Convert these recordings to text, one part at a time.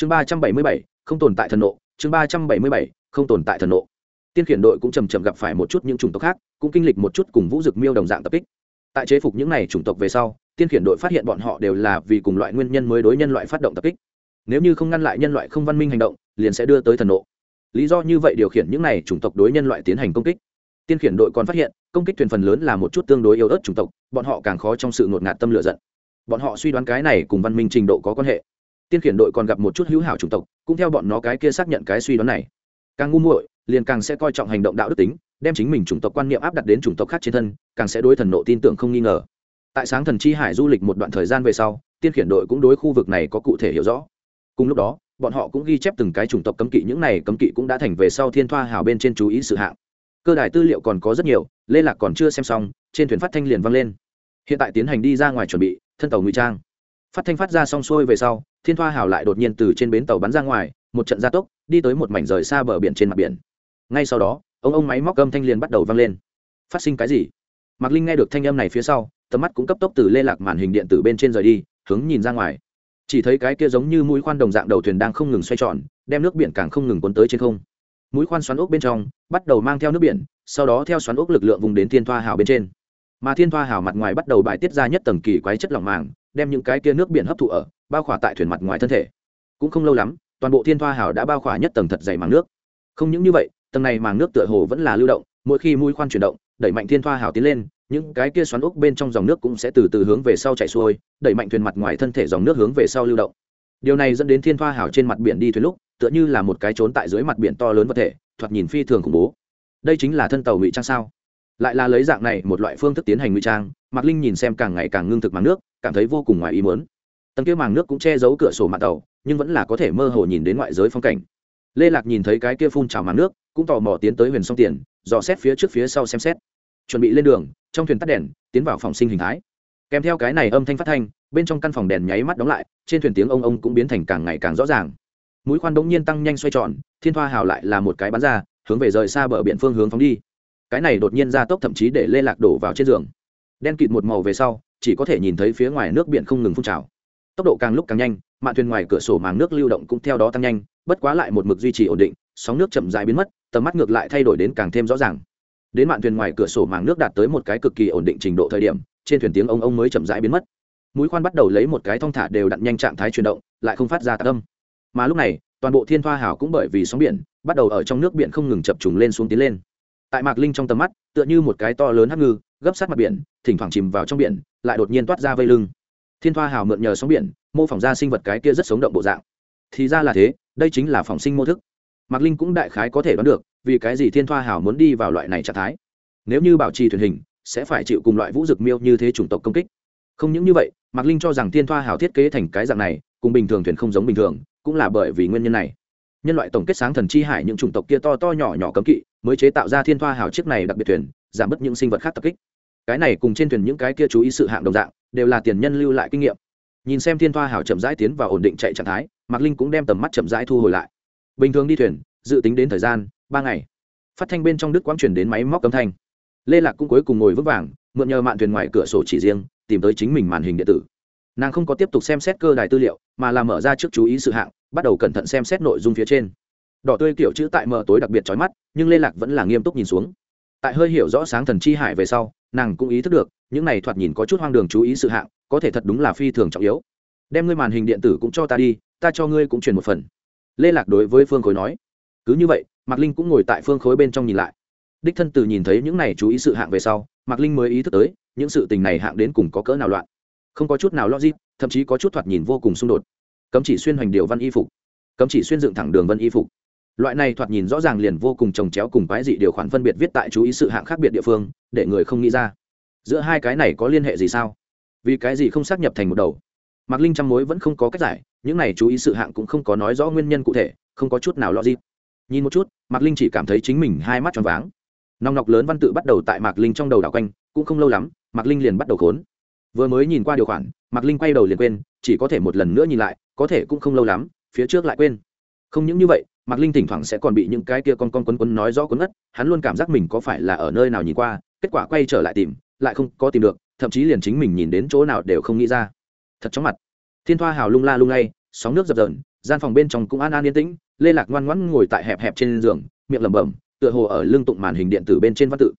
chương ba trăm bảy mươi bảy, không tồn tại thần nộ. Chương ba trăm bảy mươi bảy, không tồn tại thần nộ. Tiên khiển đội cũng chầm chậm gặp phải một chút những chủng tộc khác, cũng kinh lịch một chút cùng vũ dực miêu đồng dạng tập kích. Tại chế phục những n à y chủng tộc về sau, tiên khiển đội phát hiện bọn họ đều là vì cùng loại nguyên nhân mới đối nhân loại phát động tập kích. Nếu như không ngăn lại nhân loại không văn minh hành động, liền sẽ đưa tới thần nộ. Lý do như vậy điều khiển những n à y chủng tộc đối nhân loại tiến hành công kích. Tiên khiển đội còn phát hiện, công kích thuyền phần lớn là một chút tương đối yếu ớt chủng tộc, bọn họ càng khó trong sự ngột ngạt tâm lựa giận. Bọn họ suy đoán cái này cùng văn minh trình độ có quan hệ tiên khiển đội còn gặp một chút hữu hảo chủng tộc, cũng theo bọn nó cái kia xác nhận cái suy đoán này. Càng ngu muội, liền càng sẽ coi trọng hành động đạo đức tính, đem chính mình chủng tộc quan niệm áp đặt đến chủng tộc khác trên thân, càng sẽ đối thần nộ tin tưởng không nghi ngờ. Tại sáng thần chi hải du lịch một đoạn thời gian về sau, tiên khiển đội cũng đối khu vực này có cụ thể hiểu rõ. Cùng lúc đó, bọn họ cũng ghi chép từng cái chủng tộc cấm kỵ, những này cấm kỵ cũng đã thành về sau thiên thoa hào bên trên chú ý sự hạng. Cơ đài tư liệu còn có rất nhiều lê lạc còn chưa xem xong, trên thuyền phát thanh liền vang lên. Hiện tại tiến hành đi ra ngoài chuẩn bị, thân tàu ngụy trang phát thanh phát ra xong xuôi về sau, thiên thoa Hảo lại đột nhiên từ trên bến tàu bắn ra ngoài, một trận gia tốc, đi tới một mảnh rời xa bờ biển trên mặt biển. Ngay sau đó, ông ông máy móc âm thanh liền bắt đầu vang lên. Phát sinh cái gì? Mạc linh nghe được thanh âm này phía sau, tầm mắt cũng cấp tốc từ lê lạc màn hình điện tử bên trên rời đi, hướng nhìn ra ngoài. Chỉ thấy cái kia giống như mũi khoan đồng dạng đầu thuyền đang không ngừng xoay tròn, đem nước biển càng không ngừng cuốn tới trên không. Mũi khoan xoắn ốc bên trong, bắt đầu mang theo nước biển, sau đó theo xoắn ốc lực lượng vùng đến thiên thoa hào bên trên. Mà thiên thoa hào mặt ngoài bắt đầu bài tiết ra nhất tầng kỳ quái chất lỏng màng đem những cái kia nước biển hấp thụ ở, bao khỏa tại thuyền mặt ngoài thân thể. Cũng không lâu lắm, toàn bộ thiên thoa hào đã bao khỏa nhất tầng thật dày màng nước. Không những như vậy, tầng này màng nước tựa hồ vẫn là lưu động, mỗi khi mũi khoan chuyển động, đẩy mạnh thiên thoa hào tiến lên, những cái kia xoắn ốc bên trong dòng nước cũng sẽ từ từ hướng về sau chạy xuôi, đẩy mạnh thuyền mặt ngoài thân thể dòng nước hướng về sau lưu động. Điều này dẫn đến thiên thoa hào trên mặt biển đi thuyền lúc, tựa như là một cái trốn tại dưới mặt biển to lớn vật thể, thoạt nhìn phi thường khủng bố. Đây chính là thân tàu ngụy trang sao? Lại là lấy dạng này một loại phương thức tiến hành ngụy trang mạc linh nhìn xem càng ngày càng ngưng thực màng nước, cảm thấy vô cùng ngoài ý muốn. Tầng kia màng nước cũng che giấu cửa sổ mạng tàu, nhưng vẫn là có thể mơ hồ nhìn đến ngoại giới phong cảnh. Lê lạc nhìn thấy cái kia phun trào màng nước, cũng tò mò tiến tới huyền sông tiền, dò xét phía trước phía sau xem xét. Chuẩn bị lên đường, trong thuyền tắt đèn, tiến vào phòng sinh hình thái. Kèm theo cái này âm thanh phát thanh, bên trong căn phòng đèn nháy mắt đóng lại, trên thuyền tiếng ông ông cũng biến thành càng ngày càng rõ ràng. Mũi khoan đống nhiên tăng nhanh xoay tròn, thiên thoa hào lại là một cái bắn ra, hướng về rời xa bờ biển phương hướng phóng đi. Cái này đột nhiên ra tốc thậm chí để lê lạc đổ vào trên giường đen kịt một màu về sau, chỉ có thể nhìn thấy phía ngoài nước biển không ngừng phun trào. Tốc độ càng lúc càng nhanh, mạn thuyền ngoài cửa sổ màng nước lưu động cũng theo đó tăng nhanh, bất quá lại một mực duy trì ổn định, sóng nước chậm dài biến mất, tầm mắt ngược lại thay đổi đến càng thêm rõ ràng. Đến mạn thuyền ngoài cửa sổ màng nước đạt tới một cái cực kỳ ổn định trình độ thời điểm, trên thuyền tiếng ông ông mới chậm rãi biến mất. Mũi khoan bắt đầu lấy một cái thong thả đều đặn nhanh trạng thái chuyển động, lại không phát ra tạc âm. Mà lúc này, toàn bộ thiên thoa hảo cũng bởi vì sóng biển, bắt đầu ở trong nước biển không ngừng chập trùng lên xuống tiến lên. Tại mạc linh trong tầm mắt, tựa như một cái to lớn hắc ngư gấp sát mặt biển, thỉnh thoảng chìm vào trong biển, lại đột nhiên toát ra vây lưng. Thiên thoa hào mượn nhờ sóng biển, mô phỏng ra sinh vật cái kia rất sống động bộ dạng. Thì ra là thế, đây chính là phỏng sinh mô thức. Mạc linh cũng đại khái có thể đoán được, vì cái gì thiên thoa hào muốn đi vào loại này trạng thái. Nếu như bảo trì thuyền hình, sẽ phải chịu cùng loại vũ dực miêu như thế chủng tộc công kích. Không những như vậy, mạc linh cho rằng thiên thoa hào thiết kế thành cái dạng này, cùng bình thường thuyền không giống bình thường, cũng là bởi vì nguyên nhân này. Nhân loại tổng kết sáng thần chi hải những chủng tộc kia to to nhỏ nhỏ cấm kỵ, mới chế tạo ra thiên thoa hào chiếc này đặc biệt thuyền giảm bớt những sinh vật khác tập kích. Cái này cùng trên thuyền những cái kia chú ý sự hạng đồng dạng, đều là tiền nhân lưu lại kinh nghiệm. Nhìn xem thiên thoa hảo chậm rãi tiến vào ổn định chạy trạng thái, mạc linh cũng đem tầm mắt chậm rãi thu hồi lại. Bình thường đi thuyền, dự tính đến thời gian, ba ngày. Phát thanh bên trong đức quang chuyển đến máy móc âm thanh. Lê lạc cũng cuối cùng ngồi vững vàng, mượn nhờ mạn thuyền ngoài cửa sổ chỉ riêng, tìm tới chính mình màn hình điện tử. Nàng không có tiếp tục xem xét cơ đài tư liệu, mà là mở ra trước chú ý sự hạng, bắt đầu cẩn thận xem xét nội dung phía trên. Đỏ tươi kiểu chữ tại mờ tối đặc biệt trói mắt, nhưng lê lạc vẫn là nghiêm túc nhìn xuống tại hơi hiểu rõ sáng thần chi hải về sau, nàng cũng ý thức được, những này thoạt nhìn có chút hoang đường chú ý sự hạng, có thể thật đúng là phi thường trọng yếu. Đem ngươi màn hình điện tử cũng cho ta đi, ta cho ngươi cũng truyền một phần. Lê lạc đối với phương khối nói. Cứ như vậy, mạc linh cũng ngồi tại phương khối bên trong nhìn lại. Đích thân từ nhìn thấy những này chú ý sự hạng về sau, mạc linh mới ý thức tới, những sự tình này hạng đến cùng có cỡ nào loạn. Không có chút nào logic, thậm chí có chút thoạt nhìn vô cùng xung đột. Cấm chỉ xuyên hoành điều văn y phục. Cấm chỉ xuyên dựng thẳng đường vân y phục loại này thoạt nhìn rõ ràng liền vô cùng trồng chéo cùng quái dị điều khoản phân biệt viết tại chú ý sự hạng khác biệt địa phương, để người không nghĩ ra. Giữa hai cái này có liên hệ gì sao? Vì cái gì không xác nhập thành một đầu? Mạc linh trăm mối vẫn không có cách giải, những này chú ý sự hạng cũng không có nói rõ nguyên nhân cụ thể, không có chút nào lo gì nhìn một chút, mạc linh chỉ cảm thấy chính mình hai mắt tròn váng. Nòng nọc lớn văn tự bắt đầu tại mạc linh trong đầu đảo quanh, cũng không lâu lắm, mạc linh liền bắt đầu khốn. Vừa mới nhìn qua điều khoản, mạc linh quay đầu liền quên, chỉ có thể một lần nữa nhìn lại, có thể cũng không lâu lắm, phía trước lại quên. Không những như vậy mạc linh thỉnh thoảng sẽ còn bị những cái kia con con quấn quấn nói rõ quấn ngất, hắn luôn cảm giác mình có phải là ở nơi nào nhìn qua, kết quả quay trở lại tìm, lại không có tìm được, thậm chí liền chính mình nhìn đến chỗ nào đều không nghĩ ra. Thật chóng mặt. Thiên thoa hào lung la lung lay, sóng nước dập dờn, gian phòng bên trong cũng an an yên tĩnh, lê lạc ngoan ngoãn ngồi tại hẹp hẹp trên giường, miệng lẩm bẩm, tựa hồ ở lưng tụng màn hình điện tử bên trên văn tự.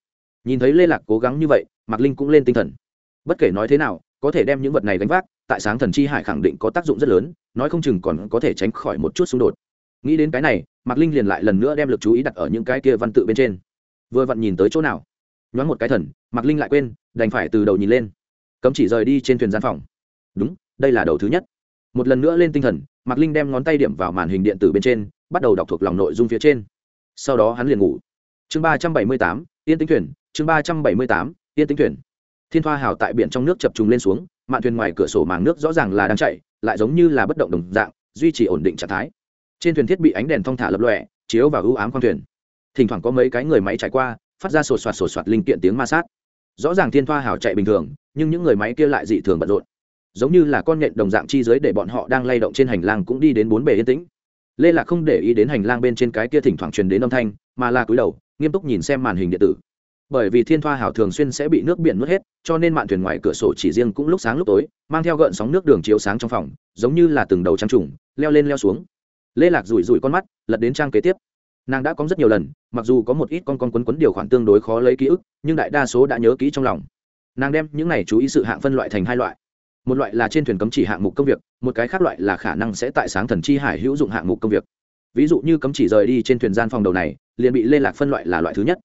Nhìn thấy lê lạc cố gắng như vậy, mạc linh cũng lên tinh thần. Bất kể nói thế nào, có thể đem những vật này gánh vác, tại sáng thần chi hải khẳng định có tác dụng rất lớn, nói không chừng còn có thể tránh khỏi một chút xung đột nghĩ đến cái này, mạc linh liền lại lần nữa đem l ự c chú ý đặt ở những cái kia văn tự bên trên. Vừa vặn nhìn tới chỗ nào? Nhoáng một cái thần, mạc linh lại quên, đành phải từ đầu nhìn lên. Cấm chỉ rời đi trên thuyền gian phòng. Đúng, đây là đầu thứ nhất. Một lần nữa lên tinh thần, mạc linh đem ngón tay điểm vào màn hình điện tử bên trên, bắt đầu đọc thuộc lòng nội dung phía trên. Sau đó hắn liền ngủ. Chương ba trăm bảy mươi tám, yên tính thuyền, chương ba trăm bảy mươi tám, yên tính thuyền. Thiên thoa hào tại biển trong nước chập trùng lên xuống, mạn thuyền ngoài cửa sổ màng nước rõ ràng là đang chạy, lại giống như là bất động đồng dạng, duy trì ổn định trạng thái trên thuyền thiết bị ánh đèn thong thả lập lọe chiếu vào ưu ám khoang thuyền. Thỉnh thoảng có mấy cái người máy chạy qua, phát ra sột soạt sột soạt linh kiện tiếng ma sát. Rõ ràng thiên thoa hảo chạy bình thường, nhưng những người máy kia lại dị thường bận rộn. Giống như là con nhện đồng dạng chi giới để bọn họ đang lay động trên hành lang cũng đi đến bốn bề yên tĩnh. Lê lạc không để ý đến hành lang bên trên cái kia thỉnh thoảng truyền đến âm thanh, mà là cúi đầu, nghiêm túc nhìn xem màn hình điện tử. Bởi vì thiên thoa hảo thường xuyên sẽ bị nước biển nuốt hết, cho nên mạn thuyền ngoài cửa sổ chỉ riêng cũng lúc sáng lúc tối, mang theo gợn sóng nước đường chiếu sáng trong phòng, giống như là từng đầu trắng trùng, leo lên leo xuống lê lạc rủi rủi con mắt, lật đến trang kế tiếp. Nàng đã có rất nhiều lần, mặc dù có một ít con con quấn quấn điều khoản tương đối khó lấy ký ức, nhưng đại đa số đã nhớ kỹ trong lòng. Nàng đem những này chú ý sự hạng phân loại thành hai loại. Một loại là trên thuyền cấm chỉ hạng mục công việc, một cái khác loại là khả năng sẽ tại sáng thần chi hải hữu dụng hạng mục công việc. Ví dụ như cấm chỉ rời đi trên thuyền gian phòng đầu này, liền bị lê lạc phân loại là loại thứ nhất.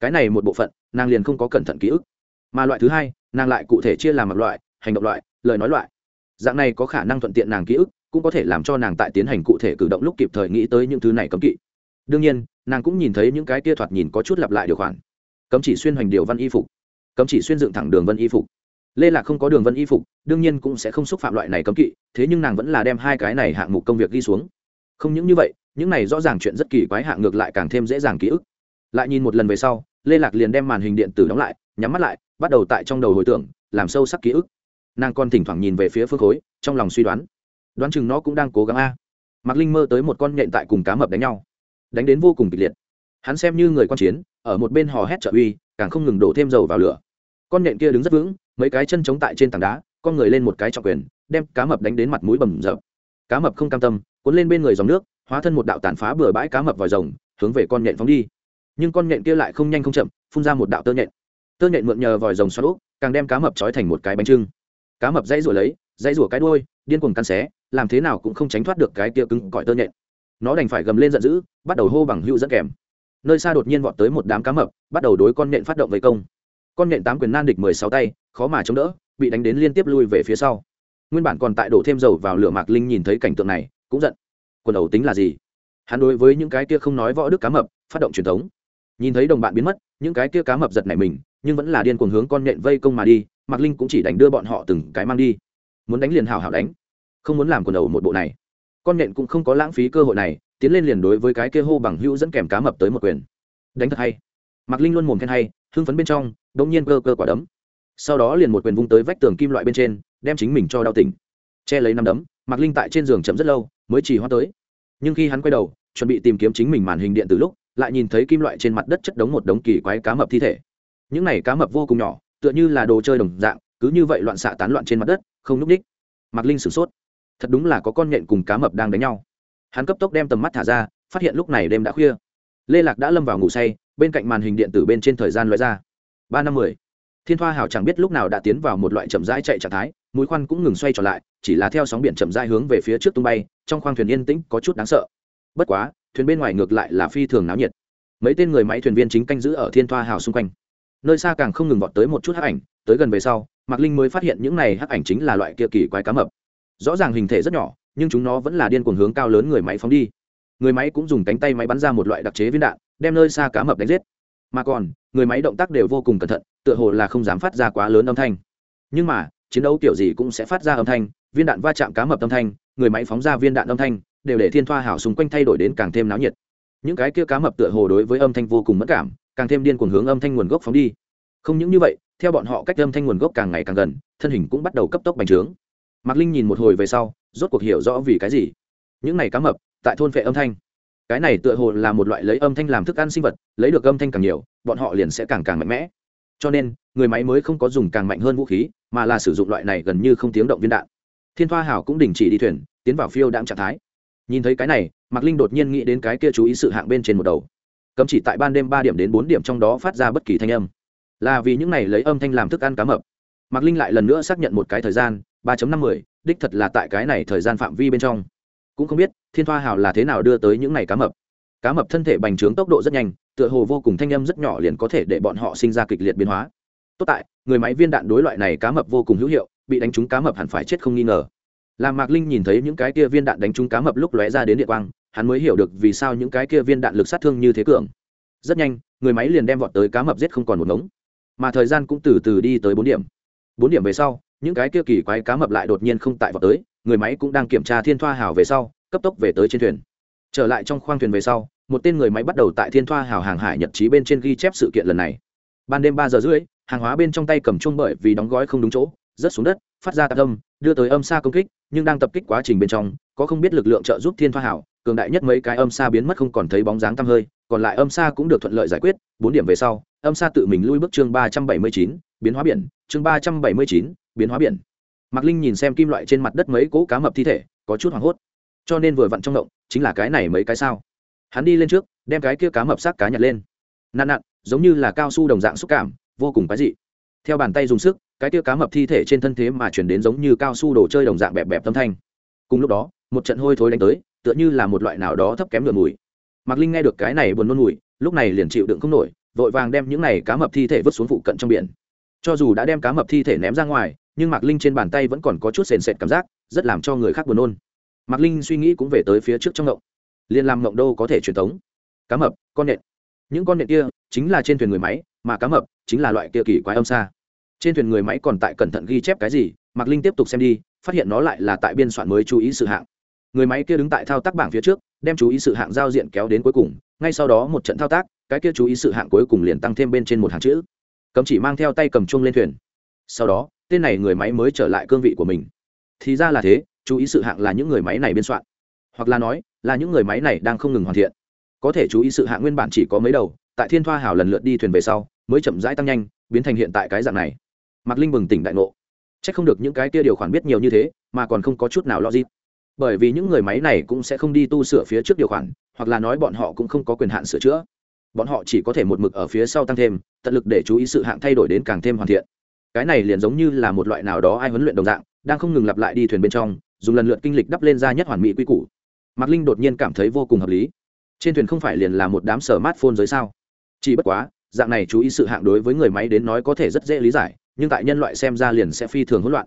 Cái này một bộ phận, nàng liền không có cẩn thận ký ức. Mà loại thứ hai, nàng lại cụ thể chia làm một loại, hành động loại, lời nói loại. Dạng này có khả năng thuận tiện nàng ký ức cũng có thể làm cho nàng tại tiến hành cụ thể cử động lúc kịp thời nghĩ tới những thứ này cấm kỵ. Đương nhiên, nàng cũng nhìn thấy những cái kia thoạt nhìn có chút lặp lại điều khoản. Cấm chỉ xuyên hoành điều văn y phục. Cấm chỉ xuyên dựng thẳng đường vân y phục. Lê lạc không có đường vân y phục, đương nhiên cũng sẽ không xúc phạm loại này cấm kỵ, thế nhưng nàng vẫn là đem hai cái này hạng mục công việc ghi xuống. Không những như vậy, những này rõ ràng chuyện rất kỳ quái hạng ngược lại càng thêm dễ dàng ký ức. Lại nhìn một lần về sau, lê lạc liền đem màn hình điện tử đóng lại, nhắm mắt lại, bắt đầu tại trong đầu hồi tưởng, làm sâu sắc ký ức. Nàng còn thỉnh thoảng nhìn về phía phương khối, trong lòng suy đoán đoán chừng nó cũng đang cố gắng a. Mạc linh mơ tới một con nhện tại cùng cá mập đánh nhau. Đánh đến vô cùng kịch liệt. Hắn xem như người quan chiến, ở một bên hò hét trợ uy, càng không ngừng đổ thêm dầu vào lửa. Con nhện kia đứng rất vững, mấy cái chân chống tại trên tảng đá, con người lên một cái trọng quyền, đem cá mập đánh đến mặt mũi bầm rợp cá mập không cam tâm, cuốn lên bên người dòng nước, hóa thân một đạo tàn phá bừa bãi cá mập vòi rồng, hướng về con nhện phóng đi. Nhưng con nhện kia lại không nhanh không chậm, phun ra một đạo tơ nhện. Tơ nhện mượn nhờ vòi rồng xoắn úp, càng đem cá mập trói thành một cái bánh trưng. Cá mập dãy rủa lấy, dãy rủa cái đuôi, điên cuồng căn xé làm thế nào cũng không tránh thoát được cái kia cứng cỏi tơ nhện. Nó đành phải gầm lên giận dữ, bắt đầu hô bằng hữu dẫn kèm. Nơi xa đột nhiên vọt tới một đám cá mập, bắt đầu đối con nhện phát động vây công. Con nhện tám quyền nan địch mười sáu tay, khó mà chống đỡ, bị đánh đến liên tiếp lui về phía sau. Nguyên bản còn tại đổ thêm dầu vào lửa mạc linh nhìn thấy cảnh tượng này, cũng giận. Quần đầu tính là gì? Hắn đối với những cái kia không nói võ đức cá mập, phát động truyền thống. Nhìn thấy đồng bạn biến mất, những cái kia cá mập giật này mình, nhưng vẫn là điên cuồng hướng con nhện vây công mà đi, mạc linh cũng chỉ đánh đưa bọn họ từng cái mang đi. Muốn đánh liền hảo hảo đánh không muốn làm quần đầu một bộ này. Con nhện cũng không có lãng phí cơ hội này, tiến lên liền đối với cái kia hô bằng hữu dẫn kèm cá mập tới một quyền. Đánh thật hay. Mạc linh luôn mồm khen hay, hưng phấn bên trong đ ỗ n g nhiên cơ cơ quả đấm. Sau đó liền một quyền vung tới vách tường kim loại bên trên, đem chính mình cho đau tỉnh. Che lấy năm đấm, mạc linh tại trên giường chấm rất lâu, mới chỉ hoa tới. Nhưng khi hắn quay đầu, chuẩn bị tìm kiếm chính mình màn hình điện từ lúc, lại nhìn thấy kim loại trên mặt đất chất đống một đống kỳ quái cá mập thi thể. Những này cá mập vô cùng nhỏ, tựa như là đồ chơi đồng dạng, cứ như vậy loạn xạ tán loạn trên mặt đất, không núp ních mạc linh sửng sốt thật đúng là có con nhện cùng cá mập đang đánh nhau. Hắn cấp tốc đem tầm mắt thả ra, phát hiện lúc này đêm đã khuya. Lê lạc đã lâm vào ngủ say, bên cạnh màn hình điện tử bên trên thời gian loại ra. Ba năm mười. Thiên thoa hào chẳng biết lúc nào đã tiến vào một loại chậm rãi chạy trạng thái, mũi khoan cũng ngừng xoay trở lại, chỉ là theo sóng biển chậm rãi hướng về phía trước tung bay, trong khoang thuyền yên tĩnh có chút đáng sợ. Bất quá, thuyền bên ngoài ngược lại là phi thường náo nhiệt. Mấy tên người máy thuyền viên chính canh giữ ở thiên thoa hào xung quanh. Nơi xa càng không ngừng vọt tới một chút hắc ảnh, tới gần về sau, mạc linh mới phát hiện những này hắc ảnh chính là loại kia kỳ quái cá mập rõ ràng hình thể rất nhỏ, nhưng chúng nó vẫn là điên cuồng hướng cao lớn người máy phóng đi. Người máy cũng dùng cánh tay máy bắn ra một loại đặc chế viên đạn, đem nơi xa cá mập đánh giết. Mà còn, người máy động tác đều vô cùng cẩn thận, tựa hồ là không dám phát ra quá lớn âm thanh. Nhưng mà, chiến đấu kiểu gì cũng sẽ phát ra âm thanh, viên đạn va chạm cá mập âm thanh, người máy phóng ra viên đạn âm thanh, đều để thiên thoa hảo xung quanh thay đổi đến càng thêm náo nhiệt. Những cái kia cá mập tựa hồ đối với âm thanh vô cùng mất cảm, càng thêm điên cuồng hướng âm thanh nguồn gốc phóng đi. Không những như vậy, theo bọn họ cách âm thanh nguồn gốc càng ngày càng gần, thân hình cũng bắt đầu cấp tốc bành trướng mạc linh nhìn một hồi về sau, rốt cuộc hiểu rõ vì cái gì. Những này cá mập, tại thôn vệ âm thanh. Cái này tựa hồ là một loại lấy âm thanh làm thức ăn sinh vật, lấy được âm thanh càng nhiều, bọn họ liền sẽ càng càng mạnh mẽ. Cho nên, người máy mới không có dùng càng mạnh hơn vũ khí, mà là sử dụng loại này gần như không tiếng động viên đạn. Thiên thoa hảo cũng đình chỉ đi thuyền, tiến vào phiêu đạm trạng thái. Nhìn thấy cái này, mạc linh đột nhiên nghĩ đến cái kia chú ý sự hạng bên trên một đầu. Cấm chỉ tại ban đêm ba điểm đến bốn điểm trong đó phát ra bất kỳ thanh âm. Là vì những này lấy âm thanh làm thức ăn cá mập. Mạc linh lại lần nữa xác nhận một cái thời gian ba năm mươi, đích thật là tại cái này thời gian phạm vi bên trong. Cũng không biết, thiên thoa hào là thế nào đưa tới những này cá mập. Cá mập thân thể bành trướng tốc độ rất nhanh, tựa hồ vô cùng thanh âm rất nhỏ liền có thể để bọn họ sinh ra kịch liệt biến hóa. Tốt tại, người máy viên đạn đối loại này cá mập vô cùng hữu hiệu, bị đánh trúng cá mập hẳn phải chết không nghi ngờ. Làm mạc linh nhìn thấy những cái kia viên đạn đánh trúng cá mập lúc lóe ra đến địa quang, hắn mới hiểu được vì sao những cái kia viên đạn lực sát thương như thế cường. Rất nhanh, người máy liền đem vọt tới cá mập giết không còn một ngống. Mà thời gian cũng từ từ đi tới bốn điểm. Bốn điểm về sau những cái kia kỳ quái cá mập lại đột nhiên không tại vào tới, người máy cũng đang kiểm tra thiên thoa hào về sau, cấp tốc về tới trên thuyền. Trở lại trong khoang thuyền về sau, một tên người máy bắt đầu tại thiên thoa hào hàng hải nhật trí bên trên ghi chép sự kiện lần này. Ban đêm ba giờ rưỡi, hàng hóa bên trong tay cầm chung bởi vì đóng gói không đúng chỗ, rớt xuống đất, phát ra tạc âm, đưa tới âm xa công kích, nhưng đang tập kích quá trình bên trong, có không biết lực lượng trợ giúp thiên thoa hảo cường đại nhất mấy cái âm xa biến mất không còn thấy bóng dáng tăm hơi, còn lại âm xa cũng được thuận lợi giải quyết. Bốn điểm về sau, âm xa tự mình lui bước chương ba trăm bảy mươi chín biến hóa biển, chương ba trăm bảy mươi chín, biến hóa biển. Mạc linh nhìn xem kim loại trên mặt đất mấy cỗ cá mập thi thể, có chút hoảng hốt. Cho nên vừa vặn trong động, chính là cái này mấy cái sao. Hắn đi lên trước, đem cái kia cá mập xác cá nhặt lên. Nạn nạn giống như là cao su đồng dạng xúc cảm, vô cùng quái dị. Theo bàn tay dùng sức, cái kia cá mập thi thể trên thân thế mà chuyển đến giống như cao su đồ chơi đồng dạng bẹp bẹp tâm thanh. Cùng lúc đó, một trận hôi thối đánh tới, tựa như là một loại nào đó thấp kém lượn mùi. Mạc linh nghe được cái này buồn nôn mùi, lúc này liền chịu đựng không nổi, vội vàng đem những này cá mập thi thể vứt xuống phụ cận trong biển cho dù đã đem cá mập thi thể ném ra ngoài, nhưng mạc linh trên bàn tay vẫn còn có chút sền sệt cảm giác, rất làm cho người khác buồn nôn. Mạc linh suy nghĩ cũng về tới phía trước trong ngộng. Liền làm ngộng đô có thể truyền thống cá mập, con nện. Những con nện kia chính là trên thuyền người máy, mà cá mập chính là loại kia kỳ quái âm xa. Trên thuyền người máy còn tại cẩn thận ghi chép cái gì, mạc linh tiếp tục xem đi, phát hiện nó lại là tại biên soạn mới chú ý sự hạng. Người máy kia đứng tại thao tác bảng phía trước, đem chú ý sự hạng giao diện kéo đến cuối cùng, ngay sau đó một trận thao tác, cái kia chú ý sự hạng cuối cùng liền tăng thêm bên trên một hàng chữ cấm chỉ mang theo tay cầm chung lên thuyền. Sau đó, tên này người máy mới trở lại cương vị của mình. Thì ra là thế, chú ý sự hạng là những người máy này biên soạn. Hoặc là nói, là những người máy này đang không ngừng hoàn thiện. Có thể chú ý sự hạng nguyên bản chỉ có mấy đầu, tại thiên thoa hào lần lượt đi thuyền về sau, mới chậm rãi tăng nhanh, biến thành hiện tại cái dạng này. Mạc linh bừng tỉnh đại ngộ. C h ắ c không được những cái kia điều khoản biết nhiều như thế, mà còn không có chút nào lo gì bởi vì những người máy này cũng sẽ không đi tu sửa phía trước điều khoản, hoặc là nói bọn họ cũng không có quyền hạn sửa chữa bọn họ chỉ có thể một mực ở phía sau tăng thêm, tận lực để chú ý sự hạng thay đổi đến càng thêm hoàn thiện. Cái này liền giống như là một loại nào đó ai huấn luyện đồng dạng, đang không ngừng lặp lại đi thuyền bên trong, dùng lần lượt kinh lịch đắp lên ra nhất hoàn mỹ quy củ. Mạc linh đột nhiên cảm thấy vô cùng hợp lý. Trên thuyền không phải liền là một đám sở mát phôn giới sao? Chỉ bất quá, dạng này chú ý sự hạng đối với người máy đến nói có thể rất dễ lý giải, nhưng tại nhân loại xem ra liền sẽ phi thường hỗn loạn.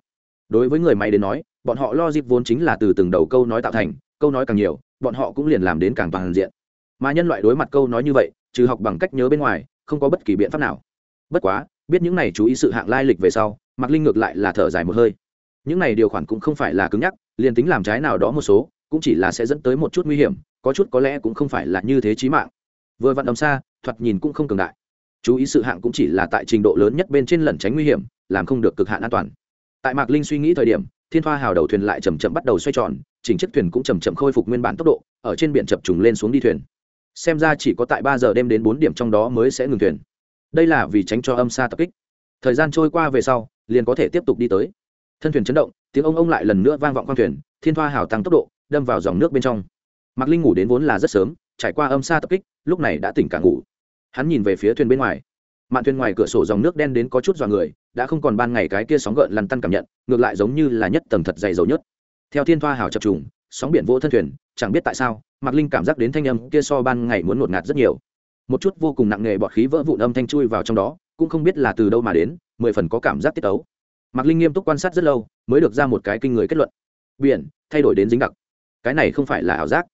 Đối với người máy đến nói, bọn họ lo dịp vốn chính là từ từng đầu câu nói tạo thành, câu nói càng nhiều, bọn họ cũng liền làm đến càng toàn diện. Mà nhân loại đối mặt câu nói như vậy trừ học bằng cách nhớ bên ngoài, không có bất kỳ biện pháp nào. Bất quá, biết những này chú ý sự hạng lai lịch về sau mặc linh ngược lại là thở dài một hơi. Những này điều khoản cũng không phải là cứng nhắc, liền tính làm trái nào đó một số, cũng chỉ là sẽ dẫn tới một chút nguy hiểm, có chút có lẽ cũng không phải là như thế chí mạng. Vừa vặn đồng xa, thoạt nhìn cũng không cường đại. Chú ý sự hạng cũng chỉ là tại trình độ lớn nhất bên trên lẩn tránh nguy hiểm, làm không được cực hạn an toàn. Tại mạc linh suy nghĩ thời điểm, thiên thoa hào đầu thuyền lại chầm chậm bắt đầu xoay tròn, chỉnh chiếc thuyền cũng chầm chậm khôi phục nguyên bản tốc độ, ở trên biển chập trùng lên xuống đi thuyền xem ra chỉ có tại ba giờ đêm đến bốn điểm trong đó mới sẽ ngừng thuyền. Đây là vì tránh cho âm xa tập kích. Thời gian trôi qua về sau, liền có thể tiếp tục đi tới. Thân thuyền chấn động, tiếng ông ông lại lần nữa vang vọng khoang thuyền, thiên thoa hào tăng tốc độ, đâm vào dòng nước bên trong. Mạc linh ngủ đến vốn là rất sớm, trải qua âm xa tập kích, lúc này đã tỉnh cả ngủ. Hắn nhìn về phía thuyền bên ngoài. Mạn thuyền ngoài cửa sổ dòng nước đen đến có chút dọa người, đã không còn ban ngày cái kia sóng gợn lăn tăn cảm nhận, ngược lại giống như là nhất tầng thật dày dầu nhất. Theo thiên thoa hào chập trùng, sóng biển vỗ thân thuyền, chẳng biết tại sao mạc linh cảm giác đến thanh âm kia so ban ngày muốn ngột ngạt rất nhiều. Một chút vô cùng nặng nề bọt khí vỡ vụn âm thanh chui vào trong đó, cũng không biết là từ đâu mà đến, mười phần có cảm giác tiết ấu mạc linh nghiêm túc quan sát rất lâu, mới được ra một cái kinh người kết luận. Biển, thay đổi đến dính đặc. Cái này không phải là ảo giác.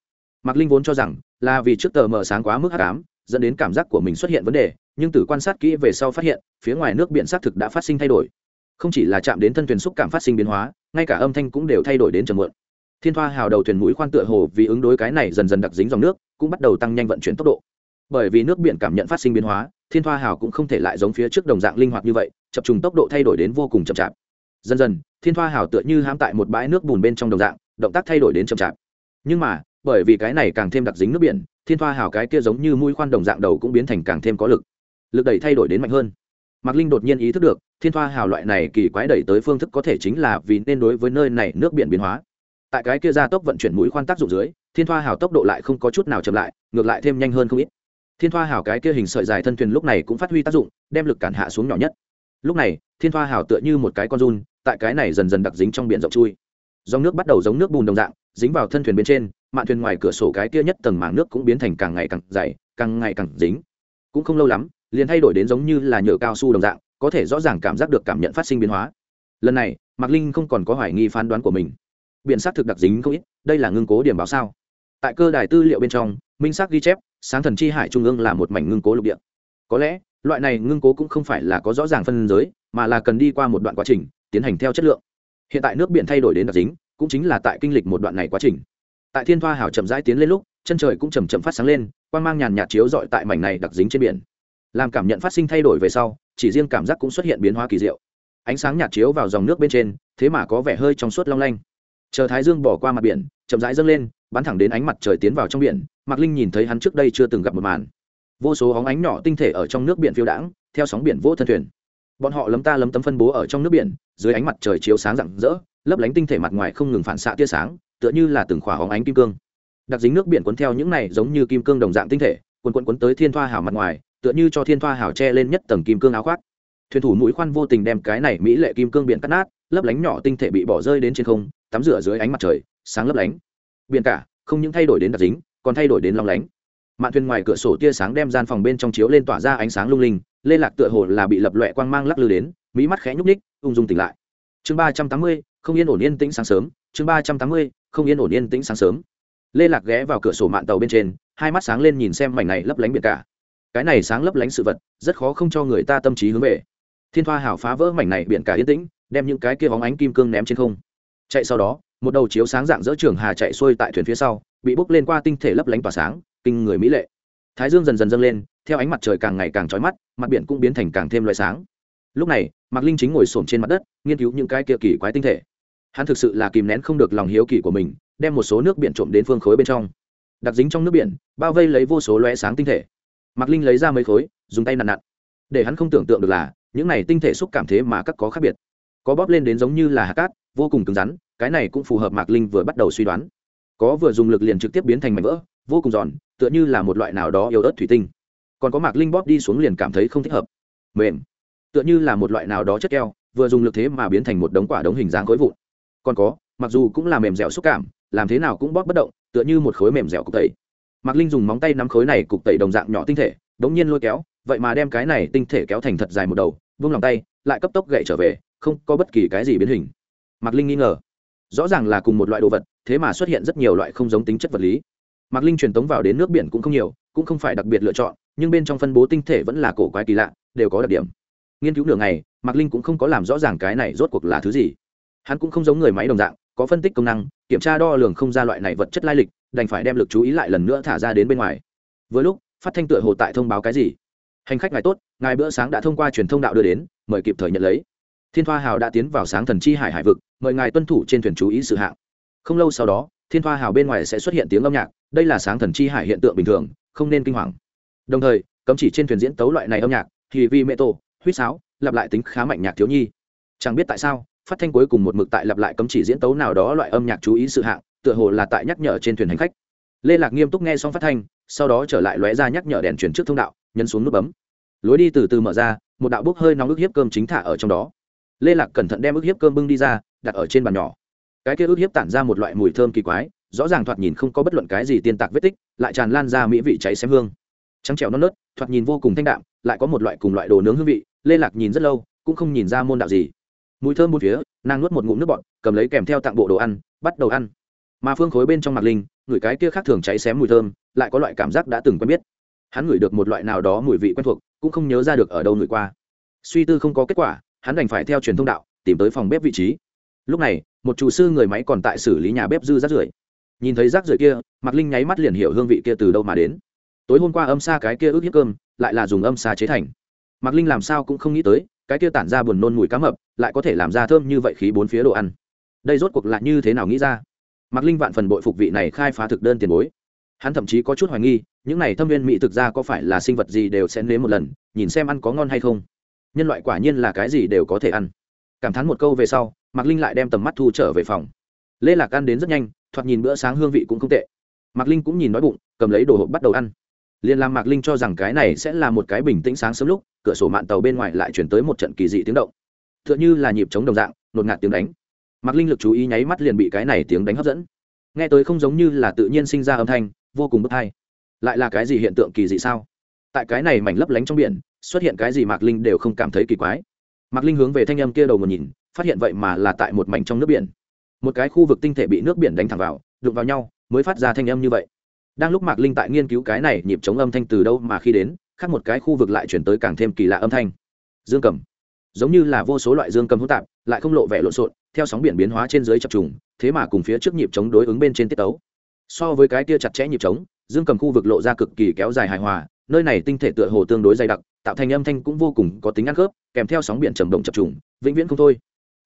Mạc linh vốn cho rằng là vì trước tờ mờ sáng quá mức hắc ám, dẫn đến cảm giác của mình xuất hiện vấn đề, nhưng từ quan sát kỹ về sau phát hiện, phía ngoài nước biển xác thực đã phát sinh thay đổi. Không chỉ là chạm đến thân thuyền xúc cảm phát sinh biến hóa, ngay cả âm thanh cũng đều thay đổi đến trầm muộn thiên thoa hào đầu thuyền mũi khoan tựa hồ vì ứng đối cái này dần dần đặc dính dòng nước, cũng bắt đầu tăng nhanh vận chuyển tốc độ. Bởi vì nước biển cảm nhận phát sinh biến hóa, thiên thoa hào cũng không thể lại giống phía trước đồng dạng linh hoạt như vậy, chập trùng tốc độ thay đổi đến vô cùng chậm chạp. Dần dần, thiên thoa hào tựa như hãm tại một bãi nước bùn bên trong đồng dạng, động tác thay đổi đến chậm chạp. Nhưng mà, bởi vì cái này càng thêm đặc dính nước biển, thiên thoa hào cái kia giống như mũi khoan đồng dạng đầu cũng biến thành càng thêm có lực. Lực đẩy thay đổi đến mạnh hơn. Mạc linh đột nhiên ý thức được, thiên thoa hào loại này kỳ quái đẩy tới phương thức có thể chính là vì nên đối với nơi này nước biển biến hóa tại cái kia ra tốc vận chuyển mũi khoan tác dụng dưới, thiên thoa hào tốc độ lại không có chút nào chậm lại, ngược lại thêm nhanh hơn không ít. Thiên thoa hào cái kia hình sợi dài thân thuyền lúc này cũng phát huy tác dụng, đem lực cản hạ xuống nhỏ nhất. Lúc này, thiên thoa hào tựa như một cái con run, tại cái này dần dần đặc dính trong biển rộng chui. Dòng nước bắt đầu giống nước bùn đồng dạng, dính vào thân thuyền bên trên, mạn thuyền ngoài cửa sổ cái kia nhất tầng mảng nước cũng biến thành càng ngày càng dày, càng ngày càng dính. Cũng không lâu lắm, liền thay đổi đến giống như là nhựa cao su đồng dạng, có thể rõ ràng cảm giác được cảm nhận phát sinh biến hóa. Lần này, mạc linh không còn có hoài nghi phán đoán của mình biển xác thực đặc dính không ít, đây là ngưng cố điểm báo sao? Tại cơ đài tư liệu bên trong, minh xác ghi chép, sáng thần chi hải trung ương là một mảnh ngưng cố lục địa. Có lẽ, loại này ngưng cố cũng không phải là có rõ ràng phân giới, mà là cần đi qua một đoạn quá trình, tiến hành theo chất lượng. Hiện tại nước biển thay đổi đến đặc dính, cũng chính là tại kinh lịch một đoạn này quá trình. Tại thiên thoa hảo chậm rãi tiến lên lúc, chân trời cũng chầm chậm phát sáng lên, quang mang nhàn nhạt chiếu dọi tại mảnh này đặc dính trên biển. Làm cảm nhận phát sinh thay đổi về sau, chỉ riêng cảm giác cũng xuất hiện biến hóa kỳ diệu. Ánh sáng nhạt chiếu vào dòng nước bên trên, thế mà có vẻ hơi trong suốt long lanh chờ thái dương bỏ qua mặt biển, chậm rãi dâng lên, bắn thẳng đến ánh mặt trời tiến vào trong biển, mạc linh nhìn thấy hắn trước đây chưa từng gặp một màn. Vô số hóng ánh nhỏ tinh thể ở trong nước biển phiêu đãng, theo sóng biển vỗ thân thuyền. Bọn họ lấm ta lấm tấm phân bố ở trong nước biển, dưới ánh mặt trời chiếu sáng rạng rỡ, lấp lánh tinh thể mặt ngoài không ngừng phản xạ tia sáng, tựa như là từng khỏa hóng ánh kim cương. Đặc dính nước biển cuốn theo những này giống như kim cương đồng dạng tinh thể quần quần cuốn tới thiên thoa hào mặt ngoài, tựa như cho thiên thoa hào che lên nhất tầng kim cương áo khoác. Thuyền thủ mũi khoan vô tình đem cái này mỹ lệ kim cương biển cắt nát lấp lánh nhỏ tinh thể bị bỏ rơi đến trên không, tắm rửa dưới ánh mặt trời, sáng lấp lánh. Biển cả, không những thay đổi đến đặc dính, còn thay đổi đến long lánh. Mạn thuyền ngoài cửa sổ tia sáng đem gian phòng bên trong chiếu lên tỏa ra ánh sáng lung linh lê lạc tựa hồ là bị lập loẹ quang mang lắc lư đến, mỹ mắt khẽ nhúc ních ung dung tỉnh lại. Chương ba trăm tám mươi, không yên ổn yên tĩnh sáng sớm, chương ba trăm tám mươi, không yên ổn yên tĩnh sáng sớm. Lê lạc ghé vào cửa sổ mạn tàu bên trên, hai mắt sáng lên nhìn xem mảnh này lấp lánh biển cả. Cái này sáng lấp lánh sự vật, rất khó không cho người ta tâm trí hướng về. Thiên thoa hảo phá vỡ mảnh này biển cả yên tĩnh đem những cái kia bóng ánh kim cương ném trên không. Chạy sau đó, một đầu chiếu sáng dạng dỡ trường hà chạy xuôi tại thuyền phía sau, bị bốc lên qua tinh thể lấp lánh tỏa sáng, kinh người mỹ lệ. Thái dương dần dần dâng lên, theo ánh mặt trời càng ngày càng trói mắt, mặt biển cũng biến thành càng thêm loại sáng. Lúc này, mạc linh chính ngồi s trên mặt đất, nghiên cứu những cái kia kỳ quái tinh thể. Hắn thực sự là kìm nén không được lòng hiếu kỳ của mình, đem một số nước biển trộm đến phương khối bên trong. Đặc dính trong nước biển, bao vây lấy vô số loe sáng tinh thể. Mạc linh lấy ra mấy khối, dùng tay nặn nặn. Để hắn không tưởng tượng được là, những này tinh thể xúc cảm thế mà các có khác biệt có bóp lên đến giống như là hạt cát, vô cùng cứng rắn, cái này cũng phù hợp mạc linh vừa bắt đầu suy đoán. Có vừa dùng lực liền trực tiếp biến thành mảnh vỡ, vô cùng giòn, tựa như là một loại nào đó yếu ớt thủy tinh. Còn có mạc linh bóp đi xuống liền cảm thấy không thích hợp. Mềm. Tựa như là một loại nào đó chất keo, vừa dùng lực thế mà biến thành một đống quả đống hình dáng khối vụn. Còn có, mặc dù cũng là mềm dẻo xúc cảm, làm thế nào cũng bóp bất động, tựa như một khối mềm dẻo cục tẩy. Mạc linh dùng móng tay nắm khối này cục tẩy đồng dạng nhỏ tinh thể, đống nhiên lôi kéo, vậy mà đem cái này tinh thể kéo thành thật dài một đầu, vung lòng tay, lại cấp tốc gậy trở về không có bất kỳ cái gì biến hình. Mạc linh nghi ngờ. Rõ ràng là cùng một loại đồ vật, thế mà xuất hiện rất nhiều loại không giống tính chất vật lý. Mạc linh truyền tống vào đến nước biển cũng không nhiều, cũng không phải đặc biệt lựa chọn, nhưng bên trong phân bố tinh thể vẫn là cổ quái kỳ lạ, đều có đặc điểm. Nghiên cứu nửa ngày, mạc linh cũng không có làm rõ ràng cái này rốt cuộc là thứ gì. Hắn cũng không giống người máy đồng dạng, có phân tích công năng, kiểm tra đo lường không ra loại này vật chất lai lịch, đành phải đem lực chú ý lại lần nữa thả ra đến bên ngoài. Với lúc, phát thanh tựa hồ tại thông báo cái gì. Hành khách ngài tốt, ngài bữa sáng đã thông qua truyền thông đạo đưa đến, mời kịp thời nhận lấy thiên thoa hào đã tiến vào sáng thần chi hải hải vực, mời ngài tuân thủ trên thuyền chú ý sự hạng. Không lâu sau đó, thiên thoa hào bên ngoài sẽ xuất hiện tiếng âm nhạc, đây là sáng thần chi hải hiện tượng bình thường, không nên kinh hoàng. Đồng thời, cấm chỉ trên thuyền diễn tấu loại này âm nhạc, thì vi mê tổ huýt sáo, lặp lại tính khá mạnh nhạc thiếu nhi. Chẳng biết tại sao, phát thanh cuối cùng một mực tại lặp lại cấm chỉ diễn tấu nào đó loại âm nhạc chú ý sự hạng, tựa hồ là tại nhắc nhở trên thuyền hành khách. Lê lạc nghiêm túc nghe xong phát thanh, sau đó trở lại lóe ra nhắc nhở đèn chuyển trước thông đạo, nhấn xuống nút bấm. Lối đi từ từ mở ra, một đạo bốc hơi nóng ức hiếp cơm chính thả ở trong đó lê lạc cẩn thận đem ức hiếp cơm bưng đi ra, đặt ở trên bàn nhỏ. Cái kia ức hiếp tản ra một loại mùi thơm kỳ quái, rõ ràng thoạt nhìn không có bất luận cái gì tiên tạc vết tích, lại tràn lan ra mỹ vị cháy xém hương. Trắng trèo non nớt, thoạt nhìn vô cùng thanh đạm, lại có một loại cùng loại đồ nướng hương vị, lê lạc nhìn rất lâu, cũng không nhìn ra môn đạo gì. Mùi thơm một phía, nàng nuốt một ngụm nước bọt, cầm lấy kèm theo tặng bộ đồ ăn, bắt đầu ăn. Mà phương khối bên trong mặt linh, người cái kia khác thường cháy xém mùi thơm, lại có loại cảm giác đã từng quen biết. Hắn ngửi được một loại nào đó mùi vị quen thuộc, cũng không nhớ ra được ở đâu ngửi qua. Suy tư không có kết quả hắn đành phải theo truyền thông đạo, tìm tới phòng bếp vị trí. Lúc này, một chủ sư người máy còn tại xử lý nhà bếp dư rác rưởi. Nhìn thấy rác rưởi kia, mạc linh nháy mắt liền hiểu hương vị kia từ đâu mà đến. Tối hôm qua âm xa cái kia ước hiếp cơm, lại là dùng âm xa chế thành. Mạc linh làm sao cũng không nghĩ tới, cái kia tản ra buồn nôn mùi cá mập, lại có thể làm ra thơm như vậy khí bốn phía đồ ăn. Đây rốt cuộc lại như thế nào nghĩ ra? Mạc linh vạn phần bội phục vị này khai phá thực đơn tiền bối. Hắn thậm chí có chút hoài nghi, những này thâm viên mỹ thực ra có phải là sinh vật gì đều sẽ nếm một lần, nhìn xem ăn có ngon hay không nhân loại quả nhiên là cái gì đều có thể ăn. Cảm thán một câu về sau, mạc linh lại đem tầm mắt thu trở về phòng. Lê lạc ăn đến rất nhanh, thoạt nhìn bữa sáng hương vị cũng không tệ. Mạc linh cũng nhìn nói bụng, cầm lấy đồ hộp bắt đầu ăn. Liền làm mạc linh cho rằng cái này sẽ là một cái bình tĩnh sáng sớm lúc, cửa sổ mạn tàu bên ngoài lại chuyển tới một trận kỳ dị tiếng động. T h ư ợ n h ư là nhịp chống đồng dạng, nột ngạt tiếng đánh. Mạc linh lực chú ý nháy mắt liền bị cái này tiếng đánh hấp dẫn. Nghe tới không giống như là tự nhiên sinh ra âm thanh, vô cùng bất hay lại là cái gì hiện tượng kỳ dị sao? Tại cái này mảnh lấp lánh trong biển xuất hiện cái gì mạc linh đều không cảm thấy kỳ quái. Mạc linh hướng về thanh âm kia đầu một nhìn, phát hiện vậy mà là tại một mảnh trong nước biển. Một cái khu vực tinh thể bị nước biển đánh thẳng vào, đụng vào nhau, mới phát ra thanh âm như vậy. Đang lúc mạc linh tại nghiên cứu cái này nhịp chống âm thanh từ đâu mà khi đến, khác một cái khu vực lại chuyển tới càng thêm kỳ lạ âm thanh. Dương cầm. Giống như là vô số loại dương cầm hỗn tạp, lại không lộ vẻ lộn xộn, theo sóng biển biến hóa trên dưới chập trùng, thế mà cùng phía trước nhịp chống đối ứng bên trên tiết tấu. So với cái kia chặt chẽ nhịp chống, dương cầm khu vực lộ ra cực kỳ kéo dài hài hòa, nơi này tinh thể tựa hồ tương đối dày đặc tạo thành âm thanh cũng vô cùng có tính ăn khớp, kèm theo sóng biển trầm động chập trùng, vĩnh viễn không thôi.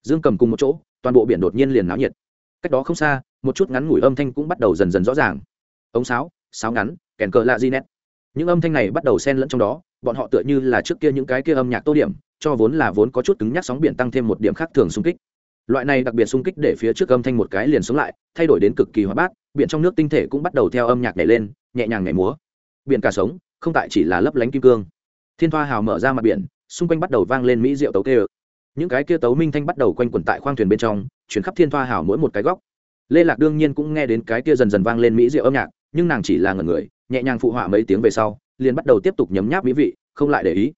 Dương cầm cùng một chỗ, toàn bộ biển đột nhiên liền náo nhiệt. Cách đó không xa, một chút ngắn ngủi âm thanh cũng bắt đầu dần dần rõ ràng. Ống sáo sáo ngắn, kèn cờ lạ di nét. Những âm thanh này bắt đầu xen lẫn trong đó, bọn họ tựa như là trước kia những cái kia âm nhạc tô điểm, cho vốn là vốn có chút cứng nhắc sóng biển tăng thêm một điểm khác thường xung kích. Loại này đặc biệt xung kích để phía trước âm thanh một cái liền xuống lại, thay đổi đến cực kỳ hóa bát, biển trong nước tinh thể cũng bắt đầu theo âm nhạc nhảy lên, nhẹ nhàng nhảy múa. Biển cả sống, không tại chỉ là lấp lánh kim cương thiên thoa hào mở ra mặt biển, xung quanh bắt đầu vang lên mỹ rượu tấu kê những cái kia tấu minh thanh bắt đầu quanh quẩn tại khoang thuyền bên trong, chuyển khắp thiên thoa hào mỗi một cái góc. Lê lạc đương nhiên cũng nghe đến cái kia dần dần vang lên mỹ rượu âm nhạc, nhưng nàng chỉ là ngần người, nhẹ nhàng phụ họa mấy tiếng về sau, liền bắt đầu tiếp tục nhấm nháp mỹ vị, không lại để ý.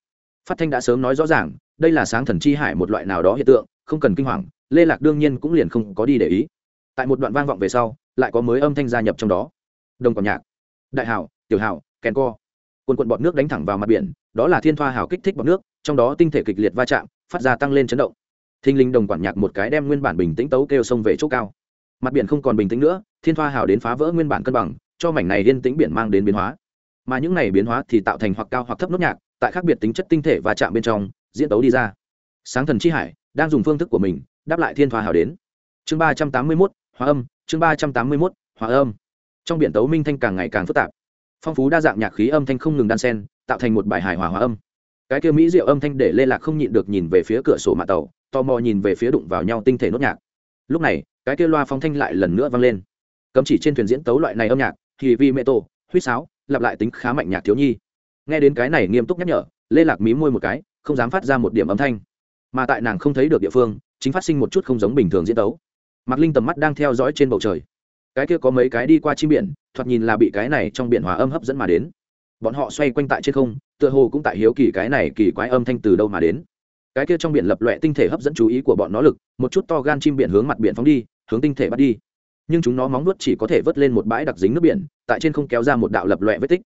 Phát thanh đã sớm nói rõ ràng, đây là sáng thần chi hải một loại nào đó hiện tượng, không cần kinh hoàng, lê lạc đương nhiên cũng liền không có đi để ý. Tại một đoạn vang vọng về sau, lại có mới âm thanh gia nhập trong đó. Đồng còn nhạc, đại hảo, tiểu hảo, kèn co quần quận bọt nước đánh thẳng vào mặt biển, đó là thiên thoa hào kích thích bọt nước, trong đó tinh thể kịch liệt va chạm, phát ra tăng lên chấn động. Thinh linh đồng quản nhạc một cái đem nguyên bản bình tĩnh tấu kêu sông về chỗ cao. Mặt biển không còn bình tĩnh nữa, thiên thoa hào đến phá vỡ nguyên bản cân bằng, cho mảnh này yên tĩnh biển mang đến biến hóa. Mà những này biến hóa thì tạo thành hoặc cao hoặc thấp nốt nhạc, tại khác biệt tính chất tinh thể và chạm bên trong, diễn tấu đi ra. Sáng thần chi hải, đang dùng phương thức của mình, đáp lại thiên thoa hào đến. Chương ba trăm tám mươi mốt, hóa âm, chương ba trăm tám mươi mốt, hóa âm. Trong biển tấu minh thanh càng ngày càng phức tạp phong phú đa dạng nhạc khí âm thanh không ngừng đan sen tạo thành một bài hài hòa hòa âm. Cái kia mỹ diệu âm thanh để lê lạc không nhịn được nhìn về phía cửa sổ mạ tàu tò mò nhìn về phía đụng vào nhau tinh thể nốt nhạc. Lúc này cái kia loa phong thanh lại lần nữa vang lên. Cấm chỉ trên thuyền diễn tấu loại này âm nhạc thì vì mẹ tô, huýt sáo lặp lại tính khá mạnh nhạc thiếu nhi. Nghe đến cái này nghiêm túc nhắc nhở lê lạc mí môi một cái không dám phát ra một điểm âm thanh. Mà tại nàng không thấy được địa phương chính phát sinh một chút không giống bình thường diễn tấu. Mạc linh tầm mắt đang theo dõi trên bầu trời. Cái kia có mấy cái đi qua chim biển thoạt nhìn là bị cái này trong biển hòa âm hấp dẫn mà đến. Bọn họ xoay quanh tại trên không, tựa hồ cũng tại hiếu kỳ cái này kỳ quái âm thanh từ đâu mà đến. Cái kia trong biển lập loẹ tinh thể hấp dẫn chú ý của bọn nó lực, một chút to gan chim biển hướng mặt biển phóng đi, hướng tinh thể bắt đi. Nhưng chúng nó móng nuốt chỉ có thể vớt lên một bãi đặc dính nước biển, tại trên không kéo ra một đạo lập loẹ vết tích.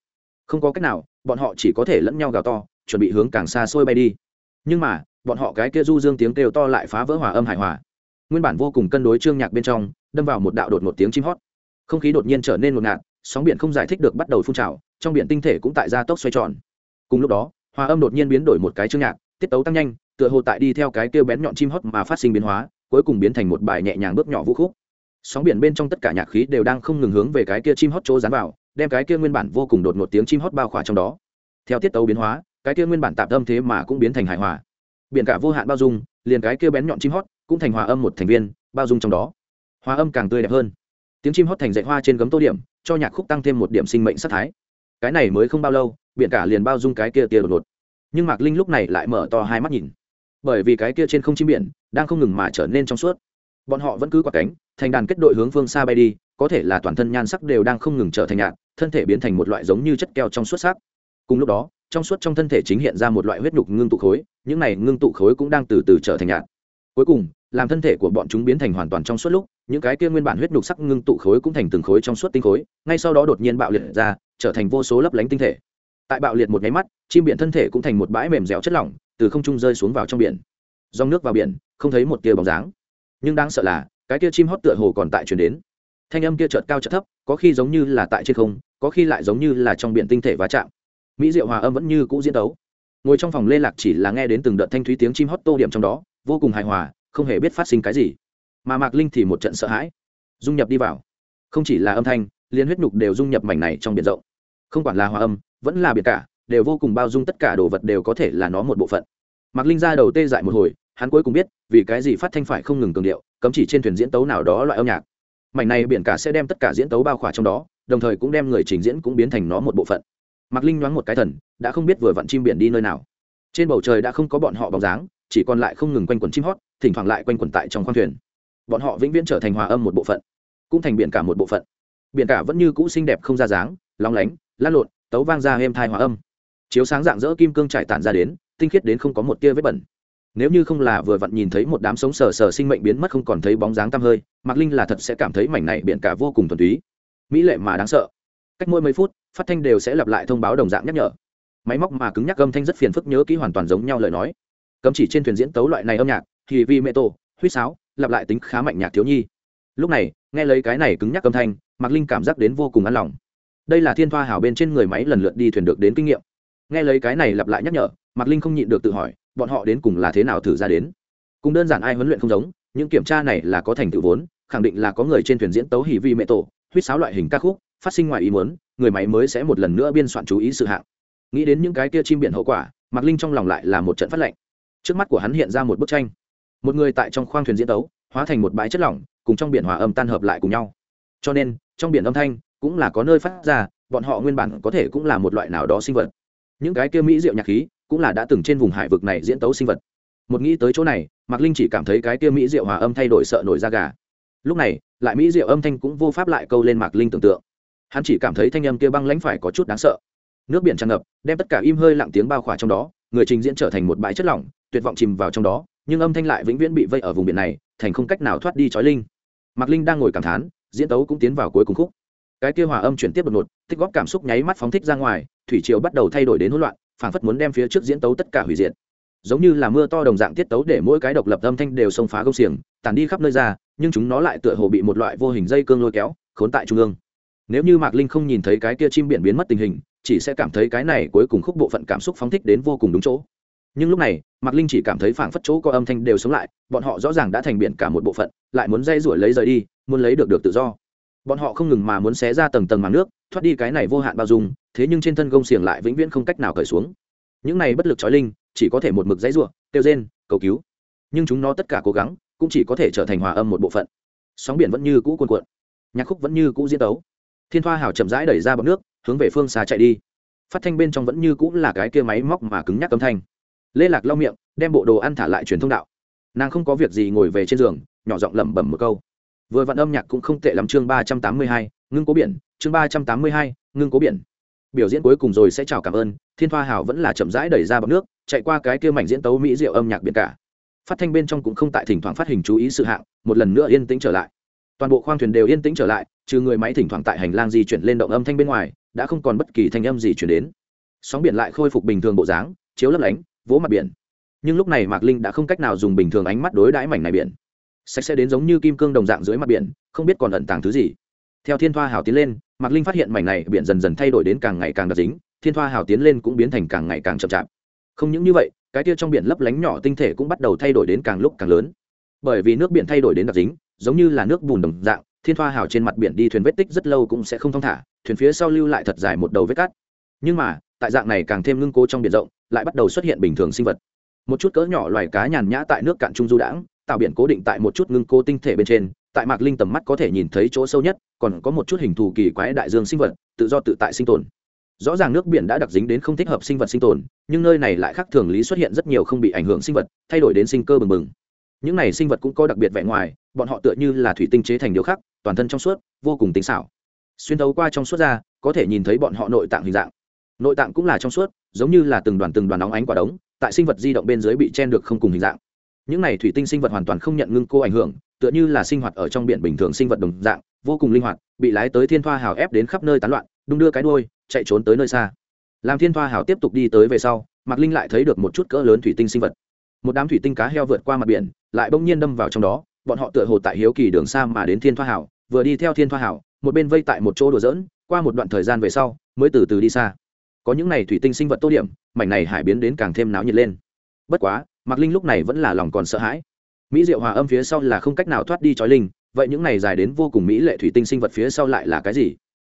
Không có cách nào, bọn họ chỉ có thể lẫn nhau gào to, chuẩn bị hướng càng xa xôi bay đi. Nhưng mà, bọn họ cái kia du dương tiếng kêu to lại phá vỡ hòa âm hài hòa. Nguyên bản vô cùng cân đối trương nhạc bên trong, đâm vào một đạo đột một tiếng chim hót không khí đột nhiên trở nên ngột ngạt, sóng biển không giải thích được bắt đầu phun trào, trong biển tinh thể cũng tại gia tốc xoay tròn. Cùng lúc đó, hòa âm đột nhiên biến đổi một cái chương nhạc, tiết tấu tăng nhanh, tựa hồ tại đi theo cái kêu bén nhọn chim hót mà phát sinh biến hóa, cuối cùng biến thành một bài nhẹ nhàng bước nhỏ vũ khúc. Sóng biển bên trong tất cả nhạc khí đều đang không ngừng hướng về cái kia chim hót chỗ dán vào, đem cái kia nguyên bản vô cùng đột ngột tiếng chim hót bao khỏa trong đó. Theo tiết tấu biến hóa, cái kia nguyên bản tạm âm thế mà cũng biến thành hài hòa. Biển cả vô hạn bao dung, liền cái kia bén nhọn chim hót cũng thành hòa âm một thành viên, bao dung trong đó. Hòa âm càng tươi đẹp hơn tiếng chim hót thành dạy hoa trên gấm tô điểm, cho nhạc khúc tăng thêm một điểm sinh mệnh sắc thái. Cái này mới không bao lâu, biển cả liền bao dung cái kia tia đột ngột. Nhưng mạc linh lúc này lại mở to hai mắt nhìn. Bởi vì cái kia trên không chim biển, đang không ngừng mà trở nên trong suốt. Bọn họ vẫn cứ quạt cánh, thành đàn kết đội hướng phương xa bay đi, có thể là toàn thân nhan sắc đều đang không ngừng trở thành nhạt, thân thể biến thành một loại giống như chất keo trong suốt sắc. Cùng lúc đó, trong suốt trong thân thể chính hiện ra một loại huyết nhục ngưng tụ khối, những này ngưng tụ khối cũng đang từ từ trở thành nhạt. Cuối cùng làm thân thể của bọn chúng biến thành hoàn toàn trong suốt lúc, những cái kia nguyên bản huyết nhục sắc ngưng tụ khối cũng thành từng khối trong suốt tinh khối, ngay sau đó đột nhiên bạo liệt ra, trở thành vô số lấp lánh tinh thể. Tại bạo liệt một nháy mắt, chim biển thân thể cũng thành một bãi mềm dẻo chất lỏng, từ không trung rơi xuống vào trong biển. Dòng nước vào biển, không thấy một tia bóng dáng. Nhưng đáng sợ là, cái kia chim hót tựa hồ còn tại chuyển đến. Thanh âm kia chợt cao chợt thấp, có khi giống như là tại trên không, có khi lại giống như là trong biển tinh thể va chạm. Mỹ diệu hòa âm vẫn như cũ diễn tấu. Ngồi trong phòng lê lạc chỉ là nghe đến từng đợt thanh thúy tiếng chim hót tô điểm trong đó, vô cùng hài hòa không hề biết phát sinh cái gì. Mà mạc linh thì một trận sợ hãi. Dung nhập đi vào. Không chỉ là âm thanh liên huyết nhục đều dung nhập mảnh này trong biển rộng. Không quản là hòa âm, vẫn là biển cả, đều vô cùng bao dung tất cả đồ vật đều có thể là nó một bộ phận. Mạc linh ra đầu tê dại một hồi, hắn cuối cùng biết, vì cái gì phát thanh phải không ngừng cường điệu, cấm chỉ trên thuyền diễn tấu nào đó loại âm nhạc. Mảnh này biển cả sẽ đem tất cả diễn tấu bao khỏa trong đó, đồng thời cũng đem người trình diễn cũng biến thành nó một bộ phận. Mạc linh nhoáng một cái thần, đã không biết vừa vặn chim biển đi nơi nào. Trên bầu trời đã không có bọn họ bóng dáng chỉ còn lại không ngừng quanh quần chim hót, thỉnh thoảng lại quanh quần tại trong khoang thuyền. Bọn họ vĩnh viễn trở thành hòa âm một bộ phận, cũng thành biển cả một bộ phận. Biển cả vẫn như cũ xinh đẹp không ra dáng, lóng lánh lan lộn, tấu vang ra êm thai hòa âm. Chiếu sáng dạng dỡ kim cương trải tản ra đến, tinh khiết đến không có một tia vết bẩn. Nếu như không là vừa vặn nhìn thấy một đám sống sờ sờ sinh mệnh biến mất không còn thấy bóng dáng tăm hơi, mạc linh là thật sẽ cảm thấy mảnh này biển cả vô cùng thuần túy. Mỹ lệ mà đáng sợ. Cách mỗi mấy phút, phát thanh đều sẽ lặp lại thông báo đồng dạng nhắc nhở. Máy móc mà cứng nhắc gâm thanh rất phiền phức nhớ kỹ hoàn toàn giống nhau lời nói cấm chỉ trên thuyền diễn tấu loại này âm nhạc, thì vi mê tô huýt sáo, lặp lại tính khá mạnh nhạc thiếu nhi. Lúc này, nghe lấy cái này cứng nhắc âm thanh, mạc linh cảm giác đến vô cùng an lòng. Đây là thiên thoa hào bên trên người máy lần lượt đi thuyền được đến kinh nghiệm. Nghe lấy cái này lặp lại nhắc nhở, mạc linh không nhịn được tự hỏi, bọn họ đến cùng là thế nào thử ra đến? Cùng đơn giản ai huấn luyện không giống, những kiểm tra này là có thành tựu vốn, khẳng định là có người trên thuyền diễn tấu hỉ vi mẹ tổ, huýt sáo loại hình ca khúc, phát sinh ngoài ý muốn, người máy mới sẽ một lần nữa biên soạn chú ý sự hạng. Nghĩ đến những cái kia chim biển hậu quả, mạc linh trong lòng lại là một trận phát lệnh trước mắt của hắn hiện ra một bức tranh. Một người tại trong khoang thuyền diễn tấu, hóa thành một bãi chất lỏng, cùng trong biển hòa âm tan hợp lại cùng nhau. Cho nên, trong biển âm thanh cũng là có nơi phát ra, bọn họ nguyên bản có thể cũng là một loại nào đó sinh vật. Những cái kia mỹ diệu nhạc khí cũng là đã từng trên vùng hải vực này diễn tấu sinh vật. Một nghĩ tới chỗ này, mạc linh chỉ cảm thấy cái kia mỹ diệu hòa âm thay đổi sợ nổi da gà. Lúc này, lại mỹ diệu âm thanh cũng vô pháp lại câu lên mạc linh tưởng tượng. Hắn chỉ cảm thấy thanh âm kia băng lãnh phải có chút đáng sợ. Nước biển tràn ngập, đem tất cả im hơi lặng tiếng bao khỏa trong đó người trình diễn trở thành một bãi chất lỏng, tuyệt vọng chìm vào trong đó, nhưng âm thanh lại vĩnh viễn bị vây ở vùng biển này, thành không cách nào thoát đi trói linh. Mạc linh đang ngồi cảm thán, diễn tấu cũng tiến vào cuối cùng khúc. Cái kia hòa âm chuyển tiếp đột ngột, tích góp cảm xúc nháy mắt phóng thích ra ngoài, thủy triều bắt đầu thay đổi đến hỗn loạn, phảng phất muốn đem phía trước diễn tấu tất cả hủy diệt. Giống như là mưa to đồng dạng tiết tấu để mỗi cái độc lập âm thanh đều xông phá gông xiềng tàn đi khắp nơi ra, nhưng chúng nó lại tựa hồ bị một loại vô hình dây cương lôi kéo, khốn tại trung ương. Nếu như mạc linh không nhìn thấy cái kia chim biển biến mất tình hình chỉ sẽ cảm thấy cái này cuối cùng khúc bộ phận cảm xúc phóng thích đến vô cùng đúng chỗ. Nhưng lúc này, mạc linh chỉ cảm thấy phảng phất chỗ có âm thanh đều sống lại, bọn họ rõ ràng đã thành biển cả một bộ phận, lại muốn dây rủi lấy rời đi, muốn lấy được được tự do. Bọn họ không ngừng mà muốn xé ra tầng tầng màng nước, thoát đi cái này vô hạn bao dung, thế nhưng trên thân gông xiềng lại vĩnh viễn không cách nào cởi xuống. Những này bất lực trói linh, chỉ có thể một mực dãy ruộng kêu rên, cầu cứu. Nhưng chúng nó tất cả cố gắng, cũng chỉ có thể trở thành hòa âm một bộ phận. Sóng biển vẫn như cũ cuồn cuộn, nhạc khúc vẫn như cũ diễn tấu. Thiên thoa hào chậm rãi đẩy ra bọc nước hướng về phương xa chạy đi. Phát thanh bên trong vẫn như cũ là cái kia máy móc mà cứng nhắc âm thanh. Lê lạc lau miệng, đem bộ đồ ăn thả lại truyền thông đạo. Nàng không có việc gì ngồi về trên giường, nhỏ giọng lẩm bẩm một câu. Vừa vặn âm nhạc cũng không tệ lắm, chương ba trăm tám mươi hai, ngưng cố biển, chương ba trăm tám mươi hai, ngưng cố biển. Biểu diễn cuối cùng rồi sẽ chào cảm ơn, thiên thoa hảo vẫn là chậm rãi đẩy ra bọc nước, chạy qua cái kia mảnh diễn tấu mỹ diệu âm nhạc biển cả. Phát thanh bên trong cũng không tại thỉnh thoảng phát hình chú ý sự hạng, một lần nữa yên tĩnh trở lại. Toàn bộ khoang thuyền đều yên tĩnh trở lại, trừ người máy thỉnh thoảng tại hành lang di chuyển lên động âm thanh bên ngoài đã không còn bất kỳ thanh âm gì chuyển đến. Sóng biển lại khôi phục bình thường bộ dáng, chiếu lấp lánh, vỗ mặt biển. Nhưng lúc này mạc linh đã không cách nào dùng bình thường ánh mắt đối đãi mảnh này biển. Sạch sẽ đến giống như kim cương đồng dạng dưới mặt biển, không biết còn ẩn tàng thứ gì. Theo thiên thoa hào tiến lên, mạc linh phát hiện mảnh này biển dần dần thay đổi đến càng ngày càng đặc dính, thiên thoa hào tiến lên cũng biến thành càng ngày càng chậm chạp. Không những như vậy, cái tia trong biển lấp lánh nhỏ tinh thể cũng bắt đầu thay đổi đến càng lúc càng lớn. Bởi vì nước biển thay đổi đến đặc dính, giống như là nước bùn đồng dạng thiên thoa hào trên mặt biển đi thuyền vết tích rất lâu cũng sẽ không thong thả, thuyền phía sau lưu lại thật dài một đầu vết cát. Nhưng mà, tại dạng này càng thêm ngưng cố trong biển rộng, lại bắt đầu xuất hiện bình thường sinh vật. Một chút cỡ nhỏ loài cá nhàn nhã tại nước cạn trung du đãng, tạo biển cố định tại một chút ngưng cố tinh thể bên trên, tại mạc linh tầm mắt có thể nhìn thấy chỗ sâu nhất, còn có một chút hình thù kỳ quái đại dương sinh vật, tự do tự tại sinh tồn. Rõ ràng nước biển đã đặc dính đến không thích hợp sinh vật sinh tồn, nhưng nơi này lại khác thường lý xuất hiện rất nhiều không bị ảnh hưởng sinh vật, thay đổi đến sinh cơ bừng bừng những này sinh vật cũng có đặc biệt vẻ ngoài, bọn họ tựa như là thủy tinh chế thành điều khác toàn thân trong suốt, vô cùng tính xảo. Xuyên thấu qua trong suốt ra, có thể nhìn thấy bọn họ nội tạng hình dạng. Nội tạng cũng là trong suốt, giống như là từng đoàn từng đoàn nóng ánh quả đống, tại sinh vật di động bên dưới bị chen được không cùng hình dạng. Những này thủy tinh sinh vật hoàn toàn không nhận ngưng cô ảnh hưởng, tựa như là sinh hoạt ở trong biển bình thường sinh vật đồng dạng, vô cùng linh hoạt, bị lái tới thiên thoa hào ép đến khắp nơi tán loạn, đung đưa cái đôi chạy trốn tới nơi xa. Làm thiên thoa hào tiếp tục đi tới về sau, mạc linh lại thấy được một chút cỡ lớn thủy tinh sinh vật. Một đám thủy tinh cá heo vượt qua mặt biển lại bỗng nhiên đâm vào trong đó, bọn họ tựa hồ tại hiếu kỳ đường xa mà đến thiên thoa hảo, vừa đi theo thiên thoa hảo, một bên vây tại một chỗ đùa dỡn qua một đoạn thời gian về sau, mới từ từ đi xa. Có những này thủy tinh sinh vật tô điểm, mảnh này hải biến đến càng thêm náo nhiệt lên. Bất quá, mạc linh lúc này vẫn là lòng còn sợ hãi. Mỹ diệu hòa âm phía sau là không cách nào thoát đi trói linh, vậy những này dài đến vô cùng mỹ lệ thủy tinh sinh vật phía sau lại là cái gì?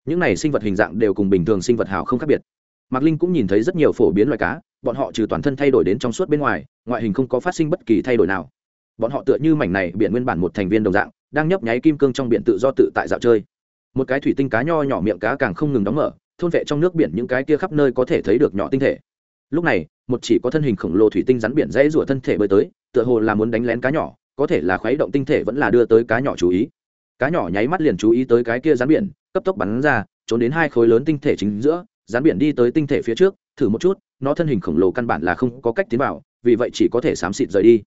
Những này sinh vật hình dạng đều cùng bình thường sinh vật hào không khác biệt. Mạc linh cũng nhìn thấy rất nhiều phổ biến loài cá, bọn họ trừ toàn thân thay đổi đến trong suốt bên ngoài, ngoại hình không có phát sinh bất kỳ thay đổi nào bọn họ tựa như mảnh này biển nguyên bản một thành viên đồng dạng, đang nhấp nháy kim cương trong biển tự do tự tại dạo chơi. Một cái thủy tinh cá nho nhỏ miệng cá càng không ngừng đóng mở, thôn vệ trong nước biển những cái kia khắp nơi có thể thấy được nhỏ tinh thể. Lúc này, một chỉ có thân hình khổng lồ thủy tinh rắn biển dãy rủa thân thể bơi tới, tựa hồ là muốn đánh lén cá nhỏ, có thể là khuấy động tinh thể vẫn là đưa tới cá nhỏ chú ý. Cá nhỏ nháy mắt liền chú ý tới cái kia rắn biển, cấp tốc bắn ra, trốn đến hai khối lớn tinh thể chính giữa, rắn biển đi tới tinh thể phía trước, thử một chút, nó thân hình khổng lồ căn bản là không có cách tiến vào, vì vậy chỉ có thể xám xịt rời đi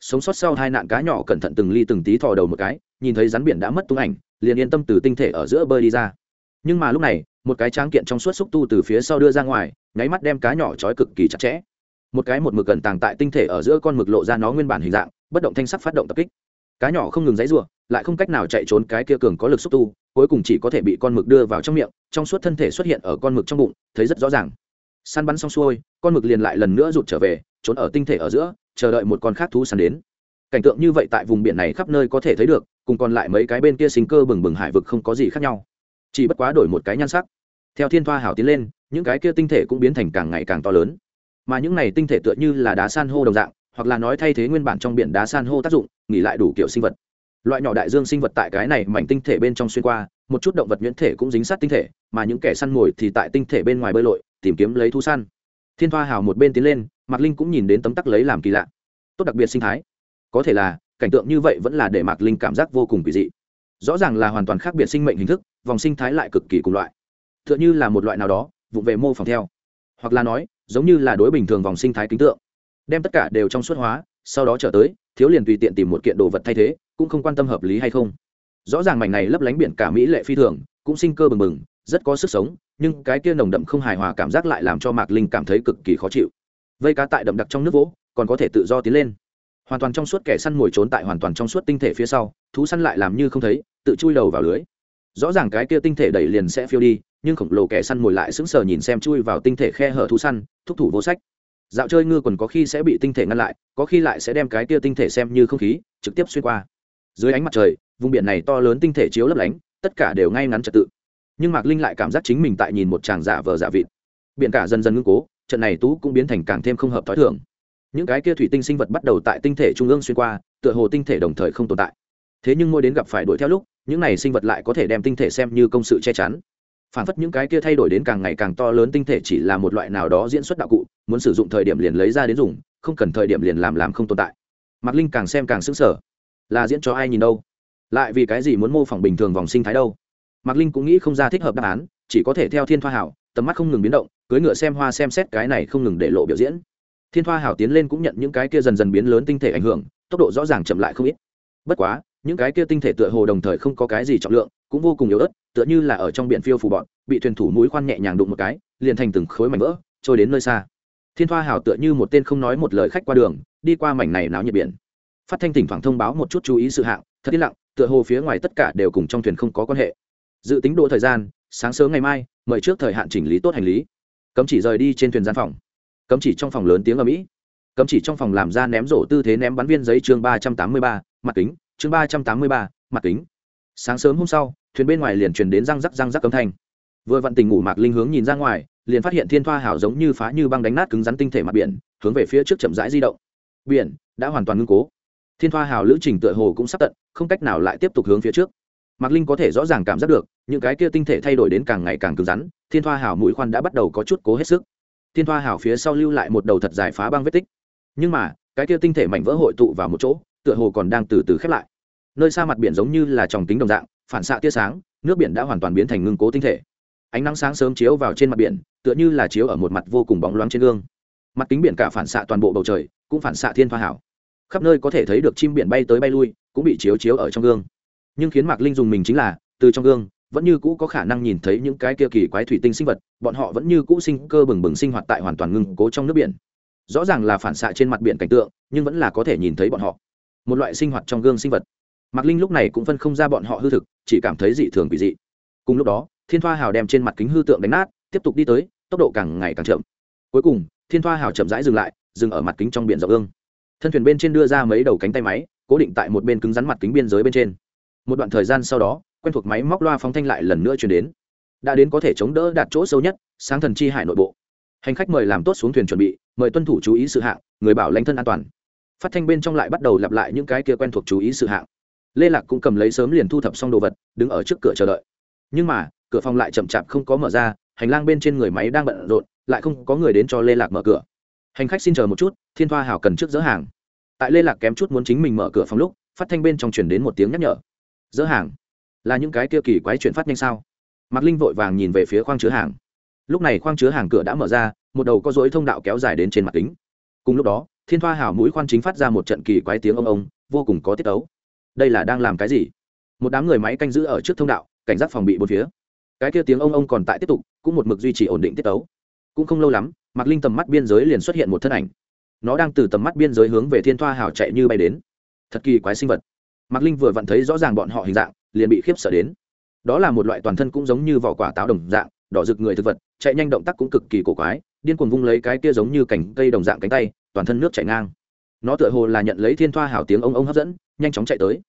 sống sót sau hai nạn cá nhỏ cẩn thận từng ly từng tí thò đầu một cái nhìn thấy rắn biển đã mất tung ảnh liền yên tâm từ tinh thể ở giữa bơi đi ra. Nhưng mà lúc này một cái tráng kiện trong suốt xúc tu từ phía sau đưa ra ngoài nháy mắt đem cá nhỏ trói cực kỳ chặt chẽ. Một cái một mực cần tàng tại tinh thể ở giữa con mực lộ ra nó nguyên bản hình dạng bất động thanh sắc phát động tập kích. Cá nhỏ không ngừng dãy rủa, lại không cách nào chạy trốn cái kia cường có lực xúc tu cuối cùng chỉ có thể bị con mực đưa vào trong miệng trong suốt thân thể xuất hiện ở con mực trong bụng thấy rất rõ ràng. Săn bắn xong xuôi con mực liền lại lần nữa rụt trở về trốn ở tinh thể ở giữa chờ đợi một con khác thú săn đến. Cảnh tượng như vậy tại vùng biển này khắp nơi có thể thấy được, cùng còn lại mấy cái bên kia sinh cơ bừng bừng hải vực không có gì khác nhau. Chỉ bất quá đổi một cái nhan sắc. Theo thiên thoa hảo tiến lên, những cái kia tinh thể cũng biến thành càng ngày càng to lớn. Mà những này tinh thể tựa như là đá san hô đồng dạng, hoặc là nói thay thế nguyên bản trong biển đá san hô tác dụng, nghỉ lại đủ kiểu sinh vật. Loại nhỏ đại dương sinh vật tại cái này mảnh tinh thể bên trong xuyên qua, một chút động vật nhuyễn thể cũng dính sát tinh thể, mà những kẻ săn mồi thì tại tinh thể bên ngoài bơi lội, tìm kiếm lấy thu săn. Thiên thoa hào một bên tiến lên mạc linh cũng nhìn đến tấm tắc lấy làm kỳ lạ. Tốt đặc biệt sinh thái. Có thể là, cảnh tượng như vậy vẫn là để mạc linh cảm giác vô cùng kỳ dị. Rõ ràng là hoàn toàn khác biệt sinh mệnh hình thức, vòng sinh thái lại cực kỳ cùng loại. T h ư ợ n h ư là một loại nào đó vụ về mô phỏng theo. Hoặc là nói, giống như là đối bình thường vòng sinh thái kính tượng. Đem tất cả đều trong suốt hóa, sau đó trở tới, thiếu liền tùy tiện tìm một kiện đồ vật thay thế, cũng không quan tâm hợp lý hay không. Rõ ràng mảnh này lấp lánh biển cả mỹ lệ phi thường, cũng sinh cơ bừng bừng, rất có sức sống, nhưng cái kia nồng đậm không hài hòa cảm giác lại làm cho mạc linh cảm thấy cực kỳ khó chịu vây cá tại đậm đặc trong nước vỗ, còn có thể tự do tiến lên. Hoàn toàn trong suốt kẻ săn mồi trốn tại hoàn toàn trong suốt tinh thể phía sau, thú săn lại làm như không thấy, tự chui đầu vào lưới. Rõ ràng cái kia tinh thể đẩy liền sẽ phiêu đi, nhưng khổng lồ kẻ săn mồi lại sững sờ nhìn xem chui vào tinh thể khe hở thú săn, thúc thủ vô sách. Dạo chơi ngư còn có khi sẽ bị tinh thể ngăn lại, có khi lại sẽ đem cái kia tinh thể xem như không khí, trực tiếp xuyên qua. Dưới ánh mặt trời, vùng biển này to lớn tinh thể chiếu lấp lánh, tất cả đều ngay ngắn trật tự. Nhưng mạc linh lại cảm giác chính mình tại nhìn một chàng giả vờ giả vịt. Biển cả dần dần ngưng cố trận này tú cũng biến thành càng thêm không hợp t h ó i thường. Những cái kia thủy tinh sinh vật bắt đầu tại tinh thể trung ương xuyên qua, tựa hồ tinh thể đồng thời không tồn tại. Thế nhưng mỗi đến gặp phải đuổi theo lúc, những này sinh vật lại có thể đem tinh thể xem như công sự che chắn. Phản phất những cái kia thay đổi đến càng ngày càng to lớn tinh thể chỉ là một loại nào đó diễn xuất đạo cụ, muốn sử dụng thời điểm liền lấy ra đến dùng, không cần thời điểm liền làm làm không tồn tại. Mạc linh càng xem càng sững sờ. Là diễn cho ai nhìn đâu? Lại vì cái gì muốn mô phỏng bình thường vòng sinh thái đâu? Mạc linh cũng nghĩ không ra thích hợp đáp án, chỉ có thể theo thiên thoa hảo, tầm mắt không ngừng biến động cưới ngựa xem hoa xem xét cái này không ngừng để lộ biểu diễn. Thiên thoa hảo tiến lên cũng nhận những cái kia dần dần biến lớn tinh thể ảnh hưởng, tốc độ rõ ràng chậm lại không ít. Bất quá, những cái kia tinh thể tựa hồ đồng thời không có cái gì trọng lượng, cũng vô cùng yếu ớt, tựa như là ở trong biển phiêu phù bọn, bị thuyền thủ mũi khoan nhẹ nhàng đụng một cái, liền thành từng khối mảnh vỡ, trôi đến nơi xa. Thiên thoa hảo tựa như một tên không nói một lời khách qua đường, đi qua mảnh này náo nhiệt biển. Phát thanh thỉnh thoảng thông báo một chút chú ý sự hạng, thật yên lặng, tựa hồ phía ngoài tất cả đều cùng trong thuyền không có quan hệ. Dự tính độ thời gian, sáng sớm ngày mai, mời trước thời hạn chỉnh lý tốt hành lý cấm chỉ rời đi trên thuyền gian phòng. Cấm chỉ trong phòng lớn tiếng ở mỹ cấm chỉ trong phòng làm ra ném rổ tư thế ném bắn viên giấy chương ba trăm tám mươi ba, mặt kính, chương ba trăm tám mươi ba, mặt kính. Sáng sớm hôm sau, thuyền bên ngoài liền truyền đến răng rắc răng rắc cấm thanh. Vừa vặn tình ngủ mạc linh hướng nhìn ra ngoài, liền phát hiện thiên thoa hảo giống như phá như băng đánh nát cứng rắn tinh thể mặt biển, hướng về phía trước chậm rãi di động. Biển đã hoàn toàn ngưng cố. Thiên thoa hào lữ trình tựa hồ cũng sắp tận, không cách nào lại tiếp tục hướng phía trước mạc linh có thể rõ ràng cảm giác được, những cái kia tinh thể thay đổi đến càng ngày càng cứng rắn, thiên thoa hào mũi khoan đã bắt đầu có chút cố hết sức. Thiên thoa hảo phía sau lưu lại một đầu thật dài phá băng vết tích. Nhưng mà, cái kia tinh thể mảnh vỡ hội tụ vào một chỗ, tựa hồ còn đang từ từ khép lại. Nơi xa mặt biển giống như là tròng kính đồng dạng, phản xạ tia sáng, nước biển đã hoàn toàn biến thành ngưng cố tinh thể. Ánh nắng sáng sớm chiếu vào trên mặt biển, tựa như là chiếu ở một mặt vô cùng bóng loáng trên gương. Mặt kính biển cả phản xạ toàn bộ bầu trời, cũng phản xạ thiên thoa hảo khắp nơi có thể thấy được chim biển bay tới bay lui, cũng bị chiếu chiếu ở trong gương nhưng khiến mạc linh dùng mình chính là, từ trong gương, vẫn như cũ có khả năng nhìn thấy những cái kia kỳ quái thủy tinh sinh vật, bọn họ vẫn như cũ sinh cơ bừng bừng sinh hoạt tại hoàn toàn ngưng cố trong nước biển. Rõ ràng là phản xạ trên mặt biển cảnh tượng, nhưng vẫn là có thể nhìn thấy bọn họ. Một loại sinh hoạt trong gương sinh vật. Mạc linh lúc này cũng phân không ra bọn họ hư thực, chỉ cảm thấy dị thường kỳ dị. Cùng lúc đó, thiên thoa hào đem trên mặt kính hư tượng đánh nát, tiếp tục đi tới, tốc độ càng ngày càng chậm. Cuối cùng, thiên thoa hào chậm rãi dừng lại, dừng ở mặt kính trong biển rộng ương thân thuyền bên trên đưa ra mấy đầu cánh tay máy, cố định tại một bên cứng rắn mặt kính biên giới bên trên một đoạn thời gian sau đó, quen thuộc máy móc loa phóng thanh lại lần nữa chuyển đến. Đã đến có thể chống đỡ đạt chỗ sâu nhất, sáng thần chi hải nội bộ. Hành khách mời làm tốt xuống thuyền chuẩn bị, mời tuân thủ chú ý sự hạng, người bảo lãnh thân an toàn. Phát thanh bên trong lại bắt đầu lặp lại những cái kia quen thuộc chú ý sự hạng. Lê lạc cũng cầm lấy sớm liền thu thập xong đồ vật, đứng ở trước cửa chờ đợi. Nhưng mà, cửa phòng lại chậm chạp không có mở ra, hành lang bên trên người máy đang bận rộn, lại không có người đến cho lê lạc mở cửa. Hành khách xin chờ một chút, thiên thoa hảo cần trước dỡ hàng. Tại lê lạc kém chút muốn chính mình mở cửa phòng lúc, phát thanh bên trong truyền đến một tiếng nhắc nhở dỡ hàng. Là những cái kia kỳ quái chuyện phát nhanh sao? Mạc linh vội vàng nhìn về phía khoang chứa hàng. Lúc này khoang chứa hàng cửa đã mở ra, một đầu có dối thông đạo kéo dài đến trên mặt kính. Cùng lúc đó, thiên thoa hảo mũi khoan chính phát ra một trận kỳ quái tiếng ông ông, vô cùng có tiết ấu đây là đang làm cái gì? Một đám người máy canh giữ ở trước thông đạo, cảnh giác phòng bị bốn phía. Cái kia tiếng ông ông còn tại tiếp tục, cũng một mực duy trì ổn định tiết ấu cũng không lâu lắm, mạc linh tầm mắt biên giới liền xuất hiện một thân ảnh. Nó đang từ tầm mắt biên giới hướng về thiên thoa hảo chạy như bay đến. Thật kỳ quái sinh vật mạc linh vừa vặn thấy rõ ràng bọn họ hình dạng, liền bị khiếp sợ đến. Đó là một loại toàn thân cũng giống như vỏ quả táo đồng dạng, đỏ rực người thực vật, chạy nhanh động tác cũng cực kỳ cổ quái, điên cuồng vung lấy cái kia giống như cành cây đồng dạng cánh tay, toàn thân nước chảy ngang. Nó tựa hồ là nhận lấy thiên thoa hảo tiếng ông ông hấp dẫn, nhanh chóng chạy tới.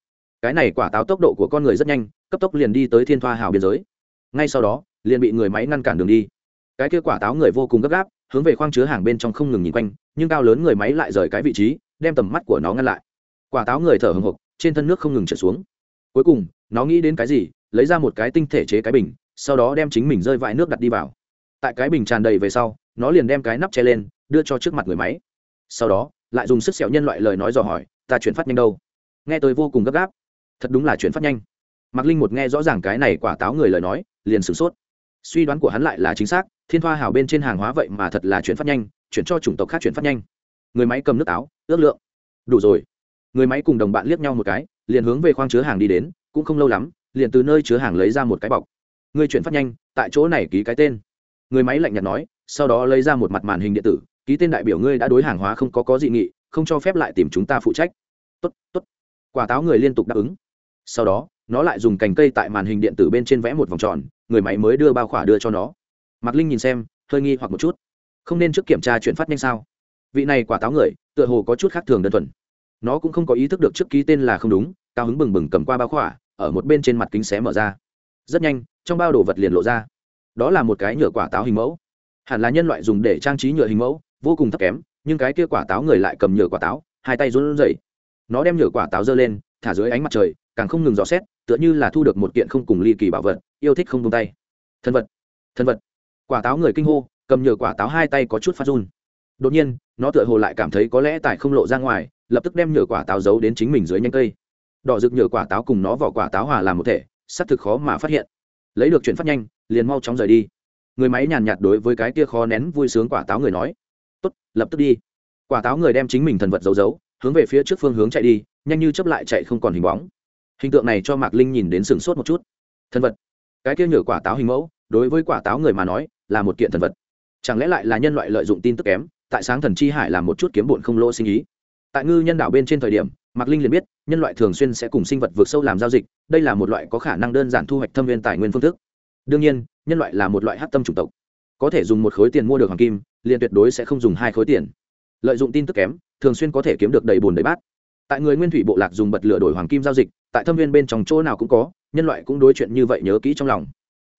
Cái này quả táo tốc độ của con người rất nhanh, cấp tốc liền đi tới thiên thoa hảo biên giới. Ngay sau đó, liền bị người máy ngăn cản đường đi. Cái kia quả táo người vô cùng gấp gáp, hướng về khoang chứa hàng bên trong không ngừng nhìn quanh, nhưng cao lớn người máy lại rời cái vị trí, đem tầm mắt của nó ngăn lại. Quả táo người thở hồng hộc trên thân nước không ngừng trượt xuống. Cuối cùng, nó nghĩ đến cái gì, lấy ra một cái tinh thể chế cái bình, sau đó đem chính mình rơi vãi nước đặt đi vào. Tại cái bình tràn đầy về sau, nó liền đem cái nắp che lên, đưa cho trước mặt người máy. Sau đó, lại dùng sức sẹo nhân loại lời nói dò hỏi, ta chuyển phát nhanh đâu? Nghe tôi vô cùng gấp gáp. Thật đúng là chuyển phát nhanh. Mạc linh một nghe rõ ràng cái này quả táo người lời nói, liền sửng sốt. Suy đoán của hắn lại là chính xác, thiên thoa hào bên trên hàng hóa vậy mà thật là chuyển phát nhanh, chuyển cho chủng tộc khác chuyển phát nhanh. Người máy cầm nước áo ước lượng. Đủ rồi người máy cùng đồng bạn liếc nhau một cái, liền hướng về khoang chứa hàng đi đến, cũng không lâu lắm, liền từ nơi chứa hàng lấy ra một cái bọc. Người chuyển phát nhanh, tại chỗ này ký cái tên. Người máy lạnh nhạt nói, sau đó lấy ra một mặt màn hình điện tử, ký tên đại biểu ngươi đã đối hàng hóa không có có dị nghị, không cho phép lại tìm chúng ta phụ trách. Tốt tốt. Quả táo người liên tục đáp ứng. Sau đó, nó lại dùng cành cây tại màn hình điện tử bên trên vẽ một vòng tròn, người máy mới đưa bao khỏa đưa cho nó. Mạc linh nhìn xem, hơi nghi hoặc một chút. Không nên trước kiểm tra chuyển phát nhanh sao? Vị này quả táo người, tựa hồ có chút khác thường đơn thuần nó cũng không có ý thức được trước ký tên là không đúng, cao hứng bừng bừng cầm qua bao khỏa, ở một bên trên mặt kính xé mở ra. Rất nhanh, trong bao đồ vật liền lộ ra. Đó là một cái nhựa quả táo hình mẫu. Hẳn là nhân loại dùng để trang trí nhựa hình mẫu, vô cùng thấp kém, nhưng cái kia quả táo người lại cầm nhựa quả táo, hai tay run rẩy. Nó đem nhựa quả táo giơ lên, thả dưới ánh mặt trời, càng không ngừng dò xét, tựa như là thu được một kiện không cùng ly kỳ bảo vật, yêu thích không tung tay. Thân vật thân vật. Quả táo người kinh hô, cầm nhựa quả táo hai tay có chút phát run. Đột nhiên, nó tựa hồ lại cảm thấy có lẽ tại không lộ ra ngoài lập tức đem nhựa quả táo giấu đến chính mình dưới nhanh cây. Đỏ rực nhựa quả táo cùng nó vỏ quả táo hòa làm một thể, xác thực khó mà phát hiện. Lấy được chuyển phát nhanh, liền mau chóng rời đi. Người máy nhàn nhạt đối với cái kia khó nén vui sướng quả táo người nói, tốt, lập tức đi. Quả táo người đem chính mình thần vật giấu giấu, hướng về phía trước phương hướng chạy đi, nhanh như chấp lại chạy không còn hình bóng. Hình tượng này cho mạc linh nhìn đến sừng sốt một chút. Thần vật. Cái kia nhựa quả táo hình mẫu, đối với quả táo người mà nói, là một kiện thần vật. Chẳng lẽ lại là nhân loại lợi dụng tin tức kém, tại sáng thần chi hải làm một chút kiếm bụn không lỗ sinh ý? Tại ngư nhân đảo bên trên thời điểm, mạc linh liền biết, nhân loại thường xuyên sẽ cùng sinh vật vượt sâu làm giao dịch, đây là một loại có khả năng đơn giản thu hoạch thâm viên tài nguyên phương thức. Đương nhiên, nhân loại là một loại hát tâm chủng tộc. Có thể dùng một khối tiền mua được hoàng kim, liền tuyệt đối sẽ không dùng hai khối tiền. Lợi dụng tin tức kém, thường xuyên có thể kiếm được đầy bùn đầy bát. Tại người nguyên thủy bộ lạc dùng bật lửa đổi hoàng kim giao dịch, tại thâm viên bên trong chỗ nào cũng có, nhân loại cũng đối chuyện như vậy nhớ kỹ trong lòng.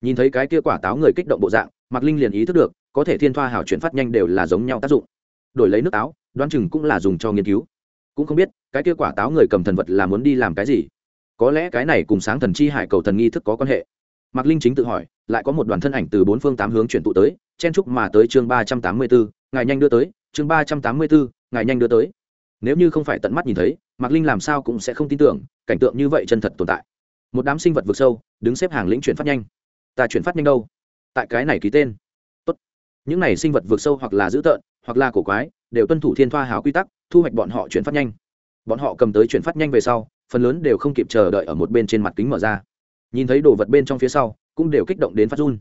Nhìn thấy cái kia quả táo người kích động bộ dạng, mạc linh liền ý thức được, có thể thiên thoa hảo chuyển phát nhanh đều là giống nhau tác dụng. Đổi lấy nước táo đoán chừng cũng là dùng cho nghiên cứu. Cũng không biết, cái kia quả táo người cầm thần vật là muốn đi làm cái gì? Có lẽ cái này cùng sáng thần chi hải cầu thần nghi thức có quan hệ. Mạc linh chính tự hỏi, lại có một đoàn thân ảnh từ bốn phương tám hướng chuyển tụ tới, chen trúc mà tới chương ba trăm tám mươi bốn ngài nhanh đưa tới, chương ba trăm tám mươi bốn ngài nhanh đưa tới. Nếu như không phải tận mắt nhìn thấy, mạc linh làm sao cũng sẽ không tin tưởng, cảnh tượng như vậy chân thật tồn tại. Một đám sinh vật vượt sâu, đứng xếp hàng lĩnh chuyển phát nhanh. Ta chuyển phát nhanh đâu? Tại cái này ký tên. Tốt. những này sinh vật vượt sâu hoặc là dữ tợn, hoặc là cổ quái đều tuân thủ thiên thoa hào quy tắc, thu hoạch bọn họ chuyển phát nhanh. Bọn họ cầm tới chuyển phát nhanh về sau, phần lớn đều không kịp chờ đợi ở một bên trên mặt kính mở ra. Nhìn thấy đồ vật bên trong phía sau, cũng đều kích động đến phát run.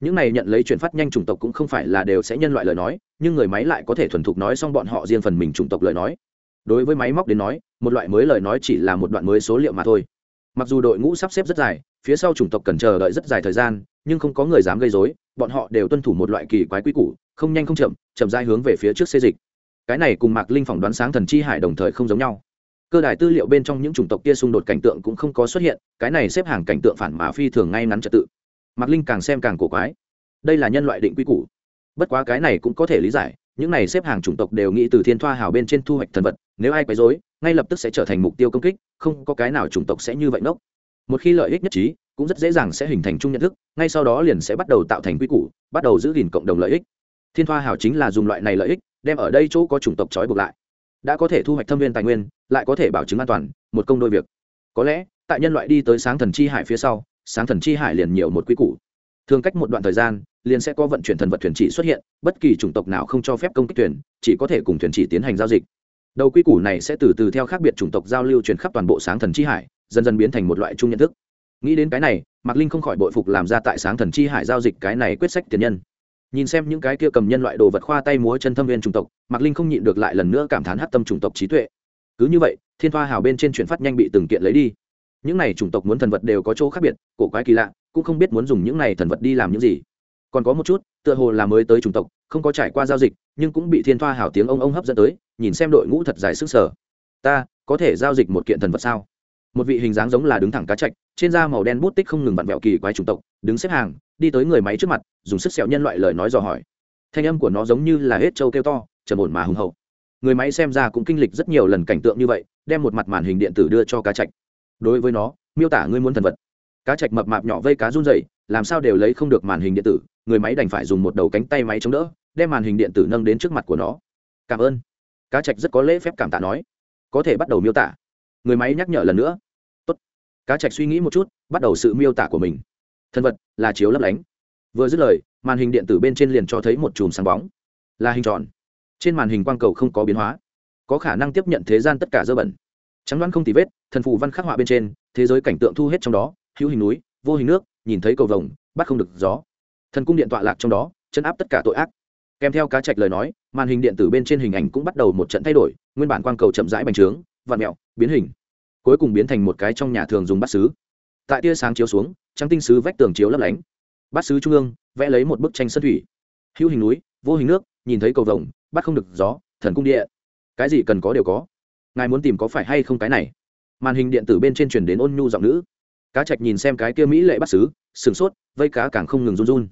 Những này nhận lấy chuyển phát nhanh chủng tộc cũng không phải là đều sẽ nhân loại lời nói, nhưng người máy lại có thể thuần thục nói xong bọn họ riêng phần mình chủng tộc lời nói. Đối với máy móc đến nói, một loại mới lời nói chỉ là một đoạn mới số liệu mà thôi. Mặc dù đội ngũ sắp xếp rất dài, phía sau chủng tộc cần chờ đợi rất dài thời gian, nhưng không có người dám gây dối bọn họ đều tuân thủ một loại kỳ quái quy củ, không nhanh không chậm chậm dai hướng về phía trước xê dịch cái này cùng mạc linh phỏng đoán sáng thần chi hải đồng thời không giống nhau. Cơ đài tư liệu bên trong những chủng tộc kia xung đột cảnh tượng cũng không có xuất hiện, cái này xếp hàng cảnh tượng phản mà phi thường ngay ngắn trật tự. Mạc linh càng xem càng cổ quái. Đây là nhân loại định quy củ. Bất quá cái này cũng có thể lý giải, những này xếp hàng chủng tộc đều nghĩ từ thiên thoa hào bên trên thu hoạch thần vật, nếu ai quấy rối, ngay lập tức sẽ trở thành mục tiêu công kích, không có cái nào chủng tộc sẽ như vậy nốc. Một khi lợi ích nhất trí, cũng rất dễ dàng sẽ hình thành chung nhận thức, ngay sau đó liền sẽ bắt đầu tạo thành quy củ, bắt đầu giữ gìn cộng đồng lợi ích thiên thoa hào chính là dùng loại này lợi ích, đem ở đây chỗ có chủng tộc trói buộc lại. Đã có thể thu hoạch thâm viên tài nguyên, lại có thể bảo chứng an toàn, một công đôi việc. Có lẽ, tại nhân loại đi tới sáng thần chi hải phía sau, sáng thần chi hải liền nhiều một quy củ. Thường cách một đoạn thời gian, liền sẽ có vận chuyển thần vật thuyền chỉ xuất hiện, bất kỳ chủng tộc nào không cho phép công kích thuyền, chỉ có thể cùng thuyền chỉ tiến hành giao dịch. Đầu quy củ này sẽ từ từ theo khác biệt chủng tộc giao lưu truyền khắp toàn bộ sáng thần chi hải, dần dần biến thành một loại chung nhận thức. Nghĩ đến cái này, mạc linh không khỏi bội phục làm ra tại sáng thần chi hải giao dịch cái này quyết sách tiền nhân nhìn xem những cái kia cầm nhân loại đồ vật khoa tay múa chân thâm viên chủng tộc, mạc linh không nhịn được lại lần nữa cảm thán hát tâm chủng tộc trí tuệ. Cứ như vậy, thiên thoa hào bên trên chuyển phát nhanh bị từng kiện lấy đi. Những này chủng tộc muốn thần vật đều có chỗ khác biệt, cổ quái kỳ lạ, cũng không biết muốn dùng những này thần vật đi làm những gì. Còn có một chút, tựa hồ là mới tới chủng tộc, không có trải qua giao dịch, nhưng cũng bị thiên thoa hào tiếng ông ông hấp dẫn tới, nhìn xem đội ngũ thật dài sức sở. Ta, có thể giao dịch một kiện thần vật sao? Một vị hình dáng giống là đứng thẳng cá chạch, trên da màu đen bút tích không ngừng vặn vẹo kỳ quái chủng tộc, đứng xếp hàng đi tới người máy trước mặt, dùng sức sẹo nhân loại lời nói dò hỏi. Thanh âm của nó giống như là hết trâu kêu to, trầm ổn mà hùng hậu. Người máy xem ra cũng kinh lịch rất nhiều lần cảnh tượng như vậy, đem một mặt màn hình điện tử đưa cho cá chạch đối với nó, miêu tả ngươi muốn thần vật. Cá chạch mập mạp nhỏ vây cá run dày làm sao đều lấy không được màn hình điện tử, người máy đành phải dùng một đầu cánh tay máy chống đỡ, đem màn hình điện tử nâng đến trước mặt của nó. Cảm ơn. Cá chạch rất có lễ phép cảm tạ nói. Có thể bắt đầu miêu tả. Người máy nhắc nhở lần nữa. Tốt. cá chạch suy nghĩ một chút, bắt đầu sự miêu tả của mình thân vật là chiếu lấp lánh. Vừa dứt lời, màn hình điện tử bên trên liền cho thấy một chùm sáng bóng. Là hình tròn. Trên màn hình quang cầu không có biến hóa. Có khả năng tiếp nhận thế gian tất cả dơ bẩn. Trắng đoán không tì vết, thần phù văn khắc họa bên trên, thế giới cảnh tượng thu hết trong đó, hữu hình núi, vô hình nước, nhìn thấy cầu vồng, bắt không được gió. Thần cung điện tọa lạc trong đó, chấn áp tất cả tội ác. Kèm theo cá trạch lời nói, màn hình điện tử bên trên hình ảnh cũng bắt đầu một trận thay đổi, nguyên bản quang cầu chậm rãi bành trướng vạn mẹo, biến hình. Cuối cùng biến thành một cái trong nhà thường dùng bắt xứ. Tại tia sáng chiếu xuống trắng tinh sứ vách tường chiếu lấp lánh. Bát sứ trung ương vẽ lấy một bức tranh sân thủy. Hữu hình núi, vô hình nước, nhìn thấy cầu vồng, bắt không được gió, thần cung địa. Cái gì cần có đều có. Ngài muốn tìm có phải hay không cái này? Màn hình điện tử bên trên truyền đến ôn nhu giọng nữ. Cá trạch nhìn xem cái kia mỹ lệ bắt xứ sửng sốt, vây cá càng không ngừng run run.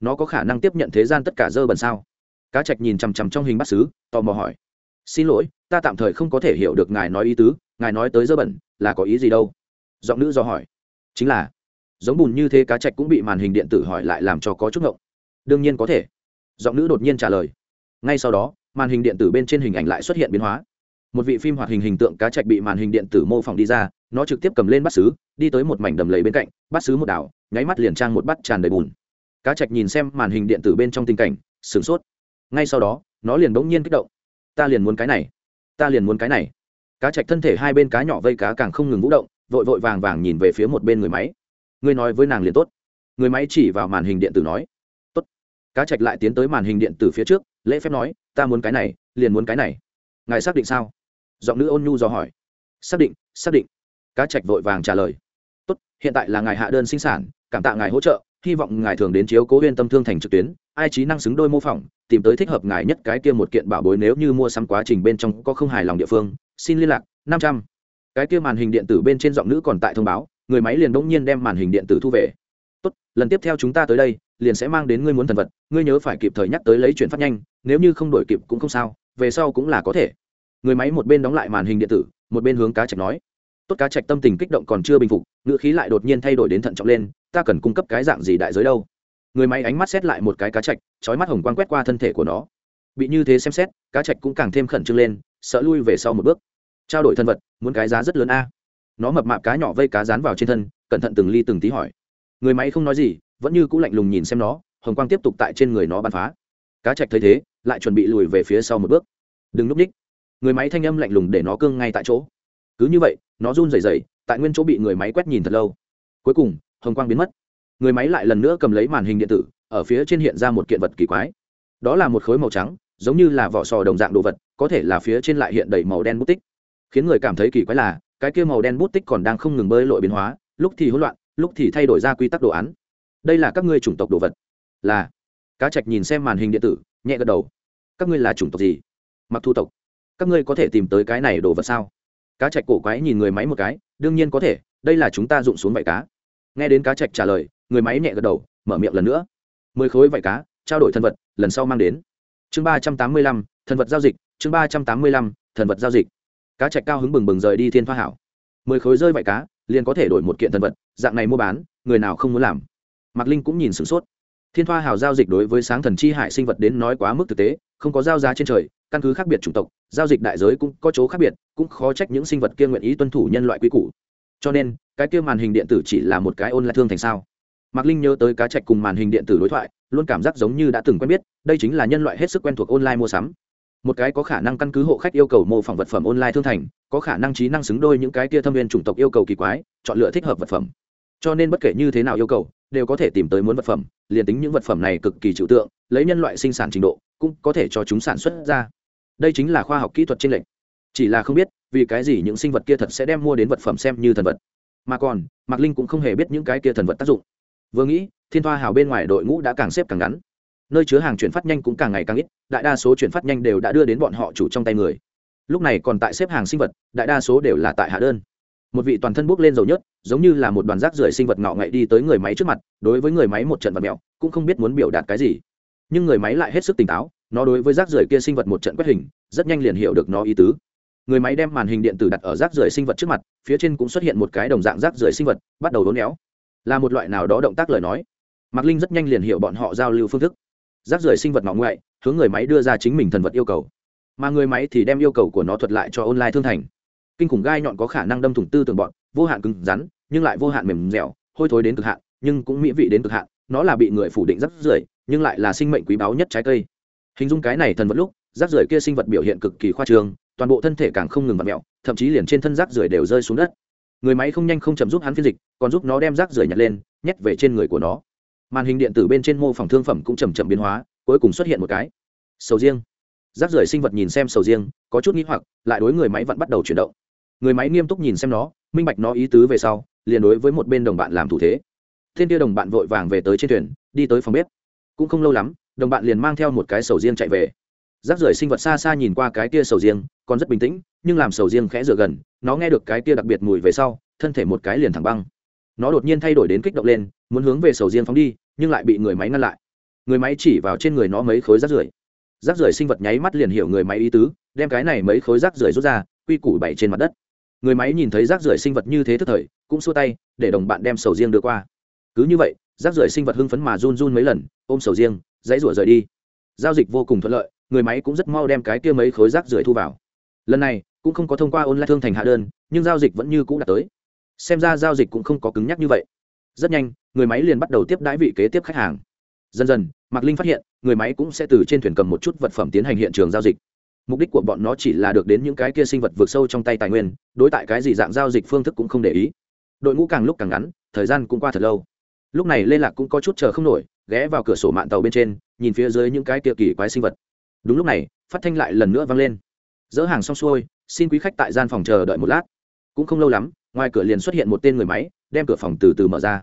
Nó có khả năng tiếp nhận thế gian tất cả dơ bẩn sao? Cá trạch nhìn chằm chằm trong hình bắt xứ tò mò hỏi. Xin lỗi, ta tạm thời không có thể hiểu được ngài nói ý tứ, ngài nói tới dơ bẩn là có ý gì đâu? Giọng nữ do hỏi. Chính là giống bùn như thế cá trạch cũng bị màn hình điện tử hỏi lại làm cho có chút ngộng. Đương nhiên có thể. Giọng nữ đột nhiên trả lời. Ngay sau đó, màn hình điện tử bên trên hình ảnh lại xuất hiện biến hóa. Một vị phim hoạt hình hình tượng cá trạch bị màn hình điện tử mô phỏng đi ra, nó trực tiếp cầm lên bát xứ đi tới một mảnh đầm lầy bên cạnh, bát xứ một đảo, nháy mắt liền trang một bát tràn đầy bùn. Cá trạch nhìn xem màn hình điện tử bên trong tình cảnh, sửng sốt. Ngay sau đó, nó liền bỗng nhiên kích động. Ta liền muốn cái này. Ta liền muốn cái này. Cá trạch thân thể hai bên cá nhỏ vây cá càng không ngừng vũ động, vội vội vàng vàng nhìn về phía một bên người máy ngươi nói với nàng liền tốt. Người máy chỉ vào màn hình điện tử nói, tốt. Cá trạch lại tiến tới màn hình điện tử phía trước, lễ phép nói, ta muốn cái này, liền muốn cái này. Ngài xác định sao? Giọng nữ ôn nhu dò hỏi. Xác định xác định. Cá trạch vội vàng trả lời. Tốt, hiện tại là ngài hạ đơn sinh sản, cảm tạ ngài hỗ trợ, hy vọng ngài thường đến chiếu cố huyên tâm thương thành trực tuyến, ai trí năng xứng đôi mô phỏng, tìm tới thích hợp ngài nhất cái kia một kiện bảo bối nếu như mua sắm quá trình bên trong có không hài lòng địa phương, xin liên lạc, năm trăm. Cái kia màn hình điện tử bên trên giọng nữ còn tại thông báo người máy liền bỗng nhiên đem màn hình điện tử thu về. Tốt, lần tiếp theo chúng ta tới đây, liền sẽ mang đến ngươi muốn thần vật, ngươi nhớ phải kịp thời nhắc tới lấy chuyển phát nhanh, nếu như không đổi kịp cũng không sao, về sau cũng là có thể. Người máy một bên đóng lại màn hình điện tử, một bên hướng cá trạch nói. Tốt, cá trạch tâm tình kích động còn chưa bình phục, ngữ khí lại đột nhiên thay đổi đến thận trọng lên, ta cần cung cấp cái dạng gì đại giới đâu? Người máy ánh mắt xét lại một cái cá trạch trói mắt hồng quang quét qua thân thể của nó. Bị như thế xem xét, cá trạch cũng càng thêm khẩn trương lên, sợ lui về sau một bước. Trao đổi thân vật, muốn cái giá rất lớn a nó mập mạp cá nhỏ vây cá rán vào trên thân, cẩn thận từng ly từng tí hỏi. Người máy không nói gì, vẫn như cũng lạnh lùng nhìn xem nó, hồng quang tiếp tục tại trên người nó bắn phá. Cá trạch thấy thế, lại chuẩn bị lùi về phía sau một bước. Đừng núp ních. Người máy thanh âm lạnh lùng để nó cương ngay tại chỗ. Cứ như vậy, nó run rẩy rẩy, tại nguyên chỗ bị người máy quét nhìn thật lâu. Cuối cùng, hồng quang biến mất. Người máy lại lần nữa cầm lấy màn hình điện tử, ở phía trên hiện ra một kiện vật kỳ quái. Đó là một khối màu trắng, giống như là vỏ sò đồng dạng đồ vật, có thể là phía trên lại hiện đầy màu đen bút tích. Khiến người cảm thấy kỳ quái là cái kia màu đen bút tích còn đang không ngừng bơi lội biến hóa, lúc thì hỗn loạn, lúc thì thay đổi ra quy tắc đồ án. Đây là các ngươi chủng tộc đồ vật. Là. Cá trạch nhìn xem màn hình điện tử, nhẹ gật đầu. Các ngươi là chủng tộc gì? Mặc thu tộc. Các ngươi có thể tìm tới cái này đồ vật sao? Cá trạch cổ quái nhìn người máy một cái, đương nhiên có thể, đây là chúng ta dụng xuống vải cá. Nghe đến cá trạch trả lời, người máy nhẹ gật đầu, mở miệng lần nữa. Mười khối vải cá, trao đổi thân vật, lần sau mang đến. Chương ba trăm tám mươi lăm thần vật giao dịch, chương ba trăm tám mươi lăm thần vật giao dịch cá trạch cao hứng bừng bừng rời đi thiên thoa hảo. Mười khối rơi vải cá, liền có thể đổi một kiện thần vật, dạng này mua bán, người nào không muốn làm. Mạc linh cũng nhìn sửng sốt. Thiên thoa hào giao dịch đối với sáng thần chi hại sinh vật đến nói quá mức thực tế, không có giao giá trên trời, căn cứ khác biệt chủng tộc, giao dịch đại giới cũng có chỗ khác biệt, cũng khó trách những sinh vật kia nguyện ý tuân thủ nhân loại quy củ. Cho nên, cái kia màn hình điện tử chỉ là một cái ôn lại thương thành sao? Mạc linh nhớ tới cá trạch cùng màn hình điện tử đối thoại, luôn cảm giác giống như đã từng quen biết, đây chính là nhân loại hết sức quen thuộc online mua sắm một cái có khả năng căn cứ hộ khách yêu cầu mô phỏng vật phẩm online thương thành, có khả năng trí năng xứng đôi những cái kia thâm viên chủng tộc yêu cầu kỳ quái, chọn lựa thích hợp vật phẩm. Cho nên bất kể như thế nào yêu cầu, đều có thể tìm tới muốn vật phẩm, liền tính những vật phẩm này cực kỳ trừu tượng, lấy nhân loại sinh sản trình độ, cũng có thể cho chúng sản xuất ra. Đây chính là khoa học kỹ thuật trên lệnh chỉ là không biết, vì cái gì những sinh vật kia thật sẽ đem mua đến vật phẩm xem như thần vật. Mà còn, mạc linh cũng không hề biết những cái kia thần vật tác dụng. Vừa nghĩ, thiên thoa hào bên ngoài đội ngũ đã càng xếp càng ngắn nơi chứa hàng chuyển phát nhanh cũng càng ngày càng ít đại đa số chuyển phát nhanh đều đã đưa đến bọn họ chủ trong tay người. Lúc này còn tại xếp hàng sinh vật đại đa số đều là tại hạ đơn. Một vị toàn thân bốc lên dầu nhất, giống như là một đoàn rác rưởi sinh vật ngọ ngậy đi tới người máy trước mặt đối với người máy một trận vật mẹo cũng không biết muốn biểu đạt cái gì. Nhưng người máy lại hết sức tỉnh táo nó đối với rác rưởi kia sinh vật một trận quét hình rất nhanh liền hiểu được nó ý tứ. Người máy đem màn hình điện tử đặt ở rác rưởi sinh vật trước mặt phía trên cũng xuất hiện một cái đồng dạng rác rưởi sinh vật bắt đầu đốn éo. Là một loại nào đó động tác lời nói. Mạc linh rất nhanh liền hiểu bọn họ giao lưu phương thức rác rưởi sinh vật ngọ ngoại, hướng người máy đưa ra chính mình thần vật yêu cầu. Mà người máy thì đem yêu cầu của nó thuật lại cho online thương thành. Kinh khủng gai nhọn có khả năng đâm thủng tư tưởng bọn, vô hạn cứng rắn, nhưng lại vô hạn mềm dẻo, hôi thối đến cực hạn, nhưng cũng mỹ vị đến cực hạn. Nó là bị người phủ định rác rưởi, nhưng lại là sinh mệnh quý báu nhất trái cây. Hình dung cái này thần vật lúc, rác rưởi kia sinh vật biểu hiện cực kỳ khoa trương, toàn bộ thân thể càng không ngừng vặt mẹo thậm chí liền trên thân rác rưởi đều rơi xuống đất. Người máy không nhanh không chậm giúp hắn phiên dịch, còn giúp nó đem rác rưởi nhặt lên, nhét về trên người của nó màn hình điện tử bên trên mô phỏng thương phẩm cũng chầm chậm biến hóa, cuối cùng xuất hiện một cái. Sầu riêng. Rác rưởi sinh vật nhìn xem sầu riêng, có chút nghĩ hoặc, lại đối người máy vẫn bắt đầu chuyển động. Người máy nghiêm túc nhìn xem nó, minh bạch nó ý tứ về sau, liền đối với một bên đồng bạn làm thủ thế. Thiên tia đồng bạn vội vàng về tới trên thuyền, đi tới phòng bếp. Cũng không lâu lắm, đồng bạn liền mang theo một cái sầu riêng chạy về. Rác rưởi sinh vật xa xa nhìn qua cái kia sầu riêng, còn rất bình tĩnh, nhưng làm sầu riêng khẽ rửa gần, nó nghe được cái kia đặc biệt mùi về sau, thân thể một cái liền thẳng băng nó đột nhiên thay đổi đến kích động lên, muốn hướng về sầu riêng phóng đi, nhưng lại bị người máy ngăn lại. Người máy chỉ vào trên người nó mấy khối rác rưởi. Rác rưởi sinh vật nháy mắt liền hiểu người máy ý tứ, đem cái này mấy khối rác rưởi rút ra, quy củ bảy trên mặt đất. Người máy nhìn thấy rác rưởi sinh vật như thế thức thời, cũng xua tay, để đồng bạn đem sầu riêng đưa qua. Cứ như vậy, rác rưởi sinh vật hưng phấn mà run run mấy lần, ôm sầu riêng, dãy rủa rời đi. Giao dịch vô cùng thuận lợi, người máy cũng rất mau đem cái kia mấy khối rác rưởi thu vào. Lần này, cũng không có thông qua online thương thành hạ đơn, nhưng giao dịch vẫn như cũ đã tới xem ra giao dịch cũng không có cứng nhắc như vậy. Rất nhanh, người máy liền bắt đầu tiếp đãi vị kế tiếp khách hàng. Dần dần, mạc linh phát hiện, người máy cũng sẽ từ trên thuyền cầm một chút vật phẩm tiến hành hiện trường giao dịch. Mục đích của bọn nó chỉ là được đến những cái kia sinh vật vượt sâu trong tay tài nguyên, đối tại cái gì dạng giao dịch phương thức cũng không để ý. Đội ngũ càng lúc càng ngắn, thời gian cũng qua thật lâu. Lúc này lê lạc cũng có chút chờ không nổi, ghé vào cửa sổ mạng tàu bên trên, nhìn phía dưới những cái kia kỳ quái sinh vật. Đúng lúc này, phát thanh lại lần nữa vang lên. Dỡ hàng xong xuôi, xin quý khách tại gian phòng chờ đợi một lát. Cũng không lâu lắm ngoài cửa liền xuất hiện một tên người máy, đem cửa phòng từ từ mở ra.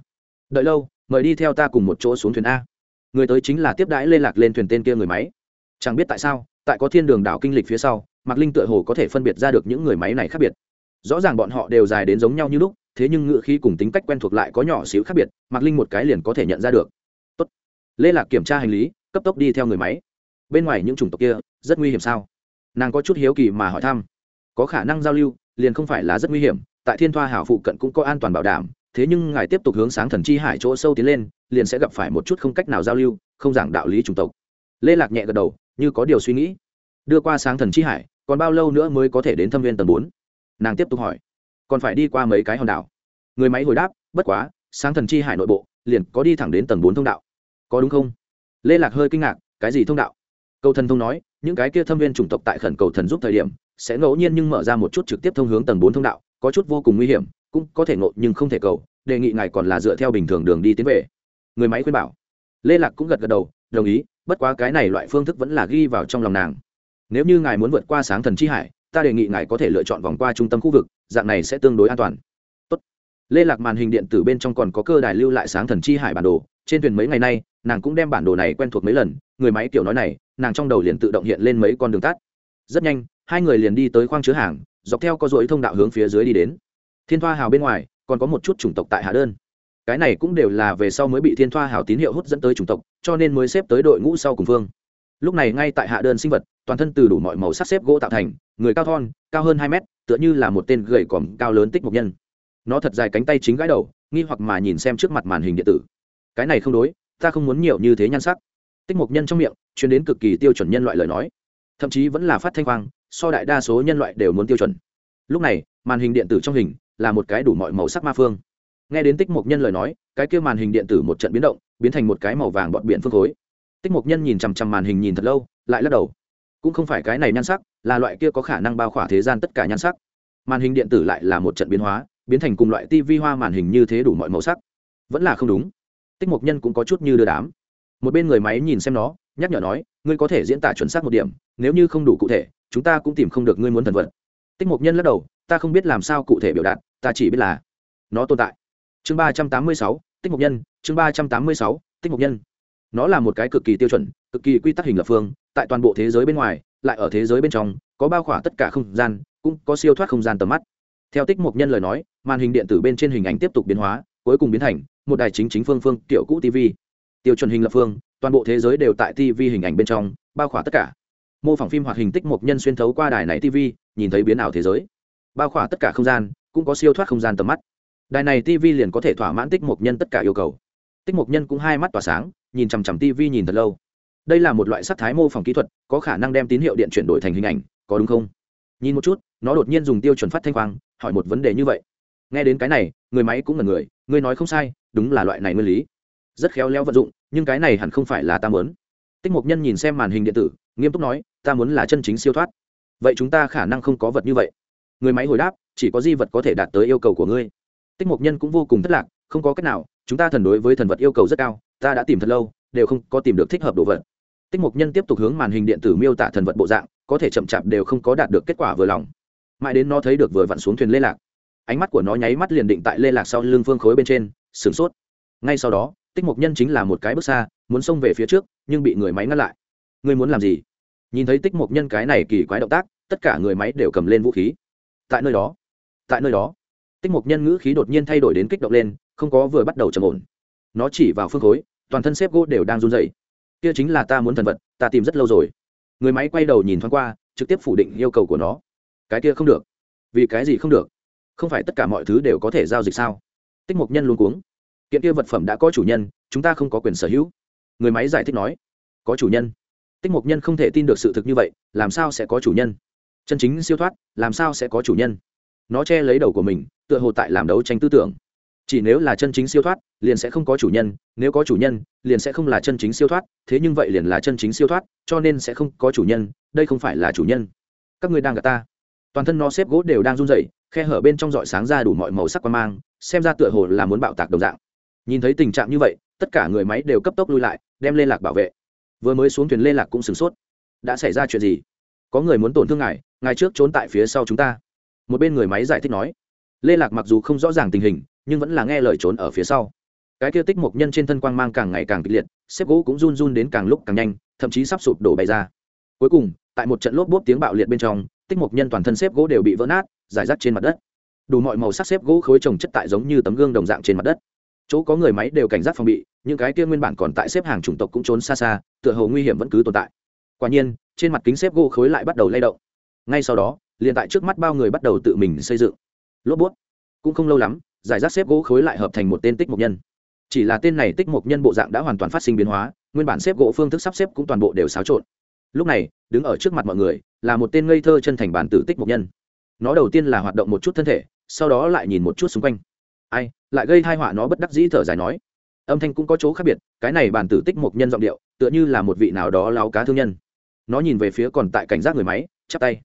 Đợi lâu, mời đi theo ta cùng một chỗ xuống thuyền a. Người tới chính là tiếp đãi lê lạc lên thuyền tên kia người máy. Chẳng biết tại sao, tại có thiên đường đảo kinh lịch phía sau, mạc linh tựa hồ có thể phân biệt ra được những người máy này khác biệt. Rõ ràng bọn họ đều dài đến giống nhau như lúc, thế nhưng ngựa khí cùng tính cách quen thuộc lại có nhỏ xíu khác biệt, mạc linh một cái liền có thể nhận ra được. Tốt. lê lạc kiểm tra hành lý, cấp tốc đi theo người máy. Bên ngoài những chủng tộc kia, rất nguy hiểm sao? Nàng có chút hiếu kỳ mà hỏi thăm. Có khả năng giao lưu, liền không phải là rất nguy hiểm tại thiên thoa hảo phụ cận cũng có an toàn bảo đảm, thế nhưng ngài tiếp tục hướng sáng thần chi hải chỗ sâu tiến lên, liền sẽ gặp phải một chút không cách nào giao lưu, không giảng đạo lý chủng tộc. Lê lạc nhẹ gật đầu, như có điều suy nghĩ. Đưa qua sáng thần chi hải, còn bao lâu nữa mới có thể đến thâm viên tầng bốn? Nàng tiếp tục hỏi. Còn phải đi qua mấy cái hòn đảo? Người máy hồi đáp, bất quá, sáng thần chi hải nội bộ, liền có đi thẳng đến tầng bốn thông đạo. Có đúng không? Lê lạc hơi kinh ngạc, cái gì thông đạo? Cầu thần thông nói, những cái kia thâm viên chủng tộc tại khẩn cầu thần giúp thời điểm, sẽ ngẫu nhiên nhưng mở ra một chút trực tiếp thông hướng tầng bốn thông đạo có chút vô cùng nguy hiểm, cũng có thể ngộ nhưng không thể cầu, đề nghị ngài còn là dựa theo bình thường đường đi tiến về. Người máy khuyên bảo. Lê lạc cũng gật gật đầu, đồng ý, bất quá cái này loại phương thức vẫn là ghi vào trong lòng nàng. Nếu như ngài muốn vượt qua sáng thần chi hải, ta đề nghị ngài có thể lựa chọn vòng qua trung tâm khu vực, dạng này sẽ tương đối an toàn. Tốt. lê lạc màn hình điện tử bên trong còn có cơ đài lưu lại sáng thần chi hải bản đồ, trên thuyền mấy ngày nay, nàng cũng đem bản đồ này quen thuộc mấy lần, người máy kiểu nói này, nàng trong đầu liền tự động hiện lên mấy con đường tắt. Rất nhanh, hai người liền đi tới khoang chứa hàng dọc theo có dối thông đạo hướng phía dưới đi đến. Thiên thoa hào bên ngoài, còn có một chút chủng tộc tại hạ đơn. Cái này cũng đều là về sau mới bị thiên thoa hào tín hiệu hút dẫn tới chủng tộc, cho nên mới xếp tới đội ngũ sau cùng phương. Lúc này ngay tại hạ đơn sinh vật, toàn thân từ đủ mọi màu sắc xếp gỗ tạo thành, người cao thon, cao hơn hai mét, tựa như là một tên gầy còm cao lớn tích mục nhân. Nó thật dài cánh tay chính gãi đầu, nghi hoặc mà nhìn xem trước mặt màn hình điện tử. Cái này không đối, ta không muốn nhiều như thế nhan sắc. Tích mục nhân trong miệng chuyển đến cực kỳ tiêu chuẩn nhân loại lời nói. Thậm chí vẫn là phát thanh quang so đại đa số nhân loại đều muốn tiêu chuẩn. Lúc này, màn hình điện tử trong hình là một cái đủ mọi màu sắc ma phương. Nghe đến tích mục nhân lời nói, cái kia màn hình điện tử một trận biến động, biến thành một cái màu vàng bọt biển phương khối. Tích mục nhân nhìn chằm chằm màn hình nhìn thật lâu, lại lắc đầu. Cũng không phải cái này nhan sắc, là loại kia có khả năng bao khỏa thế gian tất cả nhan sắc. Màn hình điện tử lại là một trận biến hóa, biến thành cùng loại tivi hoa màn hình như thế đủ mọi màu sắc. Vẫn là không đúng. Tích mục nhân cũng có chút như đưa đám. Một bên người máy nhìn xem nó, nhắc nhở nói, ngươi có thể diễn tả chuẩn xác một điểm, nếu như không đủ cụ thể chúng ta cũng tìm không được ngươi muốn thần vật. Tích mục nhân lắc đầu, ta không biết làm sao cụ thể biểu đạt, ta chỉ biết là nó tồn tại. Chương ba trăm tám mươi sáu, tích mục nhân, chương ba trăm tám mươi sáu, tích mục nhân. Nó là một cái cực kỳ tiêu chuẩn, cực kỳ quy tắc hình lập phương, tại toàn bộ thế giới bên ngoài, lại ở thế giới bên trong, có bao khỏa tất cả không gian, cũng có siêu thoát không gian tầm mắt. Theo tích mục nhân lời nói, màn hình điện tử bên trên hình ảnh tiếp tục biến hóa, cuối cùng biến thành một đài chính chính phương phương kiểu cũ tv tiêu chuẩn hình lập phương, toàn bộ thế giới đều tại tv hình ảnh bên trong, bao khỏa tất cả mô phỏng phim hoạt hình tích một nhân xuyên thấu qua đài này tv, nhìn thấy biến ảo thế giới. Bao khỏa tất cả không gian, cũng có siêu thoát không gian tầm mắt. Đài này tv liền có thể thỏa mãn tích một nhân tất cả yêu cầu. Tích một nhân cũng hai mắt tỏa sáng, nhìn chằm chằm tv nhìn thật lâu. Đây là một loại sắc thái mô phỏng kỹ thuật, có khả năng đem tín hiệu điện chuyển đổi thành hình ảnh, có đúng không? Nhìn một chút, nó đột nhiên dùng tiêu chuẩn phát thanh quang, hỏi một vấn đề như vậy. Nghe đến cái này, người máy cũng là người người nói không sai, đúng là loại này nguyên lý. Rất khéo léo vận dụng, nhưng cái này hẳn không phải là ta mớn tích mục nhân nhìn xem màn hình điện tử, nghiêm túc nói ta muốn là chân chính siêu thoát. Vậy chúng ta khả năng không có vật như vậy. Người máy hồi đáp, chỉ có di vật có thể đạt tới yêu cầu của ngươi. Tích mục nhân cũng vô cùng thất lạc, không có cách nào, chúng ta thần đối với thần vật yêu cầu rất cao, ta đã tìm thật lâu, đều không có tìm được thích hợp đồ vật. Tích mục nhân tiếp tục hướng màn hình điện tử miêu tả thần vật bộ dạng, có thể chậm chạp đều không có đạt được kết quả vừa lòng. Mãi đến nó thấy được vừa vặn xuống thuyền lê lạc, ánh mắt của nó nháy mắt liền định tại lê lạc sau lưng phương khối bên trên, sửng sốt. Ngay sau đó, tích mục nhân chính là một cái bước xa, muốn xông về phía trước, nhưng bị người máy ngăn lại. Ngươi muốn làm gì? Nhìn thấy tích mục nhân cái này kỳ quái động tác, tất cả người máy đều cầm lên vũ khí. Tại nơi đó, tại nơi đó, tích mục nhân ngữ khí đột nhiên thay đổi đến kích động lên, không có vừa bắt đầu trầm ổn. Nó chỉ vào phương khối, toàn thân xếp gỗ đều đang run dậy kia chính là ta muốn thần vật, ta tìm rất lâu rồi. Người máy quay đầu nhìn thoáng qua, trực tiếp phủ định yêu cầu của nó. Cái kia không được. Vì cái gì không được? Không phải tất cả mọi thứ đều có thể giao dịch sao? Tích mục nhân luôn cuống. Kiện kia vật phẩm đã có chủ nhân, chúng ta không có quyền sở hữu. Người máy giải thích nói. Có chủ nhân tích mục nhân không thể tin được sự thực như vậy, làm sao sẽ có chủ nhân? Chân chính siêu thoát, làm sao sẽ có chủ nhân? Nó che lấy đầu của mình, tựa hồ tại làm đấu tranh tư tưởng. Chỉ nếu là chân chính siêu thoát, liền sẽ không có chủ nhân, nếu có chủ nhân, liền sẽ không là chân chính siêu thoát, thế nhưng vậy liền là chân chính siêu thoát, cho nên sẽ không có chủ nhân, đây không phải là chủ nhân. Các ngươi đang gặp ta. Toàn thân nó xếp gỗ đều đang run rẩy, khe hở bên trong dọi sáng ra đủ mọi màu sắc quan mang, xem ra tựa hồ là muốn bạo tạc đồng dạng. Nhìn thấy tình trạng như vậy, tất cả người máy đều cấp tốc lui lại, đem liên lạc bảo vệ vừa mới xuống thuyền lê lạc cũng sửng sốt. Đã xảy ra chuyện gì? Có người muốn tổn thương ngài ngài trước trốn tại phía sau chúng ta. Một bên người máy giải thích nói. Lê lạc mặc dù không rõ ràng tình hình, nhưng vẫn là nghe lời trốn ở phía sau. Cái kia tích mộc nhân trên thân quang mang càng ngày càng kịch liệt, xếp gỗ cũng run run đến càng lúc càng nhanh, thậm chí sắp sụp đổ bày ra. Cuối cùng, tại một trận lốp bốp tiếng bạo liệt bên trong, tích mộc nhân toàn thân xếp gỗ đều bị vỡ nát giải rác trên mặt đất. Đủ mọi màu sắc xếp gỗ khối trồng chất tại giống như tấm gương đồng dạng trên mặt đất chỗ có người máy đều cảnh giác phòng bị, những cái kia nguyên bản còn tại xếp hàng chủng tộc cũng trốn xa xa, tựa hồ nguy hiểm vẫn cứ tồn tại. Quả nhiên, trên mặt kính xếp gỗ khối lại bắt đầu lay động. Ngay sau đó, liền tại trước mắt bao người bắt đầu tự mình xây dựng. Lốp bút. Cũng không lâu lắm, giải rác xếp gỗ khối lại hợp thành một tên tích mục nhân. Chỉ là tên này tích mục nhân bộ dạng đã hoàn toàn phát sinh biến hóa, nguyên bản xếp gỗ phương thức sắp xếp cũng toàn bộ đều xáo trộn. Lúc này, đứng ở trước mặt mọi người, là một tên ngây thơ chân thành bản tử tích mục nhân. Nó đầu tiên là hoạt động một chút thân thể, sau đó lại nhìn một chút xung quanh. Ai lại gây thai họa nó bất đắc dĩ thở dài nói. Âm thanh cũng có chỗ khác biệt, cái này bản tử tích một nhân giọng điệu, tựa như là một vị nào đó lao cá thương nhân. Nó nhìn về phía còn tại cảnh giác người máy, chắp tay.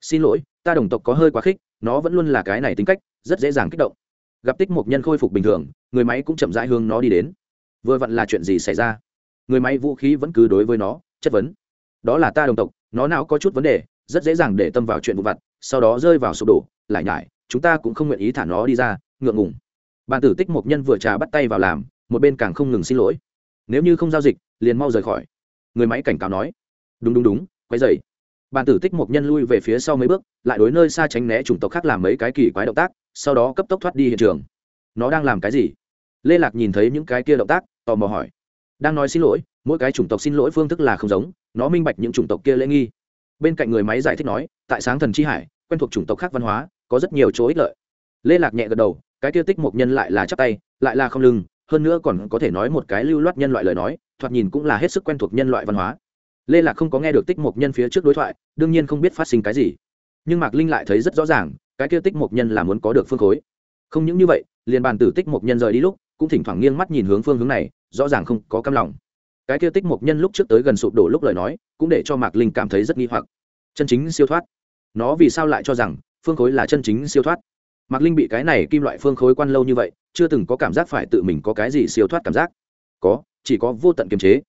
Xin lỗi, ta đồng tộc có hơi quá khích, nó vẫn luôn là cái này tính cách, rất dễ dàng kích động. Gặp tích một nhân khôi phục bình thường, người máy cũng chậm rãi hướng nó đi đến. Vừa vặn là chuyện gì xảy ra? Người máy vũ khí vẫn cứ đối với nó, chất vấn. Đó là ta đồng tộc, nó nào có chút vấn đề, rất dễ dàng để tâm vào chuyện vụ vặt, sau đó rơi vào sụp đổ, lại nhải, chúng ta cũng không nguyện ý thả nó đi ra, ngượng ngùng bàn tử tích một nhân vừa trà bắt tay vào làm, một bên càng không ngừng xin lỗi. Nếu như không giao dịch, liền mau rời khỏi. Người máy cảnh cáo nói. Đúng đúng đúng, quay dày bàn tử tích một nhân lui về phía sau mấy bước, lại đối nơi xa tránh né chủng tộc khác làm mấy cái kỳ quái động tác, sau đó cấp tốc thoát đi hiện trường. Nó đang làm cái gì? Lê lạc nhìn thấy những cái kia động tác, tò mò hỏi. Đang nói xin lỗi, mỗi cái chủng tộc xin lỗi phương thức là không giống, nó minh bạch những chủng tộc kia lễ nghi. Bên cạnh người máy giải thích nói, tại sáng thần chi hải, quen thuộc chủng tộc khác văn hóa, có rất nhiều chỗ ích lợi. Lê lạc nhẹ gật đầu cái kia tích một nhân lại là chắp tay, lại là không lưng, hơn nữa còn có thể nói một cái lưu loát nhân loại lời nói, thoạt nhìn cũng là hết sức quen thuộc nhân loại văn hóa. Lê lạc không có nghe được tích một nhân phía trước đối thoại, đương nhiên không biết phát sinh cái gì. Nhưng mạc linh lại thấy rất rõ ràng, cái kia tích một nhân là muốn có được phương khối. Không những như vậy, liền bàn tử tích một nhân rời đi lúc, cũng thỉnh thoảng nghiêng mắt nhìn hướng phương hướng này, rõ ràng không có căm lòng. Cái kia tích một nhân lúc trước tới gần sụp đổ lúc lời nói, cũng để cho mạc linh cảm thấy rất nghi hoặc. Chân chính siêu thoát. Nó vì sao lại cho rằng, phương khối là chân chính siêu thoát? Mạc linh bị cái này kim loại phương khối quan lâu như vậy, chưa từng có cảm giác phải tự mình có cái gì siêu thoát cảm giác. Có, chỉ có vô tận kiềm chế.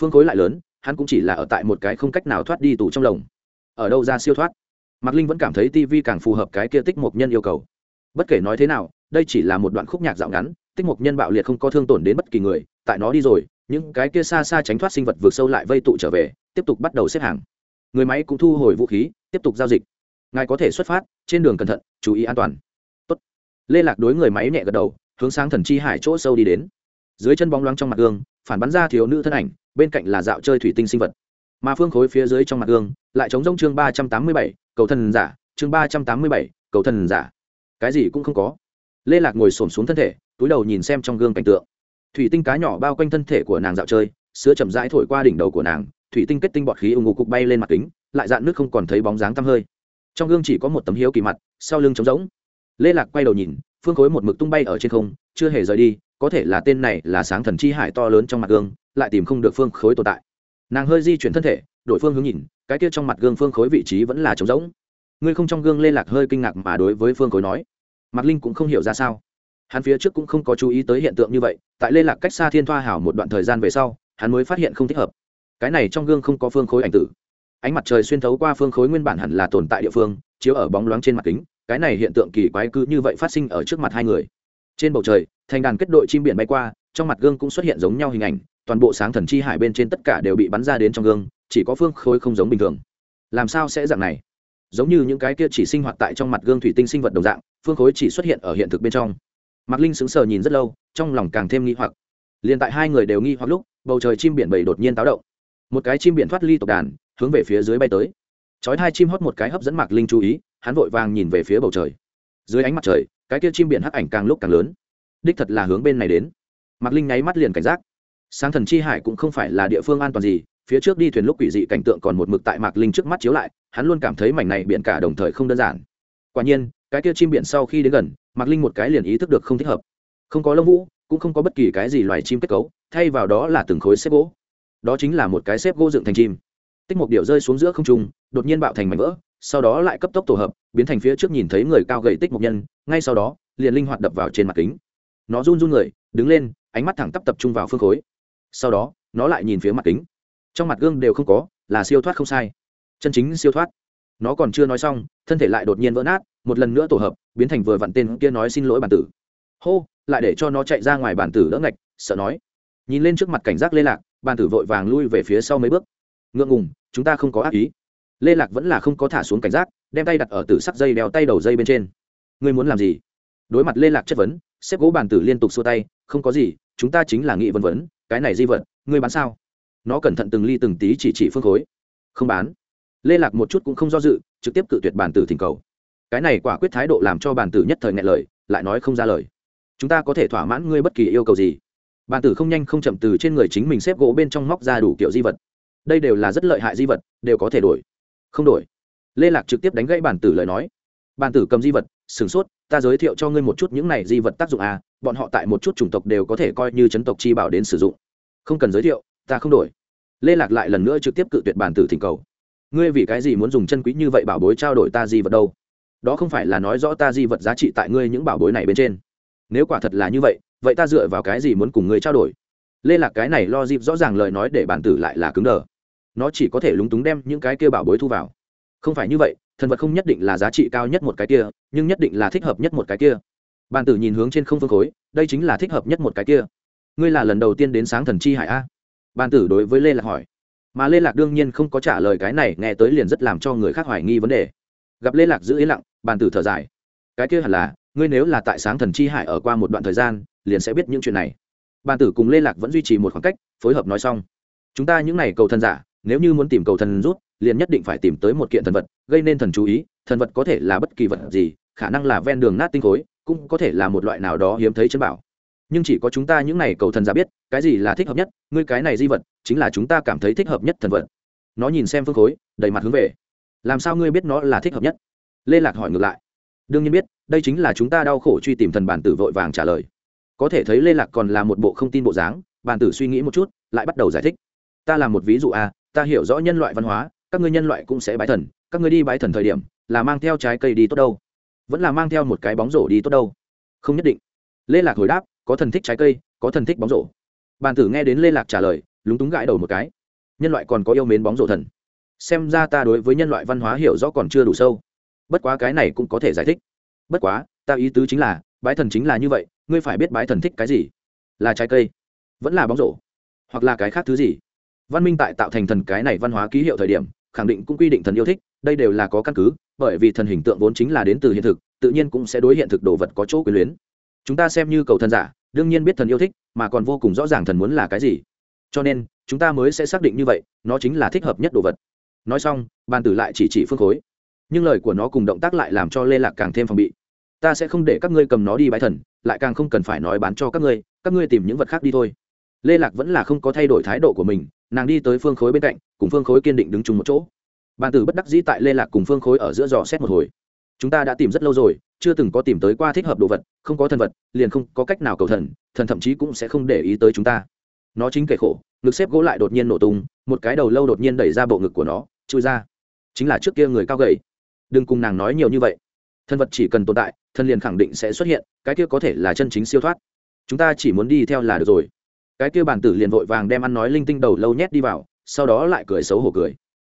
Phương khối lại lớn, hắn cũng chỉ là ở tại một cái không cách nào thoát đi tù trong lồng. Ở đâu ra siêu thoát? Mạc linh vẫn cảm thấy tv càng phù hợp cái kia tích mục nhân yêu cầu. Bất kể nói thế nào, đây chỉ là một đoạn khúc nhạc dạo ngắn, tích mục nhân bạo liệt không có thương tổn đến bất kỳ người, tại nó đi rồi, những cái kia xa xa tránh thoát sinh vật vượt sâu lại vây tụ trở về, tiếp tục bắt đầu xếp hàng. Người máy cũng thu hồi vũ khí, tiếp tục giao dịch. Ngài có thể xuất phát, trên đường cẩn thận, chú ý an toàn lê lạc đối người máy nhẹ gật đầu, hướng sang thần chi hải chỗ sâu đi đến. Dưới chân bóng loáng trong mặt gương, phản bắn ra thiếu nữ thân ảnh, bên cạnh là dạo chơi thủy tinh sinh vật. Mà phương khối phía dưới trong mặt gương, lại chống rông chương ba trăm tám mươi bảy, cầu thần giả, chương ba trăm tám mươi bảy, cầu thần giả. Cái gì cũng không có. Lê lạc ngồi s ổ m xuống thân thể, túi đầu nhìn xem trong gương cảnh tượng. Thủy tinh cá nhỏ bao quanh thân thể của nàng dạo chơi sữa chậm rãi thổi qua đỉnh đầu của nàng, thủy tinh kết tinh bọt khí ù ngụ cục bay lên mặt kính, lại dạn nước không còn thấy bóng dáng tăm hơi. Trong gương chỉ có một tấm hiếu kỳ mặt, sau lưng trống rỗng lê lạc quay đầu nhìn, phương khối một mực tung bay ở trên không, chưa hề rời đi, có thể là tên này là sáng thần chi hải to lớn trong mặt gương, lại tìm không được phương khối tồn tại. Nàng hơi di chuyển thân thể, đổi phương hướng nhìn, cái kia trong mặt gương phương khối vị trí vẫn là trống rỗng. Ngươi không trong gương lê lạc hơi kinh ngạc mà đối với phương khối nói, mạc linh cũng không hiểu ra sao. Hắn phía trước cũng không có chú ý tới hiện tượng như vậy, tại lê lạc cách xa thiên thoa hảo một đoạn thời gian về sau, hắn mới phát hiện không thích hợp. Cái này trong gương không có phương khối ảnh tử. Ánh mặt trời xuyên thấu qua phương khối nguyên bản hẳn là tồn tại địa phương, chiếu ở bóng loáng trên mặt kính cái này hiện tượng kỳ quái cứ như vậy phát sinh ở trước mặt hai người. Trên bầu trời, thành đàn kết đội chim biển bay qua, trong mặt gương cũng xuất hiện giống nhau hình ảnh, toàn bộ sáng thần chi hải bên trên tất cả đều bị bắn ra đến trong gương, chỉ có phương khối không giống bình thường. Làm sao sẽ dạng này? Giống như những cái kia chỉ sinh hoạt tại trong mặt gương thủy tinh sinh vật đồng dạng, phương khối chỉ xuất hiện ở hiện thực bên trong. Mạc linh sững sờ nhìn rất lâu, trong lòng càng thêm nghi hoặc. Liền tại hai người đều nghi hoặc lúc, bầu trời chim biển bầy đột nhiên táo động. Một cái chim biển thoát ly tộc đàn, hướng về phía dưới bay tới. Chói hai chim hót một cái hấp dẫn mạc linh chú ý hắn vội vàng nhìn về phía bầu trời. Dưới ánh mặt trời, cái kia chim biển hắc ảnh càng lúc càng lớn. Đích thật là hướng bên này đến. Mạc linh nháy mắt liền cảnh giác. Sáng thần chi hải cũng không phải là địa phương an toàn gì, phía trước đi thuyền lúc quỷ dị cảnh tượng còn một mực tại mạc linh trước mắt chiếu lại, hắn luôn cảm thấy mảnh này biển cả đồng thời không đơn giản. Quả nhiên, cái kia chim biển sau khi đến gần, mạc linh một cái liền ý thức được không thích hợp. Không có lông vũ, cũng không có bất kỳ cái gì loài chim kết cấu, thay vào đó là từng khối xếp gỗ. Đó chính là một cái xếp gỗ dựng thành chim. Tích một điệu rơi xuống giữa không trung, đột nhiên bạo thành mảnh vỡ sau đó lại cấp tốc tổ hợp, biến thành phía trước nhìn thấy người cao gầy tích một nhân, ngay sau đó, liền linh hoạt đập vào trên mặt kính. Nó run run người, đứng lên, ánh mắt thẳng tắp tập trung vào phương khối. Sau đó, nó lại nhìn phía mặt kính. Trong mặt gương đều không có, là siêu thoát không sai. Chân chính siêu thoát. Nó còn chưa nói xong, thân thể lại đột nhiên vỡ nát, một lần nữa tổ hợp, biến thành vừa vặn tên kia nói xin lỗi bản tử. Hô, lại để cho nó chạy ra ngoài bản tử đỡ ngạch, sợ nói. Nhìn lên trước mặt cảnh giác lê lạc, bản tử vội vàng lui về phía sau mấy bước. Ngượng ngùng, chúng ta không có ác ý lê lạc vẫn là không có thả xuống cảnh giác, đem tay đặt ở tử sắc dây đeo tay đầu dây bên trên. Ngươi muốn làm gì? Đối mặt lê lạc chất vấn, xếp gỗ bàn tử liên tục xua tay, không có gì, chúng ta chính là nghị vân vấn cái này di vật, ngươi bán sao? Nó cẩn thận từng ly từng tí chỉ chỉ phương khối. Không bán. Lê lạc một chút cũng không do dự, trực tiếp cự tuyệt bàn tử thỉnh cầu. Cái này quả quyết thái độ làm cho bàn tử nhất thời ngại lời, lại nói không ra lời. Chúng ta có thể thỏa mãn ngươi bất kỳ yêu cầu gì. Bàn tử không nhanh không chậm từ trên người chính mình xếp gỗ bên trong móc ra đủ kiểu di vật. Đây đều là rất lợi hại di vật, đều có thể đổi không đổi. Lê lạc trực tiếp đánh gãy bản tử lời nói. Bản tử cầm di vật, sửng sốt, ta giới thiệu cho ngươi một chút những này di vật tác dụng à bọn họ tại một chút chủng tộc đều có thể coi như chấn tộc chi bảo đến sử dụng. Không cần giới thiệu, ta không đổi. Lê lạc lại lần nữa trực tiếp cự tuyệt bản tử thỉnh cầu. Ngươi vì cái gì muốn dùng chân quý như vậy bảo bối trao đổi ta di vật đâu? Đó không phải là nói rõ ta di vật giá trị tại ngươi những bảo bối này bên trên. Nếu quả thật là như vậy vậy ta dựa vào cái gì muốn cùng ngươi trao đổi? Lê lạc cái này lo dịp rõ ràng lời nói để bản tử lại là cứng đờ nó chỉ có thể lúng túng đem những cái kia bảo bối thu vào. Không phải như vậy, thần vật không nhất định là giá trị cao nhất một cái kia, nhưng nhất định là thích hợp nhất một cái kia. Bàn tử nhìn hướng trên không phương khối, đây chính là thích hợp nhất một cái kia. Ngươi là lần đầu tiên đến sáng thần chi hải a? Bàn tử đối với lê lạc hỏi. Mà lê lạc đương nhiên không có trả lời cái này, nghe tới liền rất làm cho người khác hoài nghi vấn đề. Gặp lê lạc giữ yên lặng, bàn tử thở dài. Cái kia hẳn là, ngươi nếu là tại sáng thần chi hải ở qua một đoạn thời gian, liền sẽ biết những chuyện này. Bàn tử cùng lê lạc vẫn duy trì một khoảng cách, phối hợp nói xong. Chúng ta những n à y cầu thần giả nếu như muốn tìm cầu thần rút, liền nhất định phải tìm tới một kiện thần vật, gây nên thần chú ý, thần vật có thể là bất kỳ vật gì, khả năng là ven đường nát tinh khối, cũng có thể là một loại nào đó hiếm thấy chân bảo. Nhưng chỉ có chúng ta những này cầu thần giả biết, cái gì là thích hợp nhất, ngươi cái này di vật, chính là chúng ta cảm thấy thích hợp nhất thần vật. Nó nhìn xem phương khối, đầy mặt hướng về. Làm sao ngươi biết nó là thích hợp nhất? Lê lạc hỏi ngược lại. Đương nhiên biết, đây chính là chúng ta đau khổ truy tìm thần bản tử vội vàng trả lời. Có thể thấy lê lạc còn là một bộ không tin bộ dáng, bản tử suy nghĩ một chút, lại bắt đầu giải thích. Ta là một ví dụ a ta hiểu rõ nhân loại văn hóa, các ngươi nhân loại cũng sẽ bái thần, các ngươi đi bái thần thời điểm, là mang theo trái cây đi tốt đâu? Vẫn là mang theo một cái bóng rổ đi tốt đâu? Không nhất định. Lê lạc hồi đáp, có thần thích trái cây, có thần thích bóng rổ. Bàn tử nghe đến lê lạc trả lời, lúng túng gãi đầu một cái. Nhân loại còn có yêu mến bóng rổ thần. Xem ra ta đối với nhân loại văn hóa hiểu rõ còn chưa đủ sâu. Bất quá cái này cũng có thể giải thích. Bất quá, ta ý tứ chính là, bái thần chính là như vậy, ngươi phải biết bái thần thích cái gì? Là trái cây, vẫn là bóng rổ, hoặc là cái khác thứ gì? Văn minh tại tạo thành thần cái này văn hóa ký hiệu thời điểm, khẳng định cũng quy định thần yêu thích, đây đều là có căn cứ, bởi vì thần hình tượng vốn chính là đến từ hiện thực, tự nhiên cũng sẽ đối hiện thực đồ vật có chỗ quyền luyến. Chúng ta xem như cầu thần giả, đương nhiên biết thần yêu thích, mà còn vô cùng rõ ràng thần muốn là cái gì. Cho nên, chúng ta mới sẽ xác định như vậy, nó chính là thích hợp nhất đồ vật. Nói xong, bàn tử lại chỉ chỉ phương khối. Nhưng lời của nó cùng động tác lại làm cho lê lạc càng thêm phòng bị. Ta sẽ không để các ngươi cầm nó đi bãi thần, lại càng không cần phải nói bán cho các ngươi các ngươi tìm những vật khác đi thôi. Lê lạc vẫn là không có thay đổi thái độ của mình nàng đi tới phương khối bên cạnh, cùng phương khối kiên định đứng chung một chỗ. Bàn tử bất đắc dĩ tại lê lạc cùng phương khối ở giữa dò xét một hồi. Chúng ta đã tìm rất lâu rồi, chưa từng có tìm tới qua thích hợp đồ vật, không có thần vật, liền không có cách nào cầu thần thần thậm chí cũng sẽ không để ý tới chúng ta. Nó chính kể khổ, ngực xếp gỗ lại đột nhiên nổ tung, một cái đầu lâu đột nhiên đẩy ra bộ ngực của nó, chui ra. Chính là trước kia người cao gầy. Đừng cùng nàng nói nhiều như vậy. Thần vật chỉ cần tồn tại, thần liền khẳng định sẽ xuất hiện, cái kia có thể là chân chính siêu thoát. Chúng ta chỉ muốn đi theo là được rồi cái kia bản tử liền vội vàng đem ăn nói linh tinh đầu lâu nhét đi vào, sau đó lại cười xấu hổ cười.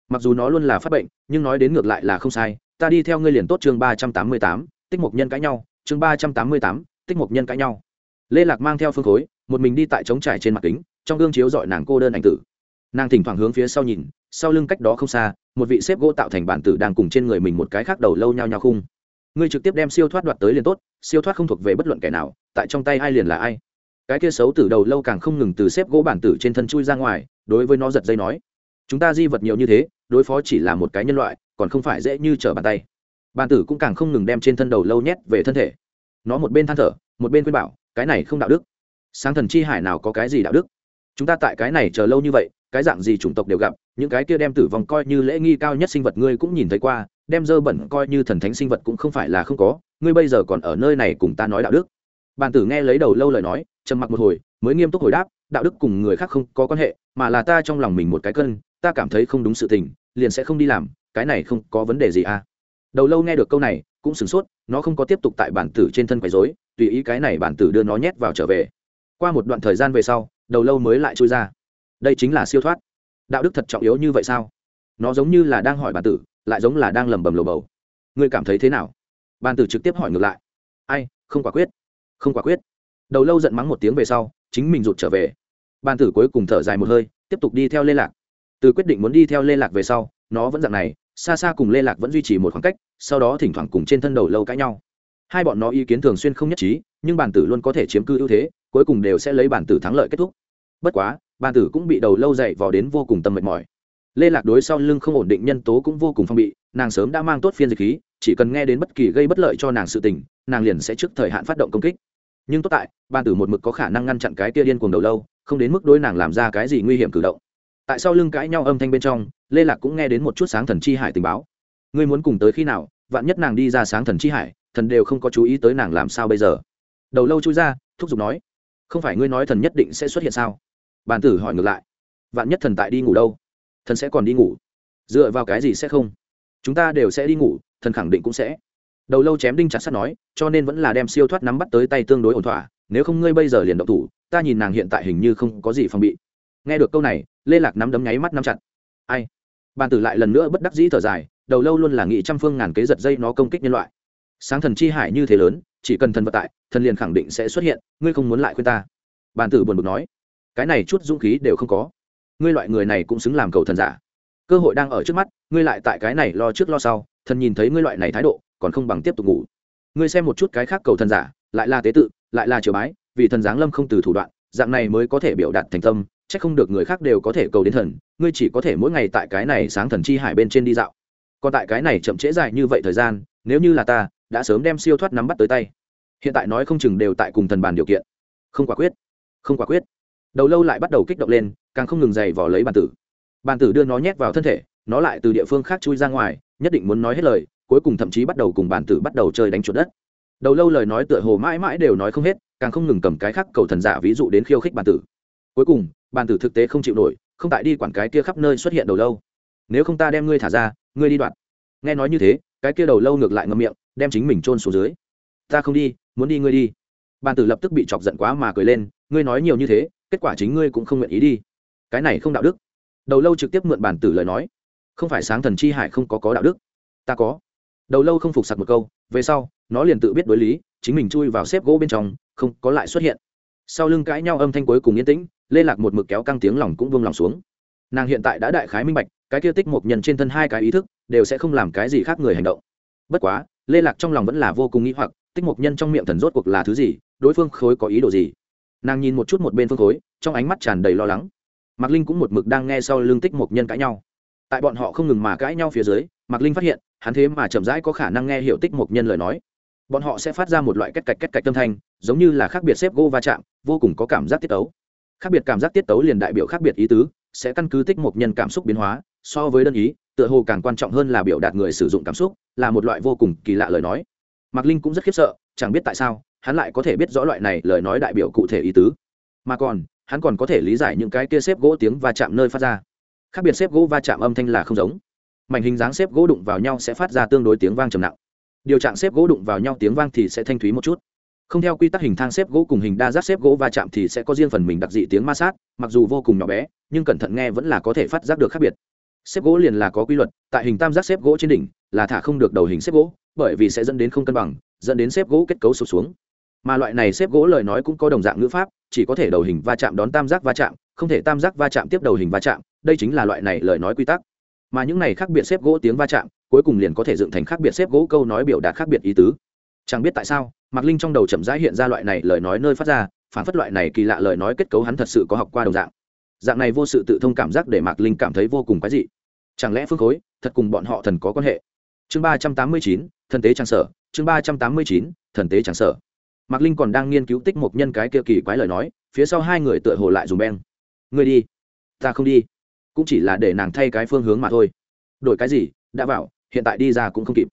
Mặc dù nó luôn là phát bệnh, nhưng nói đến ngược lại là không sai, ta đi theo ngươi liền tốt chương ba trăm tám mươi tám, tích mục nhân cãi nhau, chương ba trăm tám mươi tám, tích mục nhân cãi nhau. Lê lạc mang theo phương khối, một mình đi tại trống trải trên mặt kính, trong gương chiếu dọi nàng cô đơn ảnh tử. Nàng thỉnh thoảng hướng phía sau nhìn, sau lưng cách đó không xa, một vị xếp gỗ tạo thành bản tử đang cùng trên người mình một cái khác đầu lâu nhau nhau khung. Ngươi trực tiếp đem siêu thoát đoạt tới liền tốt, siêu thoát không thuộc về bất luận kẻ nào, tại trong tay ai liền là ai cái kia xấu từ đầu lâu càng không ngừng từ xếp gỗ bản tử trên thân chui ra ngoài, đối với nó giật dây nói, chúng ta di vật nhiều như thế, đối phó chỉ là một cái nhân loại, còn không phải dễ như trở bàn tay. Bàn tử cũng càng không ngừng đem trên thân đầu lâu nhét về thân thể. Nó một bên than thở, một bên khuyên bảo, cái này không đạo đức. Sáng thần chi hải nào có cái gì đạo đức? Chúng ta tại cái này chờ lâu như vậy, cái dạng gì chủng tộc đều gặp, những cái kia đem tử vong coi như lễ nghi cao nhất sinh vật ngươi cũng nhìn thấy qua, đem dơ bẩn coi như thần thánh sinh vật cũng không phải là không có, ngươi bây giờ còn ở nơi này cùng ta nói đạo đức bàn tử nghe lấy đầu lâu lời nói, trầm mặc một hồi, mới nghiêm túc hồi đáp, đạo đức cùng người khác không có quan hệ, mà là ta trong lòng mình một cái cân, ta cảm thấy không đúng sự tình, liền sẽ không đi làm, cái này không có vấn đề gì à. Đầu lâu nghe được câu này, cũng sửng sốt, nó không có tiếp tục tại bản tử trên thân quấy dối tùy ý cái này bản tử đưa nó nhét vào trở về. Qua một đoạn thời gian về sau, đầu lâu mới lại trôi ra. Đây chính là siêu thoát. Đạo đức thật trọng yếu như vậy sao? Nó giống như là đang hỏi bản tử, lại giống là đang lầm bầm lồ bầu. Ngươi cảm thấy thế nào? Bản tử trực tiếp hỏi ngược lại. Ai, không quả quyết không quả quyết. Đầu lâu giận mắng một tiếng về sau, chính mình rụt trở về. Ban tử cuối cùng thở dài một hơi, tiếp tục đi theo lê lạc. Từ quyết định muốn đi theo lê lạc về sau, nó vẫn dạng này, xa xa cùng lê lạc vẫn duy trì một khoảng cách, sau đó thỉnh thoảng cùng trên thân đầu lâu cãi nhau. Hai bọn nó ý kiến thường xuyên không nhất trí, nhưng bản tử luôn có thể chiếm cư ưu thế, cuối cùng đều sẽ lấy bản tử thắng lợi kết thúc. Bất quá bản tử cũng bị đầu lâu dậy vò đến vô cùng tâm mệt mỏi. Lê lạc đối sau lưng không ổn định nhân tố cũng vô cùng phong bị, nàng sớm đã mang tốt phiên dịch khí, chỉ cần nghe đến bất kỳ gây bất lợi cho nàng sự tình, nàng liền sẽ trước thời hạn phát động công kích nhưng tốt tại, ban tử một mực có khả năng ngăn chặn cái kia điên cuồng đầu lâu, không đến mức đối nàng làm ra cái gì nguy hiểm cử động. Tại sau lưng cãi nhau âm thanh bên trong, lê lạc cũng nghe đến một chút sáng thần chi hải tình báo. Ngươi muốn cùng tới khi nào, vạn nhất nàng đi ra sáng thần chi hải, thần đều không có chú ý tới nàng làm sao bây giờ. Đầu lâu chui ra, thúc giục nói, không phải ngươi nói thần nhất định sẽ xuất hiện sao? Bàn tử hỏi ngược lại, vạn nhất thần tại đi ngủ đâu? Thần sẽ còn đi ngủ? Dựa vào cái gì sẽ không? Chúng ta đều sẽ đi ngủ, thần khẳng định cũng sẽ đầu lâu chém đinh chặt sắt nói, cho nên vẫn là đem siêu thoát nắm bắt tới tay tương đối ổn thỏa, nếu không ngươi bây giờ liền động thủ, ta nhìn nàng hiện tại hình như không có gì phòng bị. Nghe được câu này, lê lạc nắm đấm nháy mắt nắm chặt. Ai? Bàn tử lại lần nữa bất đắc dĩ thở dài, đầu lâu luôn là nghị trăm phương ngàn kế giật dây nó công kích nhân loại. Sáng thần chi hải như thế lớn, chỉ cần thần vật tại, thần liền khẳng định sẽ xuất hiện, ngươi không muốn lại khuyên ta. Bàn tử buồn bực nói, cái này chút dũng khí đều không có. Ngươi loại người này cũng xứng làm cầu thần giả. Cơ hội đang ở trước mắt, ngươi lại tại cái này lo trước lo sau, thần nhìn thấy ngươi loại này thái độ còn không bằng tiếp tục ngủ. Ngươi xem một chút cái khác cầu thần giả, lại là tế tự, lại là triều bái, vì thần giáng lâm không từ thủ đoạn, dạng này mới có thể biểu đạt thành tâm, chắc không được người khác đều có thể cầu đến thần, ngươi chỉ có thể mỗi ngày tại cái này sáng thần chi hải bên trên đi dạo. Còn tại cái này chậm trễ dài như vậy thời gian, nếu như là ta, đã sớm đem siêu thoát nắm bắt tới tay. Hiện tại nói không chừng đều tại cùng thần bàn điều kiện. Không quả quyết. Không quả quyết. Đầu lâu lại bắt đầu kích động lên, càng không ngừng dày vò lấy bàn tử. Bàn tử đưa nó nhét vào thân thể, nó lại từ địa phương khác chui ra ngoài, nhất định muốn nói hết lời cuối cùng thậm chí bắt đầu cùng bản tử bắt đầu chơi đánh chuột đất. Đầu lâu lời nói tựa hồ mãi mãi đều nói không hết, càng không ngừng cầm cái khác cầu thần giả ví dụ đến khiêu khích bản tử. Cuối cùng, bản tử thực tế không chịu nổi, không tại đi quản cái kia khắp nơi xuất hiện đầu lâu. Nếu không ta đem ngươi thả ra, ngươi đi đoạn. Nghe nói như thế, cái kia đầu lâu ngược lại ngậm miệng, đem chính mình trôn xuống dưới. Ta không đi, muốn đi ngươi đi. Bàn tử lập tức bị chọc giận quá mà cười lên, ngươi nói nhiều như thế, kết quả chính ngươi cũng không nguyện ý đi. Cái này không đạo đức. Đầu lâu trực tiếp mượn bàn tử lời nói. Không phải sáng thần chi hải không có có đạo đức. Ta có đầu lâu không phục sặc một câu, về sau, nó liền tự biết đối lý, chính mình chui vào xếp gỗ bên trong, không có lại xuất hiện. Sau lưng cãi nhau âm thanh cuối cùng yên tĩnh, lê lạc một mực kéo căng tiếng lòng cũng vương lòng xuống. Nàng hiện tại đã đại khái minh bạch, cái kia tích một nhân trên thân hai cái ý thức, đều sẽ không làm cái gì khác người hành động. Bất quá, lê lạc trong lòng vẫn là vô cùng nghĩ hoặc, tích một nhân trong miệng thần rốt cuộc là thứ gì, đối phương khối có ý đồ gì? Nàng nhìn một chút một bên phương khối, trong ánh mắt tràn đầy lo lắng. Mạc linh cũng một mực đang nghe sau lưng tích một nhân cãi nhau. Tại bọn họ không ngừng mà cãi nhau phía dưới mạc linh phát hiện, hắn thế mà chậm rãi có khả năng nghe hiểu tích một nhân lời nói. Bọn họ sẽ phát ra một loại cách cạch cách cạch tâm thanh, giống như là khác biệt xếp gỗ va chạm, vô cùng có cảm giác tiết tấu. Khác biệt cảm giác tiết tấu liền đại biểu khác biệt ý tứ, sẽ căn cứ tích một nhân cảm xúc biến hóa, so với đơn ý, tựa hồ càng quan trọng hơn là biểu đạt người sử dụng cảm xúc, là một loại vô cùng kỳ lạ lời nói. Mạc linh cũng rất khiếp sợ, chẳng biết tại sao, hắn lại có thể biết rõ loại này lời nói đại biểu cụ thể ý tứ. Mà còn, hắn còn có thể lý giải những cái kia xếp gỗ tiếng va chạm nơi phát ra. Khác biệt xếp gỗ va chạm âm thanh là không giống mảnh hình dáng xếp gỗ đụng vào nhau sẽ phát ra tương đối tiếng vang trầm nặng. Điều trạng xếp gỗ đụng vào nhau tiếng vang thì sẽ thanh thúy một chút. Không theo quy tắc hình thang xếp gỗ cùng hình đa giác xếp gỗ va chạm thì sẽ có riêng phần mình đặc dị tiếng ma sát, mặc dù vô cùng nhỏ bé, nhưng cẩn thận nghe vẫn là có thể phát giác được khác biệt. Xếp gỗ liền là có quy luật, tại hình tam giác xếp gỗ trên đỉnh là thả không được đầu hình xếp gỗ, bởi vì sẽ dẫn đến không cân bằng, dẫn đến xếp gỗ kết cấu sụp xuống. Mà loại này xếp gỗ lời nói cũng có đồng dạng ngữ pháp, chỉ có thể đầu hình va chạm đón tam giác va chạm, không thể tam giác va chạm tiếp đầu hình va chạm, đây chính là loại này lời nói quy tắc mà những này khác biệt xếp gỗ tiếng va chạm, cuối cùng liền có thể dựng thành khác biệt xếp gỗ câu nói biểu đạt khác biệt ý tứ. Chẳng biết tại sao, mạc linh trong đầu chậm rãi hiện ra loại này lời nói nơi phát ra, phản phất loại này kỳ lạ lời nói kết cấu hắn thật sự có học qua đồng dạng. Dạng này vô sự tự thông cảm giác để mạc linh cảm thấy vô cùng quái dị. Chẳng lẽ phương khối, thật cùng bọn họ thần có quan hệ? Chương ba trăm tám mươi chín, thần tế trang sở, chương ba trăm tám mươi chín, thần tế trang sở. Mạc linh còn đang nghiên cứu tích một nhân cái kia kỳ quái lời nói, phía sau hai người tựa hồ lại dùng beng. Người đi. Ta không đi cũng chỉ là để nàng thay cái phương hướng mà thôi. Đổi cái gì, đã vào, hiện tại đi ra cũng không kịp.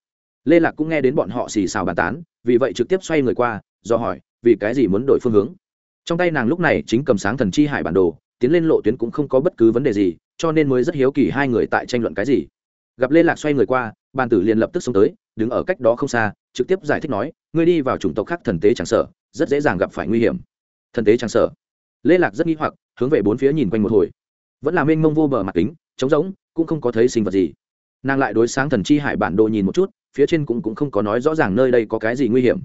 Lê lạc cũng nghe đến bọn họ xì xào bàn tán, vì vậy trực tiếp xoay người qua, do hỏi, vì cái gì muốn đổi phương hướng? Trong tay nàng lúc này chính cầm sáng thần chi hải bản đồ, tiến lên lộ tuyến cũng không có bất cứ vấn đề gì, cho nên mới rất hiếu kỳ hai người tại tranh luận cái gì. Gặp lê lạc xoay người qua, bàn tử liền lập tức xông tới, đứng ở cách đó không xa, trực tiếp giải thích nói, ngươi đi vào chủng tộc khác thần tế chẳng sở rất dễ dàng gặp phải nguy hiểm. Thần tế chẳng sở lê lạc rất nghi hoặc, hướng về bốn phía nhìn quanh một hồi vẫn là mênh mông vô bờ mặt kính trống rỗng cũng không có thấy sinh vật gì. Nàng lại đối sáng thần chi hải bản đồ nhìn một chút phía trên cũng, cũng không có nói rõ ràng nơi đây có cái gì nguy hiểm.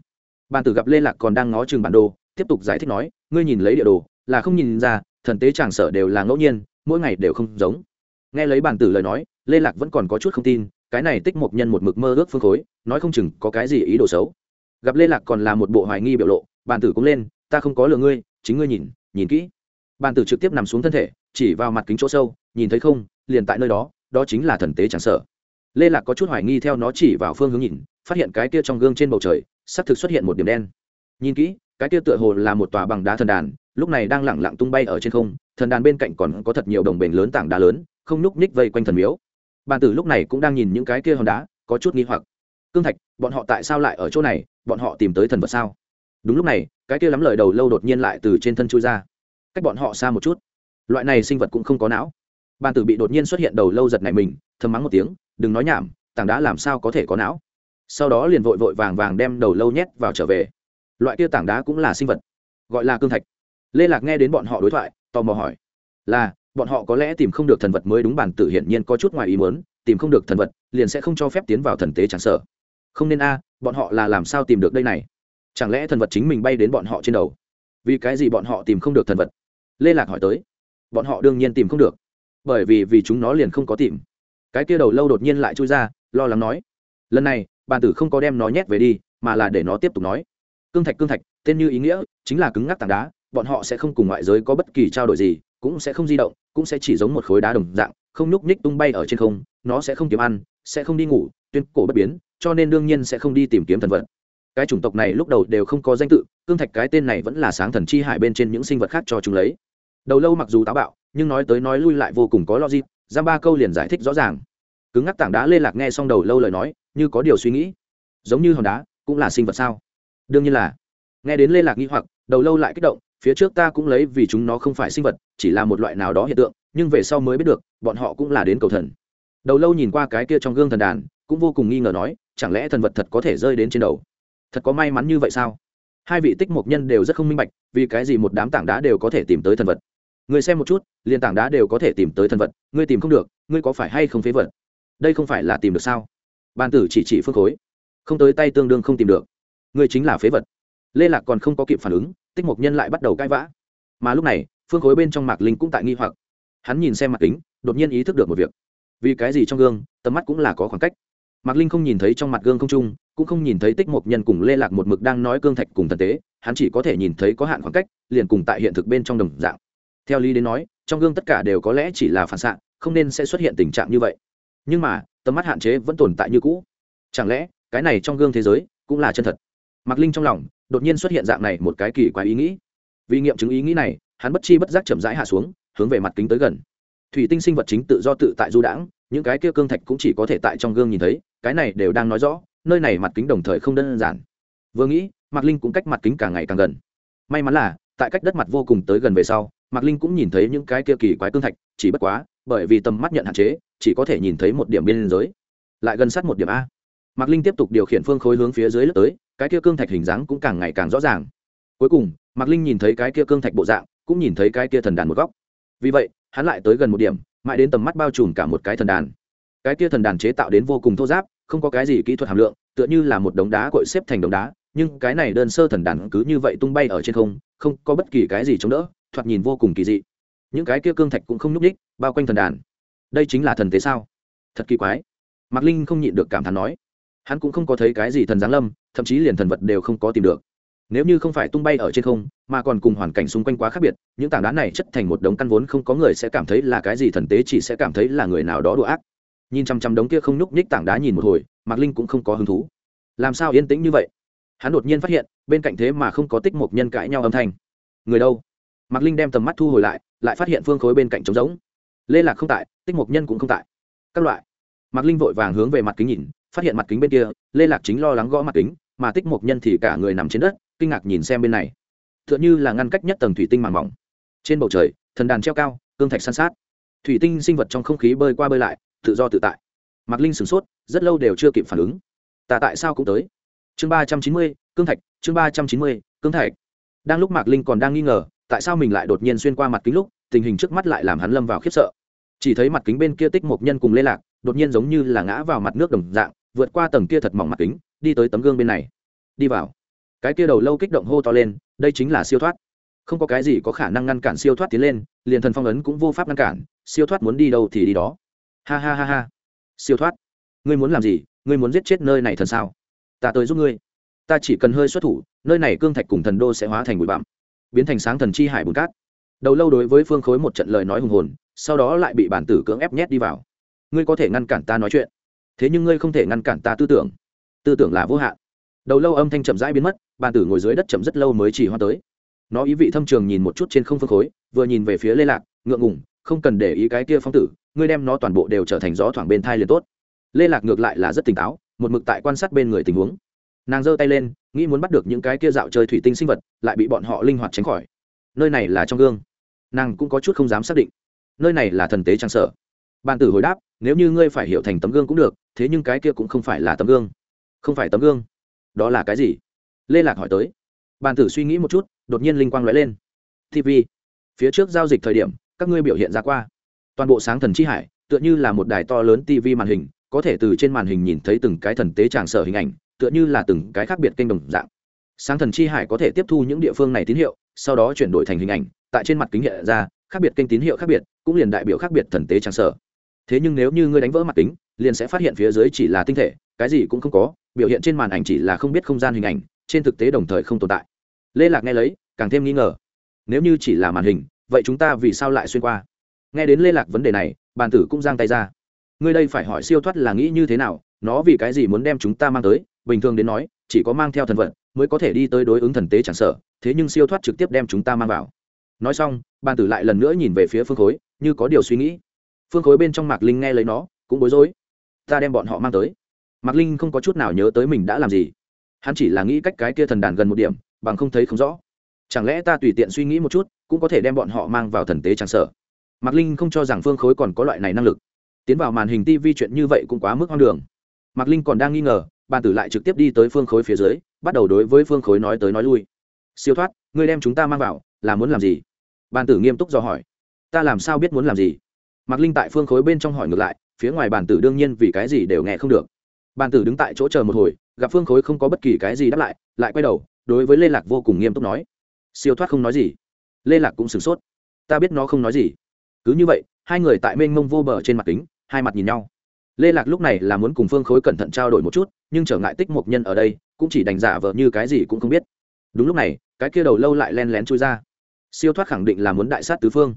Bàn tử gặp lê lạc còn đang ngó chừng bản đồ tiếp tục giải thích nói ngươi nhìn lấy địa đồ là không nhìn ra thần tế tràng sở đều là ngẫu nhiên mỗi ngày đều không giống. Nghe lấy bản tử lời nói lê lạc vẫn còn có chút không tin cái này tích một nhân một mực mơ ước phương khối nói không chừng có cái gì ý đồ xấu. Gặp lê lạc còn là một bộ hoài nghi biểu lộ bản tử cũng lên ta không có lừa ngươi chính ngươi nhìn nhìn kỹ bàn tử trực tiếp nằm xuống thân thể, chỉ vào mặt kính chỗ sâu, nhìn thấy không, liền tại nơi đó đó chính là thần tế chẳng sợ. lê lạc có chút hoài nghi theo nó chỉ vào phương hướng nhìn, phát hiện cái kia trong gương trên bầu trời, sắp thực xuất hiện một điểm đen. Nhìn kỹ, cái kia tựa hồ là một tòa bằng đá thần đàn, lúc này đang lẳng lặng tung bay ở trên không, thần đàn bên cạnh còn có thật nhiều đồng bền lớn tảng đá lớn, không nhúc ních vây quanh thần miếu. Bàn tử lúc này cũng đang nhìn những cái kia hòn đá, có chút nghi hoặc. Cương thạch, bọn họ tại sao lại ở chỗ này? Bọn họ tìm tới thần vật sao? Đúng lúc này, cái kia lắm lời đầu lâu đột nhiên lại từ trên thân chui ra cách bọn họ xa một chút. Loại này sinh vật cũng không có não. Bàn tử bị đột nhiên xuất hiện đầu lâu giật này mình, thầm mắng một tiếng, đừng nói nhảm, tảng đá làm sao có thể có não? Sau đó liền vội vội vàng vàng đem đầu lâu nhét vào trở về. Loại kia tảng đá cũng là sinh vật, gọi là cương thạch. Lê lạc nghe đến bọn họ đối thoại, tò mò hỏi, là, bọn họ có lẽ tìm không được thần vật mới đúng bản tử hiển nhiên có chút ngoài ý muốn, tìm không được thần vật, liền sẽ không cho phép tiến vào thần tế tràn sở không nên a, bọn họ là làm sao tìm được đây này? Chẳng lẽ thần vật chính mình bay đến bọn họ trên đầu? Vì cái gì bọn họ tìm không được thần vật? Lê lạc hỏi tới. Bọn họ đương nhiên tìm không được. Bởi vì vì chúng nó liền không có tìm. Cái kia đầu lâu đột nhiên lại chui ra, lo lắng nói. Lần này, bàn tử không có đem nó nhét về đi, mà là để nó tiếp tục nói. Cương thạch cương thạch, tên như ý nghĩa, chính là cứng ngắc tảng đá, bọn họ sẽ không cùng ngoại giới có bất kỳ trao đổi gì, cũng sẽ không di động, cũng sẽ chỉ giống một khối đá đồng dạng, không nhúc nhích tung bay ở trên không, nó sẽ không kiếm ăn, sẽ không đi ngủ, tuyên cổ bất biến, cho nên đương nhiên sẽ không đi tìm kiếm thần vật. Cái chủng tộc này lúc đầu đều không có danh tự, cương thạch cái tên này vẫn là sáng thần chi hải bên trên những sinh vật khác cho chúng lấy đầu lâu mặc dù táo bạo, nhưng nói tới nói lui lại vô cùng có logic, giam ba câu liền giải thích rõ ràng. Cứng ngắc tảng đá lê lạc nghe xong đầu lâu lời nói, như có điều suy nghĩ. Giống như hòn đá, cũng là sinh vật sao? Đương nhiên là. Nghe đến lê lạc nghi hoặc, đầu lâu lại kích động, phía trước ta cũng lấy vì chúng nó không phải sinh vật, chỉ là một loại nào đó hiện tượng, nhưng về sau mới biết được, bọn họ cũng là đến cầu thần. Đầu lâu nhìn qua cái kia trong gương thần đàn, cũng vô cùng nghi ngờ nói, chẳng lẽ thần vật thật có thể rơi đến trên đầu? Thật có may mắn như vậy sao? Hai vị tích mục nhân đều rất không minh bạch, vì cái gì một đám tảng đá đều có thể tìm tới thần vật? Người xem một chút liền tảng đá đều có thể tìm tới thần vật, ngươi tìm không được, ngươi có phải hay không phế vật? Đây không phải là tìm được sao? Ban tử chỉ chỉ phương khối. Không tới tay tương đương không tìm được. Ngươi chính là phế vật. Lê lạc còn không có kịp phản ứng, tích mộc nhân lại bắt đầu cãi vã. Mà lúc này, phương khối bên trong mạc linh cũng tại nghi hoặc. Hắn nhìn xem mặt kính, đột nhiên ý thức được một việc. Vì cái gì trong gương, tầm mắt cũng là có khoảng cách. Mạc linh không nhìn thấy trong mặt gương không trung, cũng không nhìn thấy tích mộc nhân cùng lê lạc một mực đang nói cương thạch cùng thần tế, hắn chỉ có thể nhìn thấy có hạn khoảng cách, liền cùng tại hiện thực bên trong đồng dạng theo lý đến nói, trong gương tất cả đều có lẽ chỉ là phản xạ, không nên sẽ xuất hiện tình trạng như vậy. Nhưng mà, tầm mắt hạn chế vẫn tồn tại như cũ. Chẳng lẽ, cái này trong gương thế giới cũng là chân thật? Mạc linh trong lòng đột nhiên xuất hiện dạng này một cái kỳ quái ý nghĩ. Vì nghiệm chứng ý nghĩ này, hắn bất chi bất giác chậm rãi hạ xuống, hướng về mặt kính tới gần. Thủy tinh sinh vật chính tự do tự tại du đãng, những cái kia cương thạch cũng chỉ có thể tại trong gương nhìn thấy, cái này đều đang nói rõ, nơi này mặt kính đồng thời không đơn giản. Vừa nghĩ, mạc linh cũng cách mặt kính càng ngày càng gần. May mắn là, tại cách đất mặt vô cùng tới gần về sau mạc linh cũng nhìn thấy những cái kia kỳ quái cương thạch, chỉ bất quá, bởi vì tầm mắt nhận hạn chế, chỉ có thể nhìn thấy một điểm biên giới. Lại gần sát một điểm a. Mạc linh tiếp tục điều khiển phương khối hướng phía dưới lướt tới, cái kia cương thạch hình dáng cũng càng ngày càng rõ ràng. Cuối cùng, mạc linh nhìn thấy cái kia cương thạch bộ dạng, cũng nhìn thấy cái kia thần đàn một góc. Vì vậy, hắn lại tới gần một điểm, mãi đến tầm mắt bao trùm cả một cái thần đàn. Cái kia thần đàn chế tạo đến vô cùng thô giáp, không có cái gì kỹ thuật hàm lượng, tựa như là một đống đá cội xếp thành đống đá, nhưng cái này đơn sơ thần đàn cứ như vậy tung bay ở trên không không có bất kỳ cái gì chống đỡ thoạt nhìn vô cùng kỳ dị. Những cái kia cương thạch cũng không nhúc ních bao quanh thần đàn. Đây chính là thần tế sao? Thật kỳ quái. Mạc linh không nhịn được cảm thán nói. Hắn cũng không có thấy cái gì thần giáng lâm, thậm chí liền thần vật đều không có tìm được. Nếu như không phải tung bay ở trên không, mà còn cùng hoàn cảnh xung quanh quá khác biệt, những tảng đá này chất thành một đống căn vốn không có người sẽ cảm thấy là cái gì, thần tế chỉ sẽ cảm thấy là người nào đó đùa ác. Nhìn chăm chăm đống kia không nhúc nhích tảng đá nhìn một hồi, mạc linh cũng không có hứng thú. Làm sao yên tĩnh như vậy? Hắn đột nhiên phát hiện, bên cạnh thế mà không có tích một nhân cãi nhau âm thanh. Người đâu? Mạc linh đem tầm mắt thu hồi lại lại phát hiện phương khối bên cạnh trống rỗng. Lê lạc không tại, tích một nhân cũng không tại. Các loại. Mạc linh vội vàng hướng về mặt kính nhìn, phát hiện mặt kính bên kia, lê lạc chính lo lắng gõ mặt kính, mà tích một nhân thì cả người nằm trên đất, kinh ngạc nhìn xem bên này. T h ư ợ n h ư là ngăn cách nhất tầng thủy tinh màng mỏng. Trên bầu trời, thần đàn treo cao, cương thạch san sát. Thủy tinh sinh vật trong không khí bơi qua bơi lại, tự do tự tại. Mạc linh sửng sốt, rất lâu đều chưa kịp phản ứng. Ta tại sao cũng tới? Chương ba trăm chín mươi, cương thạch, chương ba trăm chín mươi, cương thạch. Đang lúc mạc linh còn đang nghi ngờ tại sao mình lại đột nhiên xuyên qua mặt kính lúc, tình hình trước mắt lại làm hắn lâm vào khiếp sợ. Chỉ thấy mặt kính bên kia tích một nhân cùng lê lạc, đột nhiên giống như là ngã vào mặt nước đồng dạng, vượt qua tầng kia thật mỏng mặt kính, đi tới tấm gương bên này. Đi vào. Cái kia đầu lâu kích động hô to lên, đây chính là siêu thoát. Không có cái gì có khả năng ngăn cản siêu thoát tiến lên, liền thần phong ấn cũng vô pháp ngăn cản, siêu thoát muốn đi đâu thì đi đó. Ha ha ha ha. Siêu thoát. Ngươi muốn làm gì? Ngươi muốn giết chết nơi này thần sao? Ta tới giúp ngươi. Ta chỉ cần hơi xuất thủ, nơi này cương thạch cùng thần đô sẽ hóa thành bụi bặm biến thành sáng thần chi hải bùn cát. Đầu lâu đối với phương khối một trận lời nói hùng hồn, sau đó lại bị bản tử cưỡng ép nhét đi vào. Ngươi có thể ngăn cản ta nói chuyện, thế nhưng ngươi không thể ngăn cản ta tư tưởng. Tư tưởng là vô hạn. Đầu lâu âm thanh chậm rãi biến mất, bản tử ngồi dưới đất chậm rất lâu mới chỉ hoa tới. Nó ý vị thâm trường nhìn một chút trên không phương khối, vừa nhìn về phía lê lạc, ngượng ngùng, không cần để ý cái kia phong tử, ngươi đem nó toàn bộ đều trở thành gió thoảng bên thai liền tốt. Lê lạc ngược lại là rất tỉnh táo, một mực tại quan sát bên người tình huống nàng giơ tay lên, nghĩ muốn bắt được những cái kia dạo chơi thủy tinh sinh vật, lại bị bọn họ linh hoạt tránh khỏi. Nơi này là trong gương. Nàng cũng có chút không dám xác định. Nơi này là thần tế trang sở. Bàn tử hồi đáp, nếu như ngươi phải hiểu thành tấm gương cũng được, thế nhưng cái kia cũng không phải là tấm gương. Không phải tấm gương. Đó là cái gì? Lê lạc hỏi tới. Bàn tử suy nghĩ một chút, đột nhiên linh quang lóe lên. Tv phía trước giao dịch thời điểm, các ngươi biểu hiện ra qua. Toàn bộ sáng thần chi hải, tựa như là một đài to lớn tv màn hình, có thể từ trên màn hình nhìn thấy từng cái thần tế tràng sở hình ảnh tựa như là từng cái khác biệt kênh đồng dạng. Sáng thần chi hải có thể tiếp thu những địa phương này tín hiệu, sau đó chuyển đổi thành hình ảnh, tại trên mặt kính hiện ra, khác biệt kênh tín hiệu khác biệt, cũng liền đại biểu khác biệt thần tế trang sở. Thế nhưng nếu như ngươi đánh vỡ mặt kính, liền sẽ phát hiện phía dưới chỉ là tinh thể, cái gì cũng không có, biểu hiện trên màn ảnh chỉ là không biết không gian hình ảnh, trên thực tế đồng thời không tồn tại. Lê lạc nghe lấy, càng thêm nghi ngờ. Nếu như chỉ là màn hình, vậy chúng ta vì sao lại xuyên qua? Nghe đến lê lạc vấn đề này, bàn tử cũng giang tay ra. Ngươi đây phải hỏi siêu thoát là nghĩ như thế nào, nó vì cái gì muốn đem chúng ta mang tới bình thường đến nói, chỉ có mang theo thần vật mới có thể đi tới đối ứng thần tế chẳng sợ, thế nhưng siêu thoát trực tiếp đem chúng ta mang vào. Nói xong, bàn tử lại lần nữa nhìn về phía phương khối, như có điều suy nghĩ. Phương khối bên trong mạc linh nghe lấy nó, cũng bối rối. Ta đem bọn họ mang tới. Mạc linh không có chút nào nhớ tới mình đã làm gì. Hắn chỉ là nghĩ cách cái kia thần đàn gần một điểm, bằng không thấy không rõ. Chẳng lẽ ta tùy tiện suy nghĩ một chút, cũng có thể đem bọn họ mang vào thần tế trang sở mạc linh không cho rằng phương khối còn có loại này năng lực. Tiến vào màn hình tv chuyện như vậy cũng quá mức hoang đường. Mạc linh còn đang nghi ngờ bàn tử lại trực tiếp đi tới phương khối phía dưới, bắt đầu đối với phương khối nói tới nói lui. Siêu thoát, ngươi đem chúng ta mang vào, là muốn làm gì? Bàn tử nghiêm túc do hỏi. Ta làm sao biết muốn làm gì? Mạc linh tại phương khối bên trong hỏi ngược lại, phía ngoài bàn tử đương nhiên vì cái gì đều nghe không được. Bàn tử đứng tại chỗ chờ một hồi, gặp phương khối không có bất kỳ cái gì đáp lại lại quay đầu, đối với lê lạc vô cùng nghiêm túc nói. Siêu thoát không nói gì. Lê lạc cũng sửng sốt. Ta biết nó không nói gì. Cứ như vậy, hai người tại mênh mông vô bờ trên mặt kính, hai mặt nhìn nhau lê lạc lúc này là muốn cùng phương khối cẩn thận trao đổi một chút, nhưng trở ngại tích mộc nhân ở đây, cũng chỉ đành giả vờ như cái gì cũng không biết. Đúng lúc này, cái kia đầu lâu lại len lén chui ra. Siêu thoát khẳng định là muốn đại sát tứ phương.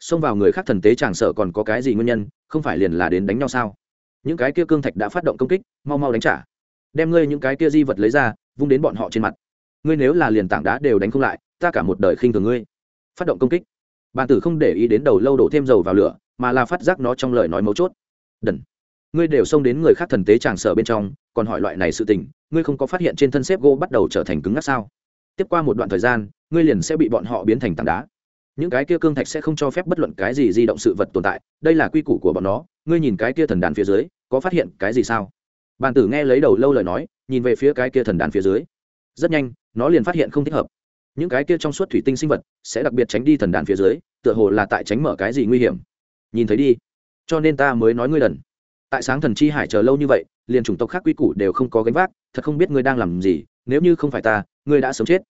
Xông vào người khác thần tế chẳng sợ còn có cái gì nguyên nhân, không phải liền là đến đánh nhau sao? Những cái kia cương thạch đã phát động công kích, mau mau đánh trả. Đem ngươi những cái kia di vật lấy ra, vung đến bọn họ trên mặt. Ngươi nếu là liền tảng đá đều đánh không lại, ta cả một đời khinh thường ngươi. Phát động công kích. Bàn tử không để ý đến đầu lâu đổ thêm dầu vào lửa, mà là phát giác nó trong lời nói mấu chốt. Đần ngươi đều xông đến người khác thần tế tràng sở bên trong, còn hỏi loại này sự tình, ngươi không có phát hiện trên thân xếp gỗ bắt đầu trở thành cứng ngắc sao? Tiếp qua một đoạn thời gian, ngươi liền sẽ bị bọn họ biến thành tảng đá. Những cái kia cương thạch sẽ không cho phép bất luận cái gì di động sự vật tồn tại, đây là quy củ của bọn nó, ngươi nhìn cái kia thần đàn phía dưới, có phát hiện cái gì sao? Bàn tử nghe lấy đầu lâu lời nói, nhìn về phía cái kia thần đàn phía dưới. Rất nhanh, nó liền phát hiện không thích hợp. Những cái kia trong suốt thủy tinh sinh vật sẽ đặc biệt tránh đi thần đàn phía dưới, tựa hồ là tại tránh mở cái gì nguy hiểm. Nhìn thấy đi. Cho nên ta mới nói ngươi lần tại sáng thần chi hải chờ lâu như vậy, liền chủng tộc khác quy củ đều không có gánh vác, thật không biết ngươi đang làm gì, nếu như không phải ta, ngươi đã sớm chết.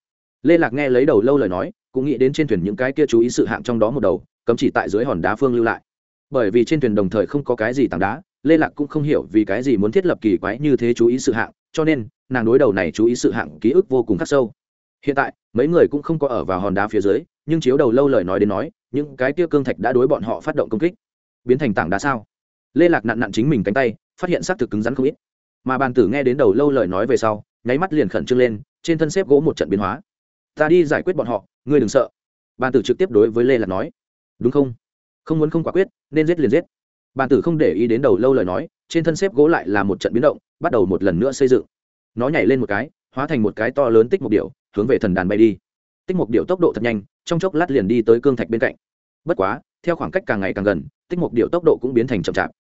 Lê lạc nghe lấy đầu lâu lời nói, cũng nghĩ đến trên thuyền những cái kia chú ý sự hạng trong đó một đầu, cấm chỉ tại dưới hòn đá phương lưu lại. Bởi vì trên thuyền đồng thời không có cái gì tảng đá, lê lạc cũng không hiểu vì cái gì muốn thiết lập kỳ quái như thế chú ý sự hạng, cho nên, nàng đối đầu này chú ý sự hạng ký ức vô cùng khắc sâu. Hiện tại, mấy người cũng không có ở vào hòn đá phía dưới, nhưng chiếu đầu lâu lời nói đến nói, những cái kia cương thạch đã đối bọn họ phát động công kích. Biến thành tảng đá sao? Lê lạc nặn nặn chính mình cánh tay, phát hiện xác thực cứng rắn không ít. Mà bàn tử nghe đến đầu lâu lời nói về sau, nháy mắt liền khẩn trương lên, trên thân xếp gỗ một trận biến hóa. Ta đi giải quyết bọn họ, ngươi đừng sợ. Bàn tử trực tiếp đối với lê lạc nói. Đúng không? Không muốn không quả quyết, nên giết liền giết. Bàn tử không để ý đến đầu lâu lời nói, trên thân xếp gỗ lại là một trận biến động, bắt đầu một lần nữa xây dựng. Nó nhảy lên một cái, hóa thành một cái to lớn tích một điệu hướng về thần đàn bay đi. Tích một điệu tốc độ thật nhanh, trong chốc lát liền đi tới cương thạch bên cạnh. Bất quá, theo khoảng cách càng ngày càng gần, tích một điệu tốc độ cũng biến thành chậm chạp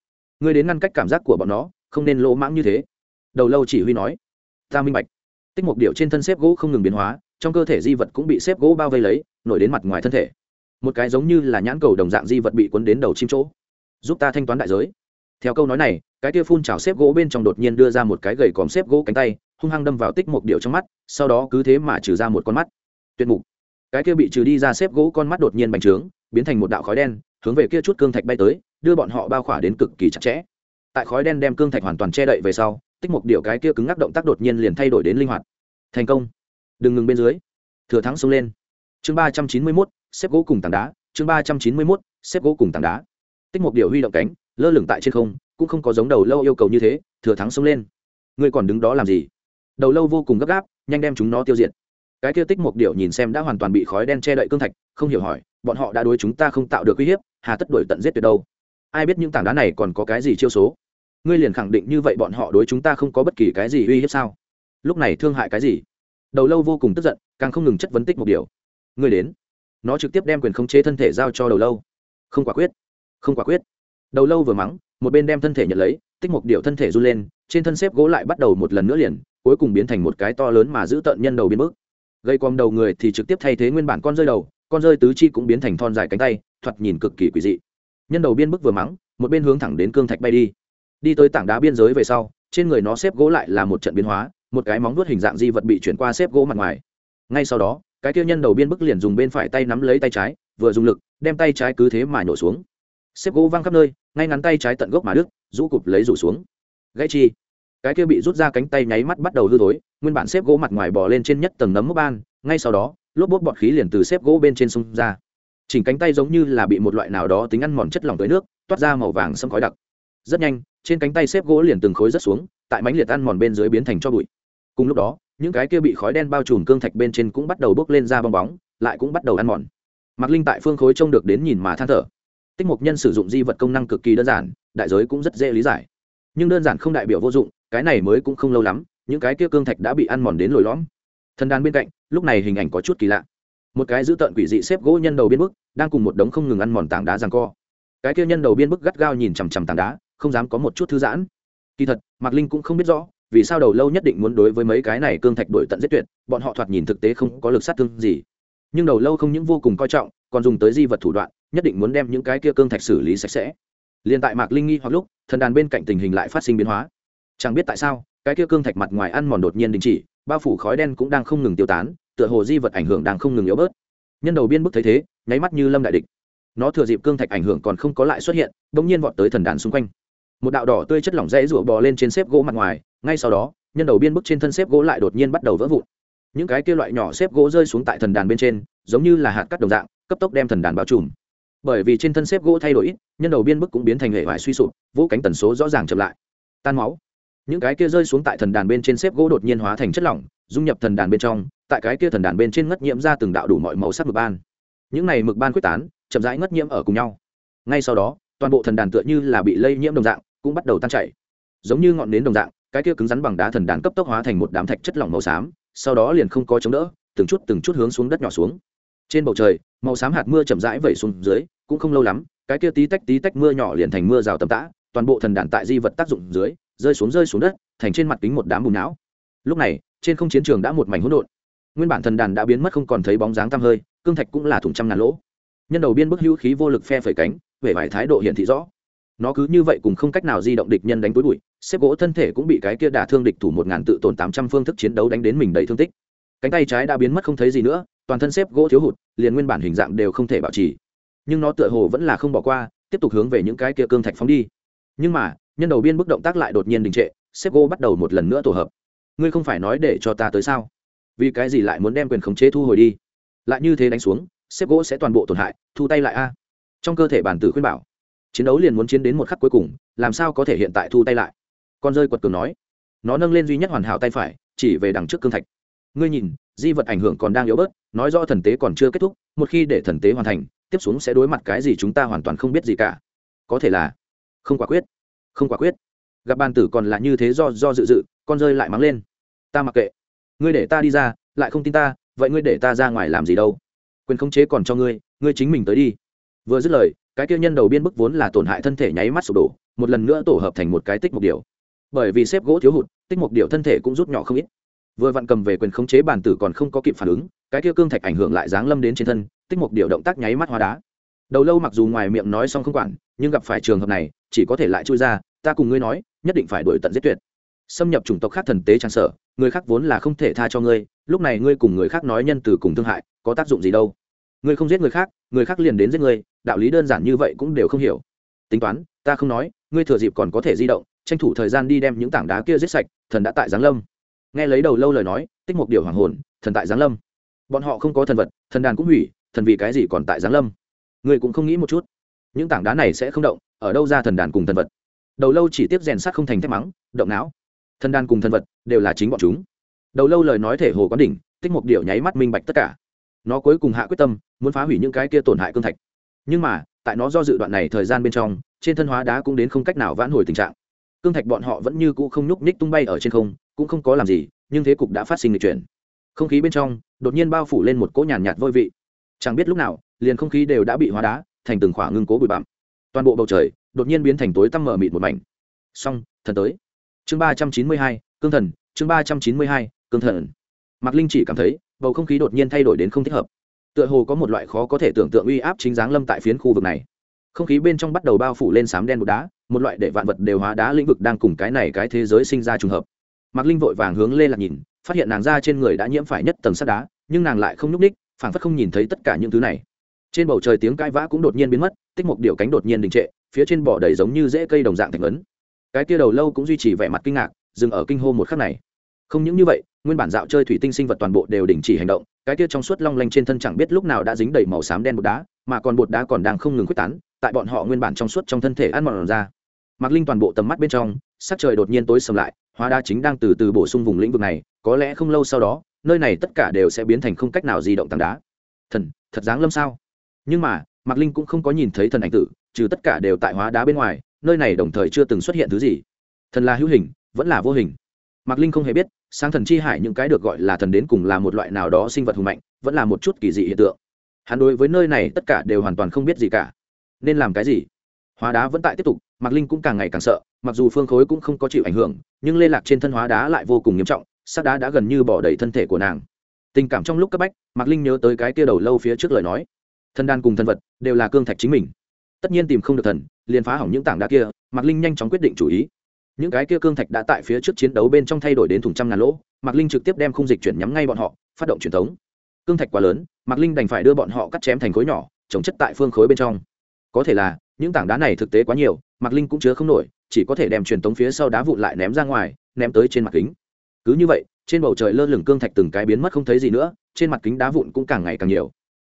ngươi đến ngăn cách cảm giác của bọn nó, không nên lỗ mãng như thế. Đầu lâu chỉ huy nói. Ta minh bạch. Tích một điệu trên thân xếp gỗ không ngừng biến hóa, trong cơ thể di vật cũng bị xếp gỗ bao vây lấy, nổi đến mặt ngoài thân thể. Một cái giống như là nhãn cầu đồng dạng di vật bị cuốn đến đầu chim chỗ. Giúp ta thanh toán đại giới. Theo câu nói này, cái kia phun trào xếp gỗ bên trong đột nhiên đưa ra một cái gầy còm xếp gỗ cánh tay, hung hăng đâm vào tích một điệu trong mắt, sau đó cứ thế mà trừ ra một con mắt. Tuyệt mục. Cái kia bị trừ đi ra xếp gỗ con mắt đột nhiên bành trướng, biến thành một đạo khói đen, hướng về kia chút cương thạch bay tới đưa bọn họ bao khỏa đến cực kỳ chặt chẽ. Tại khói đen đem cương thạch hoàn toàn che đậy về sau, tích một điệu cái kia cứng ngắc động tác đột nhiên liền thay đổi đến linh hoạt. Thành công. Đừng ngừng bên dưới. Thừa thắng xông lên. Chương ba trăm chín mươi mốt, xếp gỗ cùng tảng đá. Chương ba trăm chín mươi mốt, xếp gỗ cùng tảng đá. Tích một điệu huy động cánh, lơ lửng tại trên không, cũng không có giống đầu lâu yêu cầu như thế, thừa thắng xông lên. Ngươi còn đứng đó làm gì? Đầu lâu vô cùng gấp gáp, nhanh đem chúng nó tiêu diệt. Cái kia tích một điệu nhìn xem đã hoàn toàn bị khói đen che đậy cương thạch, không hiểu hỏi, bọn họ đã đối chúng ta không tạo được uy hiếp, hà tất đuổi tận giết tuyệt đâu? Ai biết những tảng đá này còn có cái gì chiêu số? Ngươi liền khẳng định như vậy bọn họ đối chúng ta không có bất kỳ cái gì uy hiếp sao? Lúc này thương hại cái gì? Đầu lâu vô cùng tức giận, càng không ngừng chất vấn tích một điều. Ngươi đến. Nó trực tiếp đem quyền khống chế thân thể giao cho đầu lâu. Không quả quyết. Không quả quyết. Đầu lâu vừa mắng, một bên đem thân thể nhận lấy, tích một điều thân thể run lên, trên thân xếp gỗ lại bắt đầu một lần nữa liền, cuối cùng biến thành một cái to lớn mà giữ tận nhân đầu biến mức gây quòm đầu người thì trực tiếp thay thế nguyên bản con rơi đầu, con rơi tứ chi cũng biến thành thon dài cánh tay, thoạt nhìn cực kỳ quỷ dị nhân đầu biên bức vừa mắng, một bên hướng thẳng đến cương thạch bay đi. Đi tới tảng đá biên giới về sau, trên người nó xếp gỗ lại là một trận biến hóa, một cái móng vuốt hình dạng di vật bị chuyển qua xếp gỗ mặt ngoài. Ngay sau đó, cái kia nhân đầu biên bức liền dùng bên phải tay nắm lấy tay trái, vừa dùng lực, đem tay trái cứ thế mà nhổ xuống. Xếp gỗ văng khắp nơi, ngay ngắn tay trái tận gốc mà đứt, rũ cụp lấy rủ xuống. Gãy chi. Cái kia bị rút ra cánh tay nháy mắt bắt đầu hư tối nguyên bản xếp gỗ mặt ngoài bò lên trên nhất tầng nấm mốc ban, ngay sau đó, lốp bốt bọt khí liền từ xếp gỗ bên trên sông ra chỉnh cánh tay giống như là bị một loại nào đó tính ăn mòn chất lỏng tới nước, toát ra màu vàng xâm khói đặc. Rất nhanh, trên cánh tay xếp gỗ liền từng khối rất xuống, tại mánh liệt ăn mòn bên dưới biến thành cho bụi. Cùng lúc đó, những cái kia bị khói đen bao trùm cương thạch bên trên cũng bắt đầu bốc lên ra bong bóng, lại cũng bắt đầu ăn mòn. Mạc linh tại phương khối trông được đến nhìn mà than thở. Tích mục nhân sử dụng di vật công năng cực kỳ đơn giản, đại giới cũng rất dễ lý giải. Nhưng đơn giản không đại biểu vô dụng, cái này mới cũng không lâu lắm, những cái kia cương thạch đã bị ăn mòn đến lồi lõm. Thần đàn bên cạnh, lúc này hình ảnh có chút kỳ lạ một cái giữ tợn quỷ dị xếp gỗ nhân đầu biên bức, đang cùng một đống không ngừng ăn mòn tảng đá rằng co. Cái kia nhân đầu biên bức gắt gao nhìn chằm chằm tảng đá, không dám có một chút thư giãn. Kỳ thật, mạc linh cũng không biết rõ, vì sao đầu lâu nhất định muốn đối với mấy cái này cương thạch đổi tận giết tuyệt, bọn họ thoạt nhìn thực tế không có lực sát thương gì. Nhưng đầu lâu không những vô cùng coi trọng, còn dùng tới di vật thủ đoạn, nhất định muốn đem những cái kia cương thạch xử lý sạch sẽ. Liền tại mạc linh nghi hoặc lúc, thần đàn bên cạnh tình hình lại phát sinh biến hóa. Chẳng biết tại sao, cái kia cương thạch mặt ngoài ăn mòn đột nhiên đình chỉ, bao phủ khói đen cũng đang không ngừng tiêu tán tựa hồ di vật ảnh hưởng đang không ngừng yếu bớt. Nhân đầu biên bức thấy thế, nháy mắt như lâm đại địch. Nó thừa dịp cương thạch ảnh hưởng còn không có lại xuất hiện đ ỗ n g nhiên vọt tới thần đàn xung quanh. Một đạo đỏ tươi chất lỏng rẽ rụa bò lên trên xếp gỗ mặt ngoài, ngay sau đó, nhân đầu biên bức trên thân xếp gỗ lại đột nhiên bắt đầu vỡ vụn. Những cái kia loại nhỏ xếp gỗ rơi xuống tại thần đàn bên trên, giống như là hạt cắt đồng dạng, cấp tốc đem thần đàn bao trùm. Bởi vì trên thân xếp gỗ thay đổi nhân đầu biên bức cũng biến thành hệ vải suy sụp vỗ cánh tần số rõ ràng chậm lại. Tan máu. Những cái kia rơi xuống tại thần đàn bên trên xếp gỗ đột nhiên hóa thành chất lỏng dung nhập thần đàn bên trong, tại cái kia thần đàn bên trên ngất nhiễm ra từng đạo đủ mọi màu sắc mực ban. Những này mực ban quyết tán, chậm rãi ngất nhiễm ở cùng nhau. Ngay sau đó, toàn bộ thần đàn tựa như là bị lây nhiễm đồng dạng, cũng bắt đầu tan chảy. Giống như ngọn nến đồng dạng, cái kia cứng rắn bằng đá thần đàn cấp tốc hóa thành một đám thạch chất lỏng màu xám, sau đó liền không có chống đỡ, từng chút từng chút hướng xuống đất nhỏ xuống. Trên bầu trời, màu xám hạt mưa chậm rãi vẩy xuống dưới, cũng không lâu lắm, cái kia tí tách tí tách mưa nhỏ liền thành mưa rào tầm tã, toàn bộ thần đàn tại di vật tác dụng dưới, rơi xuống rơi xuống đất, thành trên mặt kính một đám bùn não. Lúc này trên không chiến trường đã một mảnh hỗn độn. Nguyên bản thần đàn đã biến mất không còn thấy bóng dáng tăm hơi, cương thạch cũng là thùng trăm ngàn lỗ. Nhân đầu biên bức hữu khí vô lực phe phẩy cánh, vẻ vải thái độ hiện thị rõ. Nó cứ như vậy cùng không cách nào di động địch nhân đánh túi bụi, xếp gỗ thân thể cũng bị cái kia đả thương địch thủ một ngàn tự tồn tám trăm phương thức chiến đấu đánh đến mình đầy thương tích. Cánh tay trái đã biến mất không thấy gì nữa, toàn thân xếp gỗ thiếu hụt, liền nguyên bản hình dạng đều không thể bảo trì. Nhưng nó tựa hồ vẫn là không bỏ qua, tiếp tục hướng về những cái kia cương thạch phóng đi. Nhưng mà, nhân đầu biên bức động tác lại đột nhiên đình trệ, xếp gỗ bắt đầu một lần nữa tổ hợp ngươi không phải nói để cho ta tới sao? Vì cái gì lại muốn đem quyền khống chế thu hồi đi? Lại như thế đánh xuống, xếp gỗ sẽ toàn bộ tổn hại, thu tay lại a. Trong cơ thể bản tử khuyên bảo, chiến đấu liền muốn chiến đến một khắc cuối cùng, làm sao có thể hiện tại thu tay lại? Con rơi quật cường nói, nó nâng lên duy nhất hoàn hảo tay phải, chỉ về đằng trước cương thạch. Ngươi nhìn, di vật ảnh hưởng còn đang yếu bớt, nói rõ thần tế còn chưa kết thúc, một khi để thần tế hoàn thành, tiếp xuống sẽ đối mặt cái gì chúng ta hoàn toàn không biết gì cả. Có thể là, không quả quyết, không quả quyết. Gặp bàn tử còn là như thế do do dự dự con rơi lại mắng lên. Ta mặc kệ. Ngươi để ta đi ra, lại không tin ta, vậy ngươi để ta ra ngoài làm gì đâu? Quyền khống chế còn cho ngươi ngươi chính mình tới đi. Vừa dứt lời, cái kia nhân đầu biên bức vốn là tổn hại thân thể nháy mắt sụp đổ, một lần nữa tổ hợp thành một cái tích mục điệu bởi vì xếp gỗ thiếu hụt, tích mục điệu thân thể cũng rút nhỏ không ít. Vừa vặn cầm về quyền khống chế bàn tử còn không có kịp phản ứng, cái kia cương thạch ảnh hưởng lại giáng lâm đến trên thân, tích mục điệu động tác nháy mắt hóa đá. Đầu lâu mặc dù ngoài miệng nói xong không quản, nhưng gặp phải trường hợp này, chỉ có thể lại chui ra, ta cùng ngươi nói, nhất định phải đổi tận giết tuyệt xâm nhập chủng tộc khác thần tế trang sở, người khác vốn là không thể tha cho ngươi, lúc này ngươi cùng người khác nói nhân từ cùng thương hại, có tác dụng gì đâu? Ngươi không giết người khác người khác liền đến giết ngươi, đạo lý đơn giản như vậy cũng đều không hiểu. Tính toán, ta không nói, ngươi thừa dịp còn có thể di động, tranh thủ thời gian đi đem những tảng đá kia giết sạch, thần đã tại giáng lâm. Nghe lấy đầu lâu lời nói, tích một điều hoàng hồn, thần tại giáng lâm. Bọn họ không có thần vật, thần đàn cũng hủy, thần vì cái gì còn tại giáng lâm? Ngươi cũng không nghĩ một chút. Những tảng đá này sẽ không động, ở đâu ra thần đàn cùng thần vật? Đầu lâu chỉ tiếp rèn sắt không thành thép mắng, động não thân đan cùng thân vật đều là chính bọn chúng. Đầu lâu lời nói thể hồ quán đỉnh tích một điệu nháy mắt minh bạch tất cả. Nó cuối cùng hạ quyết tâm muốn phá hủy những cái kia tổn hại cương thạch. Nhưng mà tại nó do dự đoạn này thời gian bên trong trên thân hóa đá cũng đến không cách nào vãn hồi tình trạng. Cương thạch bọn họ vẫn như cũ không nhúc nhích tung bay ở trên không cũng không có làm gì nhưng thế cục đã phát sinh lịch chuyển. Không khí bên trong đột nhiên bao phủ lên một cỗ nhàn nhạt, nhạt vôi vị. Chẳng biết lúc nào liền không khí đều đã bị hóa đá thành từng khoảng ngưng cố bụi bặm. Toàn bộ bầu trời đột nhiên biến thành tối tăm mở mịt một mảnh. Xong thần tới chương ba trăm chín mươi hai, cương thần, chương ba trăm chín mươi hai, cương thần. Mạc linh chỉ cảm thấy, bầu không khí đột nhiên thay đổi đến không thích hợp. Tựa hồ có một loại khó có thể tưởng tượng uy áp chính dáng lâm tại phiến khu vực này. Không khí bên trong bắt đầu bao phủ lên sám đen một đá, một loại để vạn vật đều hóa đá lĩnh vực đang cùng cái này cái thế giới sinh ra trùng hợp. Mạc linh vội vàng hướng lên lạc nhìn, phát hiện nàng ra trên người đã nhiễm phải nhất tầng sắt đá, nhưng nàng lại không nhúc ních phảng phất không nhìn thấy tất cả những thứ này. Trên bầu trời tiếng cãi vã cũng đột nhiên biến mất, tích một điệu cánh đột nhiên đình trệ, phía trên bỏ đầy giống như rễ cây đồng dạng thành ấn cái kia đầu lâu cũng duy trì vẻ mặt kinh ngạc, dừng ở kinh hô một khắc này. Không những như vậy, nguyên bản dạo chơi thủy tinh sinh vật toàn bộ đều đình chỉ hành động, cái kia trong suốt long lanh trên thân chẳng biết lúc nào đã dính đầy màu xám đen bột đá, mà còn bột đá còn đang không ngừng quyết tán, tại bọn họ nguyên bản trong suốt trong thân thể ăn mòn ra. Mặc linh toàn bộ tầm mắt bên trong, sắc trời đột nhiên tối sầm lại, hóa đá chính đang từ từ bổ sung vùng lĩnh vực này, có lẽ không lâu sau đó, nơi này tất cả đều sẽ biến thành không cách nào di động tảng đá. Thần, thật dáng lâm sao? Nhưng mà, mạc linh cũng không có nhìn thấy thần ảnh tử, trừ tất cả đều tại hóa đá bên ngoài nơi này đồng thời chưa từng xuất hiện thứ gì. Thần là hữu hình, vẫn là vô hình. Mạc linh không hề biết sang thần chi hải những cái được gọi là thần đến cùng là một loại nào đó sinh vật hùng mạnh, vẫn là một chút kỳ dị hiện tượng. Hắn đối với nơi này tất cả đều hoàn toàn không biết gì cả. Nên làm cái gì? Hóa đá vẫn tại tiếp tục, mạc linh cũng càng ngày càng sợ, mặc dù phương khối cũng không có chịu ảnh hưởng, nhưng lê lạc trên thân hóa đá lại vô cùng nghiêm trọng sắc đá đã gần như bỏ đầy thân thể của nàng. Tình cảm trong lúc cấp bách, mạc linh nhớ tới cái kia đầu lâu phía trước lời nói. Thân đan cùng thân vật, đều là cương thạch chính mình tất nhiên tìm không được thần, liền phá hỏng những tảng đá kia, mạc linh nhanh chóng quyết định chủ ý. Những cái kia cương thạch đã tại phía trước chiến đấu bên trong thay đổi đến thùng trăm ngàn lỗ, mạc linh trực tiếp đem khung dịch chuyển nhắm ngay bọn họ, phát động truyền thống. Cương thạch quá lớn, mạc linh đành phải đưa bọn họ cắt chém thành khối nhỏ trồng chất tại phương khối bên trong. Có thể là, những tảng đá này thực tế quá nhiều, mạc linh cũng chứa không nổi, chỉ có thể đem truyền tống phía sau đá vụn lại ném ra ngoài, ném tới trên mặt kính. Cứ như vậy, trên bầu trời lơ lửng cương thạch từng cái biến mất không thấy gì nữa, trên mặt kính đá vụn cũng càng ngày càng nhiều.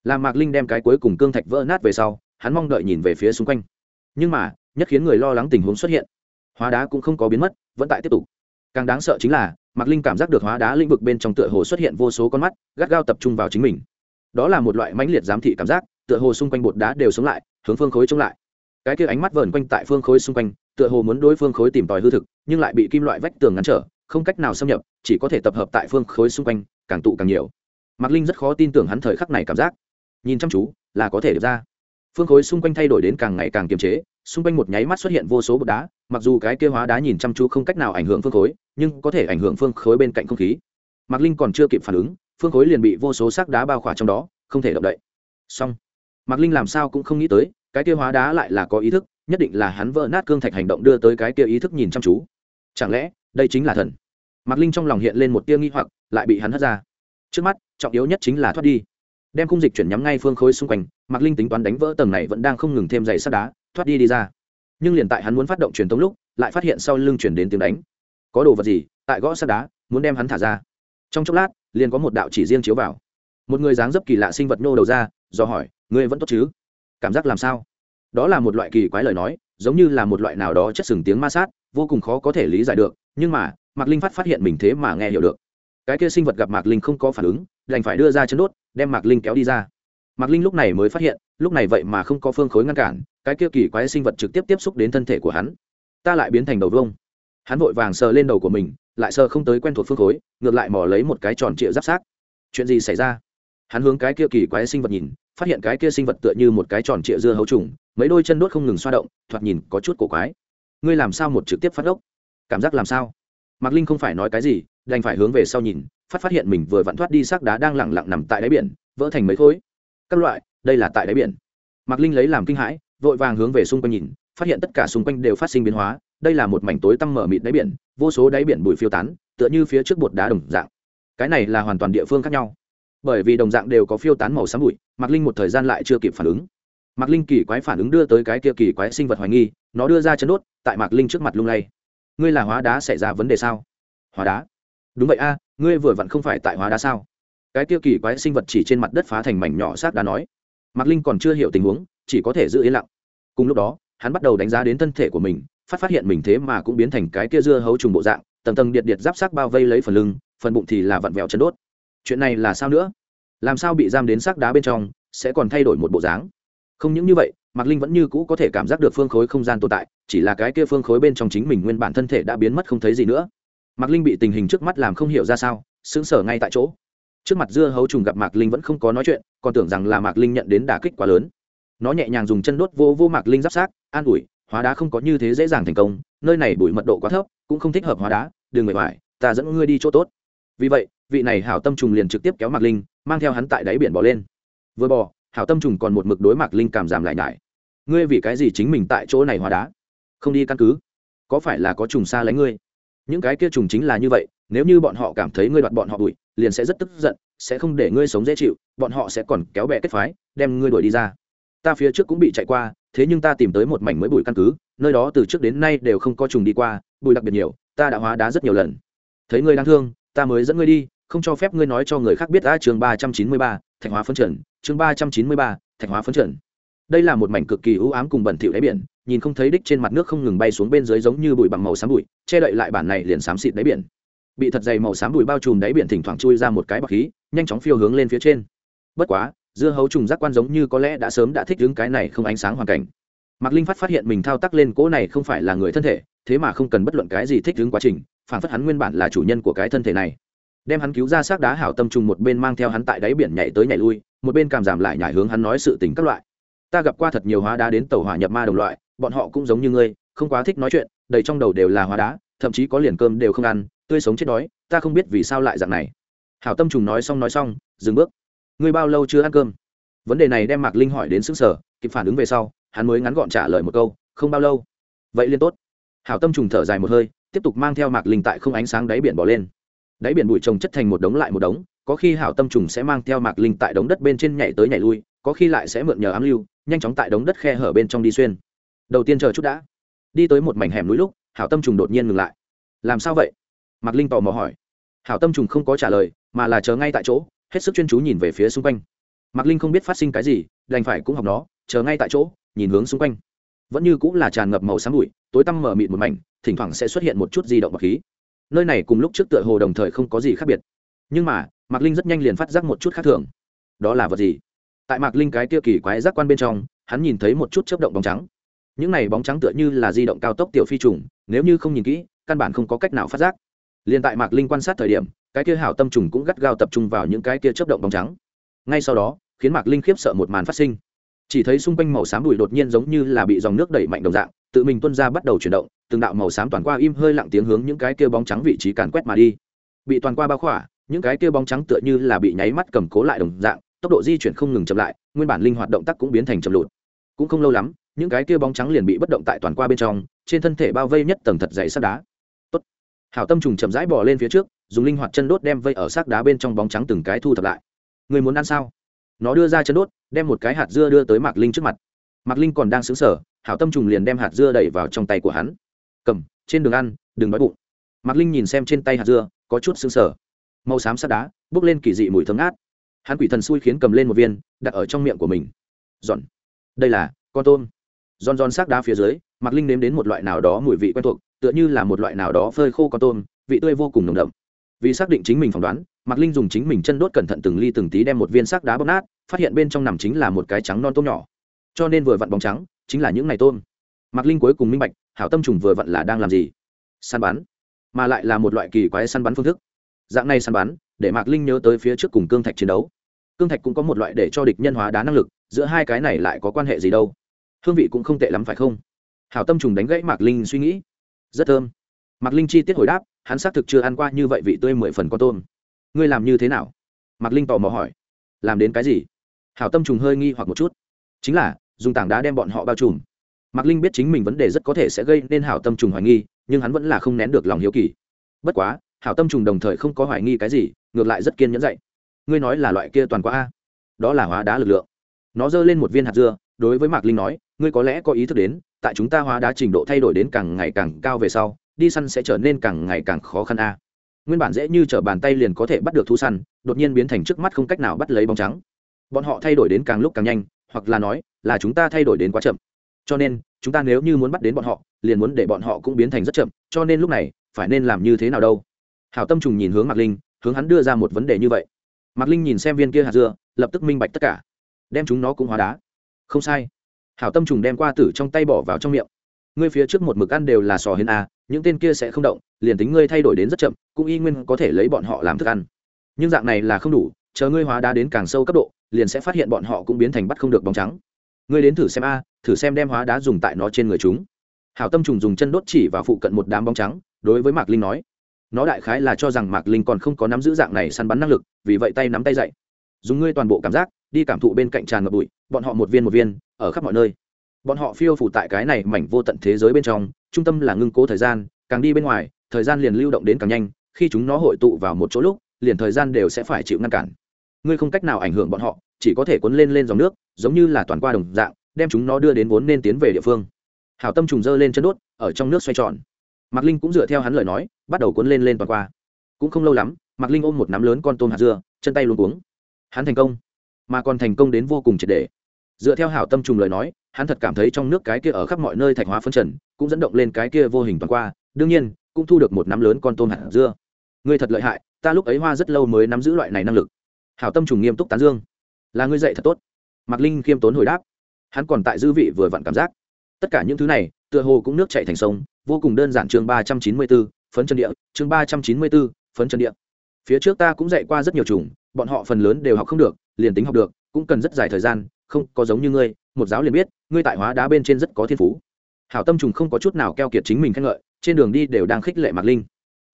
Làm mạc linh đem cái cuối cùng cương thạch vỡ nát về sau hắn mong đợi nhìn về phía xung quanh. Nhưng mà, nhất khiến người lo lắng tình huống xuất hiện. Hóa đá cũng không có biến mất, vẫn tại tiếp tục. Càng đáng sợ chính là, mạc linh cảm giác được hóa đá lĩnh vực bên trong tựa hồ xuất hiện vô số con mắt, gắt gao tập trung vào chính mình. Đó là một loại mãnh liệt giám thị cảm giác, tựa hồ xung quanh bột đá đều sống lại, hướng phương khối chống lại. Cái kia ánh mắt vờn quanh tại phương khối xung quanh, tựa hồ muốn đối phương khối tìm tòi hư thực, nhưng lại bị kim loại vách tường ngăn trở, không cách nào xâm nhập, chỉ có thể tập hợp tại phương khối xung quanh, càng tụ càng nhiều. Mạc linh rất khó tin tưởng hắn thời khắc này cảm giác. Nhìn chăm chú, là có thể được ra phương khối xung quanh thay đổi đến càng ngày càng kiềm chế, xung quanh một nháy mắt xuất hiện vô số bột đá, mặc dù cái kia hóa đá nhìn chăm chú không cách nào ảnh hưởng phương khối, nhưng có thể ảnh hưởng phương khối bên cạnh không khí. Mạc linh còn chưa kịp phản ứng, phương khối liền bị vô số xác đá bao khỏa trong đó, không thể động đậy. Xong. Mạc linh làm sao cũng không nghĩ tới, cái kia hóa đá lại là có ý thức, nhất định là hắn vỡ nát cương thạch hành động đưa tới cái kia ý thức nhìn chăm chú. Chẳng lẽ, đây chính là thần? Mạc linh trong lòng hiện lên một tia nghi hoặc, lại bị hắn hất ra. Trước mắt, trọng yếu nhất chính là thoát đi đem cung dịch chuyển nhắm ngay phương khối xung quanh, mạc linh tính toán đánh vỡ tầng này vẫn đang không ngừng thêm dày sắt đá, thoát đi đi ra. Nhưng liền tại hắn muốn phát động truyền tống lúc, lại phát hiện sau lưng chuyển đến tiếng đánh. Có đồ vật gì, tại gõ sắt đá, muốn đem hắn thả ra? Trong chốc lát, liền có một đạo chỉ riêng chiếu vào. Một người dáng dấp kỳ lạ sinh vật nô đầu ra, do hỏi, ngươi vẫn tốt chứ? Cảm giác làm sao? Đó là một loại kỳ quái lời nói, giống như là một loại nào đó chất sừng tiếng ma sát, vô cùng khó có thể lý giải được, nhưng mà, mạc linh phát phát hiện mình thế mà nghe hiểu được. Cái kia sinh vật gặp mạc linh không có phản ứng, đành phải đưa ra chấn đốt đem mạc linh kéo đi ra. Mạc linh lúc này mới phát hiện, lúc này vậy mà không có phương khối ngăn cản, cái kia kỳ quái sinh vật trực tiếp tiếp xúc đến thân thể của hắn. Ta lại biến thành đầu vông hắn vội vàng sờ lên đầu của mình, lại sờ không tới quen thuộc phương khối, ngược lại mò lấy một cái tròn trịa giáp sát chuyện gì xảy ra? Hắn hướng cái kia kỳ quái sinh vật nhìn, phát hiện cái kia sinh vật tựa như một cái tròn trịa dưa hấu trùng, mấy đôi chân đốt không ngừng xoa động, thoạt nhìn có chút cổ quái. Ngươi làm sao một trực tiếp phát ốc? Cảm giác làm sao? Mạc linh không phải nói cái gì đành phải hướng về sau nhìn, phát phát hiện mình vừa vặn thoát đi xác đá đang lẳng lặng nằm tại đáy biển, vỡ thành mấy khối. Các loại, đây là tại đáy biển. Mạc linh lấy làm kinh hãi, vội vàng hướng về xung quanh nhìn, phát hiện tất cả xung quanh đều phát sinh biến hóa, đây là một mảnh tối tăm mở mịt đáy biển, vô số đáy biển bụi phiêu tán, tựa như phía trước bột đá đồng dạng. Cái này là hoàn toàn địa phương khác nhau. Bởi vì đồng dạng đều có phiêu tán màu xám bụi, mạc linh một thời gian lại chưa kịp phản ứng. Mạc linh kỳ quái phản ứng đưa tới cái kia kỳ quái sinh vật hoài nghi, nó đưa ra chấn đốt, tại mạc linh trước mặt lung lay. Ngươi là hóa đá xảy ra vấn đề sao? Hóa đá? Đúng vậy a, ngươi vừa vặn không phải tại hóa đá sao? Cái tiêu kỳ quái sinh vật chỉ trên mặt đất phá thành mảnh nhỏ xác đá nói. Mạc linh còn chưa hiểu tình huống, chỉ có thể giữ yên lặng. Cùng lúc đó, hắn bắt đầu đánh giá đến thân thể của mình, phát phát hiện mình thế mà cũng biến thành cái kia dưa hấu trùng bộ dạng, tầng tầng điện điện giáp sắc bao vây lấy phần lưng, phần bụng thì là vặn vẹo chân đốt. Chuyện này là sao nữa? Làm sao bị giam đến xác đá bên trong, sẽ còn thay đổi một bộ dáng? Không những như vậy, mạc linh vẫn như cũ có thể cảm giác được phương khối không gian tồn tại, chỉ là cái kia phương khối bên trong chính mình nguyên bản thân thể đã biến mất không thấy gì nữa mạc linh bị tình hình trước mắt làm không hiểu ra sao, sững sờ ngay tại chỗ. Trước mặt dưa hấu trùng gặp mạc linh vẫn không có nói chuyện, còn tưởng rằng là mạc linh nhận đến đả kích quá lớn. Nó nhẹ nhàng dùng chân đốt vô vô mạc linh giáp sát an ủi, hóa đá không có như thế dễ dàng thành công, nơi này bụi mật độ quá thấp, cũng không thích hợp hóa đá, đừng mệt mỏi ta dẫn ngươi đi chỗ tốt. Vì vậy, vị này hảo tâm trùng liền trực tiếp kéo mạc linh, mang theo hắn tại đáy biển bỏ lên. Vừa bỏ hảo tâm trùng còn một mực đối mạc linh cảm giảm lại nhải ngươi vì cái gì chính mình tại chỗ này hóa đá? Không đi căn cứ. Có phải là có trùng xa lánh ngươi? Những cái kia trùng chính là như vậy, nếu như bọn họ cảm thấy ngươi đoạt bọn họ bụi liền sẽ rất tức giận, sẽ không để ngươi sống dễ chịu, bọn họ sẽ còn kéo bè kết phái, đem ngươi đuổi đi ra. Ta phía trước cũng bị chạy qua, thế nhưng ta tìm tới một mảnh mới bụi căn cứ, nơi đó từ trước đến nay đều không có trùng đi qua, bụi đặc biệt nhiều, ta đã hóa đá rất nhiều lần. Thấy ngươi đang thương, ta mới dẫn ngươi đi, không cho phép ngươi nói cho người khác biết ta chương ba trăm chín mươi ba, thạch hóa phân trần, chương ba trăm chín mươi ba, thạch hóa phân trần. Đây là một mảnh cực kỳ ưu ám cùng bẩn thỉu đáy biển nhìn không thấy đích trên mặt nước không ngừng bay xuống bên dưới giống như bụi bằng màu xám bụi, che đậy lại bản này liền xám xịt đáy biển. Bị thật dày màu xám bụi bao trùm đáy biển thỉnh thoảng chui ra một cái bọc khí, nhanh chóng phiêu hướng lên phía trên. Bất quá, dưa hấu trùng giác quan giống như có lẽ đã sớm đã thích đứng cái này không ánh sáng hoàn cảnh. Mạc linh phát phát hiện mình thao tác lên cỗ này không phải là người thân thể, thế mà không cần bất luận cái gì thích đứng quá trình, phản phất hắn nguyên bản là chủ nhân của cái thân thể này. Đem hắn cứu ra xác đá hảo tâm trùng một bên mang theo hắn tại đáy biển nhảy tới nhảy lui, một bên cảm giảm lại nhảy hướng hắn nói sự tình các loại. Ta gặp qua thật nhiều hóa đá đến tàu hỏa nhập ma đồng loại bọn họ cũng giống như ngươi, không quá thích nói chuyện, đầy trong đầu đều là hóa đá, thậm chí có liền cơm đều không ăn, tươi sống chết đói, ta không biết vì sao lại dạng này. Hảo tâm trùng nói xong nói xong, dừng bước. Ngươi bao lâu chưa ăn cơm? Vấn đề này đem mạc linh hỏi đến xứng sở kịp phản ứng về sau, hắn mới ngắn gọn trả lời một câu, không bao lâu. Vậy liên tốt. Hảo tâm trùng thở dài một hơi, tiếp tục mang theo mạc linh tại không ánh sáng đáy biển bỏ lên. Đáy biển bụi trồng chất thành một đống lại một đống, có khi hảo tâm trùng sẽ mang theo mạc linh tại đống đất bên trên nhảy tới nhảy lui, có khi lại sẽ mượn nhờ ám lưu, nhanh chóng tại đống đất khe hở bên trong đi xuyên đầu tiên chờ chút đã. Đi tới một mảnh hẻm núi lúc, hảo tâm trùng đột nhiên ngừng lại. Làm sao vậy? Mạc linh tò mò hỏi. Hảo tâm trùng không có trả lời, mà là chờ ngay tại chỗ, hết sức chuyên chú nhìn về phía xung quanh. Mạc linh không biết phát sinh cái gì, đành phải cũng học nó, chờ ngay tại chỗ, nhìn hướng xung quanh. Vẫn như cũng là tràn ngập màu sáng bụi, tối tăm mở mịt một mảnh, thỉnh thoảng sẽ xuất hiện một chút di động bọc khí. Nơi này cùng lúc trước tựa hồ đồng thời không có gì khác biệt. Nhưng mà, mạc linh rất nhanh liền phát giác một chút khác thường. Đó là vật gì? Tại mạc linh cái kia kỳ quái giác quan bên trong, hắn nhìn thấy một chút chớp động bóng trắng những này bóng trắng tựa như là di động cao tốc tiểu phi trùng, nếu như không nhìn kỹ, căn bản không có cách nào phát giác. Liền tại mạc linh quan sát thời điểm, cái kia hảo tâm trùng cũng gắt gao tập trung vào những cái kia chấp động bóng trắng. Ngay sau đó, khiến mạc linh khiếp sợ một màn phát sinh. Chỉ thấy xung quanh màu xám đùi đột nhiên giống như là bị dòng nước đẩy mạnh đồng dạng, tự mình tuân ra bắt đầu chuyển động, từng đạo màu xám toàn qua im hơi lặng tiếng hướng những cái kia bóng trắng vị trí càn quét mà đi. Bị toàn qua bao khỏa, những cái kia bóng trắng tựa như là bị nháy mắt cầm cố lại đồng dạng, tốc độ di chuyển không ngừng chậm lại, nguyên bản linh hoạt động tác cũng biến thành chậm lụt. Cũng không lâu lắm những cái kia bóng trắng liền bị bất động tại toàn qua bên trong, trên thân thể bao vây nhất tầng thật dày sắt đá. Tốt. hảo tâm trùng chậm rãi bỏ lên phía trước, dùng linh hoạt chân đốt đem vây ở xác đá bên trong bóng trắng từng cái thu thập lại. Người muốn ăn sao? Nó đưa ra chân đốt, đem một cái hạt dưa đưa tới mạc linh trước mặt. Mạc linh còn đang xứng sở hảo tâm trùng liền đem hạt dưa đẩy vào trong tay của hắn. Cầm, trên đường ăn, đừng đói bụng. Mạc linh nhìn xem trên tay hạt dưa, có chút xứng sở màu xám sắt đá, bốc lên kỳ dị mùi thấm ngát. Hắn quỷ thần xui khiến cầm lên một viên, đặt ở trong miệng của mình. Giòn. Đây là con tôm giòn giòn xác đá phía dưới, mạc linh nếm đến một loại nào đó mùi vị quen thuộc, tựa như là một loại nào đó phơi khô con tôm, vị tươi vô cùng nồng đậm. Vì xác định chính mình phỏng đoán, mạc linh dùng chính mình chân đốt cẩn thận từng ly từng tí đem một viên xác đá bóp nát, phát hiện bên trong nằm chính là một cái trắng non tôm nhỏ. Cho nên vừa vặn bóng trắng, chính là những ngày tôm. Mạc linh cuối cùng minh bạch, hảo tâm trùng vừa vặn là đang làm gì? Săn bắn. Mà lại là một loại kỳ quái săn bắn phương thức. Dạng này săn bắn, để mạc linh nhớ tới phía trước cùng cương thạch chiến đấu. Cương thạch cũng có một loại để cho địch nhân hóa đá năng lực, giữa hai cái này lại có quan hệ gì đâu? Hương vị cũng không tệ lắm phải không? Hảo tâm trùng đánh gãy mạc linh suy nghĩ. Rất thơm. Mạc linh chi tiết hồi đáp, hắn xác thực chưa ăn qua như vậy vị tươi mười phần con tôm. Ngươi làm như thế nào? Mạc linh tò mò hỏi. Làm đến cái gì? Hảo tâm trùng hơi nghi hoặc một chút. Chính là, dùng tảng đá đem bọn họ bao trùm. Mạc linh biết chính mình vấn đề rất có thể sẽ gây nên hảo tâm trùng hoài nghi, nhưng hắn vẫn là không nén được lòng hiếu kỳ. Bất quá, hảo tâm trùng đồng thời không có hoài nghi cái gì, ngược lại rất kiên nhẫn dạy. Ngươi nói là loại kia toàn quá a. Đó là hóa đá lực lượng. Nó giơ lên một viên hạt dưa đối với mạc linh nói, ngươi có lẽ có ý thức đến, tại chúng ta hóa đá trình độ thay đổi đến càng ngày càng cao về sau, đi săn sẽ trở nên càng ngày càng khó khăn a. Nguyên bản dễ như t r ở bàn tay liền có thể bắt được thú săn, đột nhiên biến thành trước mắt không cách nào bắt lấy bóng trắng. Bọn họ thay đổi đến càng lúc càng nhanh, hoặc là nói, là chúng ta thay đổi đến quá chậm. Cho nên, chúng ta nếu như muốn bắt đến bọn họ, liền muốn để bọn họ cũng biến thành rất chậm, cho nên lúc này, phải nên làm như thế nào đâu? Hảo tâm trùng nhìn hướng mạc linh, hướng hắn đưa ra một vấn đề như vậy. Mạc linh nhìn xem viên kia hạt dưa, lập tức minh bạch tất cả. Đem chúng nó cũng hóa đá không sai. Hảo tâm trùng đem qua tử trong tay bỏ vào trong miệng. Ngươi phía trước một mực ăn đều là sò hiến a à, những tên kia sẽ không động, liền tính ngươi thay đổi đến rất chậm, cũng y nguyên có thể lấy bọn họ làm thức ăn. Nhưng dạng này là không đủ, chờ ngươi hóa đá đến càng sâu cấp độ, liền sẽ phát hiện bọn họ cũng biến thành bắt không được bóng trắng. Ngươi đến thử xem a, thử xem đem hóa đá dùng tại nó trên người chúng. Hảo tâm trùng dùng chân đốt chỉ và phụ cận một đám bóng trắng, đối với mạc linh nói, nó đại khái là cho rằng mạc linh còn không có nắm giữ dạng này săn bắn năng lực, vì vậy tay nắm tay dậy. Dùng ngươi toàn bộ cảm giác, đi cảm thụ bên cạnh tràn ngập bụi bọn họ một viên một viên, ở khắp mọi nơi. Bọn họ phiêu phủ tại cái này mảnh vô tận thế giới bên trong, trung tâm là ngưng cố thời gian, càng đi bên ngoài, thời gian liền lưu động đến càng nhanh, khi chúng nó hội tụ vào một chỗ lúc, liền thời gian đều sẽ phải chịu ngăn cản. Ngươi không cách nào ảnh hưởng bọn họ, chỉ có thể cuốn lên lên dòng nước, giống như là toàn qua đồng dạng, đem chúng nó đưa đến vốn nên tiến về địa phương. Hảo tâm trùng dơ lên chân đốt, ở trong nước xoay tròn. Mạc linh cũng dựa theo hắn lời nói, bắt đầu cuốn lên lên toàn qua. Cũng không lâu lắm, mạc linh ôm một nắm lớn con tôm hạt dưa, chân tay luôn cuống. Hắn thành công, mà còn thành công đến vô cùng triệt đề dựa theo hảo tâm trùng lời nói, hắn thật cảm thấy trong nước cái kia ở khắp mọi nơi thạch hóa phân trần, cũng dẫn động lên cái kia vô hình toàn qua, đương nhiên, cũng thu được một nắm lớn con tôm hạt dưa. Ngươi thật lợi hại, ta lúc ấy hoa rất lâu mới nắm giữ loại này năng lực. Hảo tâm trùng nghiêm túc tán dương. Là ngươi dạy thật tốt. Mạc linh khiêm tốn hồi đáp. Hắn còn tại dư vị vừa vặn cảm giác. Tất cả những thứ này, tựa hồ cũng nước chạy thành sông, vô cùng đơn giản chương ba trăm chín mươi b ố phấn chân địa, chương ba trăm chín mươi b ố phấn chân địa. Phía trước ta cũng dạy qua rất nhiều chủng, bọn họ phần lớn đều học không được, liền tính học được, cũng cần rất dài thời gian không, có giống như ngươi, một giáo liền biết, ngươi tại hóa đá bên trên rất có thiên phú. Hảo tâm trùng không có chút nào keo kiệt chính mình khen ngợi, trên đường đi đều đang khích lệ mạc linh.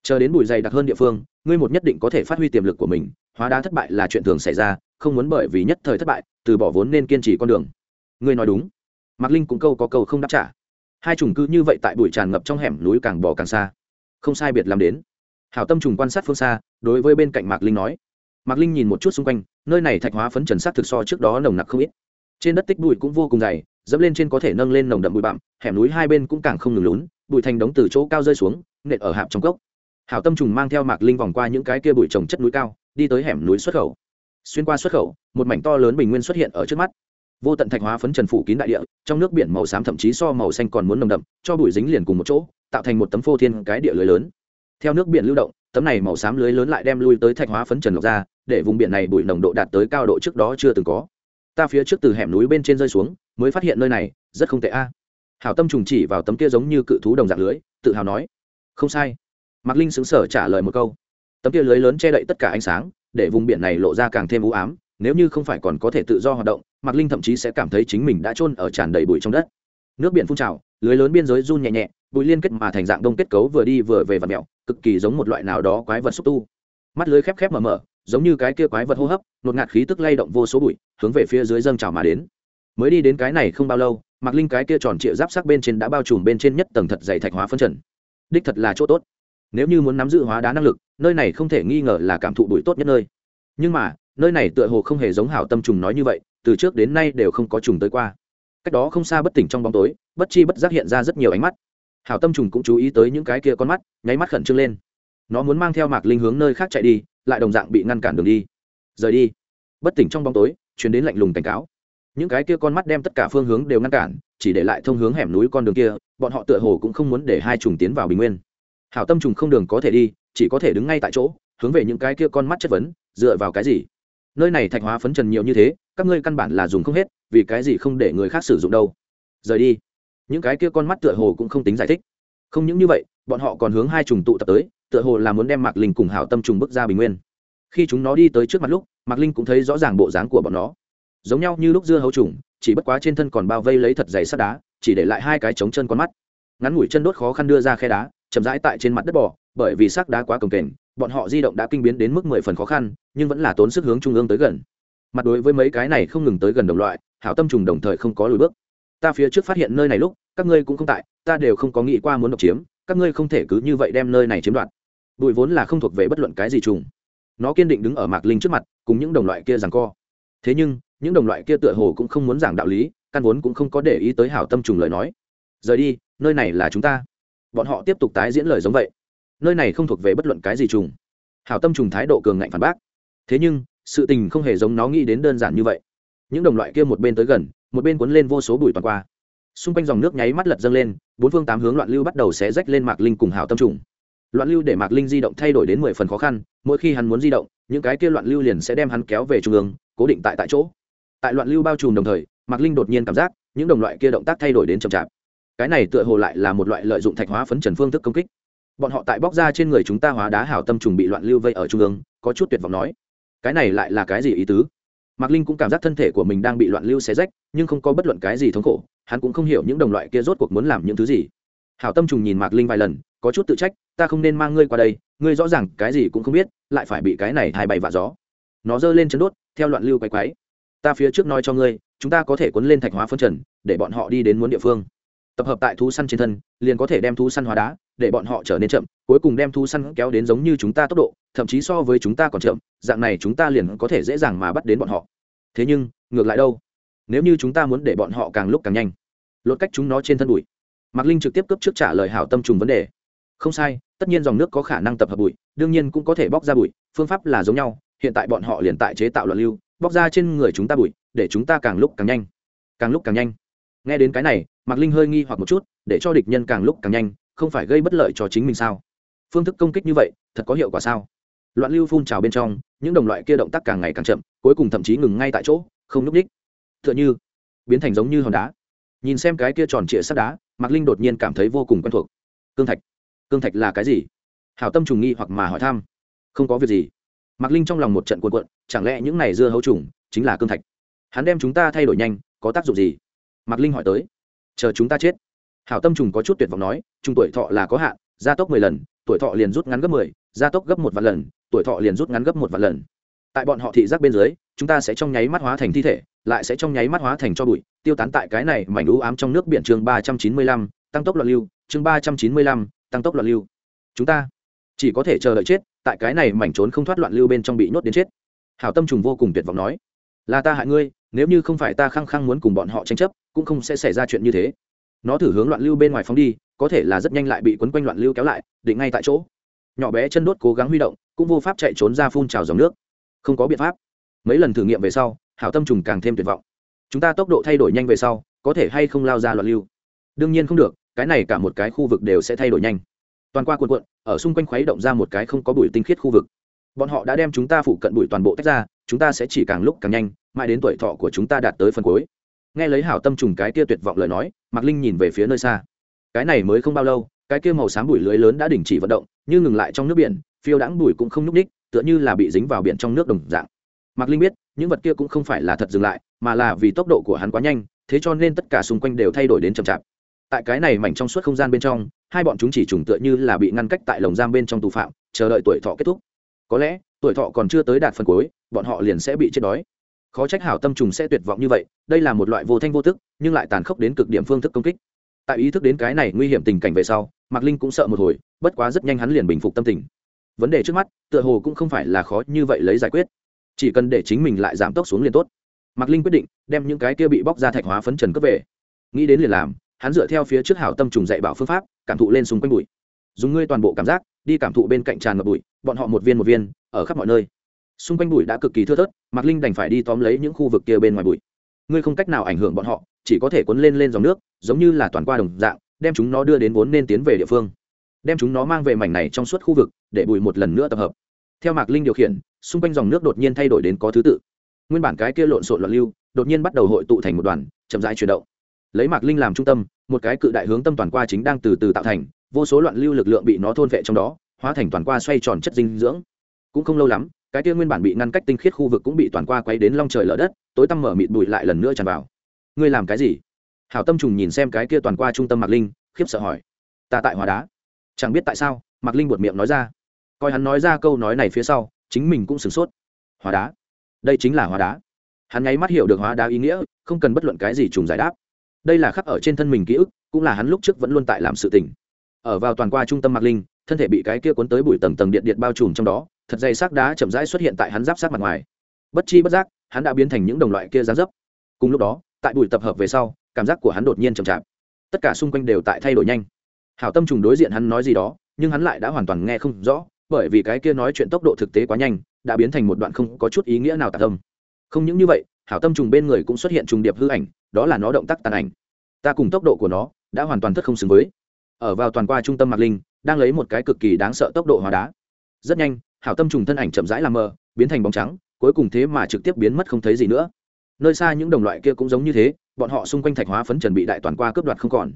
Chờ đến bụi dày đặc hơn địa phương, ngươi một nhất định có thể phát huy tiềm lực của mình, hóa đá thất bại là chuyện thường xảy ra, không muốn bởi vì nhất thời thất bại, từ bỏ vốn nên kiên trì con đường. Ngươi nói đúng. Mạc linh cũng câu có câu không đáp trả. Hai trùng cư như vậy tại bụi tràn ngập trong hẻm núi càng bỏ càng xa. Không sai biệt làm đến. Hảo tâm trùng quan sát phương xa, đối với bên cạnh mạc linh nói. Mạc linh nhìn một chút xung quanh, nơi này thạch hóa phấn trần sắc thực so trước đó nồng nặc không ít trên đất tích bụi cũng vô cùng dày, dẫm lên trên có thể nâng lên nồng đậm bụi bặm, hẻm núi hai bên cũng càng không ngừng lún, bụi thành đống từ chỗ cao rơi xuống, nện ở hạp trong cốc. Hảo tâm trùng mang theo mạc linh vòng qua những cái kia bụi trồng chất núi cao, đi tới hẻm núi xuất khẩu. Xuyên qua xuất khẩu, một mảnh to lớn bình nguyên xuất hiện ở trước mắt. Vô tận thạch hóa phấn trần phủ kín đại địa, trong nước biển màu xám thậm chí so màu xanh còn muốn nồng đậm, cho bụi dính liền cùng một chỗ, tạo thành một tấm phô thiên cái địa lưới lớn. Theo nước biển lưu động, tấm này màu xám lưới lớn lại đem lui tới thạch hóa phấn trần lọc ra, để vùng biển này bụi nồng độ đạt tới cao độ trước đó chưa từng có ta phía trước từ hẻm núi bên trên rơi xuống, mới phát hiện nơi này, rất không tệ a. Hảo tâm trùng chỉ vào tấm kia giống như cự thú đồng dạng lưới, tự hào nói. Không sai. Mạc linh xứng sở trả lời một câu. Tấm kia lưới lớn che đậy tất cả ánh sáng, để vùng biển này lộ ra càng thêm u ám, nếu như không phải còn có thể tự do hoạt động, mạc linh thậm chí sẽ cảm thấy chính mình đã trôn ở tràn đầy bụi trong đất. Nước biển phun trào, lưới lớn biên giới run nhẹ nhẹ, bụi liên kết mà thành dạng đông kết cấu vừa đi vừa về và mẹo, cực kỳ giống một loại nào đó quái vật xúc tu. Mắt lưới khép khép mở mở giống như cái kia quái vật hô hấp, nột ngạt khí tức lay động vô số bụi, hướng về phía dưới dâng trào mà đến. Mới đi đến cái này không bao lâu, mạc linh cái kia tròn trịa giáp sắc bên trên đã bao trùm bên trên nhất tầng thật dày thạch hóa phân trần. Đích thật là chỗ tốt. Nếu như muốn nắm giữ hóa đá năng lực, nơi này không thể nghi ngờ là cảm thụ bụi tốt nhất nơi. Nhưng mà, nơi này tựa hồ không hề giống hảo tâm trùng nói như vậy, từ trước đến nay đều không có trùng tới qua. Cách đó không xa bất tỉnh trong bóng tối, bất chi bất giác hiện ra rất nhiều ánh mắt. Hảo tâm trùng cũng chú ý tới những cái kia con mắt, nháy mắt khẩn trương lên. Nó muốn mang theo mạc linh hướng nơi khác chạy đi lại đồng dạng bị ngăn cản đường đi. Rời đi. Bất tỉnh trong bóng tối chuyển đến lạnh lùng cảnh cáo. Những cái kia con mắt đem tất cả phương hướng đều ngăn cản, chỉ để lại thông hướng hẻm núi con đường kia, bọn họ tựa hồ cũng không muốn để hai trùng tiến vào bình nguyên. Hảo tâm trùng không đường có thể đi, chỉ có thể đứng ngay tại chỗ, hướng về những cái kia con mắt chất vấn, dựa vào cái gì? Nơi này thạch hóa phấn trần nhiều như thế, các ngươi căn bản là dùng không hết, vì cái gì không để người khác sử dụng đâu? Rời đi. Những cái kia con mắt tựa hồ cũng không tính giải thích. Không những như vậy, bọn họ còn hướng hai trùng tụ tập tới tựa hồ là muốn đem mạc linh cùng hảo tâm trùng bước ra bình nguyên. Khi chúng nó đi tới trước mặt lúc, mạc linh cũng thấy rõ ràng bộ dáng của bọn nó. Giống nhau như lúc dưa hấu trùng, chỉ bất quá trên thân còn bao vây lấy thật dày sắt đá, chỉ để lại hai cái trống chân con mắt. Ngắn ngủi chân đốt khó khăn đưa ra khe đá, chậm rãi tại trên mặt đất bò, bởi vì sắc đá quá cồng kềnh, bọn họ di động đã kinh biến đến mức mười phần khó khăn, nhưng vẫn là tốn sức hướng trung ương tới gần. Mặt đối với mấy cái này không ngừng tới gần đồng loại, hảo tâm trùng đồng thời không có lùi bước. Ta phía trước phát hiện nơi này lúc, các ngươi cũng không tại, ta đều không có nghĩ qua muốn độc chiếm, các ngươi không thể cứ như vậy đem nơi này chiếm đoạt bụi vốn là không thuộc về bất luận cái gì trùng. Nó kiên định đứng ở mạc linh trước mặt, cùng những đồng loại kia rằng co. Thế nhưng, những đồng loại kia tựa hồ cũng không muốn giảng đạo lý, căn vốn cũng không có để ý tới hảo tâm trùng lời nói. Rời đi, nơi này là chúng ta. Bọn họ tiếp tục tái diễn lời giống vậy. Nơi này không thuộc về bất luận cái gì trùng. Hảo tâm trùng thái độ cường ngạnh phản bác. Thế nhưng, sự tình không hề giống nó nghĩ đến đơn giản như vậy. Những đồng loại kia một bên tới gần, một bên cuốn lên vô số bụi toàn qua. Xung quanh dòng nước nháy mắt lật dâng lên, bốn phương tám hướng loạn lưu bắt đầu xé rách lên mạc linh cùng hảo tâm trùng loạn lưu để mạc linh di động thay đổi đến mười phần khó khăn, mỗi khi hắn muốn di động, những cái kia loạn lưu liền sẽ đem hắn kéo về trung ương, cố định tại tại chỗ. Tại loạn lưu bao trùm đồng thời, mạc linh đột nhiên cảm giác, những đồng loại kia động tác thay đổi đến chậm chạp. Cái này tựa hồ lại là một loại lợi dụng thạch hóa phấn trần phương thức công kích. Bọn họ tại bóc ra trên người chúng ta hóa đá hảo tâm trùng bị loạn lưu vây ở trung ương, có chút tuyệt vọng nói, cái này lại là cái gì ý tứ? Mạc linh cũng cảm giác thân thể của mình đang bị loạn lưu xé rách, nhưng không có bất luận cái gì thống khổ, hắn cũng không hiểu những đồng loại kia rốt cuộc muốn làm những thứ gì. Hảo tâm trùng nhìn mạc linh vài lần, có chút tự trách ta không nên mang ngươi qua đây, ngươi rõ ràng cái gì cũng không biết, lại phải bị cái này hai bay vạ gió. Nó giơ lên chân đốt, theo loạn lưu quay quái. Ta phía trước nói cho ngươi, chúng ta có thể cuốn lên thạch hóa phân trần, để bọn họ đi đến muốn địa phương. Tập hợp tại thú săn trên thân, liền có thể đem thú săn hóa đá, để bọn họ trở nên chậm, cuối cùng đem thú săn kéo đến giống như chúng ta tốc độ, thậm chí so với chúng ta còn chậm, dạng này chúng ta liền có thể dễ dàng mà bắt đến bọn họ. Thế nhưng, ngược lại đâu? Nếu như chúng ta muốn để bọn họ càng lúc càng nhanh, lột cách chúng nó trên thân bụi. Mạc linh trực tiếp cấp trước trả lời hảo tâm trùng vấn đề không sai, tất nhiên dòng nước có khả năng tập hợp bụi, đương nhiên cũng có thể bóc ra bụi, phương pháp là giống nhau, hiện tại bọn họ liền tại chế tạo loạn lưu, bóc ra trên người chúng ta bụi, để chúng ta càng lúc càng nhanh. Càng lúc càng nhanh. Nghe đến cái này, mạc linh hơi nghi hoặc một chút, để cho địch nhân càng lúc càng nhanh, không phải gây bất lợi cho chính mình sao? Phương thức công kích như vậy, thật có hiệu quả sao? Loạn lưu phun trào bên trong, những đồng loại kia động tác càng ngày càng chậm, cuối cùng thậm chí ngừng ngay tại chỗ, không núp đích. T h ư ợ n h ư biến thành giống như hòn đá. Nhìn xem cái kia tròn trịa sắt đá, mạc linh đột nhiên cảm thấy vô cùng quen thuộc. Cương thạch cương thạch là cái gì? Hảo tâm trùng nghi hoặc mà hỏi thăm. Không có việc gì. Mạc linh trong lòng một trận cuộn cuộn, chẳng lẽ những này dưa hấu trùng chính là cương thạch? Hắn đem chúng ta thay đổi nhanh, có tác dụng gì? Mạc linh hỏi tới. Chờ chúng ta chết. Hảo tâm trùng có chút tuyệt vọng nói trùng tuổi thọ là có hạn, gia tốc mười lần, tuổi thọ liền rút ngắn gấp mười, gia tốc gấp một vạn lần, tuổi thọ liền rút ngắn gấp một vạn lần. Tại bọn họ thị giác bên dưới, chúng ta sẽ trong nháy mắt hóa thành thi thể, lại sẽ trong nháy mắt hóa thành cho bụi, tiêu tán tại cái này mảnh u ám trong nước biển chương ba trăm chín mươi lăm, tăng tốc loạn lưu, chương ba trăm chín mươi lăm tăng tốc loạn lưu. Chúng ta chỉ có thể chờ đợi chết, tại cái này mảnh trốn không thoát loạn lưu bên trong bị nhốt đến chết. Hảo tâm trùng vô cùng tuyệt vọng nói, là ta hại ngươi, nếu như không phải ta khăng khăng muốn cùng bọn họ tranh chấp, cũng không sẽ xảy ra chuyện như thế. Nó thử hướng loạn lưu bên ngoài phóng đi, có thể là rất nhanh lại bị quấn quanh loạn lưu kéo lại, định ngay tại chỗ. Nhỏ bé chân đốt cố gắng huy động, cũng vô pháp chạy trốn ra phun trào dòng nước. Không có biện pháp. Mấy lần thử nghiệm về sau, hảo tâm trùng càng thêm tuyệt vọng. Chúng ta tốc độ thay đổi nhanh về sau, có thể hay không lao ra loạn lưu? Đương nhiên không được cái này cả một cái khu vực đều sẽ thay đổi nhanh. Toàn qua cuộn cuộn, ở xung quanh khuấy động ra một cái không có bụi tinh khiết khu vực. Bọn họ đã đem chúng ta phụ cận bụi toàn bộ tách ra, chúng ta sẽ chỉ càng lúc càng nhanh, mãi đến tuổi thọ của chúng ta đạt tới phần cuối. Nghe lấy hảo tâm trùng cái kia tuyệt vọng lời nói, mạc linh nhìn về phía nơi xa. Cái này mới không bao lâu, cái kia màu xám bụi lưới lớn đã đình chỉ vận động, như ngừng lại trong nước biển, phiêu đãng bụi cũng không nhúc ních tựa như là bị dính vào biển trong nước đồng dạng. Mạc linh biết, những vật kia cũng không phải là thật dừng lại, mà là vì tốc độ của hắn quá nhanh, thế cho nên tất cả xung quanh đều thay đổi đến chậm chạp tại cái này mảnh trong suốt không gian bên trong, hai bọn chúng chỉ trùng tựa như là bị ngăn cách tại lồng giam bên trong tù phạm, chờ đợi tuổi thọ kết thúc. Có lẽ, tuổi thọ còn chưa tới đạt phần cuối, bọn họ liền sẽ bị chết đói. Khó trách hảo tâm trùng sẽ tuyệt vọng như vậy, đây là một loại vô thanh vô tức, nhưng lại tàn khốc đến cực điểm phương thức công kích. Tại ý thức đến cái này nguy hiểm tình cảnh về sau, mạc linh cũng sợ một hồi, bất quá rất nhanh hắn liền bình phục tâm tình. Vấn đề trước mắt, tựa hồ cũng không phải là khó như vậy lấy giải quyết. Chỉ cần để chính mình lại giảm tốc xuống liền tốt. Mạc linh quyết định, đem những cái kia bị bóc ra thạch hóa phấn trần cấp về. Nghĩ đến liền làm hắn dựa theo phía trước hảo tâm trùng dạy bảo phương pháp, cảm thụ lên xung quanh bụi. Dùng ngươi toàn bộ cảm giác, đi cảm thụ bên cạnh tràn ngập bụi, bọn họ một viên một viên, ở khắp mọi nơi. Xung quanh bụi đã cực kỳ thưa thớt, mạc linh đành phải đi tóm lấy những khu vực kia bên ngoài bụi. Ngươi không cách nào ảnh hưởng bọn họ, chỉ có thể cuốn lên lên dòng nước, giống như là toàn qua đồng dạng, đem chúng nó đưa đến vốn nên tiến về địa phương. Đem chúng nó mang về mảnh này trong suốt khu vực, để bụi một lần nữa tập hợp. Theo mạc linh điều khiển, xung quanh dòng nước đột nhiên thay đổi đến có thứ tự. Nguyên bản cái kia lộn xộn loạn lưu, đột nhiên bắt đầu hội tụ thành một đoàn, chậm rãi chuyển động lấy mạc linh làm trung tâm, một cái cự đại hướng tâm toàn qua chính đang từ từ tạo thành, vô số loạn lưu lực lượng bị nó thôn vệ trong đó, hóa thành toàn qua xoay tròn chất dinh dưỡng. Cũng không lâu lắm, cái kia nguyên bản bị ngăn cách tinh khiết khu vực cũng bị toàn qua quay đến long trời lở đất, tối tăm mở mịt bụi lại lần nữa tràn vào. Ngươi làm cái gì? Hảo tâm trùng nhìn xem cái kia toàn qua trung tâm mạc linh, khiếp sợ hỏi. Ta tại hóa đá. Chẳng biết tại sao, mạc linh buột miệng nói ra. Coi hắn nói ra câu nói này phía sau, chính mình cũng sửng sốt. Hóa đá. Đây chính là hóa đá. Hắn nháy mắt hiểu được hóa đá ý nghĩa, không cần bất luận cái gì trùng giải đáp đây là khắc ở trên thân mình ký ức, cũng là hắn lúc trước vẫn luôn tại làm sự tình. Ở vào toàn qua trung tâm mạc linh, thân thể bị cái kia cuốn tới bụi tầng tầng điện điện bao trùm trong đó, thật dày xác đá chậm rãi xuất hiện tại hắn giáp sát mặt ngoài. Bất chi bất giác, hắn đã biến thành những đồng loại kia gián dấp. Cùng lúc đó, tại bụi tập hợp về sau, cảm giác của hắn đột nhiên chậm chạp. Tất cả xung quanh đều tại thay đổi nhanh. Hảo tâm trùng đối diện hắn nói gì đó, nhưng hắn lại đã hoàn toàn nghe không rõ, bởi vì cái kia nói chuyện tốc độ thực tế quá nhanh, đã biến thành một đoạn không có chút ý nghĩa nào tạc tâm. Không những như vậy, hảo tâm trùng bên người cũng xuất hiện trùng điệp hư ảnh đó là nó động tác tàn ảnh. Ta cùng tốc độ của nó đã hoàn toàn thất không xứng với. Ở vào toàn qua trung tâm mạc linh, đang lấy một cái cực kỳ đáng sợ tốc độ hóa đá. Rất nhanh, hảo tâm trùng thân ảnh chậm rãi làm mờ, biến thành bóng trắng, cuối cùng thế mà trực tiếp biến mất không thấy gì nữa. Nơi xa những đồng loại kia cũng giống như thế, bọn họ xung quanh thạch hóa phấn trần bị đại toàn qua cướp đoạt không còn.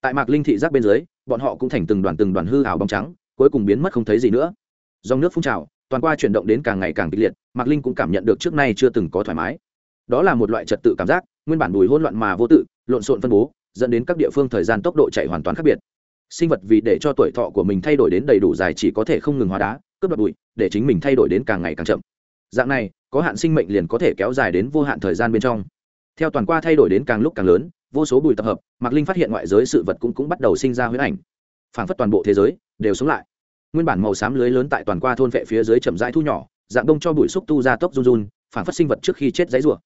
Tại mạc linh thị giác bên dưới, bọn họ cũng thành từng đoàn từng đoàn hư hảo bóng trắng, cuối cùng biến mất không thấy gì nữa. Dòng nước phun trào, toàn qua chuyển động đến càng ngày càng kịch liệt, mạc linh cũng cảm nhận được trước nay chưa từng có thoải mái. Đó là một loại trật tự cảm giác nguyên bản bùi hỗn loạn mà vô tự, lộn xộn phân bố, dẫn đến các địa phương thời gian tốc độ chạy hoàn toàn khác biệt. Sinh vật vì để cho tuổi thọ của mình thay đổi đến đầy đủ dài chỉ có thể không ngừng hóa đá, cướp đoạt bụi, để chính mình thay đổi đến càng ngày càng chậm. Dạng này, có hạn sinh mệnh liền có thể kéo dài đến vô hạn thời gian bên trong. Theo toàn qua thay đổi đến càng lúc càng lớn, vô số bụi tập hợp, mạc linh phát hiện ngoại giới sự vật cũng cũng bắt đầu sinh ra huyết ảnh. Phản phất toàn bộ thế giới đều sống lại. Nguyên bản màu xám lưới lớn tại toàn qua thôn vệ phía dưới chậm rãi thu nhỏ, dạng đông cho bụi xúc tu ra tốc run run phản phất sinh vật trước khi chết dãy rủa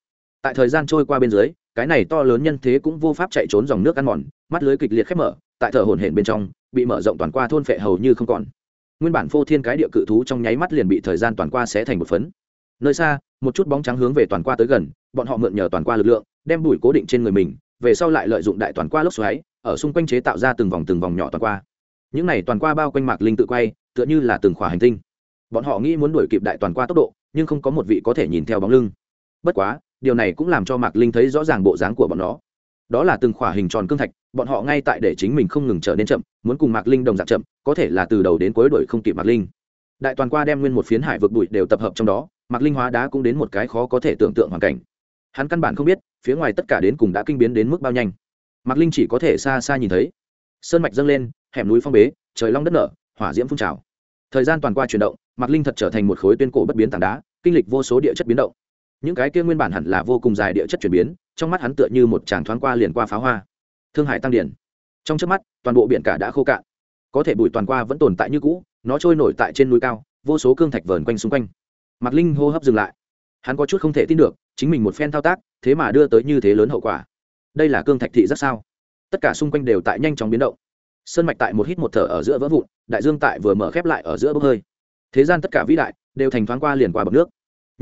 tại thời gian trôi qua bên dưới, cái này to lớn nhân thế cũng vô pháp chạy trốn dòng nước ăn mòn, mắt lưới kịch liệt khép mở, tại thở hổn hển bên trong, bị mở rộng toàn qua thôn phệ hầu như không còn. Nguyên bản phô thiên cái địa cự thú trong nháy mắt liền bị thời gian toàn qua sẽ thành một phấn. Nơi xa, một chút bóng trắng hướng về toàn qua tới gần, bọn họ mượn nhờ toàn qua lực lượng, đem bụi cố định trên người mình, về sau lại lợi dụng đại toàn qua lốc xoáy, ở xung quanh chế tạo ra từng vòng từng vòng nhỏ toàn qua. Những này toàn qua bao quanh mạc linh tự quay, tựa như là từng khỏa hành tinh. Bọn họ nghĩ muốn đuổi kịp đại toàn qua tốc độ, nhưng không có một vị có thể nhìn theo bóng lưng. Bất quá điều này cũng làm cho mạc linh thấy rõ ràng bộ dáng của bọn nó. Đó là từng khỏa hình tròn cương thạch, bọn họ ngay tại để chính mình không ngừng trở nên chậm, muốn cùng mạc linh đồng dạng chậm, có thể là từ đầu đến cuối đuổi không kịp mạc linh. Đại toàn qua đem nguyên một phiến hải vực bụi đều tập hợp trong đó, mạc linh hóa đá cũng đến một cái khó có thể tưởng tượng hoàn cảnh. Hắn căn bản không biết, phía ngoài tất cả đến cùng đã kinh biến đến mức bao nhanh. Mạc linh chỉ có thể xa xa nhìn thấy. Sơn mạch dâng lên, hẻm núi phong bế, trời long đất nở, hỏa diễm phun trào. Thời gian toàn qua chuyển động, mạc linh thật trở thành một khối tuyên cổ bất biến tảng đá, kinh lịch vô số địa chất biến động những cái kia nguyên bản hẳn là vô cùng dài địa chất chuyển biến, trong mắt hắn tựa như một tràng thoáng qua liền qua pháo hoa. Thương hải tăng điển. Trong trước mắt, toàn bộ biển cả đã khô cạn. Có thể bụi toàn qua vẫn tồn tại như cũ, nó trôi nổi tại trên núi cao, vô số cương thạch vờn quanh xung quanh. Mạc linh hô hấp dừng lại. Hắn có chút không thể tin được, chính mình một phen thao tác, thế mà đưa tới như thế lớn hậu quả. Đây là cương thạch thị rất sao? Tất cả xung quanh đều tại nhanh chóng biến động. Sơn mạch tại một hít một thở ở giữa vỡ vụn, đại dương tại vừa mở khép lại ở giữa bốc hơi. Thế gian tất cả vĩ đại đều thành thoáng qua liền qua bậc nước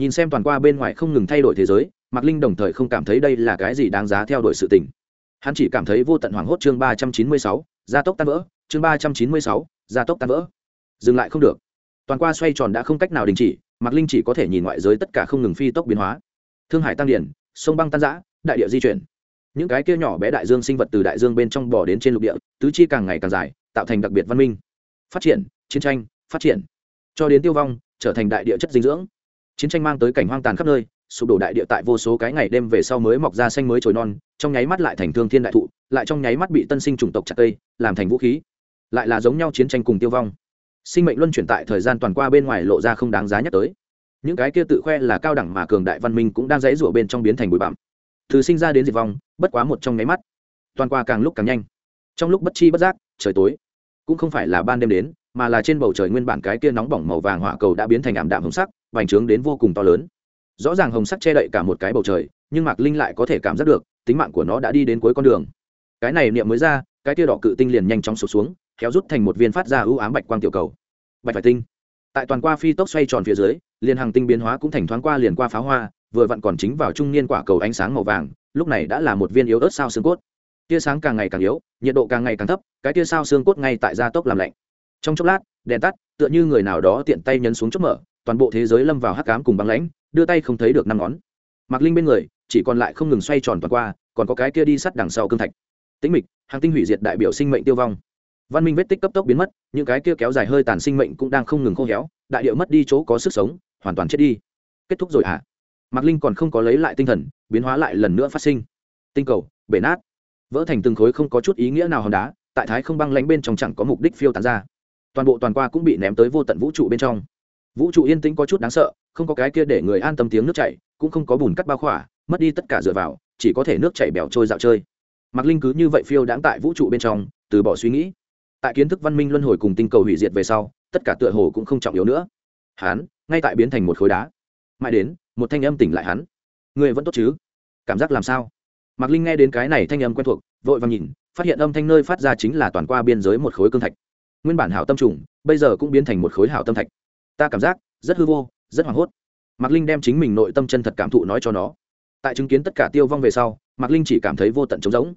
nhìn xem toàn qua bên ngoài không ngừng thay đổi thế giới, mạc linh đồng thời không cảm thấy đây là cái gì đáng giá theo đuổi sự tình. Hắn chỉ cảm thấy vô tận hoảng hốt chương ba trăm chín mươi sáu, gia tốc tan vỡ, chương ba trăm chín mươi sáu, gia tốc tan vỡ. Dừng lại không được. Toàn qua xoay tròn đã không cách nào đình chỉ, mạc linh chỉ có thể nhìn ngoại giới tất cả không ngừng phi tốc biến hóa. Thương hải tăng điển, sông băng tan giã đại địa di chuyển. Những cái kia nhỏ bé đại dương sinh vật từ đại dương bên trong bỏ đến trên lục địa, tứ chi càng ngày càng dài, tạo thành đặc biệt văn minh. Phát triển, chiến tranh, phát triển. Cho đến tiêu vong, trở thành đại địa chất dinh dưỡng chiến tranh mang tới cảnh hoang tàn khắp nơi, sụp đổ đại địa tại vô số cái ngày đêm về sau mới mọc ra xanh mới trồi non, trong nháy mắt lại thành thương thiên đại thụ, lại trong nháy mắt bị tân sinh chủng tộc chặt cây, làm thành vũ khí. Lại là giống nhau chiến tranh cùng tiêu vong. Sinh mệnh luân chuyển tại thời gian toàn qua bên ngoài lộ ra không đáng giá nhắc tới. Những cái kia tự khoe là cao đẳng mà cường đại văn minh cũng đang dãy rủa bên trong biến thành bụi bặm. Từ sinh ra đến diệt vong, bất quá một trong nháy mắt. Toàn qua càng lúc càng nhanh. Trong lúc bất chi bất giác, trời tối. Cũng không phải là ban đêm đến, mà là trên bầu trời nguyên bản cái kia nóng bỏng màu vàng hỏa cầu đã biến thành ảm đạm hồng sắc vành trướng đến vô cùng to lớn. Rõ ràng hồng sắc che đậy cả một cái bầu trời, nhưng mạc linh lại có thể cảm giác được, tính mạng của nó đã đi đến cuối con đường. Cái này niệm mới ra, cái kia đỏ cự tinh liền nhanh chóng sụp xuống kéo rút thành một viên phát ra ưu ám bạch quang tiểu cầu. Bạch phải tinh. Tại toàn qua phi tốc xoay tròn phía dưới, liền hàng tinh biến hóa cũng thành thoáng qua liền qua pháo hoa, vừa vặn còn chính vào trung niên quả cầu ánh sáng màu vàng, lúc này đã là một viên yếu ớt sao xương cốt. Tia sáng càng ngày càng yếu, nhiệt độ càng ngày càng thấp, cái tia sao xương cốt ngay tại gia tốc làm lạnh. Trong chốc lát, đèn tắt, tựa như người nào đó tiện tay nhấn xuống chốt mở toàn bộ thế giới lâm vào hắc cám cùng băng lãnh, đưa tay không thấy được năm ngón. Mặc linh bên người, chỉ còn lại không ngừng xoay tròn toàn qua, còn có cái kia đi sắt đằng sau cương thạch. Tĩnh mịch, hàng tinh hủy diệt đại biểu sinh mệnh tiêu vong. Văn minh vết tích cấp tốc biến mất, những cái kia kéo dài hơi tàn sinh mệnh cũng đang không ngừng khô héo, đại điệu mất đi chỗ có sức sống, hoàn toàn chết đi. Kết thúc rồi ạ à? mạc linh còn không có lấy lại tinh thần, biến hóa lại lần nữa phát sinh. Tinh cầu, bể nát. Vỡ thành từng khối không có chút ý nghĩa nào hòn đá, tại thái không băng lánh bên trong chẳng có mục đích phiêu tán ra. Toàn bộ toàn qua cũng bị ném tới vô tận vũ trụ bên trong vũ trụ yên tĩnh có chút đáng sợ, không có cái kia để người an tâm tiếng nước chảy, cũng không có bùn cắt bao khỏa, mất đi tất cả dựa vào, chỉ có thể nước chảy bèo trôi dạo chơi. Mạc linh cứ như vậy phiêu đãng tại vũ trụ bên trong, từ bỏ suy nghĩ. Tại kiến thức văn minh luân hồi cùng tinh cầu hủy diệt về sau, tất cả tựa hồ cũng không trọng yếu nữa. Hắn, ngay tại biến thành một khối đá. Mãi đến, một thanh âm tỉnh lại hắn. Người vẫn tốt chứ? Cảm giác làm sao? Mạc linh nghe đến cái này thanh âm quen thuộc, vội vàng nhìn, phát hiện âm thanh nơi phát ra chính là toàn qua biên giới một khối cương thạch. Nguyên bản hảo tâm trùng, bây giờ cũng biến thành một khối hảo tâm thạch ta cảm giác rất hư vô, rất hoảng hốt. Mạc linh đem chính mình nội tâm chân thật cảm thụ nói cho nó. Tại chứng kiến tất cả tiêu vong về sau, mạc linh chỉ cảm thấy vô tận trống rỗng.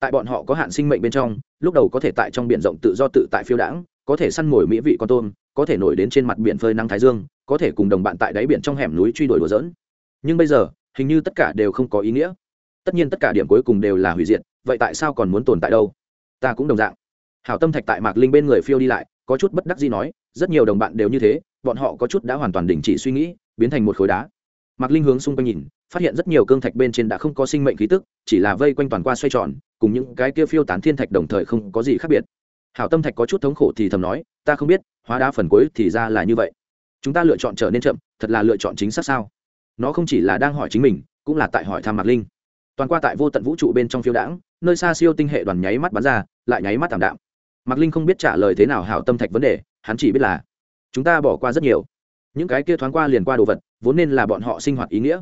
Tại bọn họ có hạn sinh mệnh bên trong, lúc đầu có thể tại trong biển rộng tự do tự tại phiêu đãng, có thể săn mồi mỹ vị con tôm, có thể nổi đến trên mặt biển phơi nắng thái dương, có thể cùng đồng bạn tại đáy biển trong hẻm núi truy đuổi đùa dỡn nhưng bây giờ, hình như tất cả đều không có ý nghĩa. Tất nhiên tất cả điểm cuối cùng đều là hủy diệt, vậy tại sao còn muốn tồn tại đâu? Ta cũng đồng dạng. Hảo tâm thạch tại mạc linh bên người phiêu đi lại, có chút bất đắc gì nói rất nhiều đồng bạn đều như thế, bọn họ có chút đã hoàn toàn đình chỉ suy nghĩ, biến thành một khối đá. Mạc linh hướng xung quanh nhìn, phát hiện rất nhiều cương thạch bên trên đã không có sinh mệnh khí tức, chỉ là vây quanh toàn qua xoay tròn, cùng những cái kia phiêu tán thiên thạch đồng thời không có gì khác biệt. Hảo tâm thạch có chút thống khổ thì thầm nói, ta không biết, hóa đá phần cuối thì ra là như vậy. Chúng ta lựa chọn trở nên chậm, thật là lựa chọn chính xác sao? Nó không chỉ là đang hỏi chính mình, cũng là tại hỏi thăm mạc linh. Toàn qua tại vô tận vũ trụ bên trong phiêu đãng, nơi xa siêu tinh hệ đoàn nháy mắt bắn ra, lại nháy mắt tảm đạm. Mạc linh không biết trả lời thế nào hảo tâm thạch vấn đề hắn chỉ biết là, chúng ta bỏ qua rất nhiều. Những cái kia thoáng qua liền qua đồ vật, vốn nên là bọn họ sinh hoạt ý nghĩa.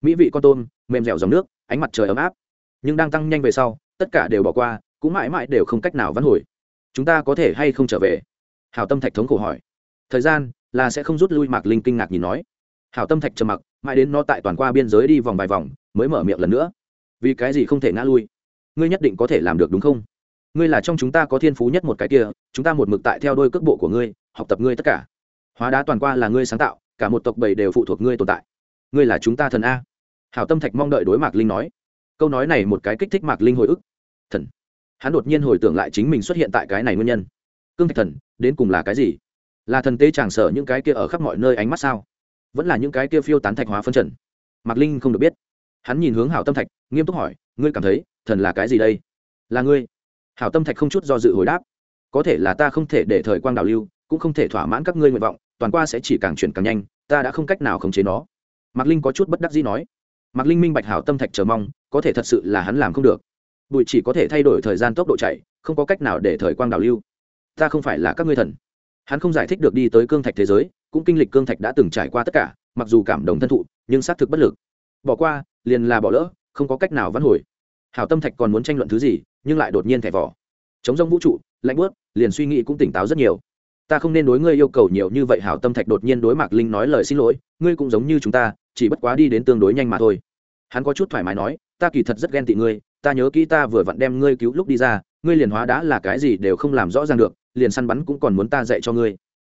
Mỹ vị con tôm, mềm dẻo dòng nước, ánh mặt trời ấm áp. Nhưng đang tăng nhanh về sau, tất cả đều bỏ qua, cũng mãi mãi đều không cách nào vãn hồi. Chúng ta có thể hay không trở về? Hảo tâm thạch thống khổ hỏi. Thời gian là sẽ không rút lui, mạc linh kinh ngạc nhìn nói. Hảo tâm thạch trầm mặc, mãi đến nó tại toàn qua biên giới đi vòng vài vòng, mới mở miệng lần nữa. Vì cái gì không thể ngã lui? Ngươi nhất định có thể làm được đúng không? Ngươi là trong chúng ta có thiên phú nhất một cái kia, chúng ta một mực tại theo đôi cước bộ của ngươi, học tập ngươi tất cả. Hóa đá toàn qua là ngươi sáng tạo, cả một tộc bầy đều phụ thuộc ngươi tồn tại. Ngươi là chúng ta thần a. Hảo tâm thạch mong đợi đối mạc linh nói. Câu nói này một cái kích thích mạc linh hồi ức. Thần. Hắn đột nhiên hồi tưởng lại chính mình xuất hiện tại cái này nguyên nhân. Cương thạch thần, đến cùng là cái gì? Là thần tế tràng sở những cái kia ở khắp mọi nơi ánh mắt sao? Vẫn là những cái kia phiêu tán thạch hóa phân trần? Mạc linh không được biết. Hắn nhìn hướng hảo tâm thạch, nghiêm túc hỏi, ngươi cảm thấy thần là cái gì đây? Là ngươi? Hảo tâm thạch không chút do dự hồi đáp, có thể là ta không thể để thời quang đào lưu, cũng không thể thỏa mãn các ngươi nguyện vọng, toàn qua sẽ chỉ càng chuyển càng nhanh, ta đã không cách nào khống chế nó. Mạc linh có chút bất đắc dĩ nói. Mạc linh minh bạch hảo tâm thạch chờ mong, có thể thật sự là hắn làm không được. Bụi chỉ có thể thay đổi thời gian tốc độ chạy, không có cách nào để thời quang đào lưu. Ta không phải là các ngươi thần. Hắn không giải thích được đi tới cương thạch thế giới, cũng kinh lịch cương thạch đã từng trải qua tất cả, mặc dù cảm động thân thụ, nhưng xác thực bất lực. Bỏ qua, liền là bỏ lỡ, không có cách nào vãn hồi. Hảo tâm thạch còn muốn tranh luận thứ gì nhưng lại đột nhiên thẻ vỏ. Chống rông vũ trụ, lạnh bớt liền suy nghĩ cũng tỉnh táo rất nhiều. Ta không nên đối ngươi yêu cầu nhiều như vậy, hảo tâm thạch đột nhiên đối mạc linh nói lời xin lỗi, ngươi cũng giống như chúng ta, chỉ bất quá đi đến tương đối nhanh mà thôi. Hắn có chút thoải mái nói, ta kỳ thật rất ghen tị ngươi, ta nhớ kỹ ta vừa vặn đem ngươi cứu lúc đi ra, ngươi liền hóa đã là cái gì đều không làm rõ ràng được, liền săn bắn cũng còn muốn ta dạy cho ngươi.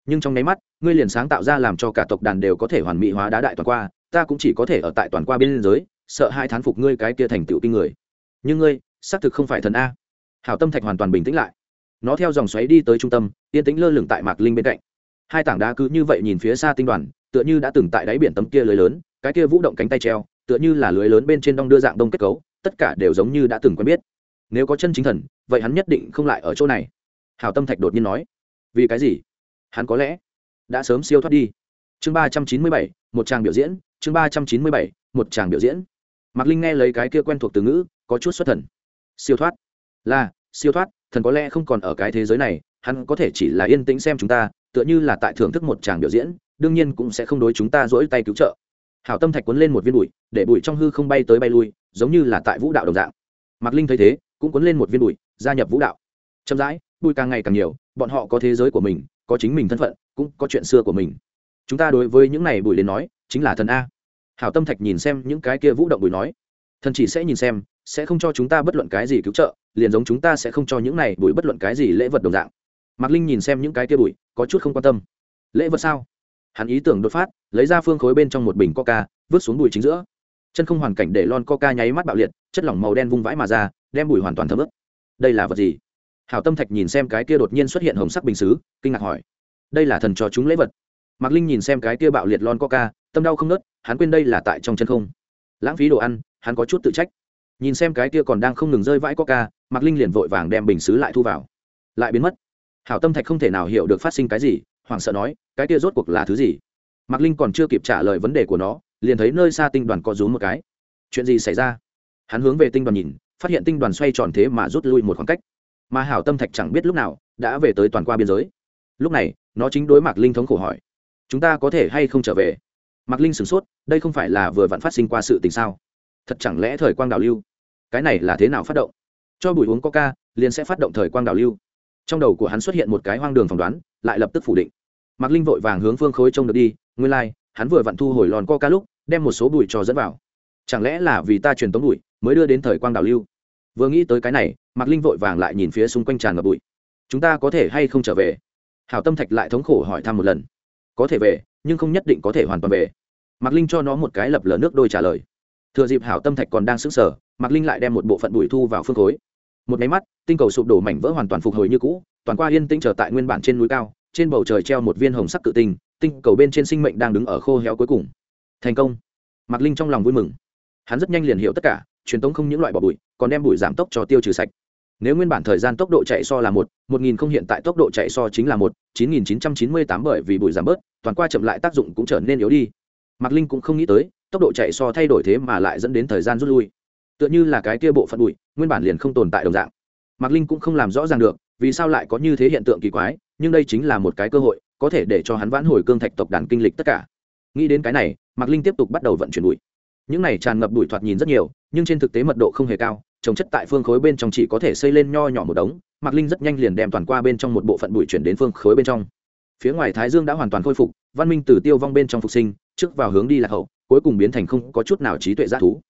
Nhưng trong nháy mắt, ngươi liền sáng tạo ra làm cho cả tộc đàn đều có thể hoàn mỹ hóa đá đại toàn qua, ta cũng chỉ có thể ở tại toàn qua bên giới sợ hai thán phục ngươi cái kia thành tựu kinh người. Nhưng ngươi xác thực không phải thần a. Hảo tâm thạch hoàn toàn bình tĩnh lại. Nó theo dòng xoáy đi tới trung tâm, yên tĩnh lơ lửng tại mạc linh bên cạnh. Hai tảng đá cứ như vậy nhìn phía xa tinh đoàn, tựa như đã từng tại đáy biển tấm kia lưới lớn, cái kia vũ động cánh tay treo, tựa như là lưới lớn bên trên đong đưa dạng đông kết cấu, tất cả đều giống như đã từng quen biết. Nếu có chân chính thần, vậy hắn nhất định không lại ở chỗ này. Hảo tâm thạch đột nhiên nói, vì cái gì? Hắn có lẽ đã sớm siêu thoát đi. Chương ba trăm chín mươi bảy, một tràng biểu diễn, chương ba trăm chín mươi bảy, một tràng biểu diễn. Mạc linh nghe lấy cái kia quen thuộc từ ngữ, có chút xuất thần siêu thoát. Là, siêu thoát, thần có lẽ không còn ở cái thế giới này, hắn có thể chỉ là yên tĩnh xem chúng ta, tựa như là tại thưởng thức một tràng biểu diễn, đương nhiên cũng sẽ không đối chúng ta dỗi tay cứu trợ. Hảo tâm thạch cuốn lên một viên bụi, để bụi trong hư không bay tới bay lui, giống như là tại vũ đạo đồng dạng. Mạc linh thấy thế, cũng cuốn lên một viên bụi, gia nhập vũ đạo. Chậm rãi, bụi càng ngày càng nhiều, bọn họ có thế giới của mình, có chính mình thân phận, cũng có chuyện xưa của mình. Chúng ta đối với những này bụi đến nói, chính là thần a. Hảo tâm thạch nhìn xem những cái kia vũ động bụi nói. Thần chỉ sẽ nhìn xem sẽ không cho chúng ta bất luận cái gì cứu trợ, liền giống chúng ta sẽ không cho những này bụi bất luận cái gì lễ vật đồng dạng. Mạc linh nhìn xem những cái kia bụi có chút không quan tâm. Lễ vật sao? Hắn ý tưởng đột phát, lấy ra phương khối bên trong một bình coca, vứt xuống bụi chính giữa. Chân không hoàn cảnh để lon coca nháy mắt bạo liệt, chất lỏng màu đen vung vãi mà ra, đem bụi hoàn toàn thấm ướt. Đây là vật gì? Hảo tâm thạch nhìn xem cái kia đột nhiên xuất hiện hồng sắc bình xứ, kinh ngạc hỏi. Đây là thần cho chúng lễ vật. Mạc linh nhìn xem cái kia bạo liệt lon coca, tâm đau không nớt hắn quên đây là tại trong chân không. Lãng phí đồ ăn, hắn có chút tự trách nhìn xem cái kia còn đang không ngừng rơi vãi coca, mạc linh liền vội vàng đem bình xứ lại thu vào. Lại biến mất. Hảo tâm thạch không thể nào hiểu được phát sinh cái gì, hoảng sợ nói, cái kia rốt cuộc là thứ gì? Mạc linh còn chưa kịp trả lời vấn đề của nó, liền thấy nơi xa tinh đoàn có rú một cái. Chuyện gì xảy ra? Hắn hướng về tinh đoàn nhìn, phát hiện tinh đoàn xoay tròn thế mà rút lui một khoảng cách. Mà hảo tâm thạch chẳng biết lúc nào đã về tới toàn qua biên giới. Lúc này, nó chính đối mạc linh thống khổ hỏi, chúng ta có thể hay không trở về? Mạc linh sửng sốt, đây không phải là vừa vặn phát sinh qua sự tình sao? Thật chẳng lẽ thời quang đảo lưu? Cái này là thế nào phát động? Cho bùi uống coca liền sẽ phát động thời quang đảo lưu. Trong đầu của hắn xuất hiện một cái hoang đường phỏng đoán lại lập tức phủ định. Mạc linh vội vàng hướng phương khối trông được đi nguyên lai、like, hắn vừa vặn thu hồi lòn coca lúc đem một số bụi trò dẫn vào. Chẳng lẽ là vì ta truyền tống bụi mới đưa đến thời quang đảo lưu? Vừa nghĩ tới cái này mạc linh vội vàng lại nhìn phía xung quanh tràn ngập bụi. Chúng ta có thể hay không trở về? Hảo tâm thạch lại thống khổ hỏi thăm một lần. Có thể về nhưng không nhất định có thể hoàn toàn về. Mạc linh cho nó một cái lập lờ nước đôi trả lời thừa dịp hảo tâm thạch còn đang sững sờ, mạc linh lại đem một bộ phận bụi thu vào phương khối. Một máy mắt, tinh cầu sụp đổ mảnh vỡ hoàn toàn phục hồi như cũ, toàn qua yên tĩnh trở tại nguyên bản trên núi cao, trên bầu trời treo một viên hồng sắc cự tinh tinh cầu bên trên sinh mệnh đang đứng ở khô héo cuối cùng. Thành công. Mạc linh trong lòng vui mừng. Hắn rất nhanh liền hiểu tất cả, truyền tống không những loại bỏ bụi, còn đem bụi giảm tốc cho tiêu trừ sạch. Nếu nguyên bản thời gian tốc độ chạy so là một một nghìn không hiện tại tốc độ chạy so chính là một, chín nghìn chín trăm chín mươi tám bởi vì bụi giảm bớt, toàn qua chậm lại tác dụng cũng trở nên yếu đi. Mạc linh cũng không nghĩ tới tốc độ chạy so thay đổi thế mà lại dẫn đến thời gian rút lui. Tựa như là cái kia bộ phận bụi, nguyên bản liền không tồn tại đồng dạng. Mạc linh cũng không làm rõ ràng được, vì sao lại có như thế hiện tượng kỳ quái, nhưng đây chính là một cái cơ hội, có thể để cho hắn vãn hồi cương thạch tộc đàn kinh lịch tất cả. Nghĩ đến cái này, mạc linh tiếp tục bắt đầu vận chuyển bụi. Những này tràn ngập bụi thoạt nhìn rất nhiều, nhưng trên thực tế mật độ không hề cao, trồng chất tại phương khối bên trong chỉ có thể xây lên nho nhỏ một đống. Mạc linh rất nhanh liền đem toàn qua bên trong một bộ phận bụi chuyển đến phương khối bên trong. Phía ngoài thái dương đã hoàn toàn khôi phục, văn minh từ tiêu vong bên trong phục sinh, trước vào hướng đi lạc hậu cuối cùng biến thành không có chút nào trí tuệ g thú.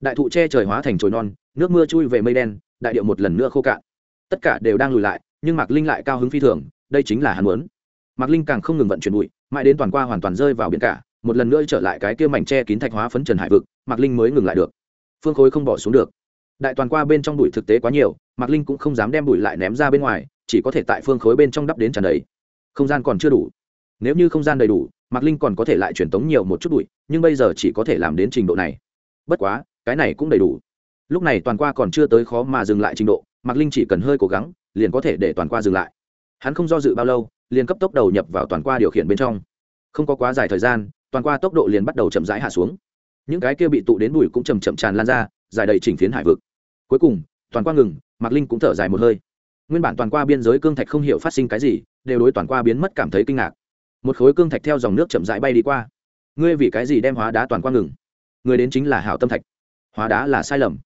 Đại thụ che trời hóa thành trồi non, nước mưa chui về mây đen, đại điệu một lần nữa khô cạn. Tất cả đều đang lùi lại, nhưng mạc linh lại cao hứng phi thường, đây chính là hắn muốn. Mạc linh càng không ngừng vận chuyển bụi, mãi đến toàn qua hoàn toàn rơi vào biển cả, một lần nữa trở lại cái kia mảnh tre kín thạch hóa phấn trần hải vực, mạc linh mới ngừng lại được. Phương khối không bỏ xuống được. Đại toàn qua bên trong bụi thực tế quá nhiều, mạc linh cũng không dám đem bụi lại ném ra bên ngoài, chỉ có thể tại phương khối bên trong đắp đến tràn đầy. Không gian còn chưa đủ. Nếu như không gian đầy đủ, mạc linh còn có thể lại truyền tống nhiều một chút bụi nhưng bây giờ chỉ có thể làm đến trình độ này. Bất quá, cái này cũng đầy đủ. Lúc này toàn qua còn chưa tới khó mà dừng lại trình độ, mạc linh chỉ cần hơi cố gắng, liền có thể để toàn qua dừng lại. Hắn không do dự bao lâu, liền cấp tốc đầu nhập vào toàn qua điều khiển bên trong. Không có quá dài thời gian, toàn qua tốc độ liền bắt đầu chậm rãi hạ xuống. Những cái kia bị tụ đến bụi cũng chầm chậm tràn lan ra, dài đầy chỉnh phiến hải vực. Cuối cùng, toàn qua ngừng, mạc linh cũng thở dài một hơi. Nguyên bản toàn qua biên giới cương thạch không hiểu phát sinh cái gì, đều đối toàn qua biến mất cảm thấy kinh ngạc. Một khối cương thạch theo dòng nước chậm rãi bay đi qua ngươi vì cái gì đem hóa đá toàn qua ngừng? Người đến chính là hảo tâm thạch. Hóa đá là sai lầm.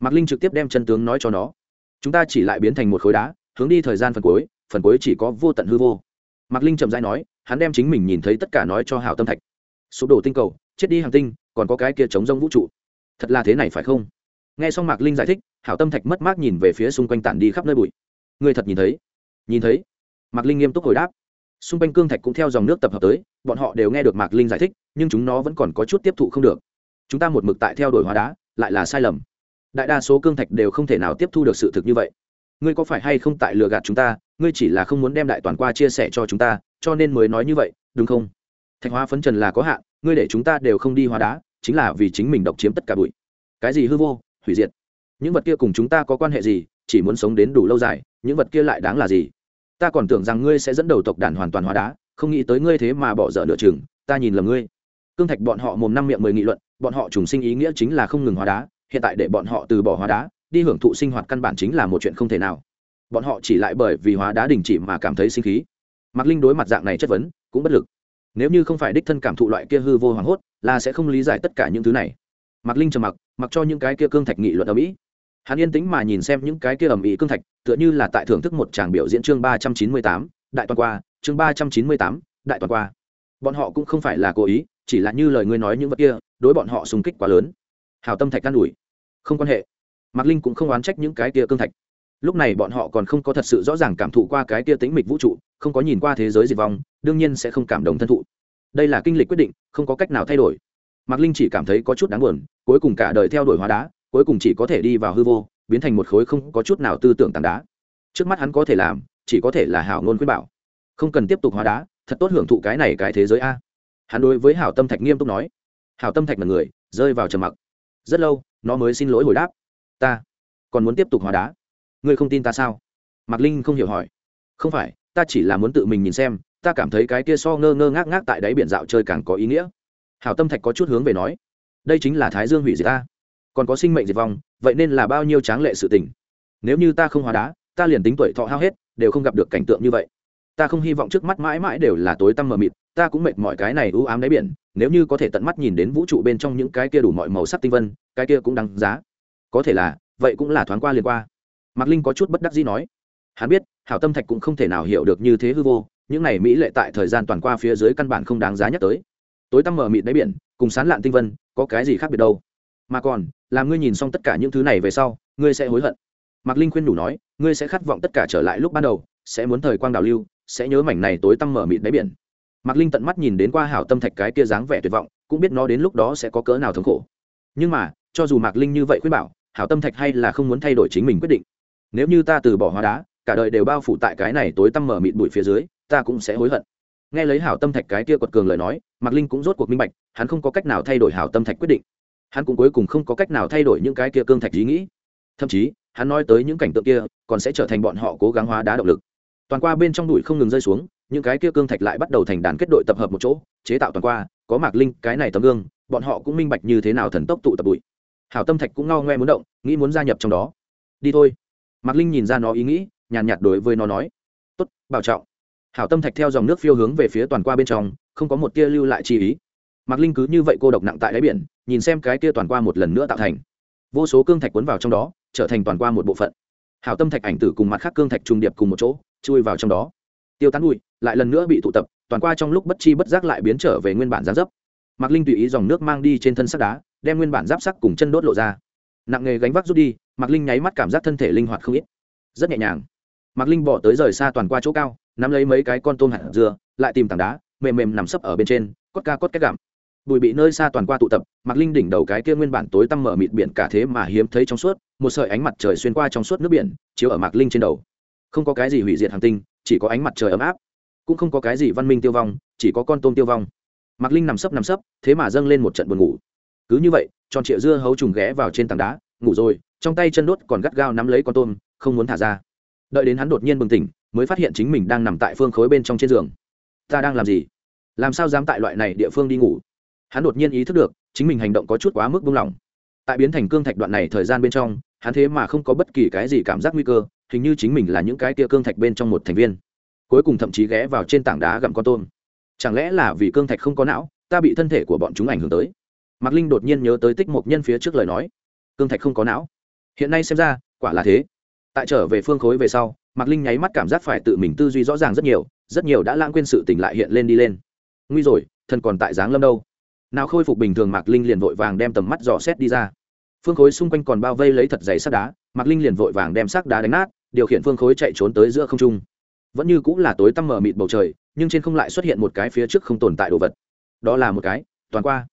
Mạc linh trực tiếp đem chân tướng nói cho nó. Chúng ta chỉ lại biến thành một khối đá, hướng đi thời gian phần cuối phần cuối chỉ có vô tận hư vô. Mạc linh chậm rãi nói, hắn đem chính mình nhìn thấy tất cả nói cho hảo tâm thạch. Sụp đổ tinh cầu, chết đi hàng tinh, còn có cái kia chống rông vũ trụ. Thật là thế này phải không? Nghe xong mạc linh giải thích, hảo tâm thạch mất mát nhìn về phía xung quanh tản đi khắp nơi bụi. Người thật nhìn thấy? Nhìn thấy? Mạc linh nghiêm túc hồi đáp xung quanh cương thạch cũng theo dòng nước tập hợp tới, bọn họ đều nghe được mạc linh giải thích, nhưng chúng nó vẫn còn có chút tiếp thụ không được. Chúng ta một mực tại theo đuổi hóa đá, lại là sai lầm. Đại đa số cương thạch đều không thể nào tiếp thu được sự thực như vậy. Ngươi có phải hay không tại lừa gạt chúng ta, ngươi chỉ là không muốn đem đại toàn qua chia sẻ cho chúng ta, cho nên mới nói như vậy, đúng không? Thạch hóa phấn trần là có hạn, ngươi để chúng ta đều không đi hóa đá, chính là vì chính mình độc chiếm tất cả bụi. Cái gì hư vô, hủy diệt? Những vật kia cùng chúng ta có quan hệ gì, chỉ muốn sống đến đủ lâu dài, những vật kia lại đáng là gì? Ta còn tưởng rằng ngươi sẽ dẫn đầu tộc đàn hoàn toàn hóa đá, không nghĩ tới ngươi thế mà bỏ dở nửa chừng, ta nhìn lầm ngươi. Cương thạch bọn họ mồm năm miệng mười nghị luận, bọn họ trùng sinh ý nghĩa chính là không ngừng hóa đá, hiện tại để bọn họ từ bỏ hóa đá, đi hưởng thụ sinh hoạt căn bản chính là một chuyện không thể nào. Bọn họ chỉ lại bởi vì hóa đá đình chỉ mà cảm thấy sinh khí. Mạc linh đối mặt dạng này chất vấn, cũng bất lực. Nếu như không phải đích thân cảm thụ loại kia hư vô hoảng hốt, là sẽ không lý giải tất cả những thứ này. Mạc linh trầm mặc mặc cho những cái kia cương thạch nghị luận ở mỹ hắn yên tĩnh mà nhìn xem những cái kia ầm ĩ cương thạch, tựa như là tại thưởng thức một tràng biểu diễn chương ba trăm chín mươi tám, đại toàn qua, chương ba trăm chín mươi tám, đại toàn qua. Bọn họ cũng không phải là cố ý, chỉ là như lời ngươi nói những vật kia, đối bọn họ xung kích quá lớn. Hào tâm thạch can ủi. Không quan hệ. Mạc linh cũng không oán trách những cái kia cương thạch. Lúc này bọn họ còn không có thật sự rõ ràng cảm thụ qua cái kia tính mịch vũ trụ, không có nhìn qua thế giới diệt vong, đương nhiên sẽ không cảm động thân thụ. Đây là kinh lịch quyết định, không có cách nào thay đổi. Mạc linh chỉ cảm thấy có chút đáng buồn, cuối cùng cả đời theo đuổi hóa đá cuối cùng chỉ có thể đi vào hư vô, biến thành một khối không có chút nào tư tưởng tảng đá. Trước mắt hắn có thể làm, chỉ có thể là hảo ngôn khuyên bảo. Không cần tiếp tục hóa đá, thật tốt hưởng thụ cái này cái thế giới a. Hắn đối với hảo tâm thạch nghiêm túc nói. Hảo tâm thạch là người, rơi vào trầm mặc. Rất lâu, nó mới xin lỗi hồi đáp. Ta còn muốn tiếp tục hóa đá. Ngươi không tin ta sao? Mạc linh không hiểu hỏi. Không phải, ta chỉ là muốn tự mình nhìn xem, ta cảm thấy cái kia so ngơ ngơ ngác ngác tại đáy biển dạo chơi càng có ý nghĩa. Hảo tâm thạch có chút hướng về nói. Đây chính là thái dương hủy diệt ta còn có sinh mệnh diệt vong, vậy nên là bao nhiêu tráng lệ sự tình. Nếu như ta không hóa đá, ta liền tính tuổi thọ hao hết, đều không gặp được cảnh tượng như vậy. Ta không hy vọng trước mắt mãi mãi đều là tối tăm mờ mịt, ta cũng mệt mọi cái này ưu ám đáy biển, nếu như có thể tận mắt nhìn đến vũ trụ bên trong những cái kia đủ mọi màu sắc tinh vân, cái kia cũng đáng giá. Có thể là, vậy cũng là thoáng qua liền qua. Mạc linh có chút bất đắc dĩ nói. Hắn biết, hảo tâm thạch cũng không thể nào hiểu được như thế hư vô, những này mỹ lệ tại thời gian toàn qua phía dưới căn bản không đáng giá nhắc tới. Tối tăm mờ mịt đáy biển, cùng sán lạn tinh vân, có cái gì khác biệt đâu? Mà còn làm ngươi nhìn xong tất cả những thứ này về sau, ngươi sẽ hối hận. Mạc linh khuyên đủ nói, ngươi sẽ khát vọng tất cả trở lại lúc ban đầu, sẽ muốn thời quang đào lưu, sẽ nhớ mảnh này tối tăm mở mịt đáy biển. Mạc linh tận mắt nhìn đến qua hảo tâm thạch cái kia dáng vẻ tuyệt vọng, cũng biết nó đến lúc đó sẽ có cỡ nào thống khổ. Nhưng mà, cho dù mạc linh như vậy khuyên bảo, hảo tâm thạch hay là không muốn thay đổi chính mình quyết định. Nếu như ta từ bỏ hóa đá, cả đời đều bao phủ tại cái này tối tăm mở mịt bụi phía dưới, ta cũng sẽ hối hận. Nghe lấy hảo tâm thạch cái kia quật cường lời nói, mạc linh cũng rốt cuộc minh bạch, hắn không có cách nào thay đổi hảo tâm thạch quyết định hắn cũng cuối cùng không có cách nào thay đổi những cái kia cương thạch ý nghĩ. Thậm chí, hắn nói tới những cảnh tượng kia, còn sẽ trở thành bọn họ cố gắng hóa đá động lực. Toàn qua bên trong đùi không ngừng rơi xuống, những cái kia cương thạch lại bắt đầu thành đàn kết đội tập hợp một chỗ, chế tạo toàn qua, có mạc linh, cái này tấm gương, bọn họ cũng minh bạch như thế nào thần tốc tụ tập bụi hảo tâm thạch cũng ngao ngoe muốn động, nghĩ muốn gia nhập trong đó. Đi thôi. Mạc linh nhìn ra nó ý nghĩ, nhàn nhạt đối với nó nói. Tốt, bảo trọng. Hảo tâm thạch theo dòng nước phiêu hướng về phía toàn qua bên trong, không có một tia lưu lại chi ý mạc linh cứ như vậy cô độc nặng tại đáy biển nhìn xem cái kia toàn qua một lần nữa tạo thành. Vô số cương thạch cuốn vào trong đó trở thành toàn qua một bộ phận. Hảo tâm thạch ảnh tử cùng mặt khác cương thạch trùng điệp cùng một chỗ chui vào trong đó. Tiêu tán bụi lại lần nữa bị tụ tập toàn qua trong lúc bất chi bất giác lại biến trở về nguyên bản gián dấp. Mạc linh tùy ý dòng nước mang đi trên thân sắt đá đem nguyên bản giáp sắc cùng chân đốt lộ ra. Nặng nghề gánh vác rút đi mạc linh nháy mắt cảm giác thân thể linh hoạt không ít. Rất nhẹ nhàng. Mạc linh bỏ tới rời xa toàn qua chỗ cao nắm lấy mấy cái con tôm hạt dừa, lại tìm tảng đá mềm mềm nằm sấp ở bên trên cốt ca cốt cách gặm bụi bị nơi xa toàn qua tụ tập Mặc linh đỉnh đầu cái kia nguyên bản tối tăm mở mịt biển cả thế mà hiếm thấy trong suốt, một sợi ánh mặt trời xuyên qua trong suốt nước biển, chiếu ở mạc linh trên đầu. Không có cái gì hủy diệt hàng tinh, chỉ có ánh mặt trời ấm áp. Cũng không có cái gì văn minh tiêu vong, chỉ có con tôm tiêu vong. Mạc linh nằm sấp nằm sấp, thế mà dâng lên một trận buồn ngủ. Cứ như vậy, tròn triệu dưa hấu trùng ghé vào trên tảng đá, ngủ rồi, trong tay chân đốt còn gắt gao nắm lấy con tôm, không muốn thả ra. Đợi đến hắn đột nhiên bừng tỉnh, mới phát hiện chính mình đang nằm tại phương khối bên trong trên giường. Ta đang làm gì? Làm sao dám tại loại này địa phương đi ngủ? Hắn đột nhiên ý thức được, chính mình hành động có chút quá mức buông lỏng. Tại biến thành cương thạch đoạn này thời gian bên trong, hắn thế mà không có bất kỳ cái gì cảm giác nguy cơ, hình như chính mình là những cái tia cương thạch bên trong một thành viên. Cuối cùng thậm chí ghé vào trên tảng đá gặm con tôm. Chẳng lẽ là vì cương thạch không có não, ta bị thân thể của bọn chúng ảnh hưởng tới? Mạc linh đột nhiên nhớ tới tích mộc nhân phía trước lời nói. Cương thạch không có não. Hiện nay xem ra, quả là thế. Tại trở về phương khối về sau, mạc linh nháy mắt cảm giác phải tự mình tư duy rõ ràng rất nhiều rất nhiều đã lãng quên sự tỉnh lại hiện lên đi lên. Nguy rồi, thần còn tại giáng lâm đâu? Nào khôi phục bình thường, mạc linh liền vội vàng đem tầm mắt dò xét đi ra. Phương khối xung quanh còn bao vây lấy thật dày sắt đá, mạc linh liền vội vàng đem sắc đá đánh nát, điều khiển phương khối chạy trốn tới giữa không trung. Vẫn như cũng là tối tăm mờ mịt bầu trời, nhưng trên không lại xuất hiện một cái phía trước không tồn tại đồ vật. Đó là một cái, toàn qua.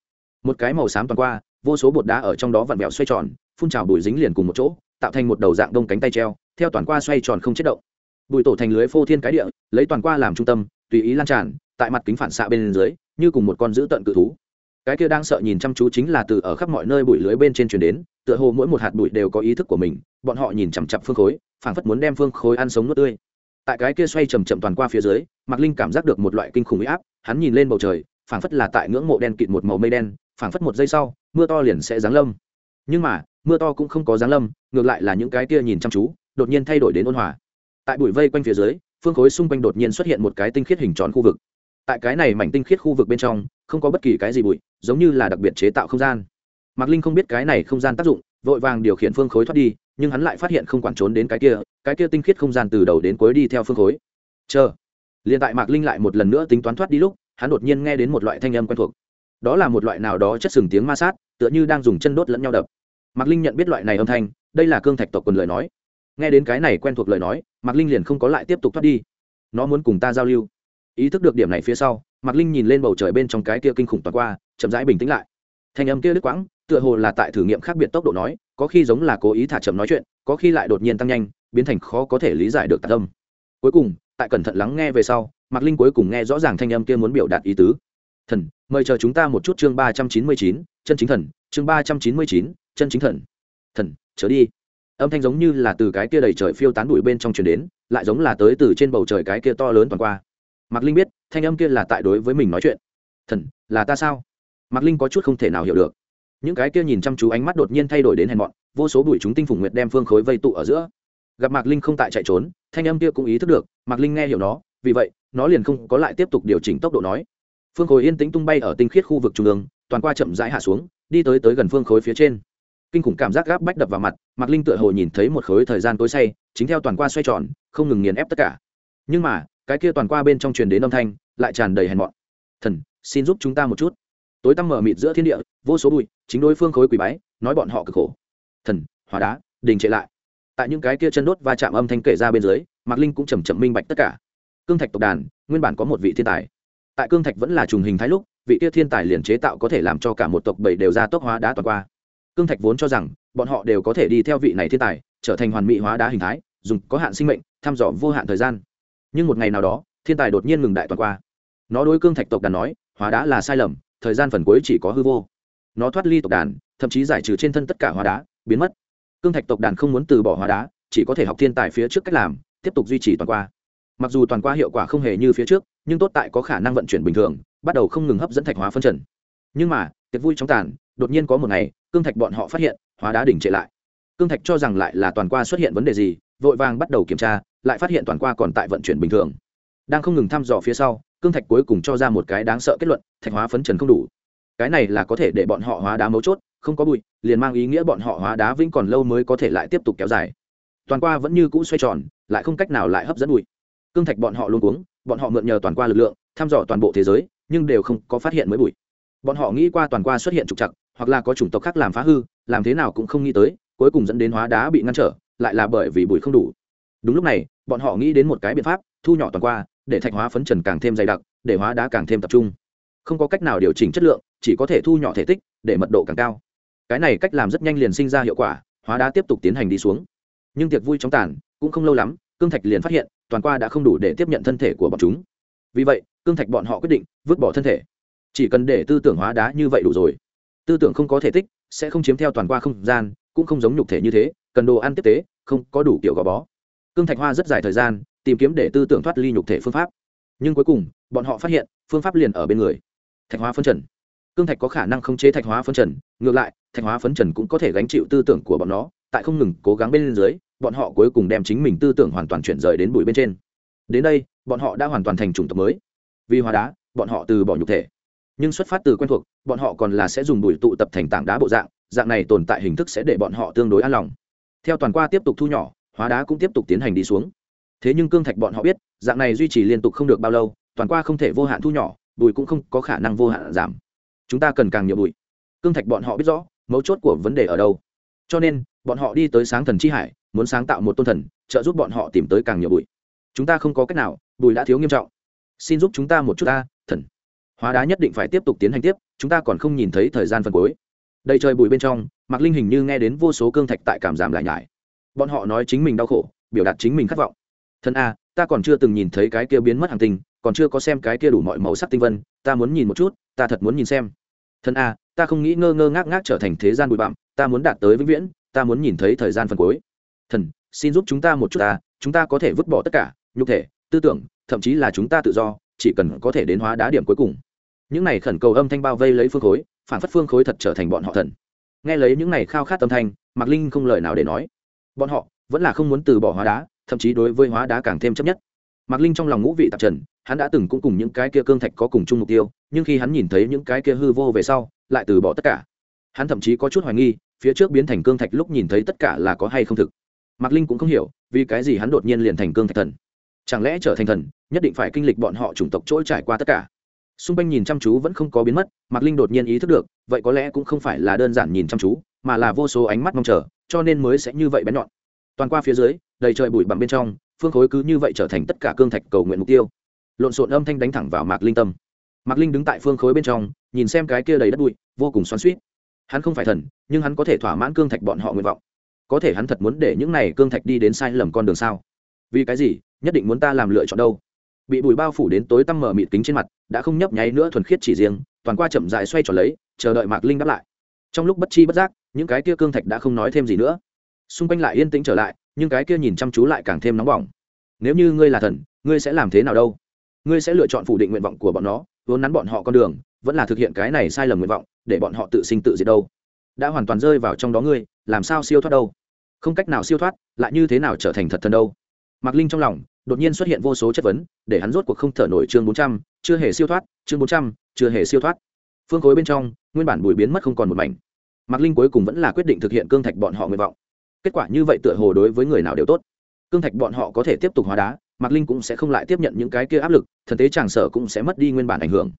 Một cái màu xám toàn qua, vô số bột đá ở trong đó vặn vẹo xoay tròn, phun trào bụi dính liền cùng một chỗ, tạo thành một đầu dạng đông cánh tay treo, theo toàn qua xoay tròn không chết động. Bụi tổ thành lưới phô thiên cái địa, lấy toàn qua làm trung tâm, tùy ý lan tràn, tại mặt kính phản xạ bên dưới, như cùng một con dữ tận cự thú cái kia đang sợ nhìn chăm chú chính là từ ở khắp mọi nơi bụi lưới bên trên truyền đến, tựa hồ mỗi một hạt bụi đều có ý thức của mình, bọn họ nhìn chằm chặp phương khối, phảng phất muốn đem phương khối ăn sống nuốt tươi. Tại cái kia xoay chầm chậm toàn qua phía dưới, mạc linh cảm giác được một loại kinh khủng huy áp, hắn nhìn lên bầu trời, phảng phất là tại ngưỡng mộ đen kịt một màu mây đen, phảng phất một giây sau, mưa to liền sẽ giáng lâm. Nhưng mà, mưa to cũng không có giáng lâm, ngược lại là những cái kia nhìn chăm chú, đột nhiên thay đổi đến ôn hòa. Tại bụi vây quanh phía dưới, phương khối xung quanh đột nhiên xuất hiện một cái tinh khiết hình tròn khu vực tại cái này mảnh tinh khiết khu vực bên trong, không có bất kỳ cái gì bụi, giống như là đặc biệt chế tạo không gian. Mạc linh không biết cái này không gian tác dụng, vội vàng điều khiển phương khối thoát đi, nhưng hắn lại phát hiện không quản trốn đến cái kia cái kia tinh khiết không gian từ đầu đến cuối đi theo phương khối. Chờ. Liền tại mạc linh lại một lần nữa tính toán thoát đi lúc, hắn đột nhiên nghe đến một loại thanh âm quen thuộc. Đó là một loại nào đó chất sừng tiếng ma sát, tựa như đang dùng chân đốt lẫn nhau đập. Mạc linh nhận biết loại này âm thanh, đây là cương thạch tộc quần lời nói. Nghe đến cái này quen thuộc lời nói, mạc linh liền không có lại tiếp tục thoát đi. Nó muốn cùng ta giao lưu ý thức được điểm này phía sau, mạc linh nhìn lên bầu trời bên trong cái kia kinh khủng toàn qua, chậm rãi bình tĩnh lại. Thanh âm kia đứt quãng, tựa hồ là tại thử nghiệm khác biệt tốc độ nói, có khi giống là cố ý thả chậm nói chuyện, có khi lại đột nhiên tăng nhanh, biến thành khó có thể lý giải được tạc âm. Cuối cùng, tại cẩn thận lắng nghe về sau, mạc linh cuối cùng nghe rõ ràng thanh âm kia muốn biểu đạt ý tứ. Thần, mời chờ chúng ta một chút chương ba trăm chín mươi chín, chân chính thần, chương ba trăm chín mươi chín, chân chính thần. Thần trở đi. Âm thanh giống như là từ cái kia đầy trời phiêu tán đuổi bên trong truyền đến, lại giống là tới từ trên bầu trời cái kia to lớn toàn qua mạc linh biết, thanh âm kia là tại đối với mình nói chuyện. Thần, là ta sao? Mạc linh có chút không thể nào hiểu được. Những cái kia nhìn chăm chú ánh mắt đột nhiên thay đổi đến hèn mọn, vô số bụi chúng tinh phùng nguyệt đem phương khối vây tụ ở giữa. Gặp mạc linh không tại chạy trốn, thanh âm kia cũng ý thức được, mạc linh nghe hiểu nó, vì vậy, nó liền không có lại tiếp tục điều chỉnh tốc độ nói. Phương khối yên tĩnh tung bay ở tinh khiết khu vực trung ương, toàn qua chậm rãi hạ xuống, đi tới tới gần phương khối phía trên. Kinh khủng cảm giác gáp bách đập vào mặt, mạc linh tựa hồ nhìn thấy một khối thời gian tối say, chính theo toàn qua xoay tròn, không ngừng nghiền ép tất cả. Nhưng mà cái kia toàn qua bên trong truyền đến âm thanh, lại tràn đầy hèn mọn. Thần, xin giúp chúng ta một chút. Tối tăm mở mịt giữa thiên địa, vô số bụi, chính đối phương khối quỷ bái, nói bọn họ cực khổ. Thần, hóa đá, đình trệ lại. Tại những cái kia chân đốt và chạm âm thanh kể ra bên dưới, mạc linh cũng chầm chậm minh bạch tất cả. Cương thạch tộc đàn, nguyên bản có một vị thiên tài. Tại cương thạch vẫn là trùng hình thái lúc, vị kia thiên tài liền chế tạo có thể làm cho cả một tộc bảy đều ra tốc hóa đá toàn qua. Cương thạch vốn cho rằng, bọn họ đều có thể đi theo vị này thiên tài, trở thành hoàn mỹ hóa đá hình thái, dùng có hạn sinh mệnh, thăm dò vô hạn thời gian nhưng một ngày nào đó, thiên tài đột nhiên ngừng đại toàn qua. Nó đối cương thạch tộc đàn nói, hóa đá là sai lầm, thời gian phần cuối chỉ có hư vô. Nó thoát ly tộc đàn, thậm chí giải trừ trên thân tất cả hóa đá, biến mất. Cương thạch tộc đàn không muốn từ bỏ hóa đá, chỉ có thể học thiên tài phía trước cách làm, tiếp tục duy trì toàn qua. Mặc dù toàn qua hiệu quả không hề như phía trước, nhưng tốt tại có khả năng vận chuyển bình thường, bắt đầu không ngừng hấp dẫn thạch hóa phân trần. Nhưng mà, tiệc vui trong tàn, đột nhiên có một ngày, cương thạch bọn họ phát hiện, hóa đá đỉnh trệ lại. Cương thạch cho rằng lại là toàn qua xuất hiện vấn đề gì, vội vàng bắt đầu kiểm tra lại phát hiện toàn qua còn tại vận chuyển bình thường. Đang không ngừng thăm dò phía sau, cương thạch cuối cùng cho ra một cái đáng sợ kết luận, thạch hóa phấn trần không đủ. Cái này là có thể để bọn họ hóa đá mấu chốt, không có bụi, liền mang ý nghĩa bọn họ hóa đá vĩnh còn lâu mới có thể lại tiếp tục kéo dài. Toàn qua vẫn như cũ xoay tròn, lại không cách nào lại hấp dẫn bụi. Cương thạch bọn họ luôn uống bọn họ mượn nhờ toàn qua lực lượng, thăm dò toàn bộ thế giới, nhưng đều không có phát hiện mới bụi. Bọn họ nghĩ qua toàn qua xuất hiện trục chặt hoặc là có chủng tộc khác làm phá hư, làm thế nào cũng không nghĩ tới, cuối cùng dẫn đến hóa đá bị ngăn trở, lại là bởi vì bụi không đủ đúng lúc này, bọn họ nghĩ đến một cái biện pháp, thu nhỏ toàn qua, để thạch hóa phấn trần càng thêm dày đặc, để hóa đá càng thêm tập trung. Không có cách nào điều chỉnh chất lượng, chỉ có thể thu nhỏ thể tích, để mật độ càng cao. Cái này cách làm rất nhanh liền sinh ra hiệu quả, hóa đá tiếp tục tiến hành đi xuống. Nhưng tiệc vui chóng tàn, cũng không lâu lắm, cương thạch liền phát hiện, toàn qua đã không đủ để tiếp nhận thân thể của bọn chúng. Vì vậy, cương thạch bọn họ quyết định vứt bỏ thân thể. Chỉ cần để tư tưởng hóa đá như vậy đủ rồi, tư tưởng không có thể tích, sẽ không chiếm theo toàn qua không gian, cũng không giống nhục thể như thế, cần đồ ăn tiếp tế, không có đủ kiểu gò bó cương thạch hoa rất dài thời gian, tìm kiếm để tư tưởng thoát ly nhục thể phương pháp. Nhưng cuối cùng, bọn họ phát hiện, phương pháp liền ở bên người. Thạch hóa phân trần. Cương thạch có khả năng khống chế thạch hóa phân trần, ngược lại, thạch hóa phân trần cũng có thể gánh chịu tư tưởng của bọn nó, tại không ngừng cố gắng bên dưới, bọn họ cuối cùng đem chính mình tư tưởng hoàn toàn chuyển rời đến bụi bên trên. Đến đây, bọn họ đã hoàn toàn thành chủng tộc mới. Vì hóa đá, bọn họ từ bỏ nhục thể. Nhưng xuất phát từ quen thuộc, bọn họ còn là sẽ dùng bụi tụ tập thành tảng đá bộ dạng dạng này tồn tại hình thức sẽ để bọn họ tương đối an lòng. Theo toàn qua tiếp tục thu nhỏ hóa đá cũng tiếp tục tiến hành đi xuống. Thế nhưng cương thạch bọn họ biết, dạng này duy trì liên tục không được bao lâu, toàn qua không thể vô hạn thu nhỏ, bụi cũng không có khả năng vô hạn giảm. Chúng ta cần càng nhiều bụi. Cương thạch bọn họ biết rõ, mấu chốt của vấn đề ở đâu. Cho nên, bọn họ đi tới sáng thần chi hải, muốn sáng tạo một tôn thần, trợ giúp bọn họ tìm tới càng nhiều bụi. Chúng ta không có cách nào, bụi đã thiếu nghiêm trọng. Xin giúp chúng ta một chút ta, thần. Hóa đá nhất định phải tiếp tục tiến hành tiếp, chúng ta còn không nhìn thấy thời gian phần cuối. Đầy trời bụi bên trong, mạc linh hình như nghe đến vô số cương thạch tại cảm giảm lại nhải bọn họ nói chính mình đau khổ, biểu đạt chính mình khát vọng. Thân a, ta còn chưa từng nhìn thấy cái kia biến mất hàng tinh, còn chưa có xem cái kia đủ mọi màu sắc tinh vân, ta muốn nhìn một chút, ta thật muốn nhìn xem. Thân a, ta không nghĩ ngơ ngơ ngác ngác trở thành thế gian bụi bặm, ta muốn đạt tới vĩnh viễn, ta muốn nhìn thấy thời gian phần cuối. Thần, xin giúp chúng ta một chút ta, chúng ta có thể vứt bỏ tất cả, nhục thể, tư tưởng, thậm chí là chúng ta tự do, chỉ cần có thể đến hóa đá điểm cuối cùng. Những này khẩn cầu âm thanh bao vây lấy phương khối, phản phất phương khối thật trở thành bọn họ thần. Nghe lấy những này khao khát âm thanh, mạc linh không lời nào để nói bọn họ vẫn là không muốn từ bỏ hóa đá, thậm chí đối với hóa đá càng thêm chấp nhất. Mạc linh trong lòng ngũ vị tạp trần, hắn đã từng cũng cùng những cái kia cương thạch có cùng chung mục tiêu, nhưng khi hắn nhìn thấy những cái kia hư vô về sau, lại từ bỏ tất cả. Hắn thậm chí có chút hoài nghi, phía trước biến thành cương thạch lúc nhìn thấy tất cả là có hay không thực. Mạc linh cũng không hiểu, vì cái gì hắn đột nhiên liền thành cương thạch thần? Chẳng lẽ trở thành thần, nhất định phải kinh lịch bọn họ chủng tộc trỗi trải qua tất cả? Xung quanh nhìn chăm chú vẫn không có biến mất, mạc linh đột nhiên ý thức được, vậy có lẽ cũng không phải là đơn giản nhìn chăm chú, mà là vô số ánh mắt mong chờ cho nên mới sẽ như vậy bén nhọn. Toàn qua phía dưới, đầy trời bụi bặm bên trong, phương khối cứ như vậy trở thành tất cả cương thạch cầu nguyện mục tiêu. Lộn xộn âm thanh đánh thẳng vào mạc linh tâm. Mạc linh đứng tại phương khối bên trong, nhìn xem cái kia đầy đất bụi, vô cùng xoắn suýt hắn không phải thần, nhưng hắn có thể thỏa mãn cương thạch bọn họ nguyện vọng. Có thể hắn thật muốn để những này cương thạch đi đến sai lầm con đường sao? Vì cái gì, nhất định muốn ta làm lựa chọn đâu? Bị bụi bao phủ đến tối tăm mở mịt kính trên mặt, đã không nhấp nháy nữa thuần khiết chỉ riêng, toàn qua chậm dại xoay tròn lấy, chờ đợi mạc linh đáp lại. Trong lúc bất chi bất giác những cái kia cương thạch đã không nói thêm gì nữa. Xung quanh lại yên tĩnh trở lại, nhưng cái kia nhìn chăm chú lại càng thêm nóng bỏng. Nếu như ngươi là thần, ngươi sẽ làm thế nào đâu? Ngươi sẽ lựa chọn phủ định nguyện vọng của bọn nó, vốn nắn bọn họ con đường, vẫn là thực hiện cái này sai lầm nguyện vọng, để bọn họ tự sinh tự diệt đâu? Đã hoàn toàn rơi vào trong đó ngươi, làm sao siêu thoát đâu? Không cách nào siêu thoát, lại như thế nào trở thành thật thần đâu? Mạc linh trong lòng, đột nhiên xuất hiện vô số chất vấn, để hắn rốt cuộc không thở nổi chương bốn trăm, chưa hề siêu thoát, chương bốn trăm, chưa hề siêu thoát. Phương khối bên trong, nguyên bản bùi biến mất không còn một mảnh mạc linh cuối cùng vẫn là quyết định thực hiện cương thạch bọn họ nguyện vọng. Kết quả như vậy tựa hồ đối với người nào đều tốt. Cương thạch bọn họ có thể tiếp tục hóa đá, mạc linh cũng sẽ không lại tiếp nhận những cái kia áp lực, thần tế tràng sở cũng sẽ mất đi nguyên bản ảnh hưởng.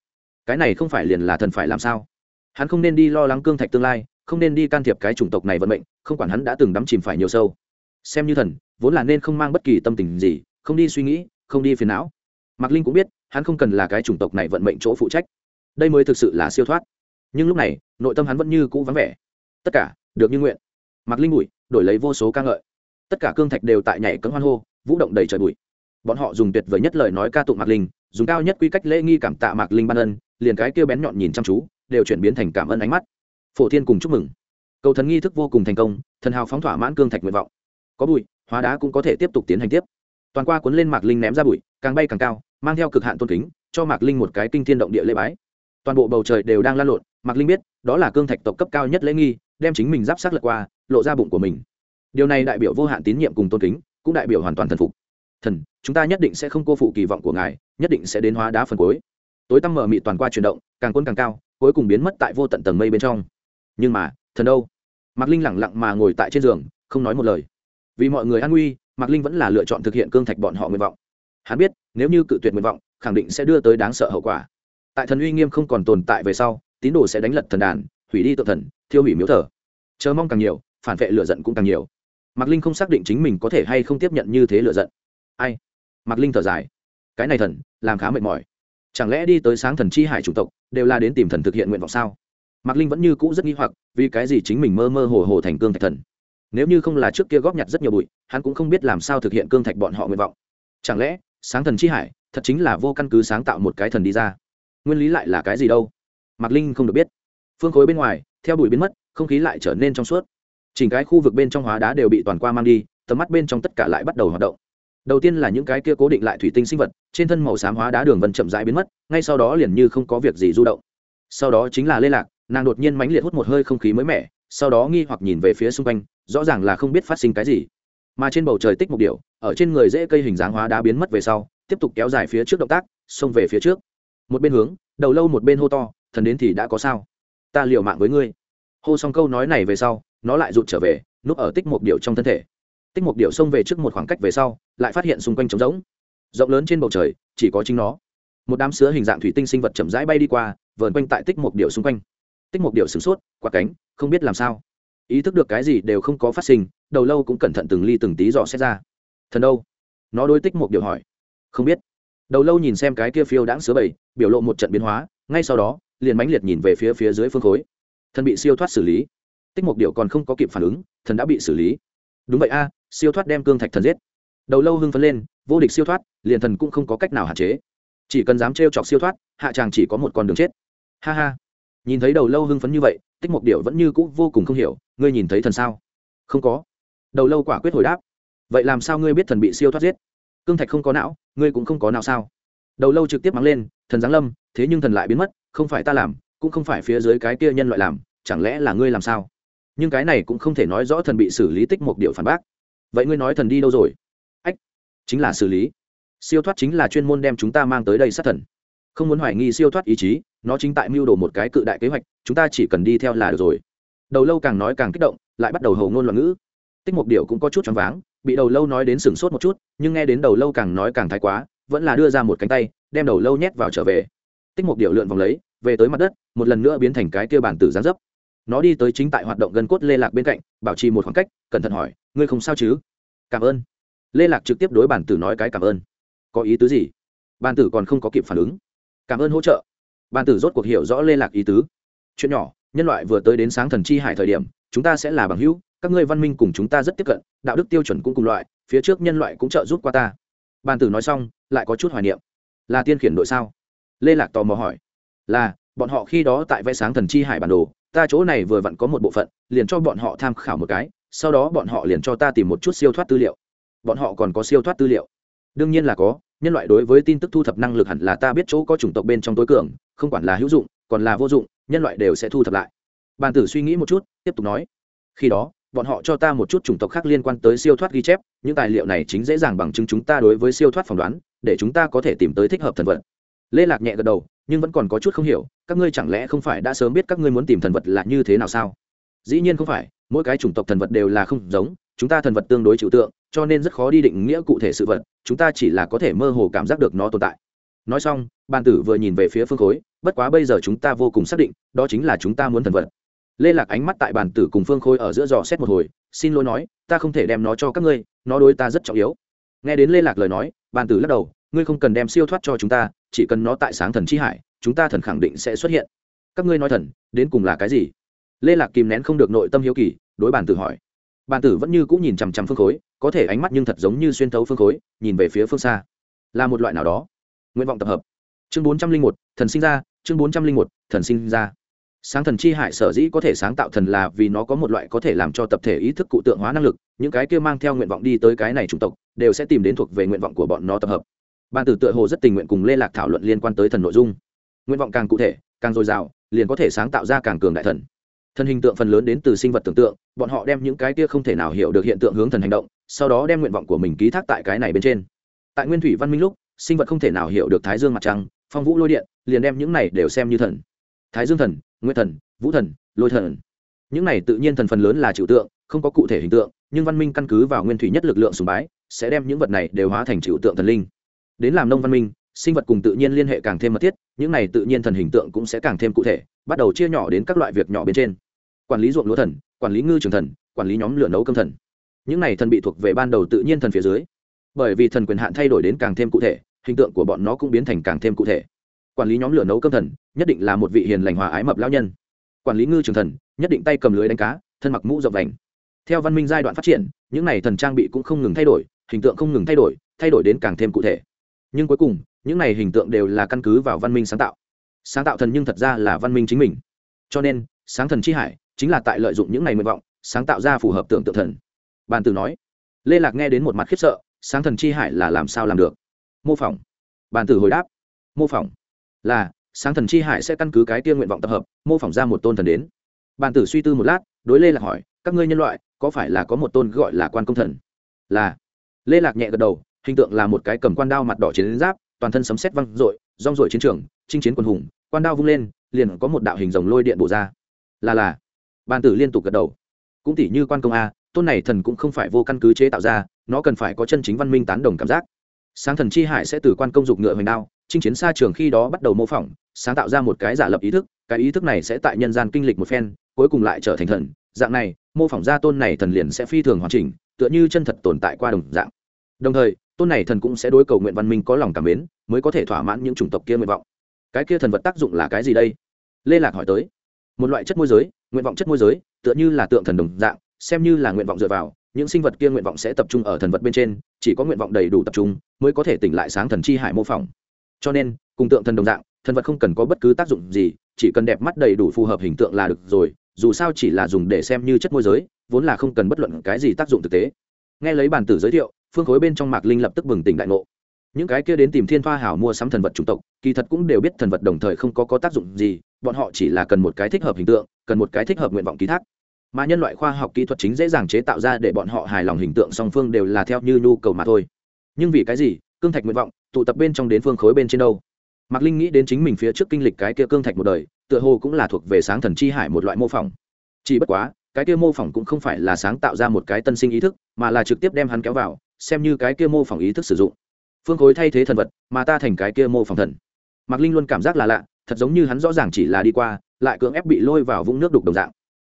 Cái này không phải liền là thần phải làm sao? Hắn không nên đi lo lắng cương thạch tương lai, không nên đi can thiệp cái chủng tộc này vận mệnh, không quản hắn đã từng đắm chìm phải nhiều sâu. Xem như thần, vốn là nên không mang bất kỳ tâm tình gì, không đi suy nghĩ, không đi phiền não. Mạc linh cũng biết, hắn không cần là cái chủng tộc này vận mệnh chỗ phụ trách. Đây mới thực sự là siêu thoát nhưng lúc này, nội tâm hắn vẫn như cũ vắng vẻ. Tất cả, được như nguyện. Mạc linh bụi đổi lấy vô số ca ngợi. Tất cả cương thạch đều tại nhảy cấm hoan hô, vũ động đầy trời bụi. Bọn họ dùng tuyệt vời nhất lời nói ca tụng mạc linh, dùng cao nhất quy cách lễ nghi cảm tạ mạc linh ban ân, liền cái kêu bén nhọn nhìn chăm chú, đều chuyển biến thành cảm ơn ánh mắt. Phổ thiên cùng chúc mừng. Cầu thần nghi thức vô cùng thành công, thần hào phóng thỏa mãn cương thạch nguyện vọng. Có bụi, hóa đá cũng có thể tiếp tục tiến hành tiếp. Toàn qua cuốn lên mạc linh ném ra bụi, càng bay càng cao, mang theo cực hạn tôn kính, cho mạc linh một cái kinh thiên động địa lễ bái toàn bộ bầu trời đều đang lan lộn, mạc linh biết, đó là cương thạch tộc cấp cao nhất lễ nghi, đem chính mình giáp sát lật qua, lộ ra bụng của mình. Điều này đại biểu vô hạn tín nhiệm cùng tôn kính, cũng đại biểu hoàn toàn thần phục. Thần, chúng ta nhất định sẽ không cô phụ kỳ vọng của ngài, nhất định sẽ đến hóa đá phần cuối. Tối tăm mở mị toàn qua chuyển động, càng quân càng cao, cuối cùng biến mất tại vô tận tầng mây bên trong. Nhưng mà, thần đâu? Mạc linh lẳng lặng mà ngồi tại trên giường, không nói một lời. Vì mọi người an nguy, mạc linh vẫn là lựa chọn thực hiện cương thạch bọn họ nguyện vọng. Hắn biết, nếu như cự tuyệt nguyện vọng, khẳng định sẽ đưa tới đáng sợ hậu quả tại thần uy nghiêm không còn tồn tại về sau, tín đồ sẽ đánh lật thần đàn, hủy đi tự thần, thiêu hủy miếu thờ. Chờ mong càng nhiều, phản vệ lựa giận cũng càng nhiều. Mạc linh không xác định chính mình có thể hay không tiếp nhận như thế lựa giận. Ai? Mạc linh thở dài. Cái này thần, làm khá mệt mỏi. Chẳng lẽ đi tới sáng thần chi hải chủng tộc, đều là đến tìm thần thực hiện nguyện vọng sao? Mạc linh vẫn như cũ rất nghi hoặc, vì cái gì chính mình mơ mơ hồ hồ thành cương thạch thần? Nếu như không là trước kia góp nhặt rất nhiều bụi, hắn cũng không biết làm sao thực hiện cương thạch bọn họ nguyện vọng. Chẳng lẽ, sáng thần chi hải, thật chính là vô căn cứ sáng tạo một cái thần đi ra? Nguyên lý lại là cái gì đâu? Mạc linh không được biết. Phương khối bên ngoài, theo bụi biến mất, không khí lại trở nên trong suốt. Chỉnh cái khu vực bên trong hóa đá đều bị toàn qua mang đi, tầm mắt bên trong tất cả lại bắt đầu hoạt động. Đầu tiên là những cái kia cố định lại thủy tinh sinh vật, trên thân màu xám hóa đá đường vân chậm rãi biến mất, ngay sau đó liền như không có việc gì du động. Sau đó chính là lê lạc, nàng đột nhiên mãnh liệt hút một hơi không khí mới mẻ, sau đó nghi hoặc nhìn về phía xung quanh, rõ ràng là không biết phát sinh cái gì. Mà trên bầu trời tích mục điệu ở trên người dễ cây hình dáng hóa đá biến mất về sau, tiếp tục kéo dài phía trước động tác, xông về phía trước một bên hướng, đầu lâu một bên hô to, thần đến thì đã có sao? Ta liều mạng với ngươi. Hô xong câu nói này về sau, nó lại rụt trở về, núp ở tích một điệu trong thân thể. Tích một điệu xông về trước một khoảng cách về sau, lại phát hiện xung quanh trống rỗng. Rộng lớn trên bầu trời, chỉ có chính nó. Một đám sứa hình dạng thủy tinh sinh vật chậm rãi bay đi qua, vờn quanh tại tích một điệu xung quanh. Tích một điệu sửng sốt quả cánh, không biết làm sao. Ý thức được cái gì đều không có phát sinh, đầu lâu cũng cẩn thận từng ly từng tí dò xét ra. Thần đâu? Nó đối tích một điệu hỏi. Không biết đầu lâu nhìn xem cái kia phiêu đãng sứa bầy biểu lộ một trận biến hóa, ngay sau đó, liền mãnh liệt nhìn về phía phía dưới phương khối. Thần bị siêu thoát xử lý. Tích mục điệu còn không có kịp phản ứng, thần đã bị xử lý. Đúng vậy a, siêu thoát đem cương thạch thần giết. Đầu lâu hưng phấn lên, vô địch siêu thoát, liền thần cũng không có cách nào hạn chế. Chỉ cần dám trêu chọc siêu thoát, hạ chàng chỉ có một con đường chết. Ha ha. Nhìn thấy đầu lâu hưng phấn như vậy, tích mục điệu vẫn như cũ vô cùng không hiểu, ngươi nhìn thấy thần sao? Không có. Đầu lâu quả quyết hồi đáp. Vậy làm sao ngươi biết thần bị siêu thoát giết? Cương thạch không có não, ngươi cũng không có não sao? Đầu lâu trực tiếp mắng lên, thần giáng lâm, thế nhưng thần lại biến mất, không phải ta làm, cũng không phải phía dưới cái kia nhân loại làm, chẳng lẽ là ngươi làm sao? Nhưng cái này cũng không thể nói rõ thần bị xử lý tích một điệu phản bác. Vậy ngươi nói thần đi đâu rồi? Ách, chính là xử lý. Siêu thoát chính là chuyên môn đem chúng ta mang tới đây sát thần. Không muốn hoài nghi siêu thoát ý chí, nó chính tại mưu đồ một cái cự đại kế hoạch, chúng ta chỉ cần đi theo là được rồi. Đầu lâu càng nói càng kích động, lại bắt đầu hầu ngôn loạn ngữ. Tích mục điệu cũng có chút choáng váng bị đầu lâu nói đến sửng sốt một chút, nhưng nghe đến đầu lâu càng nói càng thái quá, vẫn là đưa ra một cánh tay, đem đầu lâu nhét vào trở về. Tích một điệu lượn vòng lấy, về tới mặt đất, một lần nữa biến thành cái kia bản tử gián dấp. Nó đi tới chính tại hoạt động gân cốt lê lạc bên cạnh, bảo trì một khoảng cách, cẩn thận hỏi, ngươi không sao chứ? Cảm ơn. Lê lạc trực tiếp đối bản tử nói cái cảm ơn. Có ý tứ gì? Bản tử còn không có kịp phản ứng. Cảm ơn hỗ trợ. Bản tử rốt cuộc hiểu rõ lê lạc ý tứ. Chuyện nhỏ, nhân loại vừa tới đến sáng thần chi hải thời điểm, chúng ta sẽ là bằng hữu các ngươi văn minh cùng chúng ta rất tiếp cận, đạo đức tiêu chuẩn cũng cùng loại, phía trước nhân loại cũng trợ giúp qua ta. Bàn tử nói xong, lại có chút hoài niệm. Là tiên khiển đội sao? Lê lạc tò mò hỏi. Là, bọn họ khi đó tại vẽ sáng thần chi hải bản đồ, ta chỗ này vừa vặn có một bộ phận, liền cho bọn họ tham khảo một cái, sau đó bọn họ liền cho ta tìm một chút siêu thoát tư liệu. Bọn họ còn có siêu thoát tư liệu? Đương nhiên là có, nhân loại đối với tin tức thu thập năng lực hẳn là ta biết chỗ có chủng tộc bên trong tối cường, không quản là hữu dụng, còn là vô dụng, nhân loại đều sẽ thu thập lại. Bàn tử suy nghĩ một chút, tiếp tục nói. Khi đó bọn họ cho ta một chút chủng tộc khác liên quan tới siêu thoát ghi chép, những tài liệu này chính dễ dàng bằng chứng chúng ta đối với siêu thoát phỏng đoán, để chúng ta có thể tìm tới thích hợp thần vật. Lê lạc nhẹ gật đầu, nhưng vẫn còn có chút không hiểu, các ngươi chẳng lẽ không phải đã sớm biết các ngươi muốn tìm thần vật là như thế nào sao? Dĩ nhiên không phải, mỗi cái chủng tộc thần vật đều là không giống, chúng ta thần vật tương đối trừu tượng, cho nên rất khó đi định nghĩa cụ thể sự vật, chúng ta chỉ là có thể mơ hồ cảm giác được nó tồn tại. Nói xong, bàn tử vừa nhìn về phía phương khối, bất quá bây giờ chúng ta vô cùng xác định, đó chính là chúng ta muốn thần vật lê lạc ánh mắt tại bàn tử cùng phương khôi ở giữa dò xét một hồi, xin lỗi nói, ta không thể đem nó cho các ngươi, nó đối ta rất trọng yếu. Nghe đến lê lạc lời nói, bàn tử lắc đầu, ngươi không cần đem siêu thoát cho chúng ta, chỉ cần nó tại sáng thần chi hải, chúng ta thần khẳng định sẽ xuất hiện. Các ngươi nói thần, đến cùng là cái gì? Lê lạc kìm nén không được nội tâm hiếu kỳ, đối bàn tử hỏi. Bàn tử vẫn như cũng nhìn chằm chằm phương khối có thể ánh mắt nhưng thật giống như xuyên thấu phương khối nhìn về phía phương xa. Là một loại nào đó? Nguyện vọng tập hợp. Chương bốn trăm linh một, thần sinh ra, chương bốn trăm linh một, thần sinh ra sáng thần chi hải sở dĩ có thể sáng tạo thần là vì nó có một loại có thể làm cho tập thể ý thức cụ tượng hóa năng lực, những cái kia mang theo nguyện vọng đi tới cái này chủng tộc, đều sẽ tìm đến thuộc về nguyện vọng của bọn nó tập hợp. Ban tử tựa hồ rất tình nguyện cùng lê lạc thảo luận liên quan tới thần nội dung. Nguyện vọng càng cụ thể, càng dồi dào, liền có thể sáng tạo ra càng cường đại thần. Thần hình tượng phần lớn đến từ sinh vật tưởng tượng, bọn họ đem những cái kia không thể nào hiểu được hiện tượng hướng thần hành động, sau đó đem nguyện vọng của mình ký thác tại cái này bên trên. Tại nguyên thủy văn minh lúc, sinh vật không thể nào hiểu được thái dương mặt trăng, phong vũ lôi điện, liền đem những này đều xem như thần. Thái dương thần nguyên thần, vũ thần, lôi thần. Những này tự nhiên thần phần lớn là trừu tượng, không có cụ thể hình tượng, nhưng văn minh căn cứ vào nguyên thủy nhất lực lượng sùng bái, sẽ đem những vật này đều hóa thành trừu tượng thần linh. Đến làm nông văn minh, sinh vật cùng tự nhiên liên hệ càng thêm mật thiết, những này tự nhiên thần hình tượng cũng sẽ càng thêm cụ thể, bắt đầu chia nhỏ đến các loại việc nhỏ bên trên. Quản lý ruộng lúa thần, quản lý ngư trường thần, quản lý nhóm lửa nấu cơm thần. Những này thần bị thuộc về ban đầu tự nhiên thần phía dưới. Bởi vì thần quyền hạn thay đổi đến càng thêm cụ thể, hình tượng của bọn nó cũng biến thành càng thêm cụ thể quản lý nhóm lửa nấu cơm thần, nhất định là một vị hiền lành hòa ái mập lao nhân. Quản lý ngư trường thần, nhất định tay cầm lưới đánh cá, thân mặc mũ rộng vành. Theo văn minh giai đoạn phát triển, những này thần trang bị cũng không ngừng thay đổi, hình tượng không ngừng thay đổi thay đổi đến càng thêm cụ thể. Nhưng cuối cùng, những này hình tượng đều là căn cứ vào văn minh sáng tạo. Sáng tạo thần nhưng thật ra là văn minh chính mình. Cho nên, sáng thần chi hải chính là tại lợi dụng những này nguyện vọng, sáng tạo ra phù hợp tưởng tượng thần. Bàn tử nói, lê lạc nghe đến một mặt khiếp sợ, sáng thần chi hải là làm sao làm được? Mô phỏng. Bàn tử hồi đáp, mô phỏng là, sáng thần chi hải sẽ căn cứ cái tiên nguyện vọng tập hợp, mô phỏng ra một tôn thần đến. Bàn tử suy tư một lát, đối lê lạc hỏi, các ngươi nhân loại, có phải là có một tôn gọi là quan công thần? Là. Lê lạc nhẹ gật đầu, hình tượng là một cái cầm quan đao mặt đỏ chiến giáp, toàn thân sấm sét văng rội rong rội chiến trường, chinh chiến quân hùng, quan đao vung lên, liền có một đạo hình rồng lôi điện bổ ra. Là là. Bàn tử liên tục gật đầu. Cũng tỉ như quan công a, tôn này thần cũng không phải vô căn cứ chế tạo ra, nó cần phải có chân chính văn minh tán đồng cảm giác. Sáng thần chi hải sẽ từ quan công dục ngựa hoành đao chinh chiến xa trường khi đó bắt đầu mô phỏng, sáng tạo ra một cái giả lập ý thức, cái ý thức này sẽ tại nhân gian kinh lịch một phen, cuối cùng lại trở thành thần. Dạng này, mô phỏng ra tôn này thần liền sẽ phi thường hoàn chỉnh, tựa như chân thật tồn tại qua đồng dạng. Đồng thời, tôn này thần cũng sẽ đối cầu nguyện văn minh có lòng cảm mến, mới có thể thỏa mãn những chủng tộc kia nguyện vọng. Cái kia thần vật tác dụng là cái gì đây? Lê lạc hỏi tới. Một loại chất môi giới, nguyện vọng chất môi giới, tựa như là tượng thần đồng dạng, xem như là nguyện vọng dựa vào, những sinh vật kia nguyện vọng sẽ tập trung ở thần vật bên trên, chỉ có nguyện vọng đầy đủ tập trung, mới có thể tỉnh lại sáng thần chi hải mô phỏng cho nên, cùng tượng thần đồng dạng, thần vật không cần có bất cứ tác dụng gì, chỉ cần đẹp mắt đầy đủ phù hợp hình tượng là được rồi, dù sao chỉ là dùng để xem như chất môi giới, vốn là không cần bất luận cái gì tác dụng thực tế. Nghe lấy bản tử giới thiệu, phương khối bên trong mạc linh lập tức bừng tỉnh đại ngộ. Những cái kia đến tìm thiên thoa hảo mua sắm thần vật chủng tộc, kỳ thật cũng đều biết thần vật đồng thời không có có tác dụng gì, bọn họ chỉ là cần một cái thích hợp hình tượng, cần một cái thích hợp nguyện vọng ký thác. Mà nhân loại khoa học kỹ thuật chính dễ dàng chế tạo ra để bọn họ hài lòng hình tượng song phương đều là theo như nhu cầu mà thôi. Nhưng vì cái gì cương thạch nguyện vọng, tụ tập bên trong đến phương khối bên trên đâu. Mạc linh nghĩ đến chính mình phía trước kinh lịch cái kia cương thạch một đời, tựa hồ cũng là thuộc về sáng thần chi hải một loại mô phỏng. Chỉ bất quá, cái kia mô phỏng cũng không phải là sáng tạo ra một cái tân sinh ý thức, mà là trực tiếp đem hắn kéo vào, xem như cái kia mô phỏng ý thức sử dụng. Phương khối thay thế thần vật, mà ta thành cái kia mô phỏng thần. Mạc linh luôn cảm giác là lạ, thật giống như hắn rõ ràng chỉ là đi qua, lại cưỡng ép bị lôi vào vũng nước đục đồng dạng.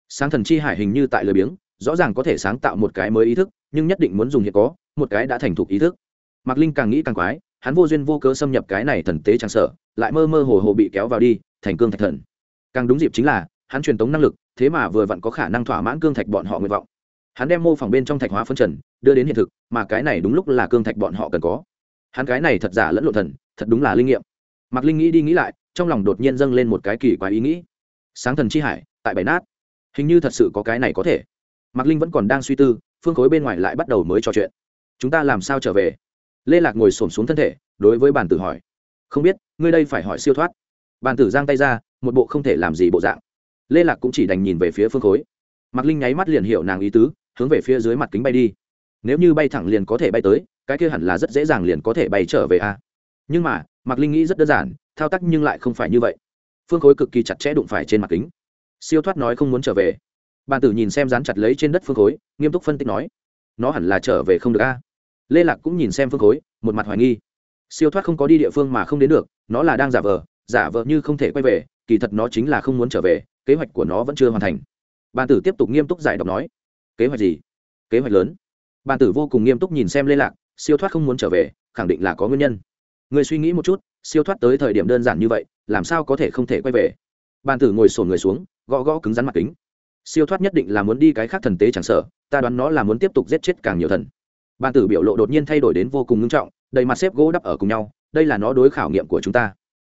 Sáng thần chi hải hình như tại lười biếng, rõ ràng có thể sáng tạo một cái mới ý thức, nhưng nhất định muốn dùng hiện có, một cái đã thành thục ý thức mạc linh càng nghĩ càng quái, hắn vô duyên vô cớ xâm nhập cái này thần tế trang sở, lại mơ mơ hồ hồ bị kéo vào đi, thành cương thạch thần. Càng đúng dịp chính là, hắn truyền tống năng lực, thế mà vừa vặn có khả năng thỏa mãn cương thạch bọn họ nguyện vọng. Hắn đem mô phỏng bên trong thạch hóa phân trần, đưa đến hiện thực, mà cái này đúng lúc là cương thạch bọn họ cần có. Hắn cái này thật giả lẫn lộn thần, thật đúng là linh nghiệm. Mạc linh nghĩ đi nghĩ lại, trong lòng đột nhiên dâng lên một cái kỳ quái ý nghĩ. Sáng thần chi hải, tại bảy nát. Hình như thật sự có cái này có thể. Mạc linh vẫn còn đang suy tư, phương khối bên ngoài lại bắt đầu mới trò chuyện. Chúng ta làm sao trở về? Lê lạc ngồi s ổ m xuống thân thể, đối với bàn tử hỏi. Không biết, ngươi đây phải hỏi siêu thoát. Bàn tử giang tay ra, một bộ không thể làm gì bộ dạng. Lê lạc cũng chỉ đành nhìn về phía phương khối. Mạc linh nháy mắt liền hiểu nàng ý tứ, hướng về phía dưới mặt kính bay đi. Nếu như bay thẳng liền có thể bay tới, cái kia hẳn là rất dễ dàng liền có thể bay trở về a. Nhưng mà, mạc linh nghĩ rất đơn giản, thao tác nhưng lại không phải như vậy. Phương khối cực kỳ chặt chẽ đụng phải trên mặt kính. Siêu thoát nói không muốn trở về. Bàn tử nhìn xem dán chặt lấy trên đất phương khối, nghiêm túc phân tích nói, nó hẳn là trở về không được a lê lạc cũng nhìn xem phương khối, một mặt hoài nghi. Siêu thoát không có đi địa phương mà không đến được, nó là đang giả vờ giả vờ như không thể quay về, kỳ thật nó chính là không muốn trở về, kế hoạch của nó vẫn chưa hoàn thành. Bàn tử tiếp tục nghiêm túc giải đọc nói, kế hoạch gì? Kế hoạch lớn. Bàn tử vô cùng nghiêm túc nhìn xem lê lạc, siêu thoát không muốn trở về, khẳng định là có nguyên nhân. Người suy nghĩ một chút, siêu thoát tới thời điểm đơn giản như vậy, làm sao có thể không thể quay về? Bàn tử ngồi sổn người xuống, gõ gõ cứng rắn mặt kính. Siêu thoát nhất định là muốn đi cái khác thần tế chẳng sợ, ta đoán nó là muốn tiếp tục giết chết càng nhiều thần bàn tử biểu lộ đột nhiên thay đổi đến vô cùng nghiêm trọng, đầy mặt xếp gỗ đắp ở cùng nhau, đây là nó đối khảo nghiệm của chúng ta.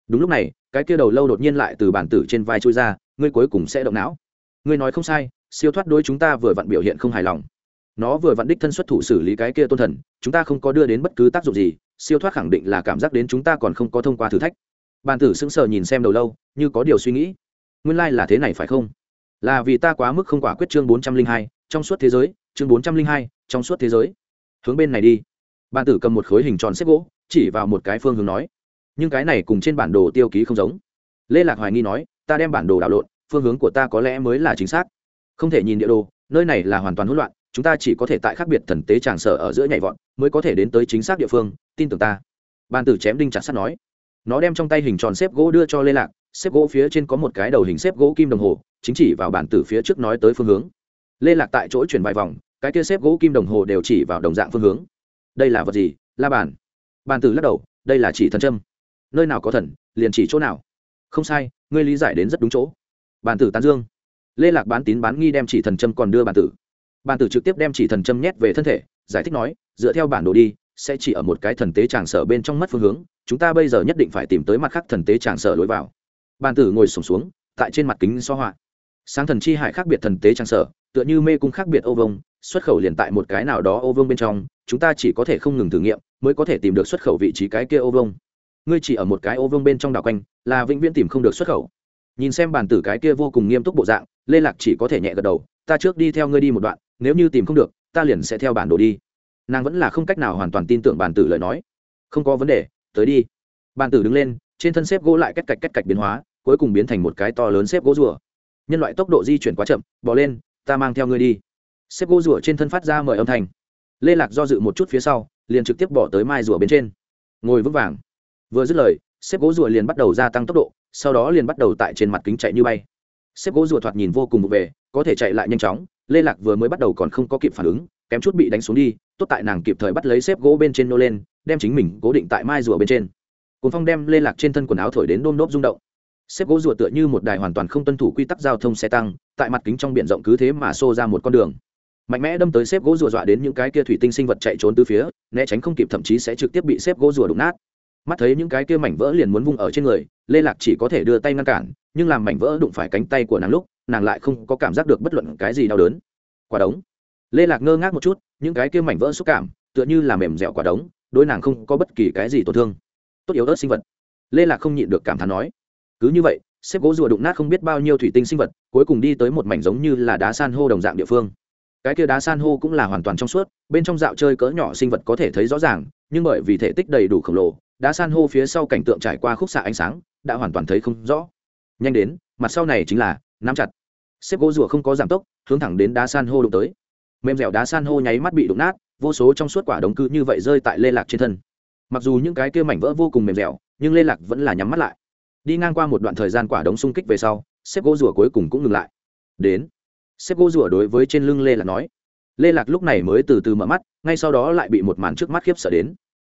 Đúng lúc này, cái kia đầu lâu đột nhiên lại từ bản tử trên vai trôi ra, ngươi cuối cùng sẽ động não. Ngươi nói không sai, siêu thoát đối chúng ta vừa vặn biểu hiện không hài lòng. Nó vừa vặn đích thân xuất thủ xử lý cái kia tôn thần, chúng ta không có đưa đến bất cứ tác dụng gì, siêu thoát khẳng định là cảm giác đến chúng ta còn không có thông qua thử thách. Bàn tử sững sờ nhìn xem đầu lâu, như có điều suy nghĩ. Nguyên lai、like、là thế này phải không? Là vì ta quá mức không quả quyết chương bốn trăm linh hai, trong suốt thế giới, chương bốn trăm linh hai, trong suốt thế giới hướng bên này đi. Bàn tử cầm một khối hình tròn xếp gỗ, chỉ vào một cái phương hướng nói, nhưng cái này cùng trên bản đồ tiêu ký không giống. Lê lạc hoài nghi nói, ta đem bản đồ đảo lộn, phương hướng của ta có lẽ mới là chính xác. Không thể nhìn địa đồ, nơi này là hoàn toàn hỗn loạn, chúng ta chỉ có thể tại khác biệt thần tế tràng sở ở giữa nhảy vọt, mới có thể đến tới chính xác địa phương, tin tưởng ta. Bàn tử chém đinh chặt sắt nói, nó đem trong tay hình tròn xếp gỗ đưa cho lê lạc, xếp gỗ phía trên có một cái đầu hình xếp gỗ kim đồng hồ, chính chỉ vào bản tử phía trước nói tới phương hướng lê lạc tại chỗ chuyển vài vòng cái kia xếp gỗ kim đồng hồ đều chỉ vào đồng dạng phương hướng. Đây là vật gì? La bàn. Bàn tử lắc đầu đây là chỉ thần châm. Nơi nào có thần liền chỉ chỗ nào. Không sai ngươi lý giải đến rất đúng chỗ. Bàn tử tán dương. Lê lạc bán tín bán nghi đem chỉ thần châm còn đưa bàn tử. Bàn tử trực tiếp đem chỉ thần châm nhét về thân thể giải thích nói dựa theo bản đồ đi sẽ chỉ ở một cái thần tế tràng sở bên trong mất phương hướng chúng ta bây giờ nhất định phải tìm tới mặt khác thần tế tràng sở lối vào. Bàn tử ngồi sùng xuống, xuống tại trên mặt kính so họa sáng thần chi hải khác biệt thần tế trang sở, tựa như mê cung khác biệt ô vông, xuất khẩu liền tại một cái nào đó ô vương bên trong, chúng ta chỉ có thể không ngừng thử nghiệm, mới có thể tìm được xuất khẩu vị trí cái kia ô vông. Ngươi chỉ ở một cái ô vương bên trong đảo quanh, là vĩnh viễn tìm không được xuất khẩu. Nhìn xem bàn tử cái kia vô cùng nghiêm túc bộ dạng, lê lạc chỉ có thể nhẹ gật đầu, ta trước đi theo ngươi đi một đoạn, nếu như tìm không được, ta liền sẽ theo bản đồ đi. Nàng vẫn là không cách nào hoàn toàn tin tưởng bàn tử lời nói. Không có vấn đề, tới đi. Bàn tử đứng lên, trên thân xếp gỗ lại cách cạch cách cạch biến hóa, cuối cùng biến thành một cái to lớn xếp gỗ rùa nhân loại tốc độ di chuyển quá chậm, bỏ lên, ta mang theo ngươi đi. Xếp gỗ rùa trên thân phát ra mời âm thanh. Lê lạc do dự một chút phía sau, liền trực tiếp bỏ tới mai rùa bên trên. Ngồi vững vàng. Vừa dứt lời xếp gỗ rùa liền bắt đầu gia tăng tốc độ, sau đó liền bắt đầu tại trên mặt kính chạy như bay. Xếp gỗ rùa thoạt nhìn vô cùng vụ về có thể chạy lại nhanh chóng, lê lạc vừa mới bắt đầu còn không có kịp phản ứng, kém chút bị đánh xuống đi, tốt tại nàng kịp thời bắt lấy xếp gỗ bên trên nô lên, đem chính mình cố định tại mai rùa bên trên. Cuốn phong đem lê lạc trên thân quần áo thổi đến đôm đốp rung động xếp gỗ rùa tựa như một đài hoàn toàn không tuân thủ quy tắc giao thông xe tăng, tại mặt kính trong b i ể n rộng cứ thế mà xô ra một con đường. Mạnh mẽ đâm tới xếp gỗ rùa dọa đến những cái kia thủy tinh sinh vật chạy trốn từ phía, né tránh không kịp thậm chí sẽ trực tiếp bị xếp gỗ rùa đụng nát. Mắt thấy những cái kia mảnh vỡ liền muốn vung ở trên người, lê lạc chỉ có thể đưa tay ngăn cản, nhưng làm mảnh vỡ đụng phải cánh tay của nàng lúc, nàng lại không có cảm giác được bất luận cái gì đau đớn. Quả đống. Lê lạc ngơ ngác một chút, những cái kia mảnh vỡ xúc cảm, tựa như là mềm dẻo quả đống đôi nàng không có bất kỳ cái gì tổn thương. Tốt yếu ớt sinh vật. Lê lạc không nhịn được cảm thán nói cứ như vậy, xếp gỗ rùa đụng nát không biết bao nhiêu thủy tinh sinh vật, cuối cùng đi tới một mảnh giống như là đá san hô đồng dạng địa phương. Cái kia đá san hô cũng là hoàn toàn trong suốt, bên trong dạo chơi cỡ nhỏ sinh vật có thể thấy rõ ràng, nhưng bởi vì thể tích đầy đủ khổng lồ, đá san hô phía sau cảnh tượng trải qua khúc xạ ánh sáng, đã hoàn toàn thấy không rõ. Nhanh đến, mặt sau này chính là, nắm chặt. Xếp gỗ rùa không có giảm tốc, hướng thẳng đến đá san hô đụng tới. Mềm dẻo đá san hô nháy mắt bị đụng nát, vô số trong suốt quả đống cư như vậy rơi tại lê lạc trên thân. Mặc dù những cái kia mảnh vỡ vô cùng mềm dẻo, nhưng lê lạc vẫn là nhắm mắt lại đi ngang qua một đoạn thời gian quả đống xung kích về sau, xếp gỗ rùa cuối cùng cũng ngừng lại. Đến, xếp gỗ rùa đối với trên lưng lê lạc nói. Lê lạc lúc này mới từ từ mở mắt, ngay sau đó lại bị một màn trước mắt khiếp sợ đến.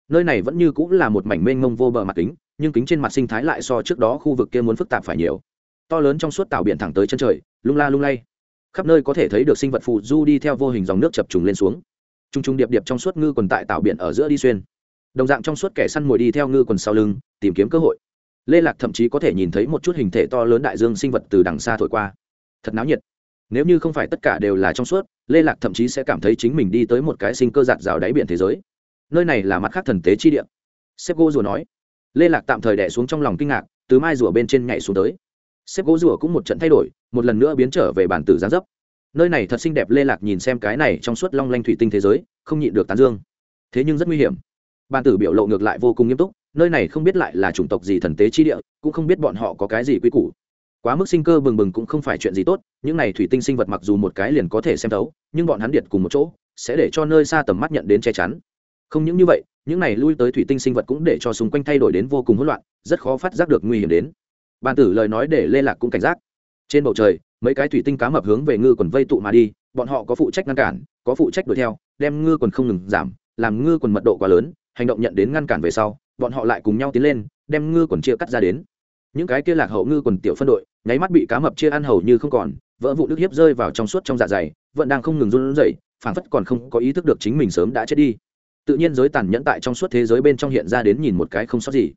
Nơi này vẫn như cũng là một mảnh mênh mông vô bờ mặt kính, nhưng kính trên mặt sinh thái lại so trước đó khu vực kia muốn phức tạp phải nhiều. To lớn trong suốt tàu biển thẳng tới chân trời, lung la lung lay. Khắp nơi có thể thấy được sinh vật phụ du đi theo vô hình dòng nước chập trùng lên xuống. T r u n g t r u n g điệp điệp trong suốt ngư quần tại tàu biển ở giữa đi xuyên. Đồng dạng trong suốt kẻ săn mồi đi theo ngư quần sau lưng, tìm kiếm cơ hội lê lạc thậm chí có thể nhìn thấy một chút hình thể to lớn đại dương sinh vật từ đằng xa thổi qua. Thật náo nhiệt. Nếu như không phải tất cả đều là trong suốt, lê lạc thậm chí sẽ cảm thấy chính mình đi tới một cái sinh cơ giạt rào đáy biển thế giới. Nơi này là mặt khác thần tế chi địa. Sếp gỗ rùa nói. Lê lạc tạm thời đẻ xuống trong lòng kinh ngạc, từ mai rùa bên trên nhảy xuống tới. Xếp gỗ rùa cũng một trận thay đổi, một lần nữa biến trở về bản tử gián dấp. Nơi này thật xinh đẹp, lê lạc nhìn xem cái này trong suốt long lanh thủy tinh thế giới, không nhịn được tán dương. Thế nhưng rất nguy hiểm. Bản tử biểu lộ ngược lại vô cùng nghiêm túc nơi này không biết lại là chủng tộc gì thần tế chi địa, cũng không biết bọn họ có cái gì quy củ. Quá mức sinh cơ bừng bừng cũng không phải chuyện gì tốt, những này thủy tinh sinh vật mặc dù một cái liền có thể xem thấu, nhưng bọn hắn điệt cùng một chỗ, sẽ để cho nơi xa tầm mắt nhận đến che chắn. Không những như vậy, những này lui tới thủy tinh sinh vật cũng để cho xung quanh thay đổi đến vô cùng hỗn loạn, rất khó phát giác được nguy hiểm đến. Bàn tử lời nói để lê lạc cũng cảnh giác. Trên bầu trời, mấy cái thủy tinh cá mập hướng về ngư quần vây tụ mà đi, bọn họ có phụ trách ngăn cản, có phụ trách đuổi theo, đem ngư quần không ngừng giảm, làm ngư quần mật độ quá lớn, hành động nhận đến ngăn cản về sau bọn họ lại cùng nhau tiến lên, đem ngư quần chia cắt ra đến. Những cái kia lạc hậu ngư quần tiểu phân đội, nháy mắt bị cá mập chia ăn hầu như không còn, vỡ vụ nước hiếp rơi vào trong suốt trong dạ dày, vẫn đang không ngừng run rẩy, phảng phất còn không có ý thức được chính mình sớm đã chết đi. Tự nhiên giới tàn nhẫn tại trong suốt thế giới bên trong hiện ra đến nhìn một cái không sót gì.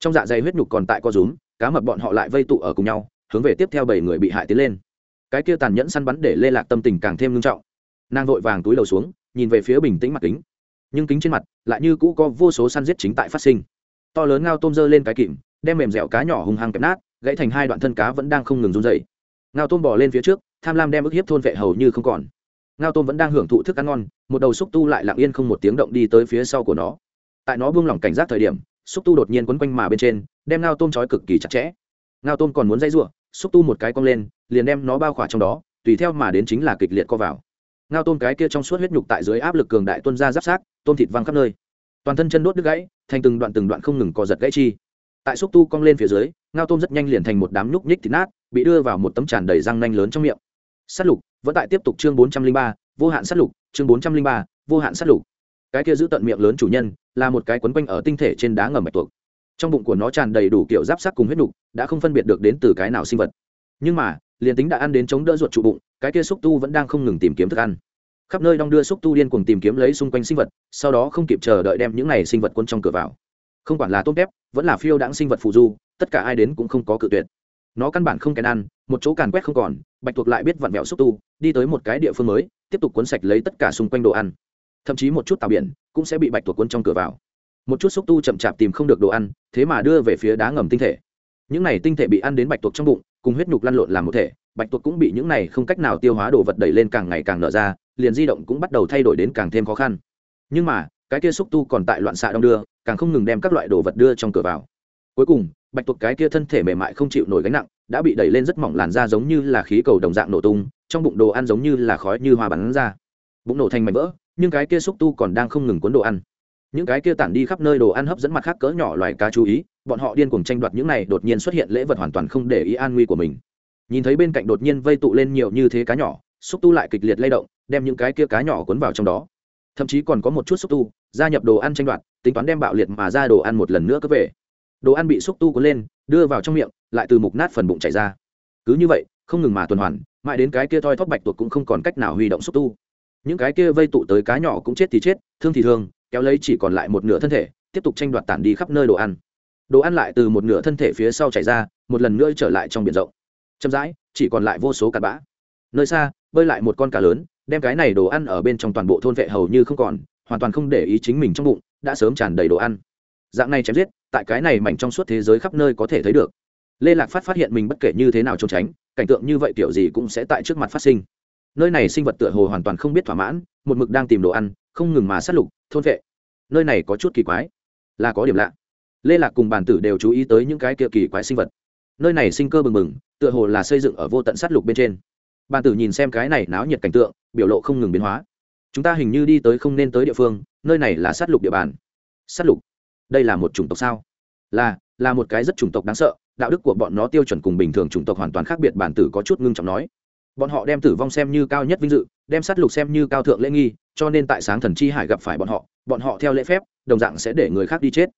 Trong dạ dày huyết nhục còn tại co rúm, cá mập bọn họ lại vây tụ ở cùng nhau, hướng về tiếp theo bảy người bị hại tiến lên. Cái kia tàn nhẫn săn bắn để lê lạc tâm tình càng thêm nghiêm trọng. Nàng vội vàng túi đầu xuống, nhìn về phía bình tĩnh mặt kính nhưng kính trên mặt lại như cũ có vô số săn giết chính tại phát sinh. To lớn ngao tôm dơ lên cái kìm, đem mềm dẻo cá nhỏ hung hăng kẹp nát, gãy thành hai đoạn thân cá vẫn đang không ngừng run dày ngao tôm bỏ lên phía trước, tham lam đem ức hiếp thôn vệ hầu như không còn. Ngao tôm vẫn đang hưởng thụ thức ăn ngon, một đầu xúc tu lại lặng yên không một tiếng động đi tới phía sau của nó. Tại nó buông lỏng cảnh giác thời điểm, xúc tu đột nhiên quấn quanh mà bên trên, đem ngao tôm trói cực kỳ chặt chẽ. Ngao tôm còn muốn dây r u ộ xúc tu một cái cong lên, liền đem nó bao khỏa trong đó, tùy theo mà đến chính là kịch liệt co vào ngao tôm cái kia trong suốt huyết nhục tại dưới áp lực cường đại tuân ra giáp sát tôm thịt văng khắp nơi. Toàn thân chân đốt đứt gãy, thành từng đoạn từng đoạn không ngừng co giật gãy chi. Tại xúc tu cong lên phía dưới, ngao tôm rất nhanh liền thành một đám nhúc nhích thịt nát, bị đưa vào một tấm tràn đầy răng nanh lớn trong miệng. S á t lục, vẫn tại tiếp tục chương bốn trăm linh ba, vô hạn sát lục, chương bốn trăm linh ba, vô hạn sát lục. Cái kia giữ tận miệng lớn chủ nhân, là một cái quấn quanh ở tinh thể trên đá ngầm mạch tuộc. Trong bụng của nó tràn đầy đủ kiểu giáp sắc cùng huyết nục đã không phân biệt được đến từ cái nào sinh vật. Nhưng mà liền tính đã ăn đến chống đỡ ruột trụ bụng, cái kia xúc tu vẫn đang không ngừng tìm kiếm thức ăn. Khắp nơi đong đưa xúc tu điên cùng tìm kiếm lấy xung quanh sinh vật, sau đó không kịp chờ đợi đem những này sinh vật quân trong cửa vào. Không quản là tôm tép, vẫn là phiêu đãng sinh vật phù du, tất cả ai đến cũng không có cự tuyệt. Nó căn bản không kèn ăn, một chỗ càn quét không còn, bạch tuộc lại biết vặn vẹo xúc tu, đi tới một cái địa phương mới, tiếp tục cuốn sạch lấy tất cả xung quanh đồ ăn. Thậm chí một chút tàu biển cũng sẽ bị bạch tuộc cuốn trong cửa vào. Một chút xúc tu chậm chạp tìm không được đồ ăn, thế mà đưa về phía đá ngầm tinh thể. Những này tinh thể bị ăn đến bạch tuộc trong bụng cùng huyết nhục lăn lộn làm một thể, bạch tuộc cũng bị những này không cách nào tiêu hóa đồ vật đẩy lên càng ngày càng nở ra, liền di động cũng bắt đầu thay đổi đến càng thêm khó khăn. Nhưng mà, cái kia xúc tu còn tại loạn xạ đông đưa, càng không ngừng đem các loại đồ vật đưa trong cửa vào. Cuối cùng, bạch tuộc cái kia thân thể mềm mại không chịu nổi gánh nặng, đã bị đẩy lên rất mỏng làn da giống như là khí cầu đồng dạng nổ tung, trong bụng đồ ăn giống như là khói như hoa bắn ra. Bụng nổ thành mảnh vỡ, nhưng cái kia xúc tu còn đang không ngừng cuốn đồ ăn. Những cái kia tản đi khắp nơi đồ ăn hấp dẫn mặt khác cỡ nhỏ loài cá chú ý bọn họ điên cuồng tranh đoạt những này đột nhiên xuất hiện lễ vật hoàn toàn không để ý an nguy của mình. Nhìn thấy bên cạnh đột nhiên vây tụ lên nhiều như thế cá nhỏ xúc tu lại kịch liệt lay động, đem những cái kia cá nhỏ cuốn vào trong đó. Thậm chí còn có một chút xúc tu, gia nhập đồ ăn tranh đoạt, tính toán đem bạo liệt mà ra đồ ăn một lần nữa cướp về. Đồ ăn bị xúc tu cuốn lên, đưa vào trong miệng, lại từ mục nát phần bụng chảy ra. Cứ như vậy, không ngừng mà tuần hoàn, mãi đến cái kia thoi thóp bạch tuộc cũng không còn cách nào huy động xúc tu. Những cái kia vây tụ tới cá nhỏ cũng chết thì chết, thương thì thương, kéo lấy chỉ còn lại một nửa thân thể, tiếp tục tranh đoạt tản đi khắp nơi đồ ăn đồ ăn lại từ một nửa thân thể phía sau chảy ra, một lần nữa trở lại trong biển rộng. Chậm rãi, chỉ còn lại vô số cặn bã. Nơi xa, bơi lại một con cá lớn, đem cái này đồ ăn ở bên trong toàn bộ thôn vệ hầu như không còn, hoàn toàn không để ý chính mình trong bụng, đã sớm tràn đầy đồ ăn. Dạng này chém giết, tại cái này mảnh trong suốt thế giới khắp nơi có thể thấy được. Lê lạc phát phát hiện mình bất kể như thế nào trốn tránh, cảnh tượng như vậy kiểu gì cũng sẽ tại trước mặt phát sinh. Nơi này sinh vật tựa hồ hoàn toàn không biết thỏa mãn, một mực đang tìm đồ ăn, không ngừng mà sát lục, thôn vệ. Nơi này có chút kỳ quái, là có điểm lạ lê lạc cùng bản tử đều chú ý tới những cái kia kỳ quái sinh vật. Nơi này sinh cơ bừng bừng, tựa hồ là xây dựng ở vô tận sát lục bên trên. Bản tử nhìn xem cái này náo nhiệt cảnh tượng, biểu lộ không ngừng biến hóa. Chúng ta hình như đi tới không nên tới địa phương, nơi này là sát lục địa bàn. Sát lục? Đây là một chủng tộc sao? Là là một cái rất chủng tộc đáng sợ, đạo đức của bọn nó tiêu chuẩn cùng bình thường chủng tộc hoàn toàn khác biệt, bản tử có chút ngưng trọng nói. Bọn họ đem tử vong xem như cao nhất vinh dự, đem sát lục xem như cao thượng lễ nghi, cho nên tại sáng thần chi hải gặp phải bọn họ bọn họ theo lễ phép, đồng dạng sẽ để người khác đi chết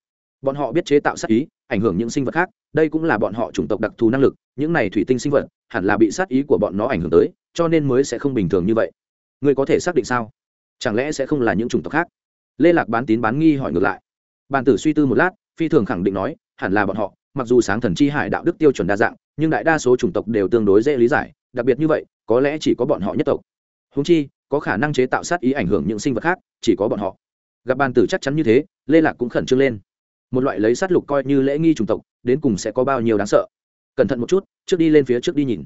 bọn họ biết chế tạo sát ý, ảnh hưởng những sinh vật khác, đây cũng là bọn họ chủng tộc đặc thù năng lực, những này thủy tinh sinh vật, hẳn là bị sát ý của bọn nó ảnh hưởng tới, cho nên mới sẽ không bình thường như vậy. Người có thể xác định sao? Chẳng lẽ sẽ không là những chủng tộc khác? Lê lạc bán tín bán nghi hỏi ngược lại. Bàn tử suy tư một lát, phi thường khẳng định nói, hẳn là bọn họ, mặc dù sáng thần chi hải đạo đức tiêu chuẩn đa dạng, nhưng đại đa số chủng tộc đều tương đối dễ lý giải, đặc biệt như vậy, có lẽ chỉ có bọn họ nhất tộc. Húng chi, có khả năng chế tạo sát ý ảnh hưởng những sinh vật khác, chỉ có bọn họ. Gặp bàn tử chắc chắn như thế, lê lạc cũng khẩn trương lên một loại lấy sát lục coi như lễ nghi chủng tộc, đến cùng sẽ có bao nhiêu đáng sợ. Cẩn thận một chút, trước đi lên phía trước đi nhìn.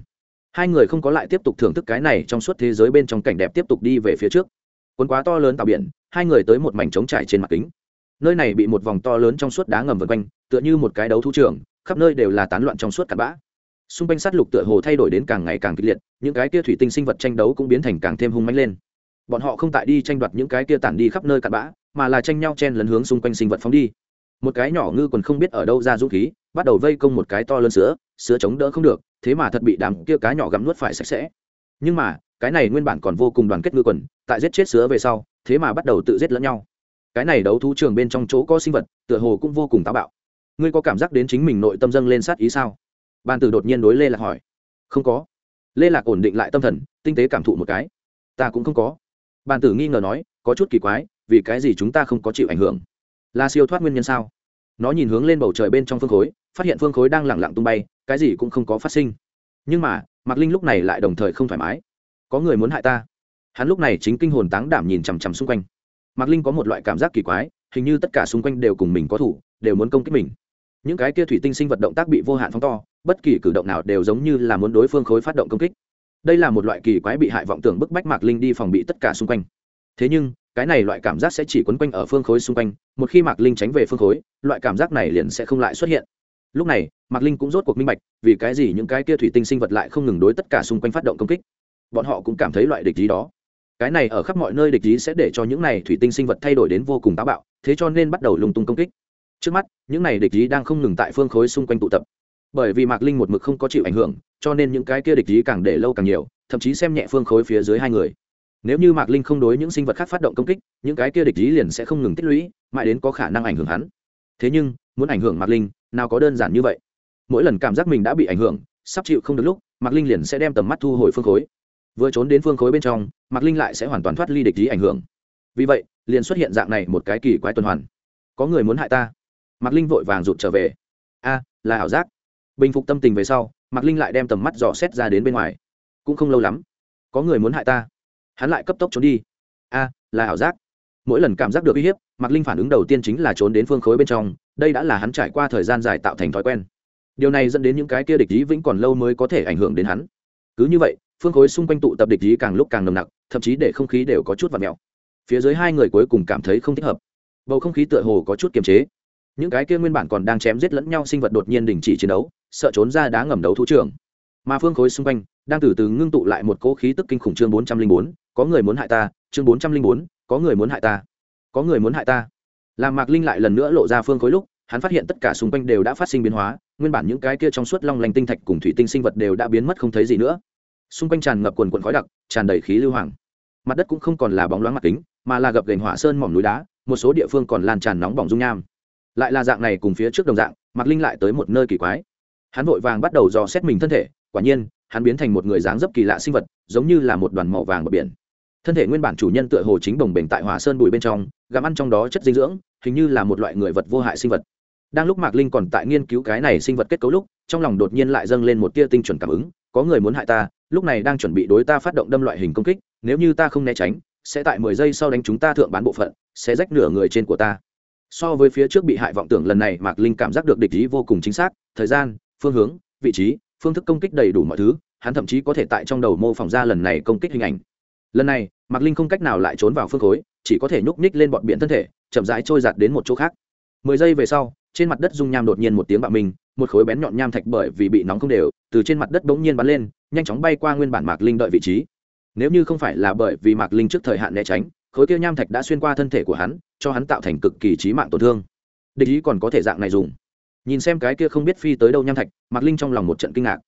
Hai người không có lại tiếp tục thưởng thức cái này trong suốt thế giới bên trong cảnh đẹp tiếp tục đi về phía trước. Quân quá to lớn tạo biển, hai người tới một mảnh trống trải trên mặt kính. Nơi này bị một vòng to lớn trong suốt đá ngầm vân quanh, tựa như một cái đấu thú trường, khắp nơi đều là tán loạn trong suốt cặn bã. Xung quanh sát lục tựa hồ thay đổi đến càng ngày càng kịch liệt, những cái kia thủy tinh sinh vật tranh đấu cũng biến thành càng thêm hung mạnh lên. Bọn họ không tại đi tranh đoạt những cái kia tản đi khắp nơi cặn bã, mà là tranh nhau chen lấn hướng xung quanh sinh vật phóng đi một cái nhỏ ngư còn không biết ở đâu ra dũng khí, bắt đầu vây công một cái to lớn sữa sữa chống đỡ không được, thế mà thật bị đám kia cá nhỏ gắm nuốt phải sạch sẽ. Nhưng mà, cái này nguyên bản còn vô cùng đoàn kết ngư quần, tại giết chết sữa về sau, thế mà bắt đầu tự giết lẫn nhau. Cái này đấu thú trường bên trong chỗ có sinh vật, tựa hồ cũng vô cùng táo bạo. Ngươi có cảm giác đến chính mình nội tâm dâng lên sát ý sao? Ban tử đột nhiên đối lê lạc hỏi. Không có. Lê lạc ổn định lại tâm thần, tinh tế cảm thụ một cái. Ta cũng không có. Ban tử nghi ngờ nói, có chút kỳ quái, vì cái gì chúng ta không có chịu ảnh hưởng? Là siêu thoát nguyên nhân sao? Nó nhìn hướng lên bầu trời bên trong phương khối, phát hiện phương khối đang lẳng lặng tung bay, cái gì cũng không có phát sinh. Nhưng mà, mạc linh lúc này lại đồng thời không thoải mái. Có người muốn hại ta. Hắn lúc này chính kinh hồn táng đảm nhìn chằm chằm xung quanh. Mạc linh có một loại cảm giác kỳ quái, hình như tất cả xung quanh đều cùng mình có thủ, đều muốn công kích mình. Những cái kia thủy tinh sinh vật động tác bị vô hạn phóng to, bất kỳ cử động nào đều giống như là muốn đối phương khối phát động công kích. Đây là một loại kỳ quái bị hại vọng tưởng bức bách mạc linh đi phòng bị tất cả xung quanh. Thế nhưng cái này loại cảm giác sẽ chỉ quấn quanh ở phương khối xung quanh, một khi mạc linh tránh về phương khối, loại cảm giác này liền sẽ không lại xuất hiện. Lúc này, mạc linh cũng rốt cuộc minh bạch, vì cái gì những cái kia thủy tinh sinh vật lại không ngừng đối tất cả xung quanh phát động công kích. Bọn họ cũng cảm thấy loại địch lý đó. Cái này ở khắp mọi nơi địch lý sẽ để cho những này thủy tinh sinh vật thay đổi đến vô cùng táo bạo, thế cho nên bắt đầu lung tung công kích. Trước mắt, những này địch lý đang không ngừng tại phương khối xung quanh tụ tập. Bởi vì mạc linh một mực không có chịu ảnh hưởng, cho nên những cái kia địch lý càng để lâu càng nhiều, thậm chí xem nhẹ phương khối phía dưới hai người nếu như mạc linh không đối những sinh vật khác phát động công kích, những cái kia địch ý liền sẽ không ngừng tích lũy, mãi đến có khả năng ảnh hưởng hắn. Thế nhưng, muốn ảnh hưởng mạc linh, nào có đơn giản như vậy. Mỗi lần cảm giác mình đã bị ảnh hưởng, sắp chịu không được lúc, mạc linh liền sẽ đem tầm mắt thu hồi phương khối. Vừa trốn đến phương khối bên trong, mạc linh lại sẽ hoàn toàn thoát ly địch ý ảnh hưởng. Vì vậy, liền xuất hiện dạng này một cái kỳ quái tuần hoàn. Có người muốn hại ta. Mạc linh vội vàng rụt trở về. A, là ảo giác. Bình phục tâm tình về sau, mạc linh lại đem tầm mắt dò xét ra đến bên ngoài. Cũng không lâu lắm, có người muốn hại ta hắn lại cấp tốc trốn đi. A, là ảo giác. Mỗi lần cảm giác được uy hiếp, mạc linh phản ứng đầu tiên chính là trốn đến phương khối bên trong, đây đã là hắn trải qua thời gian dài tạo thành thói quen. Điều này dẫn đến những cái kia địch ý vĩnh còn lâu mới có thể ảnh hưởng đến hắn. Cứ như vậy, phương khối xung quanh tụ tập địch ý càng lúc càng nồng nặc, thậm chí để không khí đều có chút và mèo. Phía dưới hai người cuối cùng cảm thấy không thích hợp. Bầu không khí tựa hồ có chút kiềm chế. Những cái kia nguyên bản còn đang chém giết lẫn nhau sinh vật đột nhiên đình chỉ chiến đấu, sợ trốn ra đá ngầm đấu thú trường. Mà phương khối xung quanh đang từ từ ngưng tụ lại một cỗ khí tức kinh khủng chương bốn trăm linh bốn có người muốn hại ta, chương bốn trăm linh bốn, có người muốn hại ta. Có người muốn hại ta. Làm mạc linh lại lần nữa lộ ra phương khối lúc, hắn phát hiện tất cả xung quanh đều đã phát sinh biến hóa, nguyên bản những cái kia trong suốt long lanh tinh thạch cùng thủy tinh sinh vật đều đã biến mất không thấy gì nữa. Xung quanh tràn ngập quần quần khói đặc, tràn đầy khí lưu hoàng. Mặt đất cũng không còn là bóng loáng mặt kính, mà là gập gành hỏa sơn mỏm núi đá, một số địa phương còn lan tràn nóng bỏng dung nham. Lại là dạng này cùng phía trước đồng dạng, mạc linh lại tới một nơi kỳ quái. Hắn vội vàng bắt đầu dò xét mình thân thể, quả nhiên, hắn biến thành một người dáng dấp kỳ lạ sinh vật, giống như là một đoàn màu vàng bờ biển thân thể nguyên bản chủ nhân tựa hồ chính đồng bình tại hỏa sơn bụi bên trong, gặm ăn trong đó chất dinh dưỡng, hình như là một loại người vật vô hại sinh vật. Đang lúc mạc linh còn tại nghiên cứu cái này sinh vật kết cấu lúc, trong lòng đột nhiên lại dâng lên một tia tinh chuẩn cảm ứng, có người muốn hại ta, lúc này đang chuẩn bị đối ta phát động đâm loại hình công kích, nếu như ta không né tránh, sẽ tại mười giây sau đánh chúng ta thượng bán bộ phận, sẽ rách nửa người trên của ta. So với phía trước bị hại vọng tưởng lần này, mạc linh cảm giác được địch ý vô cùng chính xác, thời gian, phương hướng, vị trí, phương thức công kích đầy đủ mọi thứ, hắn thậm chí có thể tại trong đầu mô phỏng ra lần này công kích hình ảnh lần này, mạc linh không cách nào lại trốn vào phương khối, chỉ có thể nhúc nhích lên bọn biển thân thể, chậm rãi trôi giạt đến một chỗ khác. Mười giây về sau, trên mặt đất dung nham đột nhiên một tiếng bạo mình, một khối bén nhọn nham thạch bởi vì bị nóng không đều, từ trên mặt đất bỗng nhiên bắn lên, nhanh chóng bay qua nguyên bản mạc linh đợi vị trí. Nếu như không phải là bởi vì mạc linh trước thời hạn né tránh, khối kia nham thạch đã xuyên qua thân thể của hắn, cho hắn tạo thành cực kỳ trí mạng tổn thương. Địch ý còn có thể dạng này dùng. Nhìn xem cái kia không biết phi tới đâu nham thạch, mạc linh trong lòng một trận kinh ngạc.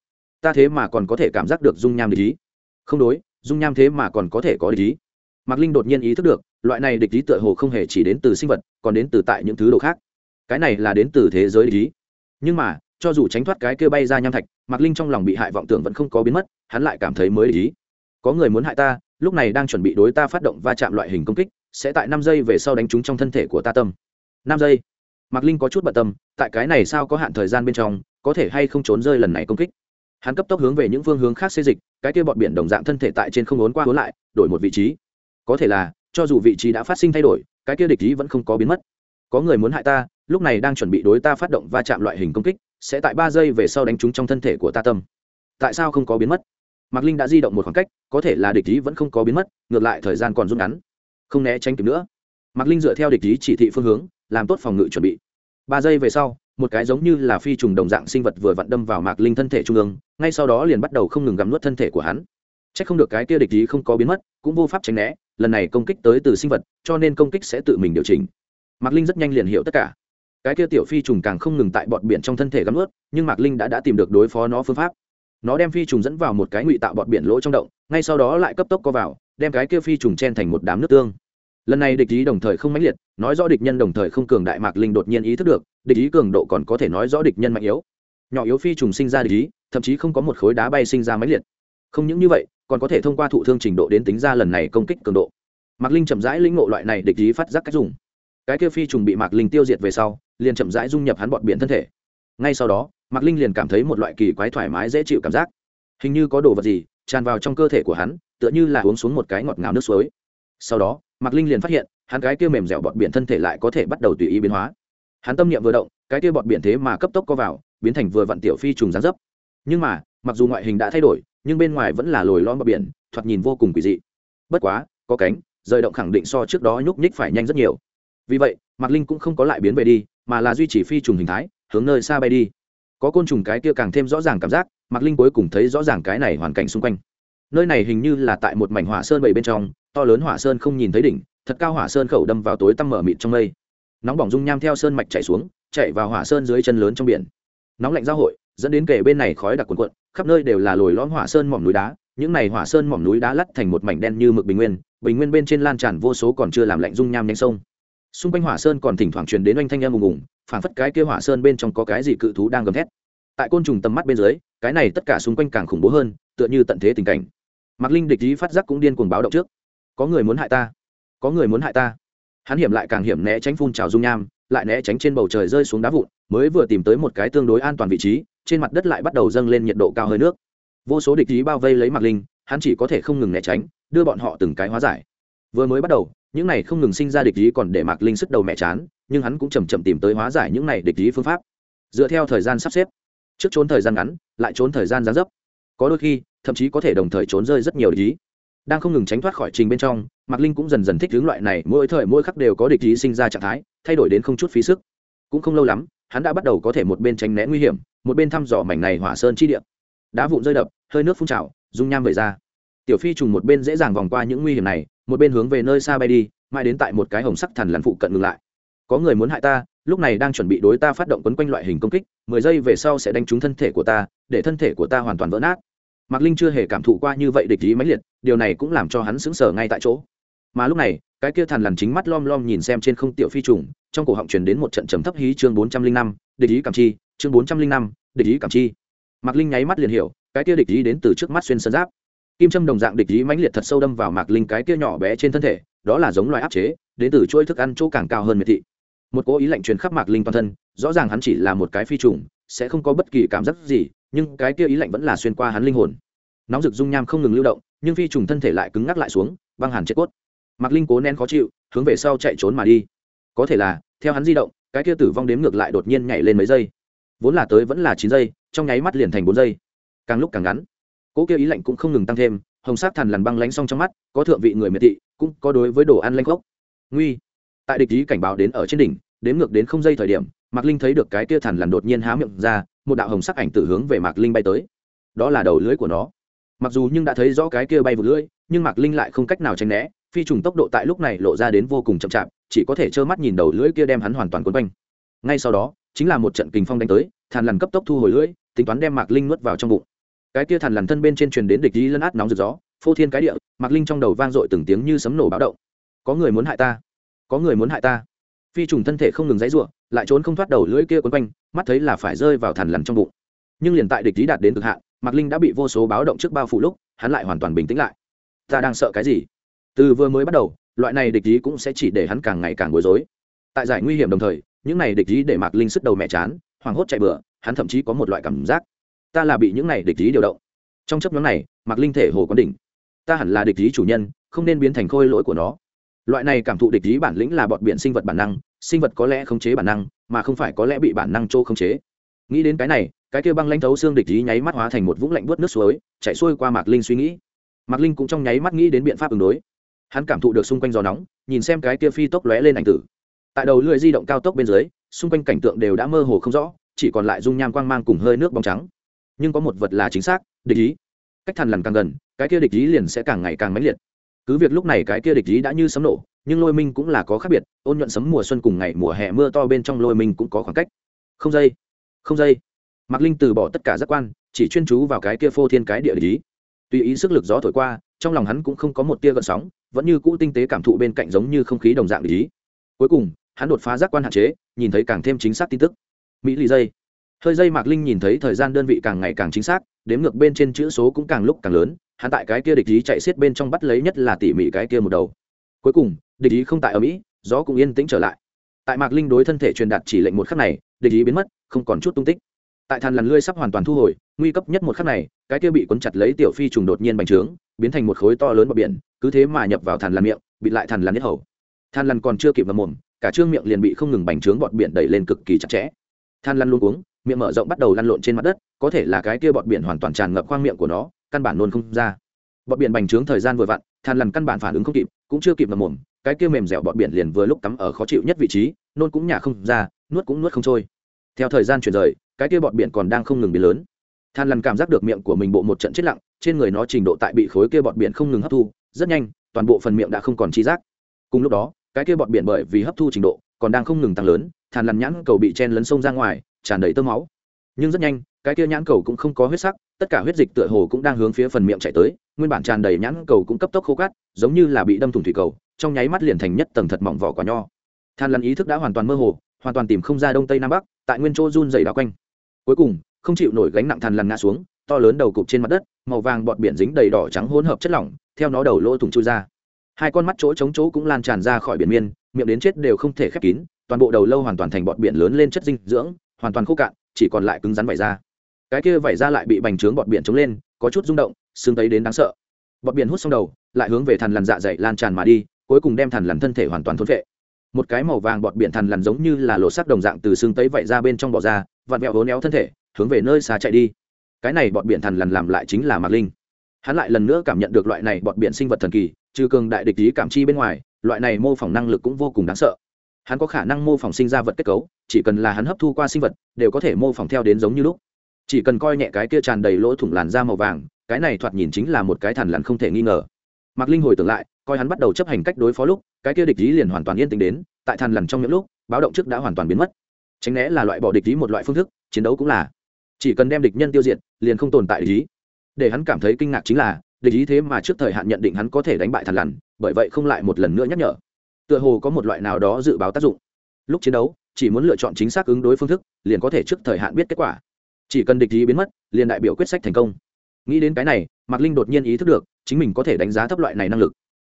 Ta thế mà còn có thể cảm giác được dung nham địch ý. Không đối dung nham thế mà còn có thể có địch ý. Mạc linh đột nhiên ý thức được, loại này địch ý tựa hồ không hề chỉ đến từ sinh vật, còn đến từ tại những thứ đồ khác. Cái này là đến từ thế giới địch ý. Nhưng mà, cho dù tránh thoát cái kia bay ra nham thạch, mạc linh trong lòng bị hại vọng tưởng vẫn không có biến mất, hắn lại cảm thấy mới địch ý. Có người muốn hại ta, lúc này đang chuẩn bị đối ta phát động va chạm loại hình công kích, sẽ tại năm giây về sau đánh trúng trong thân thể của ta tâm. Năm giây. Mạc linh có chút bận tâm, tại cái này sao có hạn thời gian bên trong, có thể hay không trốn rơi lần này công kích? Hắn cấp tốc hướng về những phương hướng khác xê dịch, cái kia bọn biển đồng dạng thân thể tại trên không ốn qua hướng lại, đổi một vị trí. Có thể là, cho dù vị trí đã phát sinh thay đổi, cái kia địch ý vẫn không có biến mất. Có người muốn hại ta, lúc này đang chuẩn bị đối ta phát động va chạm loại hình công kích, sẽ tại ba giây về sau đánh trúng trong thân thể của ta tâm. Tại sao không có biến mất? Mạc linh đã di động một khoảng cách, có thể là địch ý vẫn không có biến mất, ngược lại thời gian còn rút ngắn. Không né tránh kịp nữa. Mạc linh dựa theo địch ý chỉ thị phương hướng, làm tốt phòng ngự chuẩn bị. Ba giây về sau một cái giống như là phi trùng đồng dạng sinh vật vừa vặn đâm vào mạc linh thân thể trung ương, ngay sau đó liền bắt đầu không ngừng gắm nuốt thân thể của hắn. C h ắ c không được cái kia địch ý không có biến mất, cũng vô pháp tránh né, lần này công kích tới từ sinh vật, cho nên công kích sẽ tự mình điều chỉnh. Mạc linh rất nhanh liền hiểu tất cả. Cái kia tiểu phi trùng càng không ngừng tại bọt biển trong thân thể gắm nuốt, nhưng mạc linh đã đã tìm được đối phó nó phương pháp. Nó đem phi trùng dẫn vào một cái ngụy tạo bọt biển lỗ trong động, ngay sau đó lại cấp tốc co vào, đem cái kia phi trùng chen thành một đám nước tương lần này địch ý đồng thời không mãnh liệt, nói rõ địch nhân đồng thời không cường đại mạc linh đột nhiên ý thức được, địch ý cường độ còn có thể nói rõ địch nhân mạnh yếu. Nhỏ yếu phi trùng sinh ra địch ý, thậm chí không có một khối đá bay sinh ra mãnh liệt. Không những như vậy, còn có thể thông qua thụ thương trình độ đến tính ra lần này công kích cường độ. Mạc linh chậm rãi lĩnh ngộ loại này địch ý phát giác cách dùng. Cái kia phi trùng bị mạc linh tiêu diệt về sau, liền chậm rãi dung nhập hắn bọn biển thân thể. Ngay sau đó, mạc linh liền cảm thấy một loại kỳ quái thoải mái dễ chịu cảm giác. Hình như có đồ vật gì tràn vào trong cơ thể của hắn, tựa như là uống xuống một cái ngọt ngào nước suối. Sau đó mạc linh liền phát hiện, hắn cái kia mềm dẻo bọt biển thân thể lại có thể bắt đầu tùy ý biến hóa. Hắn tâm niệm vừa động, cái kia bọt biển thế mà cấp tốc co vào, biến thành vừa vặn tiểu phi trùng gián dấp. Nhưng mà, mặc dù ngoại hình đã thay đổi, nhưng bên ngoài vẫn là lồi lon bọt biển, thoạt nhìn vô cùng quỷ dị. Bất quá, có cánh, rời động khẳng định so trước đó nhúc nhích phải nhanh rất nhiều. Vì vậy, mạc linh cũng không có lại biến về đi, mà là duy trì phi trùng hình thái, hướng nơi xa bay đi. Có côn trùng cái kia càng thêm rõ ràng cảm giác, mạc linh cuối cùng thấy rõ ràng cái này hoàn cảnh xung quanh. Nơi này hình như là tại một mảnh hỏa sơn bảy bên trong to lớn hỏa sơn không nhìn thấy đỉnh, thật cao hỏa sơn khẩu đâm vào tối tăm mở mịt trong mây. Nóng bỏng dung nham theo sơn mạch chảy xuống chạy vào hỏa sơn dưới chân lớn trong biển. Nóng lạnh giao hội, dẫn đến kề bên này khói đặc quần quận khắp nơi đều là lồi lõm hỏa sơn mỏm núi đá, những này hỏa sơn mỏm núi đá lắt thành một mảnh đen như mực bình nguyên bình nguyên bên trên lan tràn vô số còn chưa làm lạnh dung nham nhanh sông. Xung quanh hỏa sơn còn thỉnh thoảng truyền đến oanh thanh em ùng ùng, phảng phất cái kia hỏa sơn bên trong có cái gì cự thú đang gầm thét. Tại côn trùng tầm mắt bên dưới, cái này tất cả xung quanh càng khủng bố hơn, tựa như tận thế tình cảnh. Mạc linh địch ý phát giác cũng điên cuồng báo động trước có người muốn hại ta, có người muốn hại ta. Hắn hiểm lại càng hiểm né tránh phun trào dung nham, lại né tránh trên bầu trời rơi xuống đá vụn, mới vừa tìm tới một cái tương đối an toàn vị trí, trên mặt đất lại bắt đầu dâng lên nhiệt độ cao hơi nước. Vô số địch ý bao vây lấy mặc linh, hắn chỉ có thể không ngừng né tránh, đưa bọn họ từng cái hóa giải. Vừa mới bắt đầu, những này không ngừng sinh ra địch ý còn để mạc linh sức đầu mẹ chán, nhưng hắn cũng chầm chậm tìm tới hóa giải những này địch ý phương pháp. Dựa theo thời gian sắp xếp, trước trốn thời gian ngắn, lại trốn thời gian gián dấp. Có đôi khi, thậm chí có thể đồng thời trốn rơi rất nhiều địch ý đang không ngừng tránh thoát khỏi trình bên trong, mạc linh cũng dần dần thích hướng loại này, mỗi thời mỗi khắc đều có địch ý sinh ra trạng thái, thay đổi đến không chút phí sức. Cũng không lâu lắm, hắn đã bắt đầu có thể một bên tránh né nguy hiểm, một bên thăm dò mảnh này hỏa sơn chi địa. Đá vụn rơi đập, hơi nước phun trào, dung nham vẩy ra. Tiểu phi trùng một bên dễ dàng vòng qua những nguy hiểm này, một bên hướng về nơi xa bay đi, mãi đến tại một cái hồng sắc thần lằn phụ cận ngừng lại. Có người muốn hại ta, lúc này đang chuẩn bị đối ta phát động quấn quanh loại hình công kích, mười giây về sau sẽ đánh trúng thân thể của ta, để thân thể của ta hoàn toàn vỡ nát mạc linh chưa hề cảm thụ qua như vậy địch ý mãnh liệt, điều này cũng làm cho hắn sững sờ ngay tại chỗ. Mà lúc này, cái kia thần lằn chính mắt lom lom nhìn xem trên không tiểu phi trùng, trong cổ họng truyền đến một trận trầm thấp hí chương bốn trăm linh năm, địch ý cảm chi, chương bốn trăm linh năm, địch ý cảm chi. Mạc linh nháy mắt liền hiểu, cái kia địch ý đến từ trước mắt xuyên sơn giáp. Kim châm đồng dạng địch ý mãnh liệt thật sâu đâm vào mạc linh cái kia nhỏ bé trên thân thể, đó là giống loài áp chế, đến từ chuỗi thức ăn chỗ càng cao hơn miệt thị. Một cố ý lạnh truyền khắp mạc linh toàn thân, rõ ràng hắn chỉ là một cái phi trùng, sẽ không có bất kỳ cảm giác gì nhưng cái kia ý lạnh vẫn là xuyên qua hắn linh hồn. Nóng rực dung nham không ngừng lưu động, nhưng phi trùng thân thể lại cứng ngắc lại xuống, băng hàn chết cốt. Mạc linh cố nén khó chịu, hướng về sau chạy trốn mà đi. Có thể là, theo hắn di động, cái kia tử vong đếm ngược lại đột nhiên nhảy lên mấy giây. Vốn là tới vẫn là chín giây, trong nháy mắt liền thành bốn giây. Càng lúc càng ngắn. Cỗ kia ý lạnh cũng không ngừng tăng thêm, hồng sắc thằn lằn băng lánh xong trong mắt, có thượng vị người miệt thị, cũng có đối với đồ ăn lanh gốc nguy. Tại địch ý cảnh báo đến ở trên đỉnh, đếm ngược đến không giây thời điểm, mạc linh thấy được cái kia thằn lằn đột nhiên há miệng ra một đạo hồng sắc ảnh tử hướng về mạc linh bay tới. Đó là đầu lưới của nó. Mặc dù nhưng đã thấy rõ cái kia bay vụt lưỡi, nhưng mạc linh lại không cách nào tránh né, phi trùng tốc độ tại lúc này lộ ra đến vô cùng chậm chạp, chỉ có thể trơ mắt nhìn đầu lưỡi kia đem hắn hoàn toàn quấn quanh. Ngay sau đó, chính là một trận kình phong đánh tới, thàn lằn cấp tốc thu hồi lưỡi, tính toán đem mạc linh nuốt vào trong bụng. Cái kia thàn lằn thân bên trên truyền đến địch ý lân át nóng rực gió, phô thiên cái địa, mạc linh trong đầu vang dội từng tiếng như sấm nổ báo động. Có người muốn hại ta? Có người muốn hại ta? Phi trùng thân thể không ngừng dãy ruộng lại trốn không thoát đầu lưỡi kia quấn quanh, mắt thấy là phải rơi vào thằn lằn trong bụng. Nhưng liền tại địch ý đạt đến cực hạn, mạc linh đã bị vô số báo động trước bao phủ lúc, hắn lại hoàn toàn bình tĩnh lại. Ta đang sợ cái gì? Từ vừa mới bắt đầu, loại này địch ý cũng sẽ chỉ để hắn càng ngày càng bối rối. Tại giải nguy hiểm đồng thời, những này địch ý để mạc linh sức đầu mẹ chán, hoảng hốt chạy bừa, hắn thậm chí có một loại cảm giác. Ta là bị những này địch ý điều động. Trong chấp nhóm này, mạc linh thể hồ quán đỉnh. Ta hẳn là địch ý chủ nhân, không nên biến thành khôi lỗi của nó loại này cảm thụ địch ý bản lĩnh là bọn biện sinh vật bản năng, sinh vật có lẽ khống chế bản năng, mà không phải có lẽ bị bản năng chỗ khống chế. Nghĩ đến cái này, cái kia băng lãnh thấu xương địch ý nháy mắt hóa thành một vũng lạnh bớt nước suối chạy xuôi qua mạc linh suy nghĩ. Mạc linh cũng trong nháy mắt nghĩ đến biện pháp ứng đối. Hắn cảm thụ được xung quanh gió nóng, nhìn xem cái kia phi tốc lóe lên ảnh tử. Tại đầu lưỡi di động cao tốc bên dưới, xung quanh cảnh tượng đều đã mơ hồ không rõ, chỉ còn lại dung nham quang mang cùng hơi nước bóng trắng. Nhưng có một vật là chính xác, địch ý. Cách thằn lằn càng gần, cái kia địch ý liền sẽ càng ngày càng mãnh liệt cứ việc lúc này cái kia địch ý đã như sấm nổ, nhưng lôi minh cũng là có khác biệt, ôn nhuận sấm mùa xuân cùng ngày mùa hè mưa to bên trong lôi minh cũng có khoảng cách. Không dây không dây. Mạc linh từ bỏ tất cả giác quan, chỉ chuyên chú vào cái kia phô thiên cái địa lý tùy ý sức lực gió thổi qua, trong lòng hắn cũng không có một tia gợn sóng, vẫn như cũ tinh tế cảm thụ bên cạnh giống như không khí đồng dạng lý cuối cùng, hắn đột phá giác quan hạn chế, nhìn thấy càng thêm chính xác tin tức. Mỹ lì dây. Hơi dây mạc linh nhìn thấy thời gian đơn vị càng ngày càng chính xác, đếm ngược bên trên chữ số cũng càng lúc càng lớn hắn tại cái kia địch ý chạy xiết bên trong bắt lấy nhất là tỉ mỉ cái kia một đầu. Cuối cùng, địch ý không tại ở mỹ, gió cũng yên tĩnh trở lại. Tại mạc linh đối thân thể truyền đạt chỉ lệnh một khắc này, địch ý biến mất, không còn chút tung tích. Tại thàn lằn lươi sắp hoàn toàn thu hồi, nguy cấp nhất một khắc này, cái kia bị cuốn chặt lấy tiểu phi trùng đột nhiên bành trướng, biến thành một khối to lớn bờ biển, cứ thế mà nhập vào thàn lằn miệng bị lại thàn lằn nhất hầu. Than lằn còn chưa kịp vào mồm, cả trương miệng liền bị không ngừng bành trướng bọt biển đẩy lên cực kỳ chặt chẽ. Than lăn luôn uống miệng mở rộng bắt đầu lăn lộn trên mặt đất, có thể là cái kia bọt biển hoàn toàn tràn ngập khoang miệng của nó căn bản nôn không ra. Bọt biển bành trướng thời gian vừa vặn, than lằn căn bản phản ứng không kịp, cũng chưa kịp vào mồm, cái kia mềm dẻo bọt biển liền vừa lúc tắm ở khó chịu nhất vị trí, nôn cũng nhả không ra, nuốt cũng nuốt không trôi. Theo thời gian chuyển rời, cái kia bọt biển còn đang không ngừng biến lớn. Than lằn cảm giác được miệng của mình bộ một trận chết lặng, trên người nó trình độ tại bị khối kia bọt biển không ngừng hấp thu, rất nhanh, toàn bộ phần miệng đã không còn chi giác. Cùng lúc đó, cái kia bọt biển bởi vì hấp thu trình độ, còn đang không ngừng tăng lớn thàn lằn nhãn cầu bị chen lấn sông ra ngoài, tràn đầy tơ máu nhưng rất nhanh, cái kia nhãn cầu cũng không có huyết sắc, tất cả huyết dịch tựa hồ cũng đang hướng phía phần miệng chạy tới, nguyên bản tràn đầy nhãn cầu cũng cấp tốc khô cát, giống như là bị đâm thủng thủy cầu, trong nháy mắt liền thành nhất tầng thật mỏng vỏ quả nho. Than lăn ý thức đã hoàn toàn mơ hồ, hoàn toàn tìm không ra đông tây nam bắc, tại nguyên chỗ run dày đào quanh. Cuối cùng, không chịu nổi gánh nặng than lăn ngã xuống, to lớn đầu cục trên mặt đất, màu vàng bọt biển dính đầy đỏ trắng hỗn hợp chất lỏng, theo nó đầu lỗ thủng chui ra. Hai con mắt chỗ chống chỗ cũng lan tràn ra khỏi biển miên, miệng đến chết đều không thể khép kín, toàn bộ đầu lâu hoàn toàn thành bọt biển lớn lên chất dinh dưỡng, hoàn toàn khô cạn chỉ còn lại cứng rắn vảy ra cái kia vảy ra lại bị bành trướng bọt biển chống lên, có chút rung động, xương tấy đến đáng sợ. Bọt biển hút xong đầu, lại hướng về thằn lằn dạ dày lan tràn mà đi, cuối cùng đem thằn lằn thân thể hoàn toàn thôn vệ một cái màu vàng bọt biển thằn lằn giống như là lộ sắc đồng dạng từ xương tấy vảy ra bên trong bọ ra, vặn vẹo hố néo thân thể, hướng về nơi xa chạy đi. Cái này bọt biển thằn lằn làm lại chính là mạc linh. Hắn lại lần nữa cảm nhận được loại này bọt biển sinh vật thần kỳ, trừ cường đại địch ý cảm chi bên ngoài, loại này mô phỏng năng lực cũng vô cùng đáng sợ hắn có khả năng mô phỏng sinh ra vật kết cấu, chỉ cần là hắn hấp thu qua sinh vật, đều có thể mô phỏng theo đến giống như lúc. Chỉ cần coi nhẹ cái kia tràn đầy lỗ thủng làn da màu vàng, cái này thoạt nhìn chính là một cái thằn lằn không thể nghi ngờ. Mạc linh hồi tưởng lại, coi hắn bắt đầu chấp hành cách đối phó lúc, cái kia địch lý liền hoàn toàn yên tĩnh đến, tại thằn lằn trong những lúc, báo động trước đã hoàn toàn biến mất. Tránh né là loại bỏ địch lý một loại phương thức, chiến đấu cũng là. Chỉ cần đem địch nhân tiêu diệt, liền không tồn tại địch ý. Để hắn cảm thấy kinh ngạc chính là, địch ý thế mà trước thời hạn nhận định hắn có thể đánh bại thằn lằn, bởi vậy không lại một lần nữa nhắc nhở tựa hồ có một loại nào đó dự báo tác dụng. Lúc chiến đấu, chỉ muốn lựa chọn chính xác ứng đối phương thức, liền có thể trước thời hạn biết kết quả. Chỉ cần địch ý biến mất, liền đại biểu quyết sách thành công. Nghĩ đến cái này, mạc linh đột nhiên ý thức được, chính mình có thể đánh giá thấp loại này năng lực.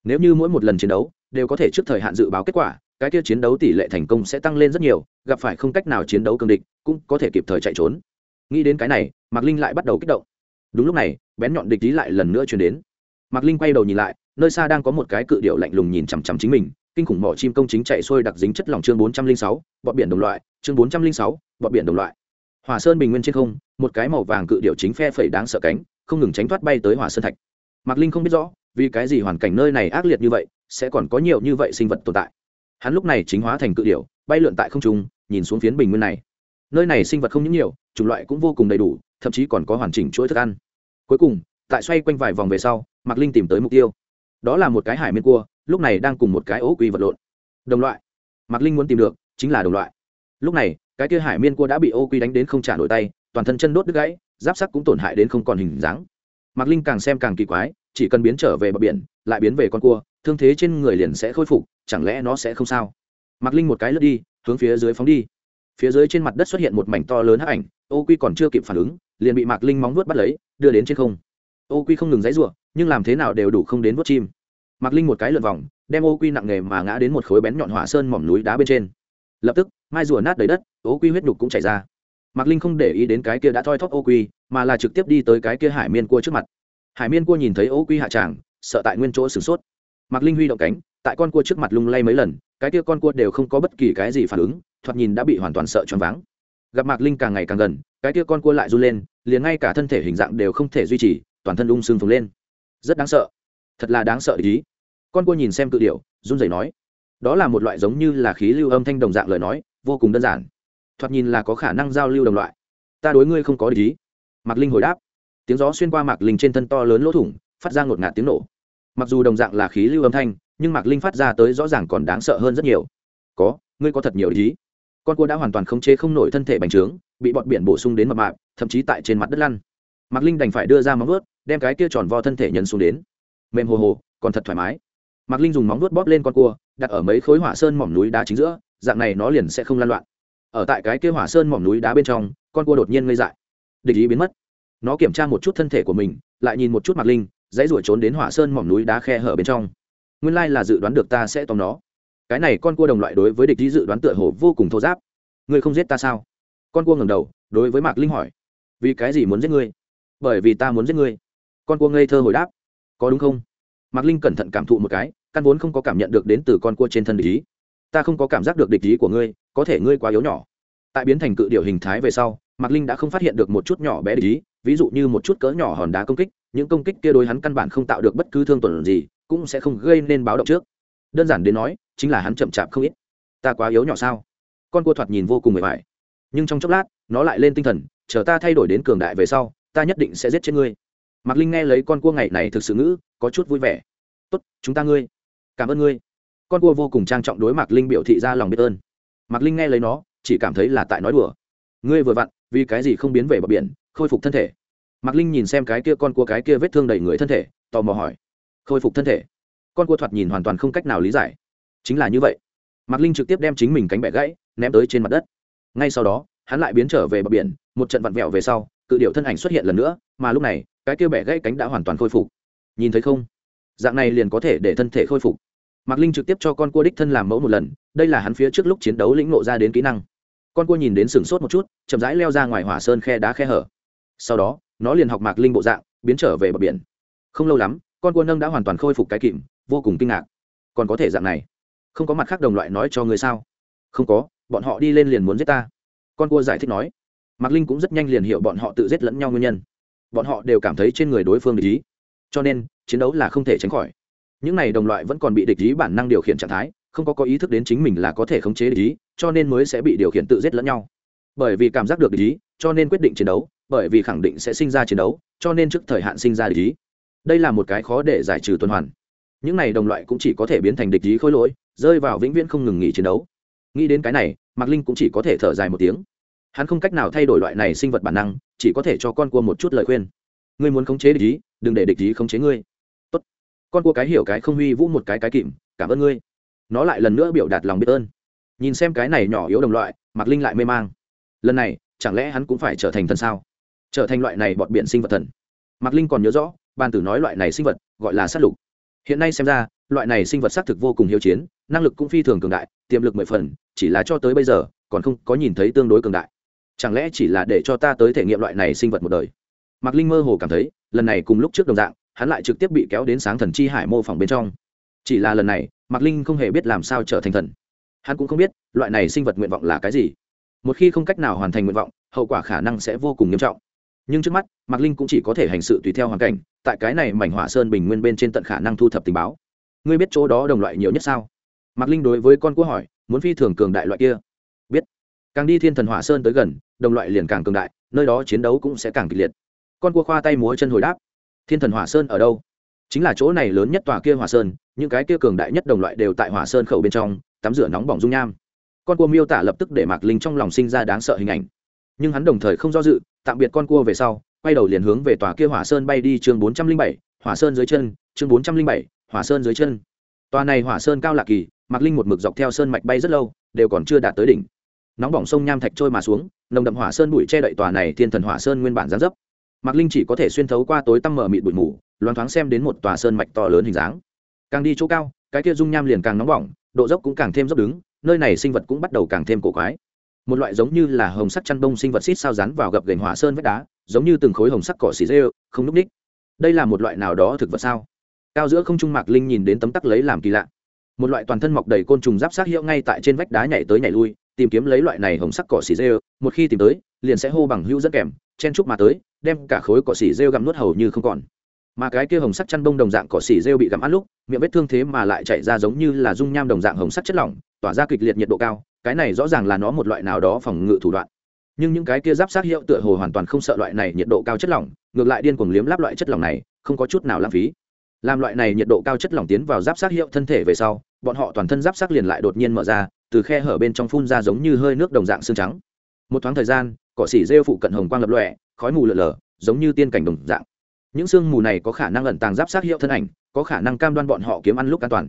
Nếu như mỗi một lần chiến đấu, đều có thể trước thời hạn dự báo kết quả, cái kia chiến đấu tỷ lệ thành công sẽ tăng lên rất nhiều, gặp phải không cách nào chiến đấu cương địch, cũng có thể kịp thời chạy trốn. Nghĩ đến cái này, mạc linh lại bắt đầu kích động. Đúng lúc này, bén nhọn địch ý lại lần nữa chuyển đến. Mạc linh quay đầu nhìn lại, nơi xa đang có một cái cự điệu lạnh lùng nhìn chằm chằm chính mình kinh khủng mỏ chim công chính chạy xuôi đặc dính chất lỏng chương bốn trăm linh sáu, bọt biển đồng loại, chương bốn trăm linh sáu, bọt biển đồng loại. Hòa sơn bình nguyên trên không, một cái màu vàng cự điệu chính phe phẩy đáng sợ cánh, không ngừng tránh thoát bay tới hòa sơn thạch. Mạc linh không biết rõ, vì cái gì hoàn cảnh nơi này ác liệt như vậy, sẽ còn có nhiều như vậy sinh vật tồn tại. Hắn lúc này chính hóa thành cự điệu bay lượn tại không trung, nhìn xuống phiến bình nguyên này. Nơi này sinh vật không những nhiều, chủng loại cũng vô cùng đầy đủ, thậm chí còn có hoàn chỉnh chuỗi thức ăn. Cuối cùng, tại xoay quanh vài vòng về sau, mạc linh tìm tới mục tiêu. Đó là một cái hải miên cua lúc này đang cùng một cái ố quy vật lộn. Đồng loại. Mạc linh muốn tìm được, chính là đồng loại. Lúc này, cái kia hải miên cua đã bị ô quy đánh đến không trả nổi tay, toàn thân chân đốt đứt gãy, giáp sắc cũng tổn hại đến không còn hình dáng. Mạc linh càng xem càng kỳ quái, chỉ cần biến trở về bờ biển, lại biến về con cua, thương thế trên người liền sẽ khôi phục, chẳng lẽ nó sẽ không sao? Mạc linh một cái lướt đi, hướng phía dưới phóng đi. Phía dưới trên mặt đất xuất hiện một mảnh to lớn hắc ảnh ô quy còn chưa kịp phản ứng, liền bị mạc linh móng vuốt bắt lấy, đưa đến trên không. Ô quy không ngừng dãy ruộng nhưng làm thế nào đều đủ không đến vuốt chim mạc linh một cái lượt vòng, đem ô quy nặng nề mà ngã đến một khối bén nhọn hỏa sơn mỏm núi đá bên trên. Lập tức, mai rùa nát đầy đất, ô quy huyết nhục cũng chảy ra. Mạc linh không để ý đến cái kia đã thoi thóp ô quy, mà là trực tiếp đi tới cái kia hải miên cua trước mặt. Hải miên cua nhìn thấy ô quy hạ tràng, sợ tại nguyên chỗ sửng sốt. Mạc linh huy động cánh, tại con cua trước mặt lung lay mấy lần, cái kia con cua đều không có bất kỳ cái gì phản ứng, thoạt nhìn đã bị hoàn toàn sợ choáng váng. Gặp mạc linh càng ngày càng gần, cái kia con cua lại run lên, liền ngay cả thân thể hình dạng đều không thể duy trì, toàn thân ung sưng phồng lên. Rất đáng sợ thật là đáng sợ ý. Con cua nhìn xem cự điệu run rẩy nói đó là một loại giống như là khí lưu âm thanh đồng dạng lời nói vô cùng đơn giản. Thoạt nhìn là có khả năng giao lưu đồng loại. Ta đối ngươi không có ý. Mạc linh hồi đáp tiếng gió xuyên qua mạc linh trên thân to lớn lỗ thủng phát ra ngột ngạt tiếng nổ. Mặc dù đồng dạng là khí lưu âm thanh nhưng mạc linh phát ra tới rõ ràng còn đáng sợ hơn rất nhiều. Có ngươi có thật nhiều ý. Con cua đã hoàn toàn khống chế không nổi thân thể bành trướng bị bọt biển bổ sung đến mập mạp thậm chí tại trên mặt đất lăn. Mạc linh đành phải đưa ra móng ướt, đem cái kia tròn vo thân thể nhấn xuống đến mềm hồ hồ, còn thật thoải mái. Mạc linh dùng móng vuốt bóp lên con cua, đặt ở mấy khối hỏa sơn mỏm núi đá chính giữa, dạng này nó liền sẽ không lan loạn. Ở tại cái kia hỏa sơn mỏm núi đá bên trong, con cua đột nhiên ngây dại. Địch ý biến mất. Nó kiểm tra một chút thân thể của mình, lại nhìn một chút mạc linh, dãy ruổi trốn đến hỏa sơn mỏm núi đá khe hở bên trong. Nguyên lai là dự đoán được ta sẽ tóm nó. Cái này con cua đồng loại đối với địch ý dự đoán tựa hồ vô cùng thô giáp. Ngươi không giết ta sao? Con cua ngẩng đầu, đối với mạc linh hỏi. Vì cái gì muốn giết ngươi? Bởi vì ta muốn giết ngươi. Con cua ngây thơ hồi đáp có đúng không? Mạc linh cẩn thận cảm thụ một cái, căn vốn không có cảm nhận được đến từ con cua trên thân địch ý. Ta không có cảm giác được địch ý của ngươi, có thể ngươi quá yếu nhỏ. Tại biến thành cự điệu hình thái về sau, mạc linh đã không phát hiện được một chút nhỏ bé địch ý, ví dụ như một chút cỡ nhỏ hòn đá công kích, những công kích kia đối hắn căn bản không tạo được bất cứ thương tổn gì, cũng sẽ không gây nên báo động trước. Đơn giản đến nói, chính là hắn chậm chạp không ít. Ta quá yếu nhỏ sao? Con cua thoạt nhìn vô cùng mệt mỏi. Nhưng trong chốc lát, nó lại lên tinh thần, chờ ta thay đổi đến cường đại về sau, ta nhất định sẽ giết chết ngươi mạc linh nghe lấy con cua ngày này thực sự ngữ, có chút vui vẻ. Tốt, chúng ta ngươi. Cảm ơn ngươi. Con cua vô cùng trang trọng đối mạc linh biểu thị ra lòng biết ơn. Mạc linh nghe lấy nó, chỉ cảm thấy là tại nói đùa. Ngươi vừa vặn, vì cái gì không biến về bờ biển, khôi phục thân thể? Mạc linh nhìn xem cái kia con cua, cái kia vết thương đầy người thân thể, tò mò hỏi. Khôi phục thân thể? Con cua thoạt nhìn hoàn toàn không cách nào lý giải. Chính là như vậy. Mạc linh trực tiếp đem chính mình cánh bẻ gãy, ném tới trên mặt đất. Ngay sau đó, hắn lại biến trở về bờ biển, một trận vặn vẹo về sau, cự điệu thân ảnh xuất hiện lần nữa, mà lúc này cái kia bẻ gãy cánh đã hoàn toàn khôi phục. Nhìn thấy không? Dạng này liền có thể để thân thể khôi phục. Mạc linh trực tiếp cho con cua đích thân làm mẫu một lần, đây là hắn phía trước lúc chiến đấu lĩnh nộ ra đến kỹ năng. Con cua nhìn đến sừng sốt một chút, chậm rãi leo ra ngoài hỏa sơn khe đá khe hở. Sau đó, nó liền học mạc linh bộ dạng, biến trở về bờ biển. Không lâu lắm, con cua nâng đã hoàn toàn khôi phục cái kìm, vô cùng kinh ngạc. Còn có thể dạng này? Không có mặt khác đồng loại nói cho người sao? Không có, bọn họ đi lên liền muốn giết ta. Con cua giải thích nói. Mạc linh cũng rất nhanh liền hiểu bọn họ tự giết lẫn nhau nguyên nhân bọn họ đều cảm thấy trên người đối phương địch ý. Cho nên, chiến đấu là không thể tránh khỏi. Những này đồng loại vẫn còn bị địch ý bản năng điều khiển trạng thái, không có có ý thức đến chính mình là có thể khống chế địch ý, cho nên mới sẽ bị điều khiển tự giết lẫn nhau. Bởi vì cảm giác được địch ý, cho nên quyết định chiến đấu, bởi vì khẳng định sẽ sinh ra chiến đấu, cho nên trước thời hạn sinh ra địch ý. Đây là một cái khó để giải trừ tuần hoàn. Những này đồng loại cũng chỉ có thể biến thành địch ý khối lỗi, rơi vào vĩnh viễn không ngừng nghỉ chiến đấu. Nghĩ đến cái này, mạc linh cũng chỉ có thể thở dài một tiếng. Hắn không cách nào thay đổi loại này sinh vật bản năng chỉ có thể cho con cua một chút lời khuyên. Ngươi muốn khống chế địch ý, đừng để địch ý khống chế ngươi. Tốt. con cua cái hiểu cái không huy vũ một cái cái kìm, cảm ơn ngươi. Nó lại lần nữa biểu đạt lòng biết ơn. Nhìn xem cái này nhỏ yếu đồng loại, mạc linh lại mê mang. Lần này, chẳng lẽ hắn cũng phải trở thành thần sao? Trở thành loại này bọn biện sinh vật thần. Mạc linh còn nhớ rõ ban tử nói loại này sinh vật, gọi là sát lục. Hiện nay xem ra, loại này sinh vật xác thực vô cùng hiếu chiến, năng lực cũng phi thường cường đại, tiềm lực mười phần, chỉ là cho tới bây giờ, còn không có nhìn thấy tương đối cường đại chẳng lẽ chỉ là để cho ta tới thể nghiệm loại này sinh vật một đời? Mạc linh mơ hồ cảm thấy, lần này cùng lúc trước đồng dạng, hắn lại trực tiếp bị kéo đến sáng thần chi hải mô phỏng bên trong. Chỉ là lần này, mạc linh không hề biết làm sao trở thành thần. Hắn cũng không biết, loại này sinh vật nguyện vọng là cái gì. Một khi không cách nào hoàn thành nguyện vọng, hậu quả khả năng sẽ vô cùng nghiêm trọng. Nhưng trước mắt, mạc linh cũng chỉ có thể hành sự tùy theo hoàn cảnh, tại cái này mảnh hỏa sơn bình nguyên bên trên tận khả năng thu thập tình báo. Ngươi biết chỗ đó đồng loại nhiều nhất sao? Mạc linh đối với con cua hỏi, muốn phi thường cường đại loại kia. Biết. Càng đi thiên thần hỏa sơn tới gần đồng loại liền càng cường đại, nơi đó chiến đấu cũng sẽ càng kịch liệt. Con cua khoa tay múa chân hồi đáp, thiên thần hỏa sơn ở đâu? Chính là chỗ này lớn nhất tòa kia hỏa sơn, những cái kia cường đại nhất đồng loại đều tại hỏa sơn khẩu bên trong, tắm rửa nóng bỏng dung nham. Con cua miêu tả lập tức để mạc linh trong lòng sinh ra đáng sợ hình ảnh. Nhưng hắn đồng thời không do dự, tạm biệt con cua về sau, quay đầu liền hướng về tòa kia hỏa sơn bay đi chương bốn trăm linh bảy, hỏa sơn dưới chân, chương bốn trăm linh bảy, hỏa sơn dưới chân. Tòa này hỏa sơn cao lạ kỳ, mạc linh một mực dọc theo sơn mạch bay rất lâu, đều còn chưa đạt tới đỉnh. Nóng bỏng sông nham thạch trôi mà xuống nồng đậm hỏa sơn bụi che đậy tòa này thiên thần hỏa sơn nguyên bản gián dấp. Mạc linh chỉ có thể xuyên thấu qua tối tăm mở mịt bụi mù, loáng thoáng xem đến một tòa sơn mạch to lớn hình dáng. Càng đi chỗ cao, cái kia dung nham liền càng nóng bỏng, độ dốc cũng càng thêm dốc đứng, nơi này sinh vật cũng bắt đầu càng thêm cổ quái. Một loại giống như là hồng sắc chăn bông sinh vật xít sao rắn vào gập gành hỏa sơn vách đá, giống như từng khối hồng sắc cỏ xì rêu không núp ních. Đây là một loại nào đó thực vật sao? Cao giữa không trung mạc linh nhìn đến tấm tắc lấy làm kỳ lạ. Một loại toàn thân mọc đầy côn trùng giáp sát hiệu ngay tại trên vách đá nhảy tới nhảy lui tìm kiếm lấy loại này hồng sắc cỏ xỉ rêu một khi tìm tới, liền sẽ hô bằng hữu dẫn kèm, chen trúc mà tới, đem cả khối cỏ xỉ rêu gặm nuốt hầu như không còn. Mà cái kia hồng sắc chăn bông đồng dạng cỏ xỉ rêu bị gặm ăn lúc, miệng vết thương thế mà lại chảy ra giống như là dung nham đồng dạng hồng sắc chất lỏng, tỏa ra kịch liệt nhiệt độ cao, cái này rõ ràng là nó một loại nào đó phòng ngự thủ đoạn. Nhưng những cái kia giáp sát hiệu tựa hồ hoàn toàn không sợ loại này nhiệt độ cao chất lỏng, ngược lại điên cuồng liếm láp loại chất lỏng này, không có chút nào lãng phí. Làm loại này nhiệt độ cao chất lỏng tiến vào giáp sát hiệu thân thể về sau, bọn họ toàn thân giáp sát liền lại đột nhiên mở ra từ khe hở bên trong phun ra giống như hơi nước đồng dạng xương trắng. Một thoáng thời gian, cỏ xỉ rêu phụ cận hồng quang lập lọe khói mù lợn lờ giống như tiên cảnh đồng dạng. Những sương mù này có khả năng ẩn tàng giáp sát hiệu thân ảnh, có khả năng cam đoan bọn họ kiếm ăn lúc an toàn.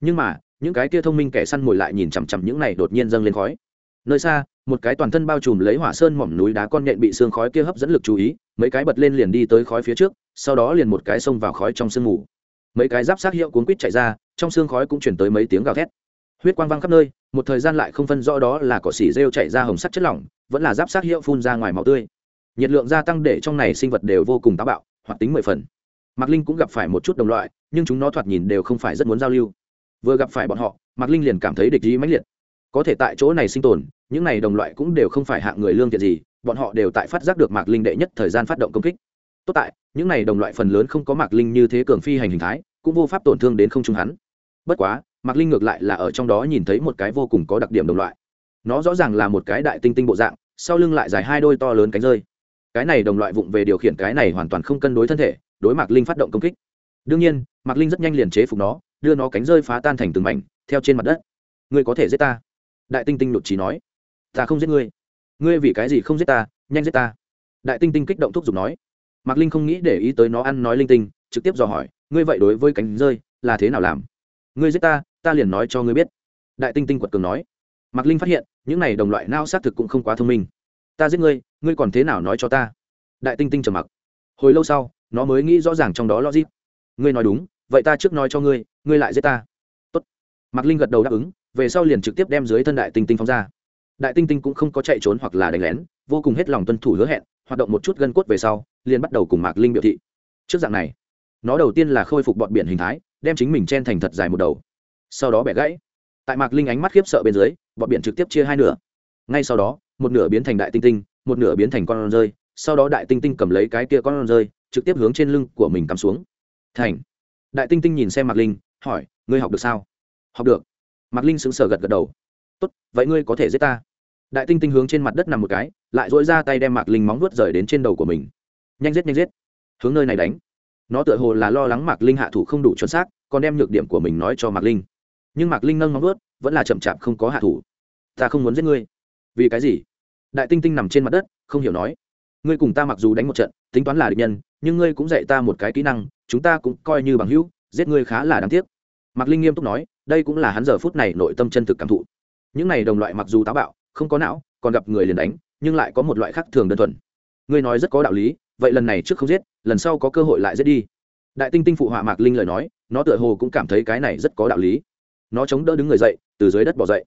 Nhưng mà, những cái kia thông minh kẻ săn mồi lại nhìn chằm chằm những này đột nhiên dâng lên khói. Nơi xa, một cái toàn thân bao trùm lấy hỏa sơn mỏm núi đá con nhện bị xương khói kia hấp dẫn lực chú ý, mấy cái bật lên liền đi tới khói phía trước, sau đó liền một cái xông vào khói trong sương mù. Mấy cái giáp sát hiệu cuốn quýt chạy ra, trong xương khói cũng chuyển tới mấy tiếng gào thét huyết quang văng khắp nơi, một thời gian lại không phân rõ đó là cỏ xỉ rêu chảy ra hồng sắt chất lỏng, vẫn là giáp sát hiệu phun ra ngoài máu tươi. Nhiệt lượng gia tăng để trong này sinh vật đều vô cùng táo bạo hoặc tính mười phần. Mạc linh cũng gặp phải một chút đồng loại, nhưng chúng nó thoạt nhìn đều không phải rất muốn giao lưu. Vừa gặp phải bọn họ, mạc linh liền cảm thấy địch ý mãnh liệt. Có thể tại chỗ này sinh tồn, những này đồng loại cũng đều không phải hạng người lương thiện gì, bọn họ đều tại phát giác được mạc linh đệ nhất thời gian phát động công kích. Tốt tại, những này đồng loại phần lớn không có mạc linh như thế cường phi hành hình thái, cũng vô pháp tổn thương đến không trung hắn. Bất quá mạc linh ngược lại là ở trong đó nhìn thấy một cái vô cùng có đặc điểm đồng loại. Nó rõ ràng là một cái đại tinh tinh bộ dạng, sau lưng lại dài hai đôi to lớn cánh rơi. Cái này đồng loại vụng về điều khiển cái này hoàn toàn không cân đối thân thể, đối mạc linh phát động công kích. Đương nhiên, mạc linh rất nhanh liền chế phục nó, đưa nó cánh rơi phá tan thành từng mảnh, theo trên mặt đất. Ngươi có thể giết ta. Đại tinh tinh nhột trí nói. Ta không giết ngươi. Ngươi vì cái gì không giết ta, nhanh giết ta. Đại tinh tinh kích động thúc giục nói. Mạc linh không nghĩ để ý tới nó ăn nói linh tinh, trực tiếp dò hỏi, ngươi vậy đối với cánh rơi là thế nào làm? Ngươi giết ta ta liền nói cho ngươi biết. Đại tinh tinh quật cường nói. Mạc linh phát hiện, những này đồng loại nao xác thực cũng không quá thông minh. Ta giết ngươi ngươi còn thế nào nói cho ta? Đại tinh tinh trầm mặc. Hồi lâu sau, nó mới nghĩ rõ ràng trong đó logic. Ngươi nói đúng, vậy ta trước nói cho ngươi ngươi lại giết ta. Tốt. mạc linh gật đầu đáp ứng, về sau liền trực tiếp đem dưới thân đại tinh tinh phóng ra. Đại tinh tinh cũng không có chạy trốn hoặc là đánh lén, vô cùng hết lòng tuân thủ hứa hẹn, hoạt động một chút gân cốt về sau, liền bắt đầu cùng mạc linh biểu thị. Trước dạng này, nó đầu tiên là khôi phục bọn biển hình thái, đem chính mình chen thành thật dài một đầu sau đó bẻ gãy. Tại mạc linh ánh mắt khiếp sợ bên dưới, bọn biển trực tiếp chia hai nửa. Ngay sau đó, một nửa biến thành đại tinh tinh, một nửa biến thành con rơi. Sau đó đại tinh tinh cầm lấy cái kia con rơi, trực tiếp hướng trên lưng của mình cắm xuống. Thành. Đại tinh tinh nhìn xem mạc linh, hỏi, ngươi học được sao? Học được. Mạc linh sững sờ gật gật đầu. Tốt, vậy ngươi có thể giết ta. Đại tinh tinh hướng trên mặt đất nằm một cái, lại dỗi ra tay đem mạc linh móng vuốt rời đến trên đầu của mình. Nhanh giết nhanh giết. Hướng nơi này đánh. Nó tựa hồ là lo lắng mạc linh hạ thủ không đủ chuẩn xác, còn đem nhược điểm của mình nói cho mạc linh nhưng mạc linh nâng ngóng vuốt, vẫn là chậm chạp không có hạ thủ. Ta không muốn giết ngươi. Vì cái gì? Đại tinh tinh nằm trên mặt đất, không hiểu nói. Ngươi cùng ta mặc dù đánh một trận, tính toán là địch nhân, nhưng ngươi cũng dạy ta một cái kỹ năng, chúng ta cũng coi như bằng hữu, giết ngươi khá là đáng tiếc. Mạc linh nghiêm túc nói, đây cũng là hắn giờ phút này nội tâm chân thực cảm thụ. Những này đồng loại mặc dù táo bạo, không có não, còn gặp người liền đánh, nhưng lại có một loại khác thường đơn thuần. Ngươi nói rất có đạo lý, vậy lần này trước không giết, lần sau có cơ hội lại giết đi. Đại tinh tinh phụ họa mạc linh lời nói, nó tựa hồ cũng cảm thấy cái này rất có đạo lý nó chống đỡ đứng người dậy, từ dưới đất bỏ dậy.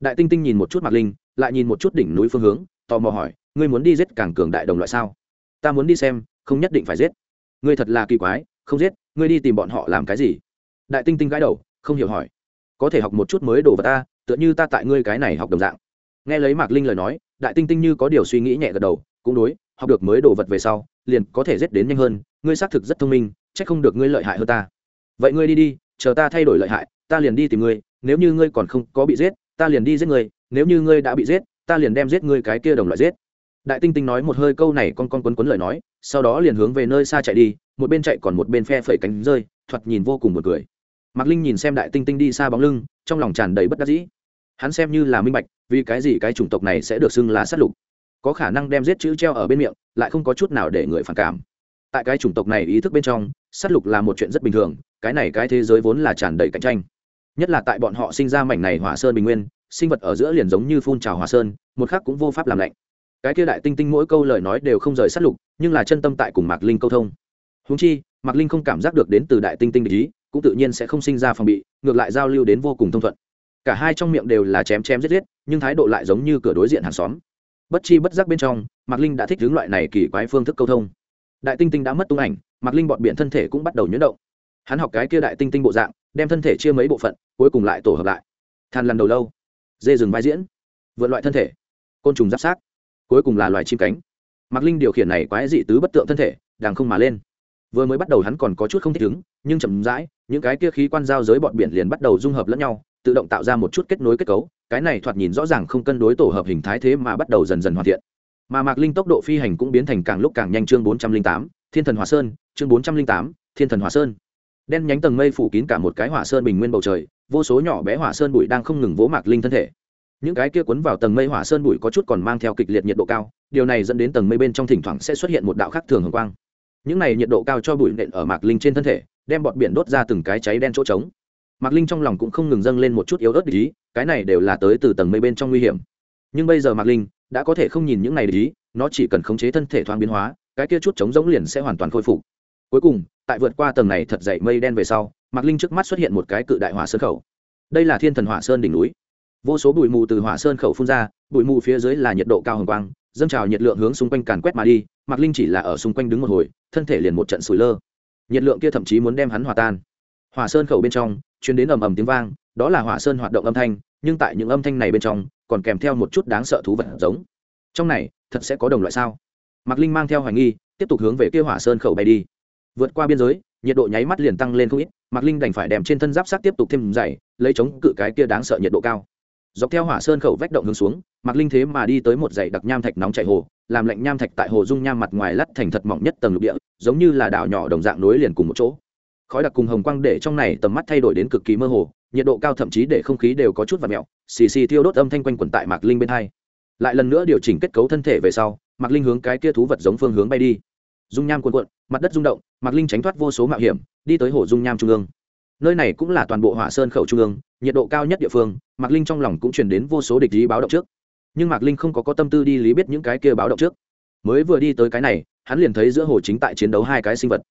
Đại tinh tinh nhìn một chút mạc linh, lại nhìn một chút đỉnh núi phương hướng, tò mò hỏi, ngươi muốn đi giết càng cường đại đồng loại sao? Ta muốn đi xem, không nhất định phải giết. Ngươi thật là kỳ quái, không giết, ngươi đi tìm bọn họ làm cái gì? Đại tinh tinh gãi đầu, không hiểu hỏi. Có thể học một chút mới đồ vật ta, tựa như ta tại ngươi cái này học đồng dạng. Nghe lấy mạc linh lời nói, đại tinh tinh như có điều suy nghĩ nhẹ gật đầu, cũng đối, học được mới đồ vật về sau, liền có thể giết đến nhanh hơn, ngươi xác thực rất thông minh c h ắ c không được ngươi lợi hại hơn ta. Vậy ngươi đi đi, chờ ta thay đổi lợi hại ta liền đi tìm ngươi, nếu như ngươi còn không có bị giết, ta liền đi giết ngươi, nếu như ngươi đã bị giết, ta liền đem giết ngươi cái kia đồng loại giết. Đại tinh tinh nói một hơi câu này con con quấn quấn lời nói, sau đó liền hướng về nơi xa chạy đi, một bên chạy còn một bên phe phẩy cánh rơi, thoạt nhìn vô cùng một cười. Mạc linh nhìn xem đại tinh tinh đi xa bóng lưng, trong lòng tràn đầy bất đắc dĩ. Hắn xem như là minh bạch, vì cái gì cái chủng tộc này sẽ được xưng là sát lục. Có khả năng đem giết chữ treo ở bên miệng, lại không có chút nào để người phản cảm. Tại cái chủng tộc này ý thức bên trong, sát lục là một chuyện rất bình thường, cái này cái thế giới vốn là tràn đầy cạnh tranh nhất là tại bọn họ sinh ra mảnh này hỏa sơn bình nguyên, sinh vật ở giữa liền giống như phun trào hỏa sơn, một khác cũng vô pháp làm lạnh. Cái kia đại tinh tinh mỗi câu lời nói đều không rời sát lục, nhưng là chân tâm tại cùng mạc linh câu thông. Húng chi, mạc linh không cảm giác được đến từ đại tinh tinh ý, cũng tự nhiên sẽ không sinh ra phòng bị, ngược lại giao lưu đến vô cùng thông thuận. Cả hai trong miệng đều là chém chém giết giết, nhưng thái độ lại giống như cửa đối diện hàng xóm. Bất chi bất giác bên trong, mạc linh đã thích hướng loại này kỳ quái phương thức câu thông. Đại tinh tinh đã mất tung ảnh, mạc linh bọn biển thân thể cũng bắt đầu nhuyễn động. Hắn học cái kia đại tinh tinh bộ dạng đem thân thể chia mấy bộ phận, cuối cùng lại tổ hợp lại. Than lần đầu lâu, dê rừng vai diễn vượt loại thân thể, côn trùng giáp sát cuối cùng là loài chim cánh. Mạc linh điều khiển này quái dị tứ bất tượng thân thể đàng không mà lên. Vừa mới bắt đầu hắn còn có chút không thích ứng, nhưng chậm rãi, những cái kia khí quan giao giới bọn biển liền bắt đầu dung hợp lẫn nhau, tự động tạo ra một chút kết nối kết cấu, cái này thoạt nhìn rõ ràng không cân đối tổ hợp hình thái thế mà bắt đầu dần dần hoàn thiện. Mà mạc linh tốc độ phi hành cũng biến thành càng lúc càng nhanh chương bốn trăm linh tám, thiên thần hòa sơn, chương bốn trăm linh tám, thiên thần hòa sơn đen nhánh tầng mây phủ kín cả một cái hỏa sơn bình nguyên bầu trời, vô số nhỏ bé hỏa sơn bụi đang không ngừng vỗ mạc linh thân thể. Những cái kia cuốn vào tầng mây hỏa sơn bụi có chút còn mang theo kịch liệt nhiệt độ cao, điều này dẫn đến tầng mây bên trong thỉnh thoảng sẽ xuất hiện một đạo khác thường hồng quang. Những này nhiệt độ cao cho bụi nện ở mạc linh trên thân thể, đem bọt biển đốt ra từng cái cháy đen chỗ trống. Mạc linh trong lòng cũng không ngừng dâng lên một chút yếu ớt để ý, cái này đều là tới từ tầng mây bên trong nguy hiểm. Nhưng bây giờ mạc linh đã có thể không nhìn những này để ý, nó chỉ cần khống chế thân thể thoáng biến hóa, cái kia chút trống rỗng liền sẽ hoàn toàn khôi phục. Cuối cùng tại vượt qua tầng này thật dậy mây đen về sau, mạc linh trước mắt xuất hiện một cái cự đại hỏa sơn khẩu. Đây là thiên thần hỏa sơn đỉnh núi. Vô số bụi mù từ hỏa sơn khẩu phun ra, bụi mù phía dưới là nhiệt độ cao hồng quang, dâng trào nhiệt lượng hướng xung quanh càn quét mà đi, mạc linh chỉ là ở xung quanh đứng một hồi, thân thể liền một trận sủi lơ. Nhiệt lượng kia thậm chí muốn đem hắn hòa tan. Hỏa sơn khẩu bên trong chuyến đến ầm ầm tiếng vang, đó là hỏa sơn hoạt động âm thanh, nhưng tại những âm thanh này bên trong, còn kèm theo một chút đáng sợ thú vật giống. Trong này, thật sẽ có đồng loại sao? Mạc linh mang theo hoài nghi, tiếp tục hướng về kia hỏa sơn khẩu bay đi vượt qua biên giới, nhiệt độ nháy mắt liền tăng lên không ít, mạc linh đành phải đem trên thân giáp sát tiếp tục thêm dày, lấy chống cự cái kia đáng sợ nhiệt độ cao. Dọc theo hỏa sơn khẩu vách động hướng xuống, mạc linh thế mà đi tới một dãy đặc nham thạch nóng chảy hồ, làm lạnh nham thạch tại hồ dung nham mặt ngoài lắt thành thật mỏng nhất tầng lục địa, giống như là đảo nhỏ đồng dạng nối liền cùng một chỗ. Khói đặc cùng hồng quang để trong này tầm mắt thay đổi đến cực kỳ mơ hồ, nhiệt độ cao thậm chí để không khí đều có chút và mẹo xì xì thiêu đốt âm thanh quanh quẩn tại mạc linh bên hai. Lại lần nữa điều chỉnh kết cấu thân thể về sau, mạc linh hướng cái kia thú vật giống phương hướng bay đi. Dung nham cuồn cuộn mặt đất rung động mạc linh tránh thoát vô số mạo hiểm đi tới hồ dung nham trung ương. Nơi này cũng là toàn bộ hỏa sơn khẩu trung ương nhiệt độ cao nhất địa phương mạc linh trong lòng cũng truyền đến vô số địch lý báo động trước. Nhưng mạc linh không có, có tâm tư đi lý biết những cái kia báo động trước. Mới vừa đi tới cái này hắn liền thấy giữa hồ chính tại chiến đấu hai cái sinh vật.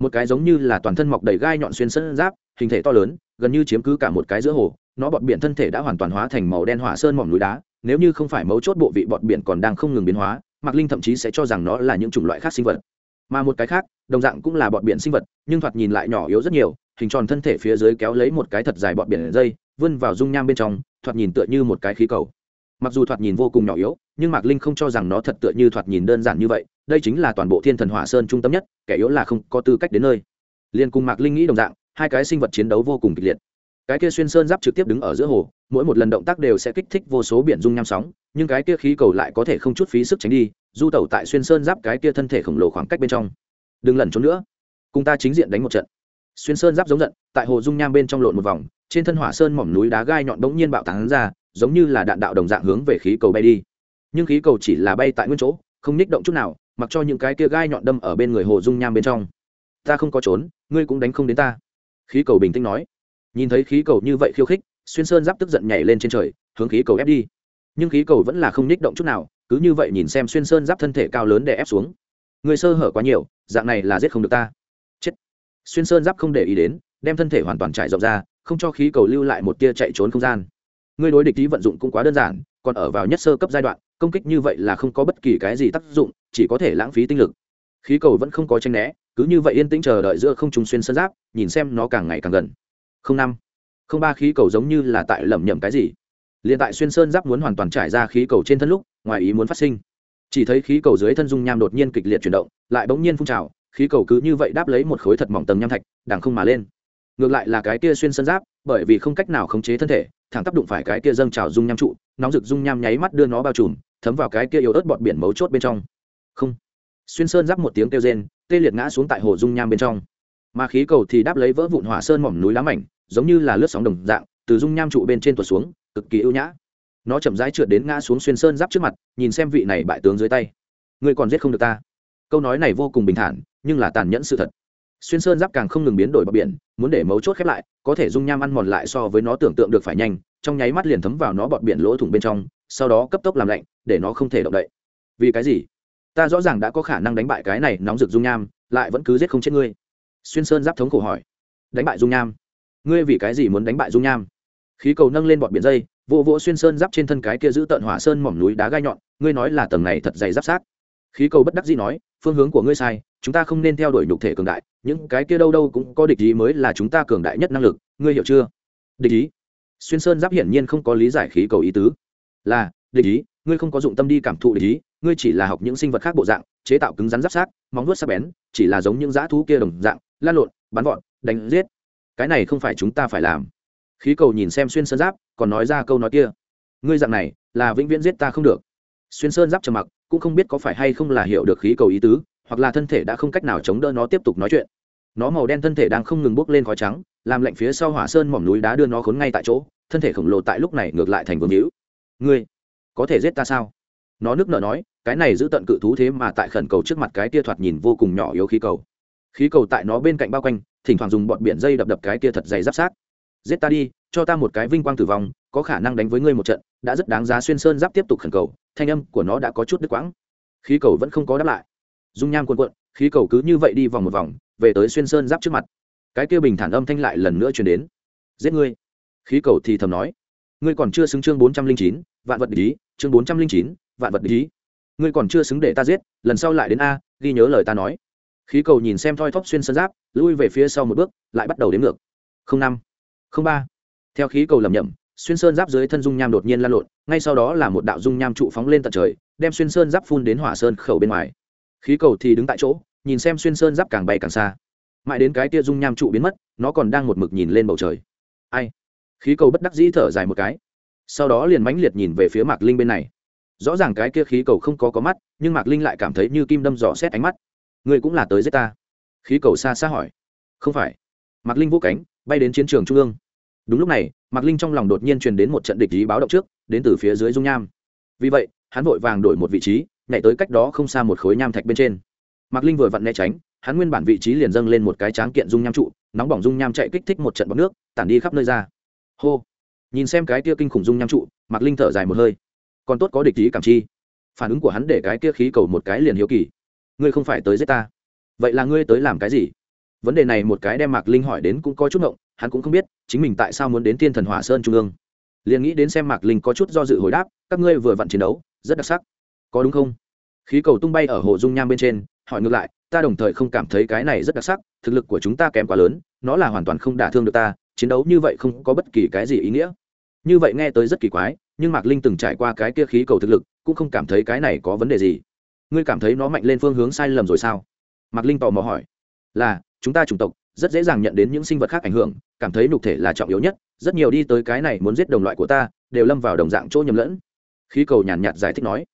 Một cái giống như là toàn thân mọc đầy gai nhọn xuyên sân giáp hình thể to lớn gần như chiếm cứ cả một cái giữa hồ nó bọt biển thân thể đã hoàn toàn hóa thành màu đen hỏa sơn mỏm núi đá nếu như không phải mấu chốt bộ vị bọt biển còn đang không ngừng biến hóa mạc linh thậm chí sẽ cho rằng nó là những chủng loại khác sinh vật mà một cái khác, đồng dạng cũng là bọn biển sinh vật, nhưng thoạt nhìn lại nhỏ yếu rất nhiều, hình tròn thân thể phía dưới kéo lấy một cái thật dài bọn biển dây, vươn vào dung nham bên trong, thoạt nhìn tựa như một cái khí cầu. Mặc dù thoạt nhìn vô cùng nhỏ yếu, nhưng mạc linh không cho rằng nó thật tựa như thoạt nhìn đơn giản như vậy, đây chính là toàn bộ thiên thần hỏa sơn trung tâm nhất, kẻ yếu là không có tư cách đến nơi. Liên cùng mạc linh nghĩ đồng dạng, hai cái sinh vật chiến đấu vô cùng kịch liệt cái kia xuyên sơn giáp trực tiếp đứng ở giữa hồ, mỗi một lần động tác đều sẽ kích thích vô số biển dung nham sóng, nhưng cái kia khí cầu lại có thể không chút phí sức tránh đi, du tẩu tại xuyên sơn giáp cái kia thân thể khổng lồ khoảng cách bên trong. Đừng lẩn trốn nữa. Cùng ta chính diện đánh một trận. Xuyên sơn giáp giống giận, tại hồ dung nham bên trong lộn một vòng, trên thân hỏa sơn mỏm núi đá gai nhọn bỗng nhiên bạo tán ra, giống như là đạn đạo đồng dạng hướng về khí cầu bay đi. Nhưng khí cầu chỉ là bay tại nguyên chỗ, không nhích động chút nào, mặc cho những cái kia gai nhọn đâm ở bên người hồ dung nham bên trong. Ta không có trốn, ngươi cũng đánh không đến ta. Khí cầu bình tĩnh nói nhìn thấy khí cầu như vậy khiêu khích, xuyên sơn giáp tức giận nhảy lên trên trời, hướng khí cầu ép đi. Nhưng khí cầu vẫn là không nhích động chút nào, cứ như vậy nhìn xem xuyên sơn giáp thân thể cao lớn để ép xuống. Người sơ hở quá nhiều, dạng này là giết không được ta. Chết. Xuyên sơn giáp không để ý đến, đem thân thể hoàn toàn trải rộng ra, không cho khí cầu lưu lại một tia chạy trốn không gian. Người đối địch ý vận dụng cũng quá đơn giản, còn ở vào nhất sơ cấp giai đoạn, công kích như vậy là không có bất kỳ cái gì tác dụng, chỉ có thể lãng phí tinh lực. Khí cầu vẫn không có tranh né, cứ như vậy yên tĩnh chờ đợi giữa không trùng xuyên sơn giáp, nhìn xem nó càng ngày càng gần không năm. Không ba khí cầu giống như là tại lẩm nhẩm cái gì. Liền tại xuyên sơn giáp muốn hoàn toàn trải ra khí cầu trên thân lúc, ngoài ý muốn phát sinh. Chỉ thấy khí cầu dưới thân dung nham đột nhiên kịch liệt chuyển động, lại bỗng nhiên phun trào, khí cầu cứ như vậy đáp lấy một khối thật mỏng tầng nham thạch, đằng không mà lên. Ngược lại là cái kia xuyên sơn giáp, bởi vì không cách nào khống chế thân thể, thẳng tác đụng phải cái kia dâng trào dung nham trụ, nóng rực dung nham nháy mắt đưa nó bao trùm, thấm vào cái kia yếu ớt bọt biển mấu chốt bên trong. Không. Xuyên sơn giáp một tiếng kêu rên, tê liệt ngã xuống tại hồ dung nham bên trong mà khí cầu thì đáp lấy vỡ vụn hỏa sơn mỏm núi lá mảnh, giống như là lướt sóng đồng dạng, từ dung nham trụ bên trên tuột xuống, cực kỳ ưu nhã. Nó chậm rãi trượt đến ngã xuống xuyên sơn giáp trước mặt, nhìn xem vị này bại tướng dưới tay. Ngươi còn giết không được ta. Câu nói này vô cùng bình thản, nhưng là tàn nhẫn sự thật. Xuyên sơn giáp càng không ngừng biến đổi bờ biển, muốn để mấu chốt khép lại, có thể dung nham ăn mòn lại so với nó tưởng tượng được phải nhanh, trong nháy mắt liền thấm vào nó bọt biển lỗ thủng bên trong, sau đó cấp tốc làm lạnh, để nó không thể động đậy. Vì cái gì? Ta rõ ràng đã có khả năng đánh bại cái này nóng rực dung nham, lại vẫn cứ giết không chết ngươi xuyên sơn giáp thống khổ hỏi, đánh bại dung nham? Ngươi vì cái gì muốn đánh bại dung nham? Khí cầu nâng lên bọt biển dây vụ vỗ xuyên sơn giáp trên thân cái kia giữ tận hỏa sơn mỏm núi đá gai nhọn, ngươi nói là tầng này thật dày giáp sát khí cầu bất đắc dĩ nói, phương hướng của ngươi sai, chúng ta không nên theo đuổi nhục thể cường đại, những cái kia đâu đâu cũng có địch ý mới là chúng ta cường đại nhất năng lực, ngươi hiểu chưa? Địch ý? Xuyên sơn giáp hiển nhiên không có lý giải khí cầu ý tứ. Là, địch ý, ngươi không có dụng tâm đi cảm thụ địch ý, ngươi chỉ là học những sinh vật khác bộ dạng, chế tạo cứng rắn giáp sát móng vuốt sắc bén, chỉ là giống những dã thú kia đồng dạng lan lộn, bắn vọt, đánh giết. Cái này không phải chúng ta phải làm. Khí cầu nhìn xem xuyên sơn giáp, còn nói ra câu nói kia. Ngươi dạng này, là vĩnh viễn giết ta không được. Xuyên sơn giáp trầm mặc, cũng không biết có phải hay không là hiểu được khí cầu ý tứ, hoặc là thân thể đã không cách nào chống đỡ nó tiếp tục nói chuyện. Nó màu đen thân thể đang không ngừng bốc lên khói trắng, làm lạnh phía sau hỏa sơn mỏm núi đá đưa nó khốn ngay tại chỗ, thân thể khổng lồ tại lúc này ngược lại thành vương hữu. Ngươi, có thể giết ta sao? Nó nước nở nói, cái này giữ tận cự thú thế mà tại khẩn cầu trước mặt cái tia thoạt nhìn vô cùng nhỏ yếu khí cầu khí cầu tại nó bên cạnh bao quanh, thỉnh thoảng dùng bọn biển dây đập đập cái kia thật dày giáp sát giết ta đi, cho ta một cái vinh quang tử vong, có khả năng đánh với ngươi một trận, đã rất đáng giá xuyên sơn giáp tiếp tục khẩn cầu, thanh âm của nó đã có chút đứt quãng. Khí cầu vẫn không có đáp lại. Dung nham cuộn cuộn, khí cầu cứ như vậy đi vòng một vòng, về tới xuyên sơn giáp trước mặt. Cái kia bình thản âm thanh lại lần nữa chuyển đến. Giết ngươi. Khí cầu thì thầm nói. Ngươi còn chưa xứng chương bốn trăm linh chín, vạn vật ý, chương bốn trăm linh chín, vạn vật ý. Ngươi còn chưa xứng để ta giết, lần sau lại đến a, ghi nhớ lời ta nói khí cầu nhìn xem thoi thóp xuyên sơn giáp, lui về phía sau một bước, lại bắt đầu đếm ngược. Không năm, không ba. Theo khí cầu lầm nhầm xuyên sơn giáp dưới thân dung nham đột nhiên lan lộn, ngay sau đó là một đạo dung nham trụ phóng lên tận trời, đem xuyên sơn giáp phun đến hỏa sơn khẩu bên ngoài. Khí cầu thì đứng tại chỗ, nhìn xem xuyên sơn giáp càng bay càng xa. Mãi đến cái tia dung nham trụ biến mất, nó còn đang một mực nhìn lên bầu trời. Ai? Khí cầu bất đắc dĩ thở dài một cái. Sau đó liền mãnh liệt nhìn về phía mạc linh bên này. Rõ ràng cái kia khí cầu không có có mắt, nhưng mạc linh lại cảm thấy như kim đâm dò xét ánh mắt ngươi cũng là tới giết ta. Khí cầu xa xa hỏi. Không phải. Mạc linh vũ cánh, bay đến chiến trường trung ương. Đúng lúc này, mạc linh trong lòng đột nhiên truyền đến một trận địch ý báo động trước, đến từ phía dưới dung nham. Vì vậy, hắn vội vàng đổi một vị trí, nhảy tới cách đó không xa một khối nham thạch bên trên. Mạc linh vừa vặn né tránh, hắn nguyên bản vị trí liền dâng lên một cái tráng kiện dung nham trụ, nóng bỏng dung nham chạy kích thích một trận bọc nước, tản đi khắp nơi ra. Hô. Nhìn xem cái kia kinh khủng dung nham trụ, mạc linh thở dài một hơi. Còn tốt có địch ý cảm chi. Phản ứng của hắn để cái kia khí cầu một cái liền hiếu kỳ ngươi không phải tới giết ta. Vậy là ngươi tới làm cái gì? Vấn đề này một cái đem mạc linh hỏi đến cũng có chút ngộng, hắn cũng không biết chính mình tại sao muốn đến thiên thần hỏa sơn trung ương. Liền nghĩ đến xem mạc linh có chút do dự hồi đáp, các ngươi vừa vặn chiến đấu, rất đặc sắc. Có đúng không? Khí cầu tung bay ở hồ dung nham bên trên, hỏi ngược lại, ta đồng thời không cảm thấy cái này rất đặc sắc, thực lực của chúng ta kém quá lớn, nó là hoàn toàn không đả thương được ta, chiến đấu như vậy không có bất kỳ cái gì ý nghĩa. Như vậy nghe tới rất kỳ quái, nhưng mạc linh từng trải qua cái kia khí cầu thực lực, cũng không cảm thấy cái này có vấn đề gì ngươi cảm thấy nó mạnh lên phương hướng sai lầm rồi sao? Mạc linh tò mò hỏi. Là, chúng ta chủng tộc rất dễ dàng nhận đến những sinh vật khác ảnh hưởng, cảm thấy nhục thể là trọng yếu nhất, rất nhiều đi tới cái này muốn giết đồng loại của ta, đều lâm vào đồng dạng chỗ nhầm lẫn. Khí cầu nhàn nhạt giải thích nói.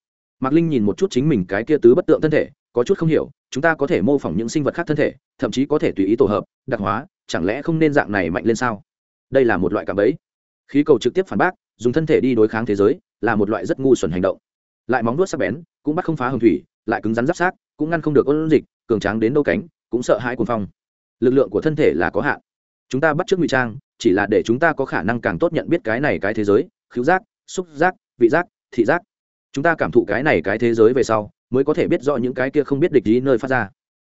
Mạc linh nhìn một chút chính mình cái kia tứ bất tượng thân thể, có chút không hiểu, chúng ta có thể mô phỏng những sinh vật khác thân thể, thậm chí có thể tùy ý tổ hợp, đặc hóa, chẳng lẽ không nên dạng này mạnh lên sao? Đây là một loại cảm ấy khí cầu trực tiếp phản bác, dùng thân thể đi đối kháng thế giới, là một loại rất ngu xuẩn hành động. Lại móng nuốt sắc bén cũng bắt không phá hồng thủy, lại cứng rắn giáp sát, cũng ngăn không được ôn dịch, cường tráng đến đâu cánh, cũng sợ hãi cuồng phong. Lực lượng của thân thể là có hạn. Chúng ta bắt trước ngụy trang, chỉ là để chúng ta có khả năng càng tốt nhận biết cái này cái thế giới, khứu giác, xúc giác, vị giác, thị giác. Chúng ta cảm thụ cái này cái thế giới về sau, mới có thể biết rõ những cái kia không biết địch ý nơi phát ra.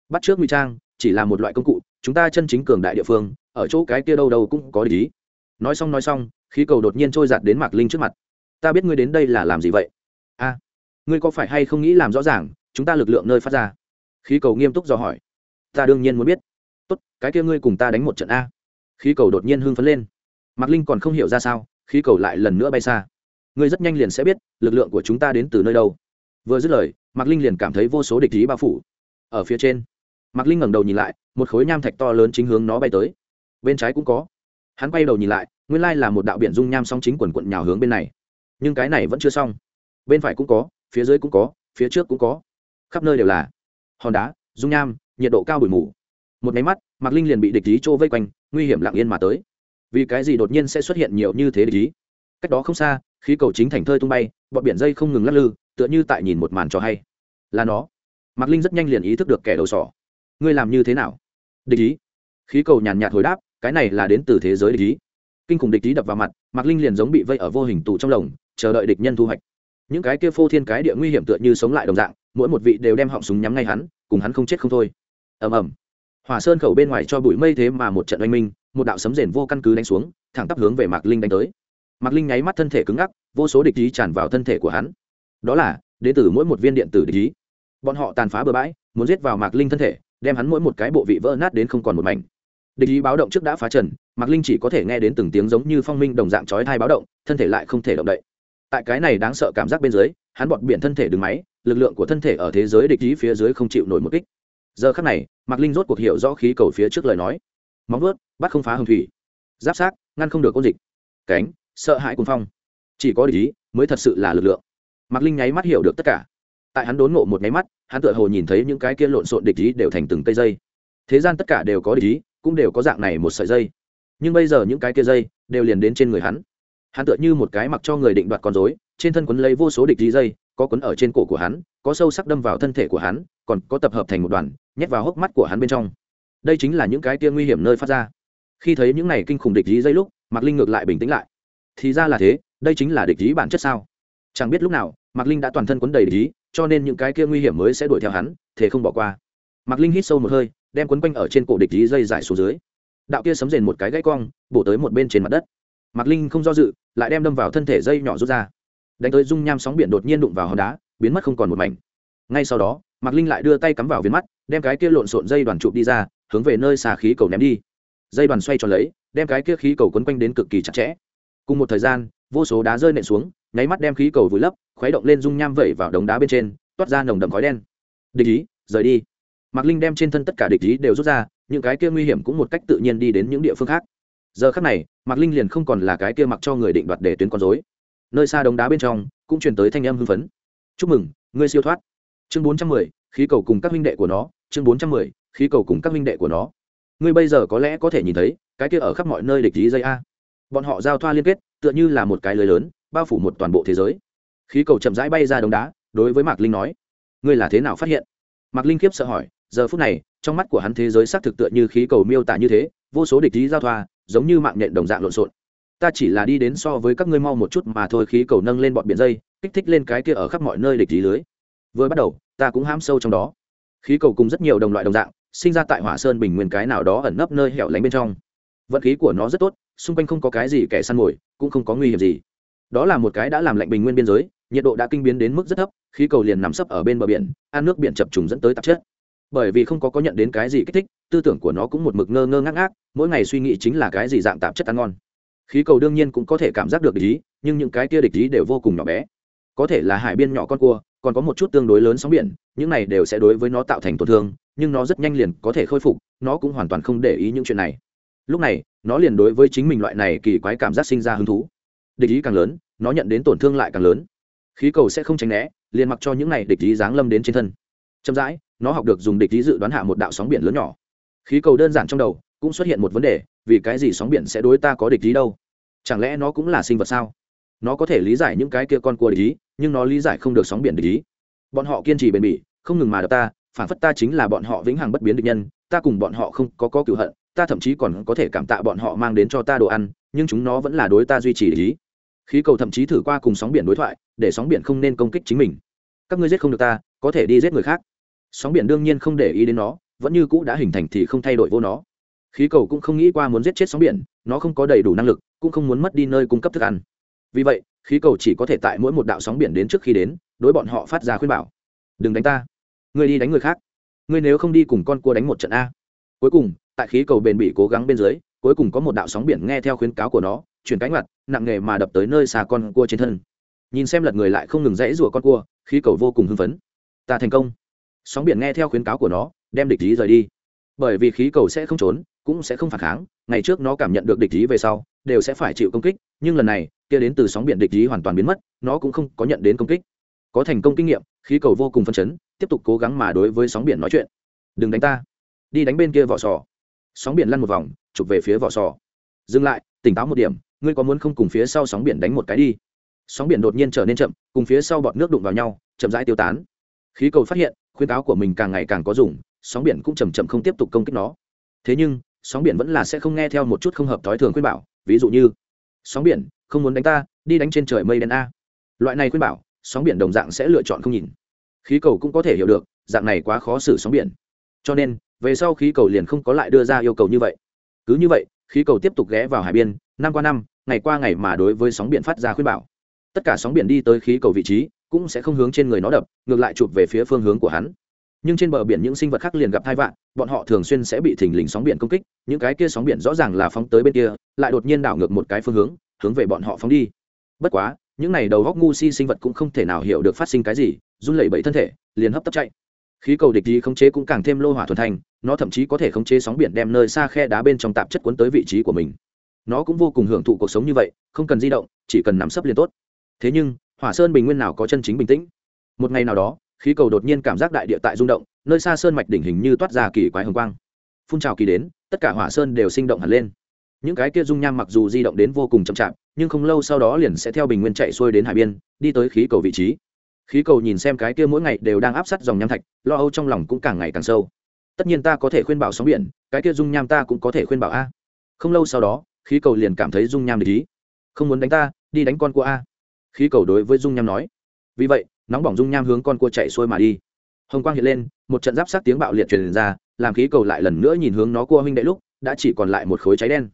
Bắt trước ngụy trang, chỉ là một loại công cụ, chúng ta chân chính cường đại địa phương, ở chỗ cái kia đâu đâu cũng có địch ý. Nói xong nói xong, khí cầu đột nhiên trôi giạt đến mạc linh trước mặt. Ta biết ngươi đến đây là làm gì vậy? A ngươi có phải hay không nghĩ làm rõ ràng, chúng ta lực lượng nơi phát ra? Khí cầu nghiêm túc dò hỏi. Ta đương nhiên muốn biết. Tốt, cái kia ngươi cùng ta đánh một trận a. Khí cầu đột nhiên hưng phấn lên. Mạc linh còn không hiểu ra sao, khí cầu lại lần nữa bay xa. Ngươi rất nhanh liền sẽ biết, lực lượng của chúng ta đến từ nơi đâu. Vừa dứt lời, mạc linh liền cảm thấy vô số địch ý bao phủ. Ở phía trên, mạc linh ngẩng đầu nhìn lại, một khối nham thạch to lớn chính hướng nó bay tới. Bên trái cũng có. Hắn quay đầu nhìn lại, nguyên lai là một đạo biển dung nham song chính quần quận nhào hướng bên này. Nhưng cái này vẫn chưa xong. Bên phải cũng có phía dưới cũng có, phía trước cũng có. Khắp nơi đều là. Hòn đá, dung nham, nhiệt độ cao bụi mù. Một máy mắt, mạc linh liền bị địch ý trô vây quanh, nguy hiểm lặng yên mà tới. Vì cái gì đột nhiên sẽ xuất hiện nhiều như thế địch ý? Cách đó không xa, khí cầu chính thành thơi tung bay, bọn biển dây không ngừng lắc lư, tựa như tại nhìn một màn trò hay. Là nó. Mạc linh rất nhanh liền ý thức được kẻ đầu sỏ. Ngươi làm như thế nào? Địch ý. Khí cầu nhàn nhạt hồi đáp, cái này là đến từ thế giới địch ý. Kinh khủng địch ý đập vào mặt, mạc linh liền giống bị vây ở vô hình tù trong lồng, chờ đợi địch nhân thu hoạch những cái kia phô thiên cái địa nguy hiểm tựa như sống lại đồng dạng, mỗi một vị đều đem họng súng nhắm ngay hắn, cùng hắn không chết không thôi. Ầm ầm. Hỏa sơn khẩu bên ngoài cho bụi mây thế mà một trận oanh minh, một đạo sấm rền vô căn cứ đánh xuống, thẳng tắp hướng về mạc linh đánh tới. Mạc linh nháy mắt thân thể cứng ngắc, vô số địch ý tràn vào thân thể của hắn. Đó là đến từ mỗi một viên điện tử địch ý. Bọn họ tàn phá bừa bãi, muốn giết vào mạc linh thân thể, đem hắn mỗi một cái bộ vị vỡ nát đến không còn một mảnh. Địch ý báo động trước đã phá trần, mạc linh chỉ có thể nghe đến từng tiếng giống như phong minh đồng dạng chói thai báo động, thân thể lại không thể động đậy tại cái này đáng sợ cảm giác bên dưới, hắn bọt biển thân thể đứng máy, lực lượng của thân thể ở thế giới địch ý phía dưới không chịu nổi một kích. Giờ khắc này, mạc linh rốt cuộc hiểu rõ khí cầu phía trước lời nói. Móng vớt bắt không phá hồng thủy. Giáp sát, ngăn không được ôn dịch. Cánh, sợ hãi cuồng phong. Chỉ có địch ý mới thật sự là lực lượng. Mạc linh nháy mắt hiểu được tất cả. Tại hắn đốn ngộ một nháy mắt, hắn tựa hồ nhìn thấy những cái kia lộn xộn địch ý đều thành từng cây dây. Thế gian tất cả đều có địch ý, cũng đều có dạng này một sợi dây. Nhưng bây giờ những cái kia dây đều liền đến trên người hắn hắn tựa như một cái mặc cho người định đoạt con dối trên thân quấn lấy vô số địch dí dây có quấn ở trên cổ của hắn có sâu sắc đâm vào thân thể của hắn còn có tập hợp thành một đoàn nhét vào hốc mắt của hắn bên trong. Đây chính là những cái tia nguy hiểm nơi phát ra. Khi thấy những này kinh khủng địch dí dây lúc mạc linh ngược lại bình tĩnh lại. Thì ra là thế đây chính là địch dí bản chất sao? Chẳng biết lúc nào mạc linh đã toàn thân quấn đầy địch dí, cho nên những cái kia nguy hiểm mới sẽ đuổi theo hắn thế không bỏ qua. Mạc linh hít sâu một hơi đem quấn quanh ở trên cổ địch dí dây dài xuống dưới. Đạo kia sấm rền một cái gãy cong bổ tới một bên trên mặt đất mạc linh không do dự, lại đem đâm vào thân thể dây nhỏ rút ra. Đánh tới dung nham sóng biển đột nhiên đụng vào hòn đá, biến mất không còn một mảnh. Ngay sau đó, mạc linh lại đưa tay cắm vào viên mắt, đem cái kia lộn xộn dây đoàn trụ đi ra, hướng về nơi xà khí cầu ném đi. Dây đoàn xoay tròn lấy, đem cái kia khí cầu quấn quanh đến cực kỳ chặt chẽ. Cùng một thời gian, vô số đá rơi nện xuống, nháy mắt đem khí cầu vùi lấp, khuấy động lên dung nham vẩy vào đống đá bên trên, toát ra nồng đậm khói đen. Địch ý, rời đi. Mạc linh đem trên thân tất cả địch ý đều rút ra, những cái kia nguy hiểm cũng một cách tự nhiên đi đến những địa phương khác giờ khắc này, mạc linh liền không còn là cái kia mặc cho người định đoạt để tuyến con dối nơi xa đống đá bên trong, cũng truyền tới thanh âm hưng phấn. Chúc mừng, ngươi siêu thoát. Chương bốn trăm mười, khí cầu cùng các huynh đệ của nó. Chương bốn trăm mười, khí cầu cùng các huynh đệ của nó. Ngươi bây giờ có lẽ có thể nhìn thấy, cái kia ở khắp mọi nơi địch lý dây a. Bọn họ giao thoa liên kết, tựa như là một cái lưới lớn, bao phủ một toàn bộ thế giới. Khí cầu chậm rãi bay ra đống đá, đối với mạc linh nói, ngươi là thế nào phát hiện? Mạc linh khiếp sợ hỏi, giờ phút này, trong mắt của hắn thế giới xác thực tựa như khí cầu miêu tả như thế, vô số địch lý giao thoa giống như mạng nhện đồng dạng lộn xộn. Ta chỉ là đi đến so với các ngươi mau một chút mà thôi, khí cầu nâng lên bọn biển dây, kích thích lên cái kia ở khắp mọi nơi địch lý lưới. Vừa bắt đầu, ta cũng hám sâu trong đó. Khí cầu cùng rất nhiều đồng loại đồng dạng, sinh ra tại hỏa sơn bình nguyên cái nào đó ẩn nấp nơi hẻo lánh bên trong. Vận khí của nó rất tốt, xung quanh không có cái gì kẻ săn mồi, cũng không có nguy hiểm gì. Đó là một cái đã làm lạnh bình nguyên biên giới, nhiệt độ đã kinh biến đến mức rất thấp, khí cầu liền nằm sấp ở bên bờ biển, ăn nước biển chập trùng dẫn tới tạp chất. Bởi vì không có có nhận đến cái gì kích thích tư tưởng của nó cũng một mực ngơ ngơ ngác ngác, mỗi ngày suy nghĩ chính là cái gì dạng tạp chất ăn ngon. Khí cầu đương nhiên cũng có thể cảm giác được địch ý, nhưng những cái kia địch ý đều vô cùng nhỏ bé. Có thể là hải biên nhỏ con cua, còn có một chút tương đối lớn sóng biển, những này đều sẽ đối với nó tạo thành tổn thương, nhưng nó rất nhanh liền có thể khôi phục, nó cũng hoàn toàn không để ý những chuyện này. Lúc này, nó liền đối với chính mình loại này kỳ quái cảm giác sinh ra hứng thú. Địch ý càng lớn, nó nhận đến tổn thương lại càng lớn. Khí cầu sẽ không tránh né, liền mặc cho những này địch ý giáng lâm đến trên thân. Chậm rãi, nó học được dùng địch ý dự đoán hạ một đạo sóng biển lớn nhỏ khí cầu đơn giản trong đầu, cũng xuất hiện một vấn đề, vì cái gì sóng biển sẽ đối ta có địch ý đâu? Chẳng lẽ nó cũng là sinh vật sao? Nó có thể lý giải những cái kia con cua địch ý, nhưng nó lý giải không được sóng biển địch ý. Bọn họ kiên trì bền bỉ, không ngừng mà đập ta, phản phất ta chính là bọn họ vĩnh hằng bất biến địch nhân, ta cùng bọn họ không có có cựu hận, ta thậm chí còn có thể cảm tạ bọn họ mang đến cho ta đồ ăn, nhưng chúng nó vẫn là đối ta duy trì địch ý. Khí cầu thậm chí thử qua cùng sóng biển đối thoại, để sóng biển không nên công kích chính mình. Các ngươi giết không được ta, có thể đi giết người khác. Sóng biển đương nhiên không để ý đến nó vẫn như cũ đã hình thành thì không thay đổi vô nó. Khí cầu cũng không nghĩ qua muốn giết chết sóng biển, nó không có đầy đủ năng lực, cũng không muốn mất đi nơi cung cấp thức ăn. Vì vậy, khí cầu chỉ có thể tại mỗi một đạo sóng biển đến trước khi đến, đối bọn họ phát ra khuyên bảo. Đừng đánh ta. Ngươi đi đánh người khác. Ngươi nếu không đi cùng con cua đánh một trận a. Cuối cùng, tại khí cầu bền bỉ cố gắng bên dưới, cuối cùng có một đạo sóng biển nghe theo khuyến cáo của nó, chuyển cánh mặt nặng nghề mà đập tới nơi xà con cua trên thân. Nhìn xem lật người lại không ngừng rẽ rủa con cua, khí cầu vô cùng hưng phấn. Ta thành công. Sóng biển nghe theo khuyến cáo của nó đem địch ý rời đi. Bởi vì khí cầu sẽ không trốn, cũng sẽ không phản kháng, ngày trước nó cảm nhận được địch ý về sau, đều sẽ phải chịu công kích, nhưng lần này, kia đến từ sóng biển địch ý hoàn toàn biến mất, nó cũng không có nhận đến công kích. Có thành công kinh nghiệm, khí cầu vô cùng phân chấn, tiếp tục cố gắng mà đối với sóng biển nói chuyện. Đừng đánh ta. Đi đánh bên kia vỏ sò. Sóng biển lăn một vòng, chụp về phía vỏ sò. Dừng lại, tỉnh táo một điểm, ngươi có muốn không cùng phía sau sóng biển đánh một cái đi? Sóng biển đột nhiên trở nên chậm, cùng phía sau bọt nước đụng vào nhau, chậm rãi tiêu tán. Khí cầu phát hiện, khuyên cáo của mình càng ngày càng có dùng sóng biển cũng chầm chậm không tiếp tục công kích nó. Thế nhưng, sóng biển vẫn là sẽ không nghe theo một chút không hợp thói thường khuyên bảo, ví dụ như, sóng biển, không muốn đánh ta, đi đánh trên trời mây đen a. Loại này khuyên bảo, sóng biển đồng dạng sẽ lựa chọn không nhìn. Khí cầu cũng có thể hiểu được, dạng này quá khó xử sóng biển. Cho nên, về sau khí cầu liền không có lại đưa ra yêu cầu như vậy. Cứ như vậy, khí cầu tiếp tục ghé vào hải biên, năm qua năm, ngày qua ngày mà đối với sóng biển phát ra khuyên bảo. Tất cả sóng biển đi tới khí cầu vị trí, cũng sẽ không hướng trên người nó đập, ngược lại chụp về phía phương hướng của hắn nhưng trên bờ biển những sinh vật khác liền gặp thai vạn bọn họ thường xuyên sẽ bị thình lình sóng biển công kích, những cái kia sóng biển rõ ràng là phóng tới bên kia, lại đột nhiên đảo ngược một cái phương hướng hướng về bọn họ phóng đi. Bất quá, những này đầu góc ngu si sinh vật cũng không thể nào hiểu được phát sinh cái gì, run lẩy bẩy thân thể, liền hấp tấp chạy. Khí cầu địch đi khống chế cũng càng thêm lô hỏa thuần thành, nó thậm chí có thể khống chế sóng biển đem nơi xa khe đá bên trong tạp chất cuốn tới vị trí của mình. Nó cũng vô cùng hưởng thụ cuộc sống như vậy, không cần di động, chỉ cần nắm sấp liền tốt. Thế nhưng, hỏa sơn bình nguyên nào có chân chính bình tĩnh? Một ngày nào đó khí cầu đột nhiên cảm giác đại địa tại rung động, nơi xa sơn mạch đỉnh hình như toát ra kỳ quái hồng quang. Phun trào kỳ đến, tất cả hỏa sơn đều sinh động hẳn lên. Những cái kia dung nham mặc dù di động đến vô cùng chậm chạp, nhưng không lâu sau đó liền sẽ theo bình nguyên chạy xuôi đến hải biên, đi tới khí cầu vị trí. Khí cầu nhìn xem cái kia mỗi ngày đều đang áp sát dòng nham thạch, lo âu trong lòng cũng càng ngày càng sâu. Tất nhiên ta có thể khuyên bảo sóng biển, cái kia dung nham ta cũng có thể khuyên bảo a. Không lâu sau đó, khí cầu liền cảm thấy dung nham để ý. Không muốn đánh ta, đi đánh con của a. Khí cầu đối với dung nham nói. Vì vậy nóng bỏng dung nham hướng con cua chạy xuôi mà đi. Hồng quang hiện lên, một trận giáp sát tiếng bạo liệt truyền ra, làm khí cầu lại lần nữa nhìn hướng nó cua huynh đệ lúc, đã chỉ còn lại một khối cháy đen.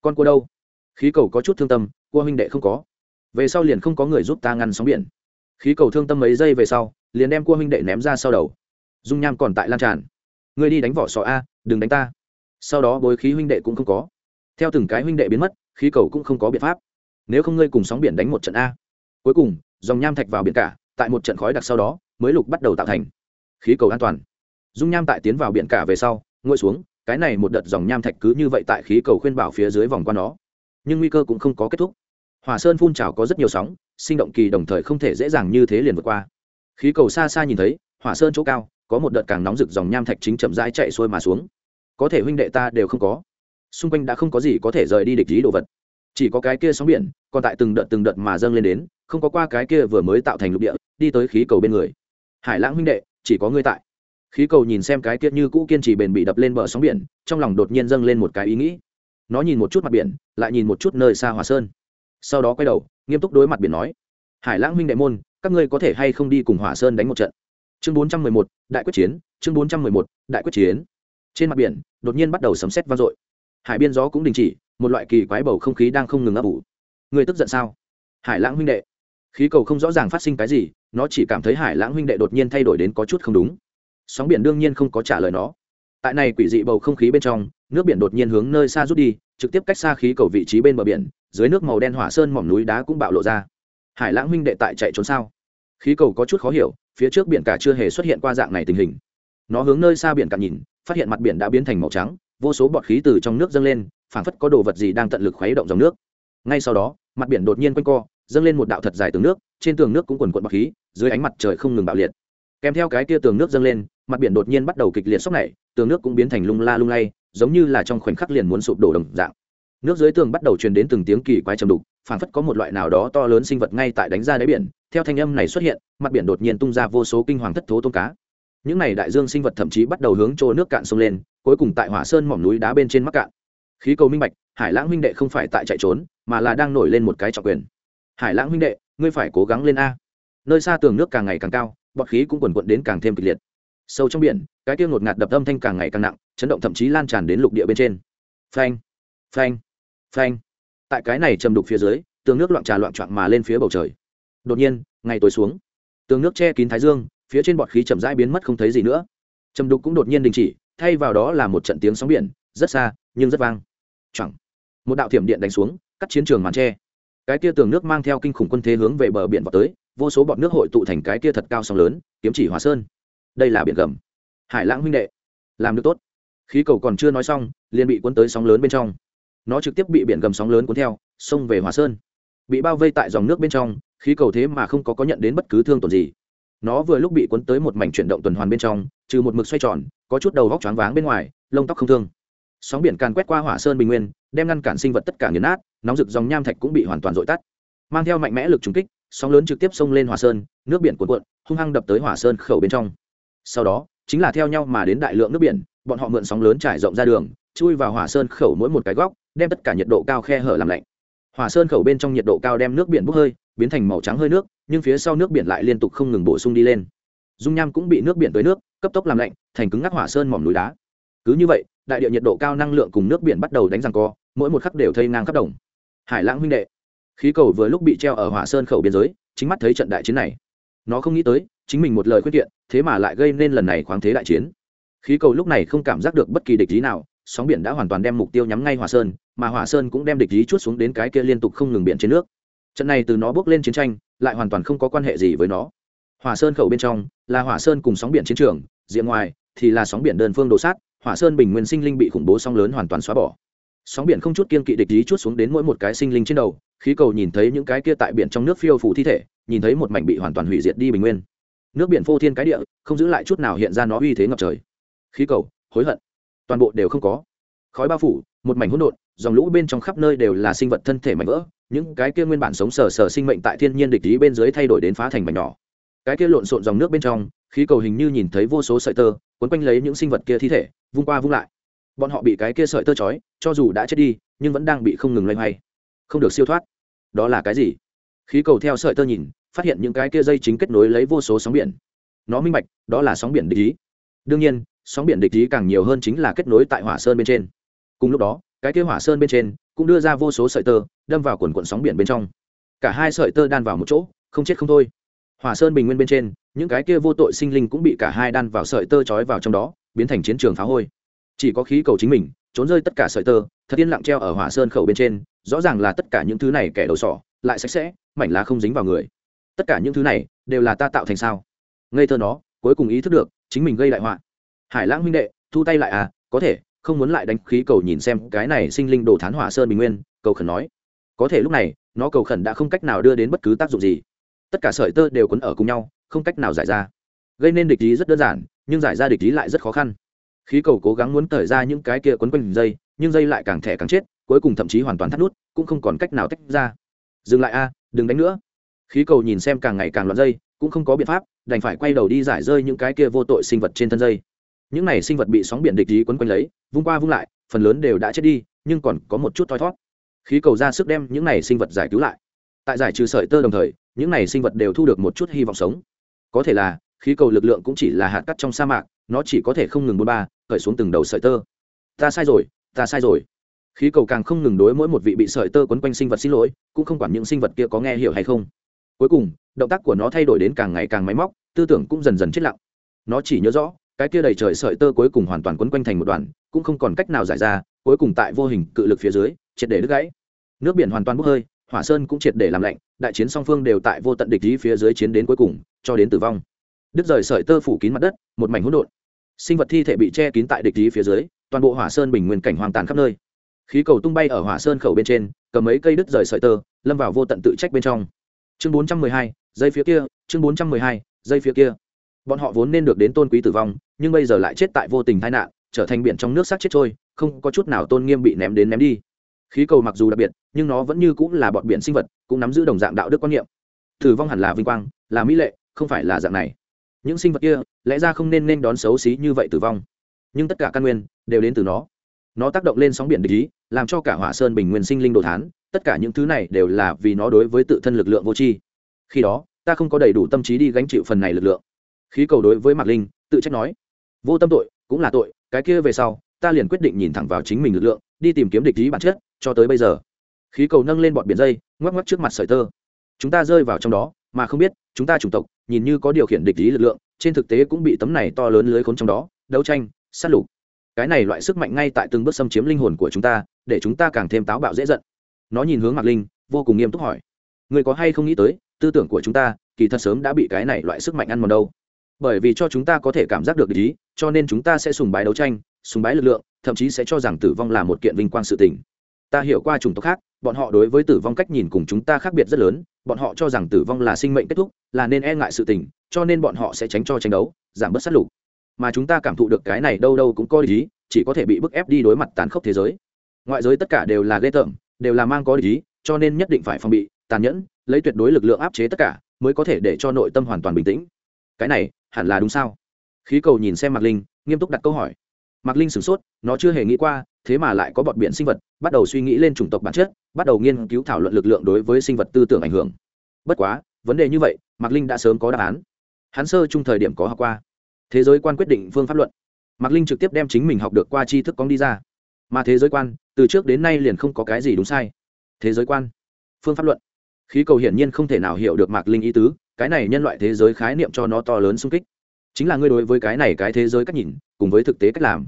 Con cua đâu? Khí cầu có chút thương tâm, cua huynh đệ không có. Về sau liền không có người giúp ta ngăn sóng biển. Khí cầu thương tâm mấy giây về sau, liền đem cua huynh đệ ném ra sau đầu. Dung nham còn tại lan tràn. Ngươi đi đánh vỏ sọ a, đừng đánh ta. Sau đó bối khí huynh đệ cũng không có. Theo từng cái huynh đệ biến mất, khí cầu cũng không có biện pháp. Nếu không ngươi cùng sóng biển đánh một trận a. Cuối cùng, dòng nham thạch vào biển cả tại một trận khói đặc sau đó, mới lục bắt đầu tạo thành. Khí cầu an toàn. Dung nham tại tiến vào biển cả về sau, ngồi xuống, cái này một đợt dòng nham thạch cứ như vậy tại khí cầu khuyên bảo phía dưới vòng qua nó. Nhưng nguy cơ cũng không có kết thúc. Hòa sơn phun trào có rất nhiều sóng, sinh động kỳ đồng thời không thể dễ dàng như thế liền vượt qua. Khí cầu xa xa nhìn thấy, hỏa sơn chỗ cao, có một đợt càng nóng rực dòng nham thạch chính chậm rãi chạy xuôi mà xuống. Có thể huynh đệ ta đều không có. Xung quanh đã không có gì có thể rời đi địch lý đồ vật chỉ có cái kia sóng biển, còn tại từng đợt từng đợt mà dâng lên đến, không có qua cái kia vừa mới tạo thành lục địa, đi tới khí cầu bên người. Hải lãng huynh đệ, chỉ có ngươi tại. Khí cầu nhìn xem cái kia như cũ kiên trì bền bị đập lên bờ sóng biển, trong lòng đột nhiên dâng lên một cái ý nghĩ. Nó nhìn một chút mặt biển, lại nhìn một chút nơi xa hòa sơn. Sau đó quay đầu, nghiêm túc đối mặt biển nói, hải lãng huynh đệ môn, các ngươi có thể hay không đi cùng hỏa sơn đánh một trận? Chương bốn trăm mười một, đại quyết chiến, chương bốn trăm mười một, đại quyết chiến. Trên mặt biển, đột nhiên bắt đầu sấm sét vang dội. Hải biên gió cũng đình chỉ một loại kỳ quái bầu không khí đang không ngừng ấp ủ. Người tức giận sao? Hải lãng huynh đệ. Khí cầu không rõ ràng phát sinh cái gì, nó chỉ cảm thấy hải lãng huynh đệ đột nhiên thay đổi đến có chút không đúng. Sóng biển đương nhiên không có trả lời nó. Tại này quỷ dị bầu không khí bên trong, nước biển đột nhiên hướng nơi xa rút đi, trực tiếp cách xa khí cầu vị trí bên bờ biển, dưới nước màu đen hỏa sơn mỏm núi đá cũng bạo lộ ra. Hải lãng huynh đệ tại chạy trốn sao? Khí cầu có chút khó hiểu, phía trước biển cả chưa hề xuất hiện qua dạng này tình hình. Nó hướng nơi xa biển cả nhìn, phát hiện mặt biển đã biến thành màu trắng, vô số bọt khí từ trong nước dâng lên phảng phất có đồ vật gì đang tận lực khuấy động dòng nước. Ngay sau đó, mặt biển đột nhiên quanh co, dâng lên một đạo thật dài tường nước, trên tường nước cũng quần quận bọt khí, dưới ánh mặt trời không ngừng bạo liệt. Kèm theo cái tia tường nước dâng lên, mặt biển đột nhiên bắt đầu kịch liệt sốc này, tường nước cũng biến thành lung la lung lay, giống như là trong khoảnh khắc liền muốn sụp đổ đồng dạng. Nước dưới tường bắt đầu truyền đến từng tiếng kỳ quái trầm đục, phảng phất có một loại nào đó to lớn sinh vật ngay tại đánh ra đáy biển. Theo thanh âm này xuất hiện, mặt biển đột nhiên tung ra vô số kinh hoàng thất thố tôm cá. Những này đại dương sinh vật thậm chí bắt đầu hướng chỗ nước cạn sông lên, cuối cùng tại hỏa sơn mỏm núi đá bên trên mắc cạn khí cầu minh bạch, hải lãng huynh đệ không phải tại chạy trốn, mà là đang nổi lên một cái trọng quyền. Hải lãng huynh đệ, ngươi phải cố gắng lên a. Nơi xa tường nước càng ngày càng cao, bọt khí cũng quần quận đến càng thêm kịch liệt. Sâu trong biển, cái tiêu ngột ngạt đập âm thanh càng ngày càng nặng, chấn động thậm chí lan tràn đến lục địa bên trên. Phanh phanh phanh. Tại cái này chầm đục phía dưới, tường nước loạn trà loạn trọn mà lên phía bầu trời. Đột nhiên, ngày tối xuống. Tường nước che kín thái dương, phía trên bọt khí chậm rãi biến mất không thấy gì nữa. Chầm đục cũng đột nhiên đình chỉ, thay vào đó là một trận tiếng sóng biển, rất xa, nhưng rất vang chẳng. Một đạo thiểm điện đánh xuống, cắt chiến trường màn tre. Cái kia tường nước mang theo kinh khủng quân thế hướng về bờ biển vào tới, vô số bọt nước hội tụ thành cái kia thật cao sóng lớn, kiếm chỉ hòa sơn. Đây là biển gầm. Hải lãng huynh đệ, làm được tốt. Khí cầu còn chưa nói xong, liền bị cuốn tới sóng lớn bên trong. Nó trực tiếp bị biển gầm sóng lớn cuốn theo, xông về hòa sơn. Bị bao vây tại dòng nước bên trong, khí cầu thế mà không có có nhận đến bất cứ thương tổn gì. Nó vừa lúc bị cuốn tới một mảnh chuyển động tuần hoàn bên trong, trừ một mực xoay tròn, có chút đầu vóc choáng váng bên ngoài, lông tóc không thương sóng biển càn quét qua hỏa sơn bình nguyên, đem ngăn cản sinh vật tất cả nghiền nát, nóng rực dòng nham thạch cũng bị hoàn toàn dội tắt. Mang theo mạnh mẽ lực trúng kích, sóng lớn trực tiếp xông lên hỏa sơn, nước biển cuộn cuộn, hung hăng đập tới hỏa sơn khẩu bên trong. Sau đó, chính là theo nhau mà đến đại lượng nước biển, bọn họ mượn sóng lớn trải rộng ra đường, chui vào hỏa sơn khẩu mỗi một cái góc, đem tất cả nhiệt độ cao khe hở làm lạnh. Hỏa sơn khẩu bên trong nhiệt độ cao đem nước biển bốc hơi, biến thành màu trắng hơi nước, nhưng phía sau nước biển lại liên tục không ngừng bổ sung đi lên. Dung nham cũng bị nước biển tới nước, cấp tốc làm lạnh, thành cứng ngắc hỏa sơn mỏm núi đá. Cứ như vậy đại địa nhiệt độ cao năng lượng cùng nước biển bắt đầu đánh răng co, mỗi một khắc đều thây ngang khắp đồng. Hải lãng huynh đệ, khí cầu vừa lúc bị treo ở hỏa sơn khẩu biên giới, chính mắt thấy trận đại chiến này. Nó không nghĩ tới, chính mình một lời quyết kiện, thế mà lại gây nên lần này khoáng thế đại chiến. Khí cầu lúc này không cảm giác được bất kỳ địch lý nào, sóng biển đã hoàn toàn đem mục tiêu nhắm ngay hỏa sơn, mà hỏa sơn cũng đem địch lý chút xuống đến cái kia liên tục không ngừng biển trên nước. Trận này từ nó bước lên chiến tranh, lại hoàn toàn không có quan hệ gì với nó. Hỏa sơn khẩu bên trong là hỏa sơn cùng sóng biển chiến trường, diện ngoài thì là sóng biển đơn phương đổ sát hỏa sơn bình nguyên sinh linh bị khủng bố sóng lớn hoàn toàn xóa bỏ. Sóng biển không chút kiên kỵ địch ý chút xuống đến mỗi một cái sinh linh trên đầu, khí cầu nhìn thấy những cái kia tại biển trong nước phiêu phủ thi thể, nhìn thấy một mảnh bị hoàn toàn hủy diệt đi bình nguyên. Nước biển phô thiên cái địa, không giữ lại chút nào hiện ra nó uy thế ngập trời. Khí cầu, hối hận. Toàn bộ đều không có. Khói bao phủ, một mảnh hỗn độn, dòng lũ bên trong khắp nơi đều là sinh vật thân thể mảnh vỡ, những cái kia nguyên bản sống sờ sờ sinh mệnh tại thiên nhiên địch ý bên dưới thay đổi đến phá thành mảnh nhỏ. Cái kia lộn xộn dòng nước bên trong khí cầu hình như nhìn thấy vô số sợi tơ, quấn quanh lấy những sinh vật kia thi thể, vung qua vung lại. Bọn họ bị cái kia sợi tơ trói, cho dù đã chết đi, nhưng vẫn đang bị không ngừng loay hoay. Không được siêu thoát. Đó là cái gì? Khí cầu theo sợi tơ nhìn, phát hiện những cái kia dây chính kết nối lấy vô số sóng biển. Nó minh bạch, đó là sóng biển địch ý. Đương nhiên, sóng biển địch ý càng nhiều hơn chính là kết nối tại hỏa sơn bên trên. Cùng lúc đó, cái kia hỏa sơn bên trên cũng đưa ra vô số sợi tơ, đâm vào quần quận sóng biển bên trong. Cả hai sợi tơ đan vào một chỗ, không chết không thôi hỏa sơn bình nguyên bên trên, những cái kia vô tội sinh linh cũng bị cả hai đan vào sợi tơ trói vào trong đó, biến thành chiến trường phá hôi. Chỉ có khí cầu chính mình, trốn rơi tất cả sợi tơ, thật yên lặng treo ở hỏa sơn khẩu bên trên, rõ ràng là tất cả những thứ này kẻ đầu sỏ, lại sạch sẽ, mảnh lá không dính vào người. Tất cả những thứ này, đều là ta tạo thành sao? Ngây thơ nó, cuối cùng ý thức được, chính mình gây đại họa. Hải lãng huynh đệ, thu tay lại à có thể, không muốn lại đánh khí cầu nhìn xem cái này sinh linh đồ thán hỏa sơn bình nguyên, cầu khẩn nói. Có thể lúc này, nó cầu khẩn đã không cách nào đưa đến bất cứ tác dụng gì tất cả sợi tơ đều quấn ở cùng nhau, không cách nào giải ra. Gây nên địch ý rất đơn giản, nhưng giải ra địch ý lại rất khó khăn. Khí cầu cố gắng muốn thời ra những cái kia quấn quanh dây, nhưng dây lại càng thẻ càng chết, cuối cùng thậm chí hoàn toàn thắt nút, cũng không còn cách nào tách ra. Dừng lại a, đừng đánh nữa. Khí cầu nhìn xem càng ngày càng loạn dây, cũng không có biện pháp, đành phải quay đầu đi giải rơi những cái kia vô tội sinh vật trên thân dây. Những này sinh vật bị sóng biển địch ý quấn quanh lấy, vung qua vung lại, phần lớn đều đã chết đi, nhưng còn có một chút thoi thót khí cầu ra sức đem những này sinh vật giải cứu lại. Tại giải trừ sợi tơ đồng thời những này sinh vật đều thu được một chút hy vọng sống. Có thể là, khí cầu lực lượng cũng chỉ là hạt cắt trong sa mạc, nó chỉ có thể không ngừng bôn ba cởi xuống từng đầu sợi tơ. Ta sai rồi, ta sai rồi. Khí cầu càng không ngừng đối mỗi một vị bị sợi tơ quấn quanh sinh vật xin lỗi, cũng không quản những sinh vật kia có nghe hiểu hay không. Cuối cùng, động tác của nó thay đổi đến càng ngày càng máy móc, tư tưởng cũng dần dần chết lặng. Nó chỉ nhớ rõ, cái kia đầy trời sợi tơ cuối cùng hoàn toàn quấn quanh thành một đoàn, cũng không còn cách nào giải ra, cuối cùng tại vô hình cự lực phía dưới, triệt để đứt gãy. Nước biển hoàn toàn bốc hơi, hỏa sơn cũng triệt để làm lạnh đại chiến song phương đều tại vô tận địch ý phía dưới chiến đến cuối cùng, cho đến tử vong. Đứt rời sợi tơ phủ kín mặt đất, một mảnh hỗn độn. Sinh vật thi thể bị che kín tại địch ý phía dưới, toàn bộ hỏa sơn bình nguyên cảnh hoang tàn khắp nơi. Khí cầu tung bay ở hỏa sơn khẩu bên trên, cầm mấy cây đứt rời sợi tơ, lâm vào vô tận tự trách bên trong. Chương bốn trăm mười hai dây phía kia, chương bốn trăm mười hai dây phía kia. Bọn họ vốn nên được đến tôn quý tử vong, nhưng bây giờ lại chết tại vô tình tai nạn, trở thành biển trong nước xác chết trôi, không có chút nào tôn nghiêm bị ném đến ném đi khí cầu mặc dù đặc biệt, nhưng nó vẫn như cũng là bọn biển sinh vật, cũng nắm giữ đồng dạng đạo đức quan niệm. Tử vong hẳn là vinh quang, là mỹ lệ, không phải là dạng này. Những sinh vật kia, lẽ ra không nên nên đón xấu xí như vậy tử vong. Nhưng tất cả căn nguyên, đều đến từ nó. Nó tác động lên sóng biển địch ý, làm cho cả hỏa sơn bình nguyên sinh linh đồ thán, tất cả những thứ này đều là vì nó đối với tự thân lực lượng vô tri. Khi đó, ta không có đầy đủ tâm trí đi gánh chịu phần này lực lượng. Khí cầu đối với mạc linh, tự trách nói, vô tâm tội, cũng là tội, cái kia về sau, ta liền quyết định nhìn thẳng vào chính mình lực lượng đi tìm kiếm địch ý bản chất, cho tới bây giờ. Khí cầu nâng lên bọn biển dây, ngoắc ngoắc trước mặt sợi tơ. Chúng ta rơi vào trong đó, mà không biết, chúng ta chủng tộc, nhìn như có điều khiển địch ý lực lượng, trên thực tế cũng bị tấm này to lớn lưới khốn trong đó, đấu tranh, sát lục. Cái này loại sức mạnh ngay tại từng bước xâm chiếm linh hồn của chúng ta, để chúng ta càng thêm táo bạo dễ giận. Nó nhìn hướng mạc linh, vô cùng nghiêm túc hỏi. Người có hay không nghĩ tới, tư tưởng của chúng ta, kỳ thật sớm đã bị cái này loại sức mạnh ăn mòn đâu. Bởi vì cho chúng ta có thể cảm giác được ý, cho nên chúng ta sẽ sùng bái đấu tranh sùng bái lực lượng thậm chí sẽ cho rằng tử vong là một kiện vinh quang sự tình. Ta hiểu qua chủng tộc khác bọn họ đối với tử vong cách nhìn cùng chúng ta khác biệt rất lớn bọn họ cho rằng tử vong là sinh mệnh kết thúc là nên e ngại sự tình cho nên bọn họ sẽ tránh cho tranh đấu giảm bớt sát lục. Mà chúng ta cảm thụ được cái này đâu đâu cũng có lý, chỉ có thể bị bức ép đi đối mặt tàn khốc thế giới. Ngoại giới tất cả đều là ghê tởm đều là mang có lý, cho nên nhất định phải phòng bị tàn nhẫn lấy tuyệt đối lực lượng áp chế tất cả mới có thể để cho nội tâm hoàn toàn bình tĩnh. Cái này hẳn là đúng sao? Khí cầu nhìn xem mạc linh nghiêm túc đặt câu hỏi mạc linh sửng sốt, nó chưa hề nghĩ qua, thế mà lại có bọt biển sinh vật, bắt đầu suy nghĩ lên chủng tộc bản chất, bắt đầu nghiên cứu thảo luận lực lượng đối với sinh vật tư tưởng ảnh hưởng. Bất quá, vấn đề như vậy, mạc linh đã sớm có đáp án. Hắn sơ chung thời điểm có học qua. Thế giới quan quyết định phương pháp luận. Mạc linh trực tiếp đem chính mình học được qua tri thức cóng đi ra. Mà thế giới quan, từ trước đến nay liền không có cái gì đúng sai. Thế giới quan, phương pháp luận. Khí cầu hiển nhiên không thể nào hiểu được mạc linh ý tứ, cái này nhân loại thế giới khái niệm cho nó to lớn sung kích. Chính là ngươi đối với cái này cái thế giới cách nhìn, cùng với thực tế cách làm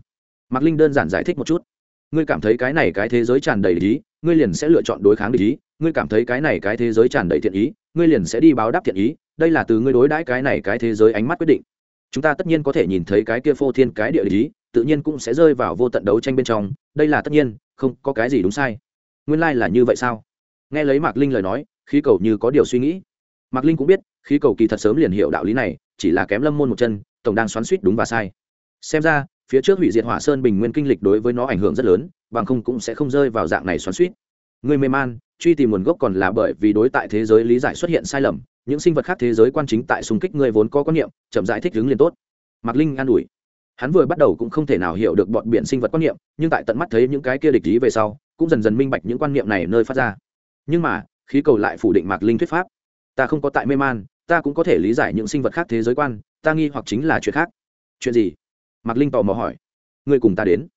mạc linh đơn giản giải thích một chút. Ngươi cảm thấy cái này cái thế giới tràn đầy ý, ngươi liền sẽ lựa chọn đối kháng ý. Ngươi cảm thấy cái này cái thế giới tràn đầy thiện ý, ngươi liền sẽ đi báo đáp thiện ý. Đây là từ ngươi đối đãi cái này cái thế giới ánh mắt quyết định. Chúng ta tất nhiên có thể nhìn thấy cái kia phô thiên cái địa lý tự nhiên cũng sẽ rơi vào vô tận đấu tranh bên trong. Đây là tất nhiên, không có cái gì đúng sai. Nguyên lai、like、là như vậy sao? Nghe lấy mạc linh lời nói, khí cầu như có điều suy nghĩ. Mạc linh cũng biết, khí cầu kỳ thật sớm liền hiểu đạo lý này, chỉ là kém lâm môn một chân, tổng đang xoắn suýt đúng và sai. Xem ra phía trước hủy diệt hỏa sơn bình nguyên kinh lịch đối với nó ảnh hưởng rất lớn, bằng không cũng sẽ không rơi vào dạng này xoắn suýt người mê man, truy tìm nguồn gốc còn là bởi vì đối tại thế giới lý giải xuất hiện sai lầm, những sinh vật khác thế giới quan chính tại xung kích người vốn có quan niệm, chậm giải thích hướng liền tốt. Mạc linh an ủi. Hắn vừa bắt đầu cũng không thể nào hiểu được bọn biển sinh vật quan niệm, nhưng tại tận mắt thấy những cái kia địch ý về sau, cũng dần dần minh bạch những quan niệm này nơi phát ra. Nhưng mà, khí cầu lại phủ định mạc linh thuyết pháp. Ta không có tại mê man, ta cũng có thể lý giải những sinh vật khác thế giới quan, ta nghi hoặc chính là chuyện khác. Chuyện gì? Mạc linh tò mò hỏi. Ngươi cùng ta đến.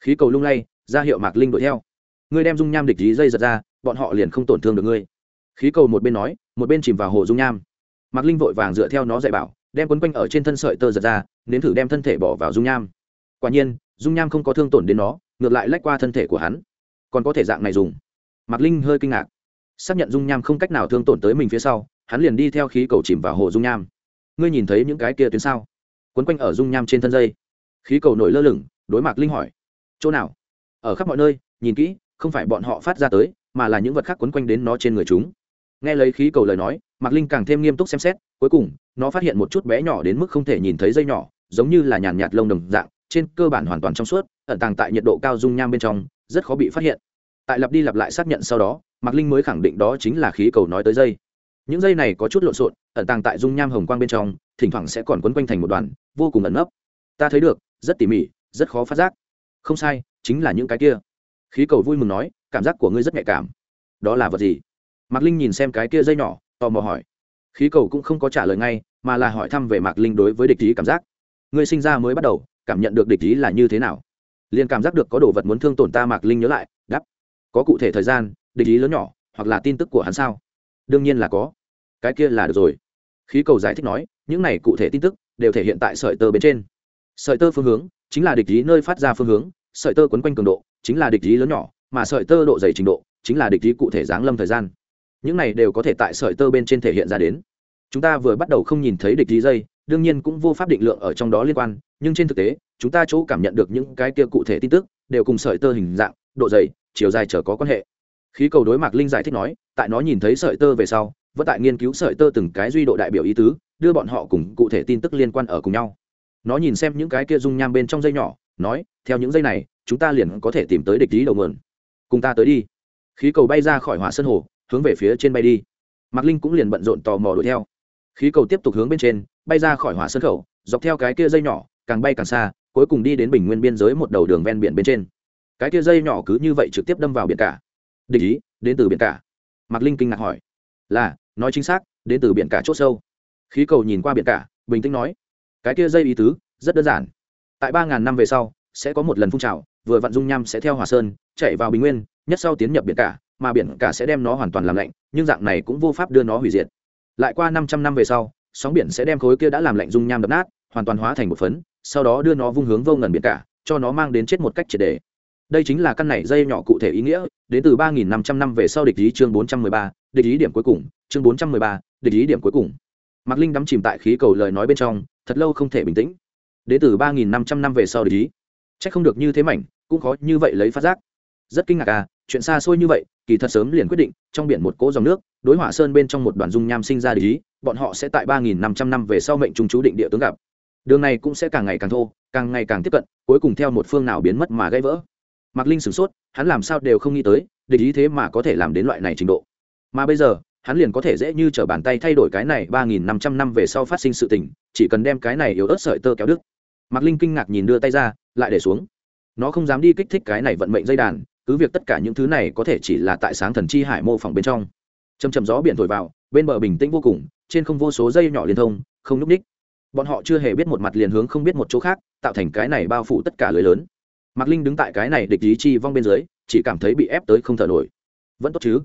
Khí cầu lung lay, ra hiệu mạc linh đuổi theo. Ngươi đem dung nham địch dí dây giật ra, bọn họ liền không tổn thương được ngươi. Khí cầu một bên nói, một bên chìm vào hồ dung nham. Mạc linh vội vàng dựa theo nó dạy bảo, đem quấn quanh ở trên thân sợi tơ giật ra, nếm thử đem thân thể bỏ vào dung nham. Quả nhiên, dung nham không có thương tổn đến nó, ngược lại lách qua thân thể của hắn. Còn có thể dạng này dùng. Mạc linh hơi kinh ngạc. Xác nhận dung nham không cách nào thương tổn tới mình phía sau, hắn liền đi theo khí cầu chìm vào hồ dung nham. Ngươi nhìn thấy những cái kia tuyến sao? Quấn quanh ở dung nham trên thân dây khí cầu nổi lơ lửng, đối mạc linh hỏi, chỗ nào? Ở khắp mọi nơi, nhìn kỹ, không phải bọn họ phát ra tới, mà là những vật khác quấn quanh đến nó trên người chúng. Nghe lấy khí cầu lời nói, mạc linh càng thêm nghiêm túc xem xét, cuối cùng, nó phát hiện một chút bé nhỏ đến mức không thể nhìn thấy dây nhỏ, giống như là nhàn nhạt lông đồng dạng, trên cơ bản hoàn toàn trong suốt, ẩn tàng tại nhiệt độ cao dung nham bên trong, rất khó bị phát hiện. Tại lặp đi lặp lại xác nhận sau đó, mạc linh mới khẳng định đó chính là khí cầu nói tới dây. Những dây này có chút lộn xộn, ẩn tàng tại dung nham hồng quang bên trong, thỉnh thoảng sẽ còn quấn quanh thành một đoàn, vô cùng ẩn nấp. Ta thấy được rất tỉ mỉ, rất khó phát giác. Không sai, chính là những cái kia. Khí cầu vui mừng nói, cảm giác của ngươi rất nhạy cảm. Đó là vật gì? Mạc linh nhìn xem cái kia dây nhỏ, tò mò hỏi. Khí cầu cũng không có trả lời ngay, mà là hỏi thăm về mạc linh đối với địch ý cảm giác. Ngươi sinh ra mới bắt đầu, cảm nhận được địch ý là như thế nào? Liền cảm giác được có đồ vật muốn thương tổn ta, mạc linh nhớ lại đắp có cụ thể thời gian, địch ý lớn nhỏ, hoặc là tin tức của hắn sao? Đương nhiên là có. Cái kia là được rồi. Khí cầu giải thích nói, những này cụ thể tin tức, đều thể hiện tại sợi tơ bên trên sợi tơ phương hướng chính là địch ý nơi phát ra phương hướng, sợi tơ quấn quanh cường độ chính là địch ý lớn nhỏ, mà sợi tơ độ dày trình độ chính là địch ý cụ thể giáng lâm thời gian. Những này đều có thể tại sợi tơ bên trên thể hiện ra đến. Chúng ta vừa bắt đầu không nhìn thấy địch ý dây, đương nhiên cũng vô pháp định lượng ở trong đó liên quan, nhưng trên thực tế, chúng ta chỗ cảm nhận được những cái kia cụ thể tin tức đều cùng sợi tơ hình dạng, độ dày, chiều dài trở có quan hệ. Khí cầu đối mạc linh giải thích nói, tại nó nhìn thấy sợi tơ về sau, vẫn tại nghiên cứu sợi tơ từng cái duy độ đại biểu ý tứ, đưa bọn họ cùng cụ thể tin tức liên quan ở cùng nhau nó nhìn xem những cái kia dung nham bên trong dây nhỏ, nói, theo những dây này, chúng ta liền có thể tìm tới địch lý đầu nguồn. Cùng ta tới đi. Khí cầu bay ra khỏi hỏa sân hồ, hướng về phía trên bay đi. Mạc linh cũng liền bận rộn tò mò đuổi theo. Khí cầu tiếp tục hướng bên trên, bay ra khỏi hỏa sân khẩu, dọc theo cái kia dây nhỏ, càng bay càng xa, cuối cùng đi đến bình nguyên biên giới một đầu đường ven biển bên trên. Cái kia dây nhỏ cứ như vậy trực tiếp đâm vào biển cả. Địch ý, đến từ biển cả. Mạc linh kinh ngạc hỏi. Là, nói chính xác, đến từ biển cả c h ỗ sâu. Khí cầu nhìn qua biển cả, bình tĩnh nói cái kia dây ý tứ, rất đơn giản. Tại ba ngàn năm về sau, sẽ có một lần phun trào, vừa vặn dung nham sẽ theo hòa sơn chạy vào bình nguyên, nhất sau tiến nhập biển cả, mà biển cả sẽ đem nó hoàn toàn làm lạnh, nhưng dạng này cũng vô pháp đưa nó hủy diệt. Lại qua năm trăm năm về sau, sóng biển sẽ đem khối kia đã làm lạnh dung nham đập nát, hoàn toàn hóa thành một phấn, sau đó đưa nó vung hướng vô ngần biển cả, cho nó mang đến chết một cách triệt đề. Đây chính là căn này dây nhỏ cụ thể ý nghĩa, đến từ ba nghìn năm trăm năm về sau địch lý chương bốn trăm mười ba, địch lý điểm cuối cùng, chương bốn trăm mười ba, địch lý điểm cuối cùng mạc linh đắm chìm tại khí cầu lời nói bên trong thật lâu không thể bình tĩnh. Đế từ ba nghìn năm trăm năm về sau để ý, c không được như thế mảnh cũng khó như vậy lấy phát giác. Rất kinh ngạc à chuyện xa xôi như vậy kỳ thật sớm liền quyết định trong biển một cỗ dòng nước đối hỏa sơn bên trong một đoàn dung nham sinh ra để ý bọn họ sẽ tại ba nghìn năm trăm năm về sau mệnh trung chú định địa tướng gặp. Đường này cũng sẽ càng ngày càng thô càng ngày càng tiếp cận cuối cùng theo một phương nào biến mất mà gãy vỡ. Mạc linh sửng sốt hắn làm sao đều không nghĩ tới địch ý thế mà có thể làm đến loại này trình độ. Mà bây giờ hắn liền có thể dễ như t r ở bàn tay thay đổi cái này ba nghìn năm trăm năm về sau phát sinh sự tình, chỉ cần đem cái này yếu ớt sợi tơ kéo đứt. Mạc linh kinh ngạc nhìn đưa tay ra, lại để xuống. Nó không dám đi kích thích cái này vận mệnh dây đàn, cứ việc tất cả những thứ này có thể chỉ là tại sáng thần chi hải mô phỏng bên trong. Chầm chầm gió biển thổi vào, bên bờ bình tĩnh vô cùng, trên không vô số dây nhỏ liên thông, không núp ních. Bọn họ chưa hề biết một mặt liền hướng không biết một chỗ khác, tạo thành cái này bao phủ tất cả lưới lớn. Mạc linh đứng tại cái này địch ý chi vong bên dưới, chỉ cảm thấy bị ép tới không thở nổi. Vẫn tốt chứ?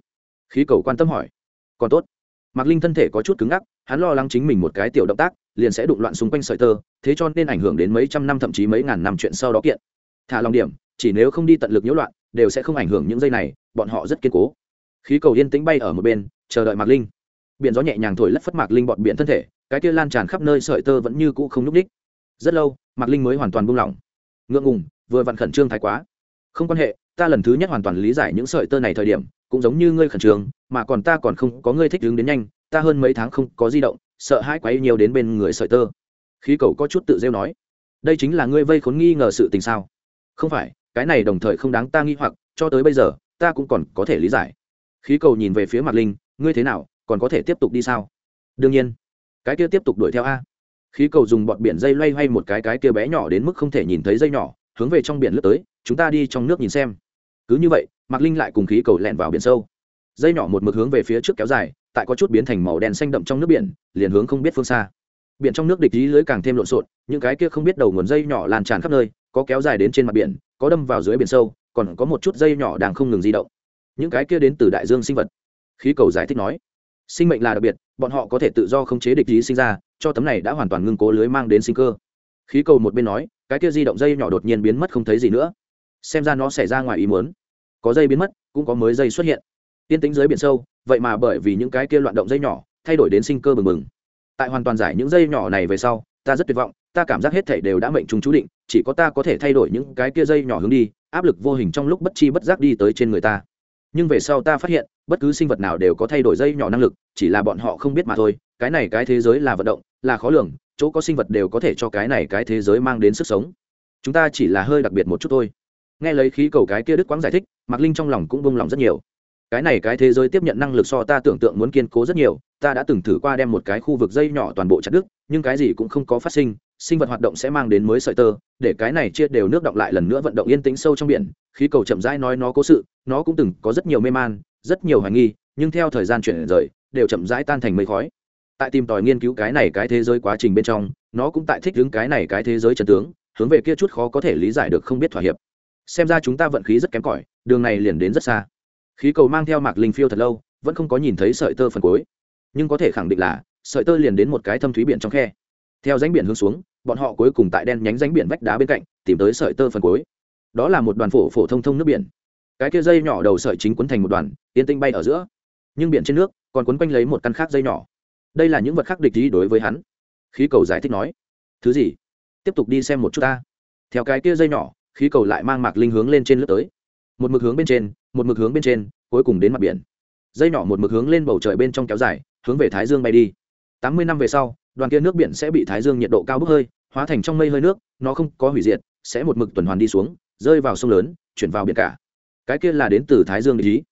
Khí cầu quan tâm hỏi còn tốt. Mạc linh thân thể có chút cứng ngắc, hắn lo lắng chính mình một cái tiểu động tác, liền sẽ đụng loạn xung quanh sợi tơ, thế cho nên ảnh hưởng đến mấy trăm năm thậm chí mấy ngàn năm chuyện sau đó kiện. Thả lòng điểm, chỉ nếu không đi tận lực nhiễu loạn, đều sẽ không ảnh hưởng những dây này, bọn họ rất kiên cố. Khí cầu yên tĩnh bay ở một bên, chờ đợi mạc linh. Biển gió nhẹ nhàng thổi lất phất mạc linh bọn biển thân thể, cái kia lan tràn khắp nơi sợi tơ vẫn như cũ không n ú c ních rất lâu, mạc linh mới hoàn toàn buông lỏng. Ngượng ngùng, vừa vặn khẩn trương thái quá. Không quan hệ, ta lần thứ nhất hoàn toàn lý giải những sợi tơ này thời điểm cũng giống như ngươi khẩn trương, mà còn ta còn không có ngươi thích đứng đến nhanh, ta hơn mấy tháng không có di động, sợ hãi quấy nhiều đến bên người sợi tơ. Khí cầu có chút tự rêu nói, đây chính là ngươi vây khốn nghi ngờ sự tình sao? Không phải, cái này đồng thời không đáng ta nghi hoặc, cho tới bây giờ, ta cũng còn có thể lý giải. Khí cầu nhìn về phía mặt linh, ngươi thế nào, còn có thể tiếp tục đi sao? Đương nhiên, cái kia tiếp tục đuổi theo a. Khí cầu dùng bọt biển dây loay hoay một cái cái kia bé nhỏ đến mức không thể nhìn thấy dây nhỏ, hướng về trong biển lướt tới, chúng ta đi trong nước nhìn xem. Cứ như vậy mạc linh lại cùng khí cầu lẹn vào biển sâu. Dây nhỏ một mực hướng về phía trước kéo dài, tại có chút biến thành màu đen xanh đậm trong nước biển, liền hướng không biết phương xa. Biển trong nước địch ý lưới càng thêm lộn xộn, những cái kia không biết đầu nguồn dây nhỏ lan tràn khắp nơi, có kéo dài đến trên mặt biển, có đâm vào dưới biển sâu, còn có một chút dây nhỏ đang không ngừng di động. Những cái kia đến từ đại dương sinh vật. Khí cầu giải thích nói, sinh mệnh là đặc biệt, bọn họ có thể tự do khống chế địch ý sinh ra, cho tấm này đã hoàn toàn ngưng cố lưới mang đến sinh cơ. Khí cầu một bên nói, cái kia di động dây nhỏ đột nhiên biến mất không thấy gì nữa. Xem ra nó xảy ra ngoài ý muốn có dây biến mất, cũng có mới dây xuất hiện. Tiên tính dưới biển sâu, vậy mà bởi vì những cái kia loạn động dây nhỏ, thay đổi đến sinh cơ bừng bừng. Tại hoàn toàn giải những dây nhỏ này về sau, ta rất tuyệt vọng, ta cảm giác hết thảy đều đã mệnh trùng chú định, chỉ có ta có thể thay đổi những cái kia dây nhỏ hướng đi, áp lực vô hình trong lúc bất chi bất giác đi tới trên người ta. Nhưng về sau ta phát hiện, bất cứ sinh vật nào đều có thay đổi dây nhỏ năng lực, chỉ là bọn họ không biết mà thôi, cái này cái thế giới là vận động, là khó lường, chỗ có sinh vật đều có thể cho cái này cái thế giới mang đến sức sống. Chúng ta chỉ là hơi đặc biệt một chút thôi nghe lấy khí cầu cái kia đức quáng giải thích, mạc linh trong lòng cũng bông lòng rất nhiều. Cái này cái thế giới tiếp nhận năng lực so ta tưởng tượng muốn kiên cố rất nhiều, ta đã từng thử qua đem một cái khu vực dây nhỏ toàn bộ chặt đứt, nhưng cái gì cũng không có phát sinh sinh vật hoạt động sẽ mang đến mới sợi tơ, để cái này chia đều nước động lại lần nữa vận động yên tĩnh sâu trong biển, khí cầu chậm rãi nói nó cố sự, nó cũng từng có rất nhiều mê man, rất nhiều hoài nghi, nhưng theo thời gian chuyển rời, đều chậm rãi tan thành mây khói. Tại tìm tòi nghiên cứu cái này cái thế giới quá trình bên trong, nó cũng tại thích đứng cái này cái thế giới trần tướng, hướng về kia chút khó có thể lý giải được không biết thỏa hiệp xem ra chúng ta vận khí rất kém cỏi, đường này liền đến rất xa. Khí cầu mang theo mạc linh phiêu thật lâu, vẫn không có nhìn thấy sợi tơ phần cuối. Nhưng có thể khẳng định là, sợi tơ liền đến một cái thâm thúy biển trong khe. Theo ránh biển hướng xuống, bọn họ cuối cùng tại đen nhánh ránh biển vách đá bên cạnh, tìm tới sợi tơ phần cuối. Đó là một đoàn phổ phổ thông thông nước biển. Cái kia dây nhỏ đầu sợi chính quấn thành một đoàn, yên tinh bay ở giữa. Nhưng biển trên nước, còn quấn quanh lấy một căn khác dây nhỏ. Đây là những vật khác địch ý đối với hắn. Khí cầu giải thích nói, thứ gì? Tiếp tục đi xem một chút ta. Theo cái kia dây nhỏ khí cầu lại mang mạc linh hướng lên trên lướt tới. Một mực hướng bên trên, một mực hướng bên trên, cuối cùng đến mặt biển. Dây nhỏ một mực hướng lên bầu trời bên trong kéo dài, hướng về thái dương bay đi. Tám mươi năm về sau, đoàn kia nước biển sẽ bị thái dương nhiệt độ cao bốc hơi, hóa thành trong mây hơi nước, nó không có hủy diệt, sẽ một mực tuần hoàn đi xuống, rơi vào sông lớn, chuyển vào biển cả. Cái kia là đến từ thái dương địch ý.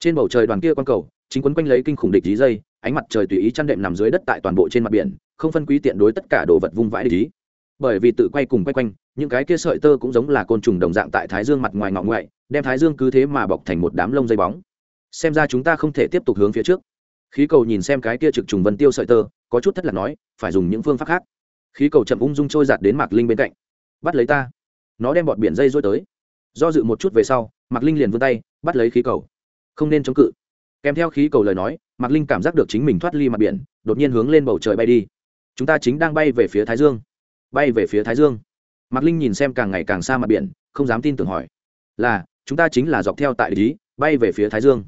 Trên bầu trời đoàn kia quang cầu, chính quấn quanh lấy kinh khủng địch ý dây, ánh mặt trời tùy ý chăn đệm nằm dưới đất tại toàn bộ trên mặt biển, không phân quý tiện đối tất cả đồ vật vung vãi địch ý. Bởi vì tự quay cùng quay quanh những cái kia sợi tơ cũng giống là côn trùng đồng dạng tại thái dương mặt ngoài ngọ ngoại, đem thái dương cứ thế mà bọc thành một đám lông dây bóng. Xem ra chúng ta không thể tiếp tục hướng phía trước. Khí cầu nhìn xem cái kia trực trùng vân tiêu sợi tơ, có chút thất lạc nói, phải dùng những phương pháp khác. Khí cầu chậm ung dung trôi giạt đến mạc linh bên cạnh. Bắt lấy ta. Nó đem bọt biển dây dối tới. Do dự một chút về sau, mạc linh liền vươn tay, bắt lấy khí cầu. Không nên chống cự. Kèm theo khí cầu lời nói, mạc linh cảm giác được chính mình thoát ly mặt biển, đột nhiên hướng lên bầu trời bay đi. Chúng ta chính đang bay về phía thái dương. Bay về phía thái dương mạc linh nhìn xem càng ngày càng xa mặt biển, không dám tin tưởng hỏi. Là, chúng ta chính là dọc theo tại lý, bay về phía thái dương.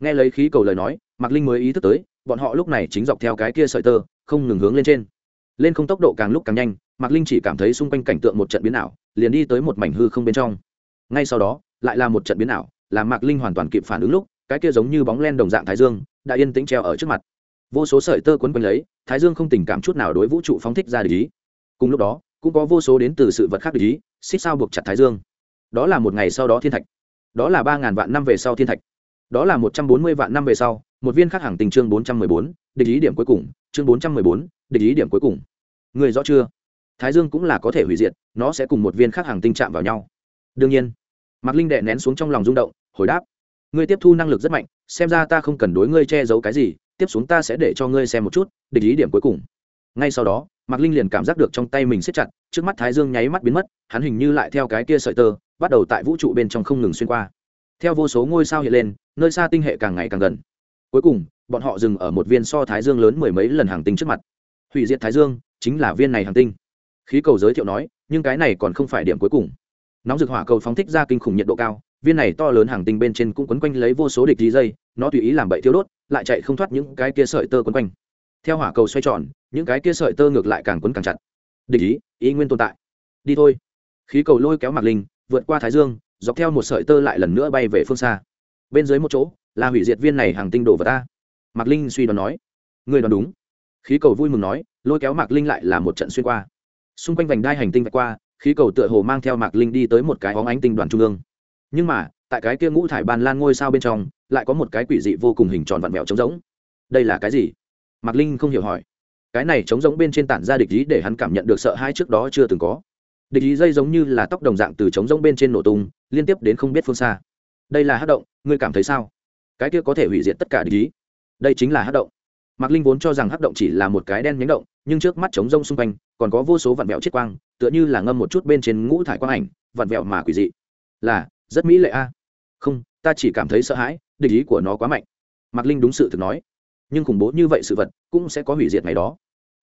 Nghe lấy khí cầu lời nói, mạc linh mới ý thức tới, bọn họ lúc này chính dọc theo cái kia sợi tơ, không ngừng hướng lên trên. Lên không tốc độ càng lúc càng nhanh, mạc linh chỉ cảm thấy xung quanh cảnh tượng một trận biến ảo, liền đi tới một mảnh hư không bên trong. Ngay sau đó, lại là một trận biến ảo, làm mạc linh hoàn toàn kịp phản ứng lúc, cái kia giống như bóng len đồng dạng thái dương, đã yên tĩnh treo ở trước mặt. Vô số sợi tơ quấn quanh lấy, thái dương không tình cảm chút nào đối vũ trụ phóng thích ra để ý cùng lúc đó cũng có vô số đến từ sự vật khác lý xích sao buộc chặt thái dương. Đó là một ngày sau đó thiên thạch. Đó là ba ngàn vạn năm về sau thiên thạch. Đó là một trăm bốn mươi vạn năm về sau, một viên khác hàng tình chương bốn trăm mười bốn, địch ý điểm cuối cùng, chương bốn trăm mười bốn, địch ý điểm cuối cùng. Người rõ chưa? Thái dương cũng là có thể hủy diệt, nó sẽ cùng một viên khác hàng tinh chạm vào nhau. Đương nhiên, mạc linh đệ nén xuống trong lòng rung động, hồi đáp, ngươi tiếp thu năng lực rất mạnh, xem ra ta không cần đối ngươi che giấu cái gì, tiếp xuống ta sẽ để cho ngươi xem một chút, địch ý điểm cuối cùng. Ngay sau đó mạc linh liền cảm giác được trong tay mình siết chặt, trước mắt thái dương nháy mắt biến mất, hắn hình như lại theo cái kia sợi tơ, bắt đầu tại vũ trụ bên trong không ngừng xuyên qua. Theo vô số ngôi sao hiện lên, nơi xa tinh hệ càng ngày càng gần. Cuối cùng, bọn họ dừng ở một viên so thái dương lớn mười mấy lần hàng tinh trước mặt. Hủy diệt thái dương, chính là viên này hàng tinh. Khí cầu giới thiệu nói, nhưng cái này còn không phải điểm cuối cùng. Nóng dược hỏa cầu phóng thích ra kinh khủng nhiệt độ cao, viên này to lớn hàng tinh bên trên cũng quấn quanh lấy vô số địch dí dây, nó tùy ý làm bậy thiếu đốt, lại chạy không thoát những cái kia sợi tơ quấn quanh theo hỏa cầu xoay tròn, những cái kia sợi tơ ngược lại càng quấn càng chặt. Địch ý ý nguyên tồn tại. Đi thôi. Khí cầu lôi kéo mạc linh, vượt qua thái dương, dọc theo một sợi tơ lại lần nữa bay về phương xa. Bên dưới một chỗ, là hủy diệt viên này hàng tinh đổ vào ta. Mạc linh suy đoán nói. Người đoán đúng. Khí cầu vui mừng nói, lôi kéo mạc linh lại là một trận xuyên qua. Xung quanh vành đai hành tinh vạch qua, khí cầu tựa hồ mang theo mạc linh đi tới một cái hóng ánh tinh đoàn trung ương. Nhưng mà, tại cái kia ngũ thải bàn lan ngôi sao bên trong, lại có một cái quỷ dị vô cùng hình tròn vặn vẹo trống rỗng. Đây là cái gì? Mạc linh không hiểu hỏi. Cái này trống giống bên trên tản ra địch ý để hắn cảm nhận được sợ hãi trước đó chưa từng có. Địch ý dây giống như là tóc đồng dạng từ trống giống bên trên nổ tung, liên tiếp đến không biết phương xa. Đây là hát động, ngươi cảm thấy sao? Cái kia có thể hủy diệt tất cả địch ý. Đây chính là hát động. Mạc linh vốn cho rằng hát động chỉ là một cái đen nhánh động, nhưng trước mắt trống rông xung quanh, còn có vô số vạn vẹo chiết quang, tựa như là ngâm một chút bên trên ngũ thải quang ảnh vạn vẹo mà quỷ dị. Là, rất mỹ lệ a. Không, ta chỉ cảm thấy sợ hãi, địch ý của nó quá mạnh. Mạc linh đúng sự thực nói nhưng khủng bố như vậy sự vật cũng sẽ có hủy diệt ngày đó.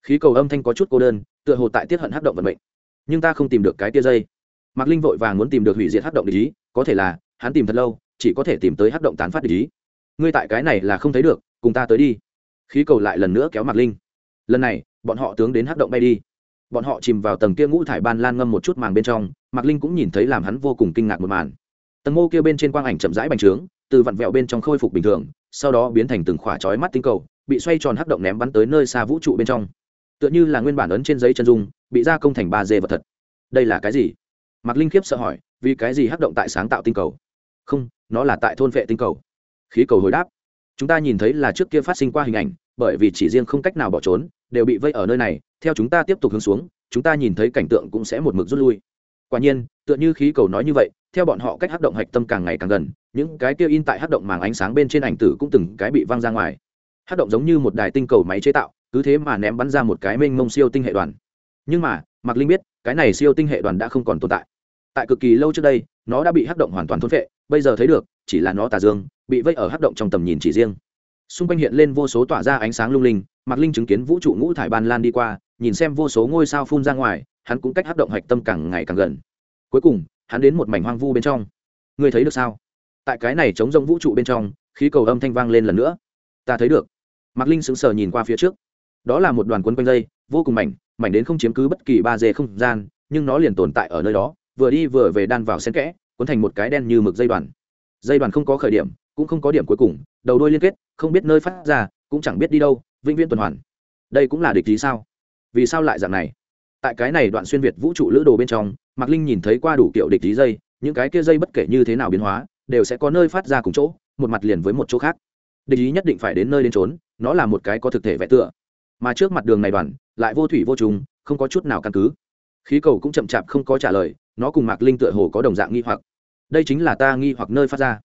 Khí cầu âm thanh có chút cô đơn, tựa hồ tại tiết hận hát động vận mệnh. Nhưng ta không tìm được cái tia dây. Mạc linh vội vàng muốn tìm được hủy diệt hát động để ý, có thể là, hắn tìm thật lâu, chỉ có thể tìm tới hát động tán phát để ý. Ngươi tại cái này là không thấy được, cùng ta tới đi. Khí cầu lại lần nữa kéo mạc linh. Lần này, bọn họ tướng đến hát động bay đi. Bọn họ chìm vào tầng kia ngũ thải ban lan ngâm một chút màng bên trong, mạc linh cũng nhìn thấy làm hắn vô cùng kinh ngạc một màn. Tầng mô kia bên trên quang ảnh chậm rãi bành trướng từ vặn vẹo bên trong khôi phục bình thường, sau đó biến thành từng khỏa chói mắt tinh cầu, bị xoay tròn hắc động ném bắn tới nơi xa vũ trụ bên trong. Tựa như là nguyên bản ấn trên giấy chân dung, bị gia công thành ba d vật thật. Đây là cái gì? Mạc linh khiếp sợ hỏi, vì cái gì hắc động tại sáng tạo tinh cầu? Không, nó là tại thôn vệ tinh cầu. Khí cầu hồi đáp. Chúng ta nhìn thấy là trước kia phát sinh qua hình ảnh, bởi vì chỉ riêng không cách nào bỏ trốn, đều bị vây ở nơi này, theo chúng ta tiếp tục hướng xuống, chúng ta nhìn thấy cảnh tượng cũng sẽ một mực rút lui. Quả nhiên, tựa như khí cầu nói như vậy, theo bọn họ cách hắc động hạch tâm càng ngày càng gần những cái kia in tại hắc động màng ánh sáng bên trên ảnh tử cũng từng cái bị văng ra ngoài. Hắc động giống như một đài tinh cầu máy chế tạo, cứ thế mà ném bắn ra một cái mênh mông siêu tinh hệ đoàn. Nhưng mà, mạc linh biết, cái này siêu tinh hệ đoàn đã không còn tồn tại. Tại cực kỳ lâu trước đây, nó đã bị hắc động hoàn toàn thôn vệ bây giờ thấy được, chỉ là nó tà dương, bị vây ở hắc động trong tầm nhìn chỉ riêng. Xung quanh hiện lên vô số tỏa ra ánh sáng lung linh, mạc linh chứng kiến vũ trụ ngũ thải ban lan đi qua, nhìn xem vô số ngôi sao phun ra ngoài, hắn cũng cách hắc động hạch tâm càng ngày càng gần. Cuối cùng, hắn đến một mảnh hoang vu bên trong. Ngươi thấy được sao? Tại cái này chống rông vũ trụ bên trong, khí cầu âm thanh vang lên lần nữa. Ta thấy được. Mạc linh sững sờ nhìn qua phía trước. Đó là một đoàn quân quanh dây, vô cùng mảnh mảnh đến không chiếm cứ bất kỳ ba dê không gian, nhưng nó liền tồn tại ở nơi đó, vừa đi vừa về đan vào xen kẽ, cuốn thành một cái đen như mực dây đoàn. Dây đoàn không có khởi điểm, cũng không có điểm cuối cùng, đầu đôi liên kết, không biết nơi phát ra, cũng chẳng biết đi đâu, vĩnh viễn tuần hoàn. Đây cũng là địch lý sao? Vì sao lại dạng này? Tại cái này đoạn xuyên việt vũ trụ lữ đồ bên trong, mạc linh nhìn thấy qua đủ kiểu địch lý dây, những cái kia dây bất kể như thế nào biến hóa đều sẽ có nơi phát ra cùng chỗ, một mặt liền với một chỗ khác. Địch ý nhất định phải đến nơi đến trốn nó là một cái có thực thể vẽ tựa. Mà trước mặt đường này đoàn, lại vô thủy vô trùng, không có chút nào căn cứ. Khí cầu cũng chậm chạp không có trả lời, nó cùng mạc linh tựa hồ có đồng dạng nghi hoặc. Đây chính là ta nghi hoặc nơi phát ra.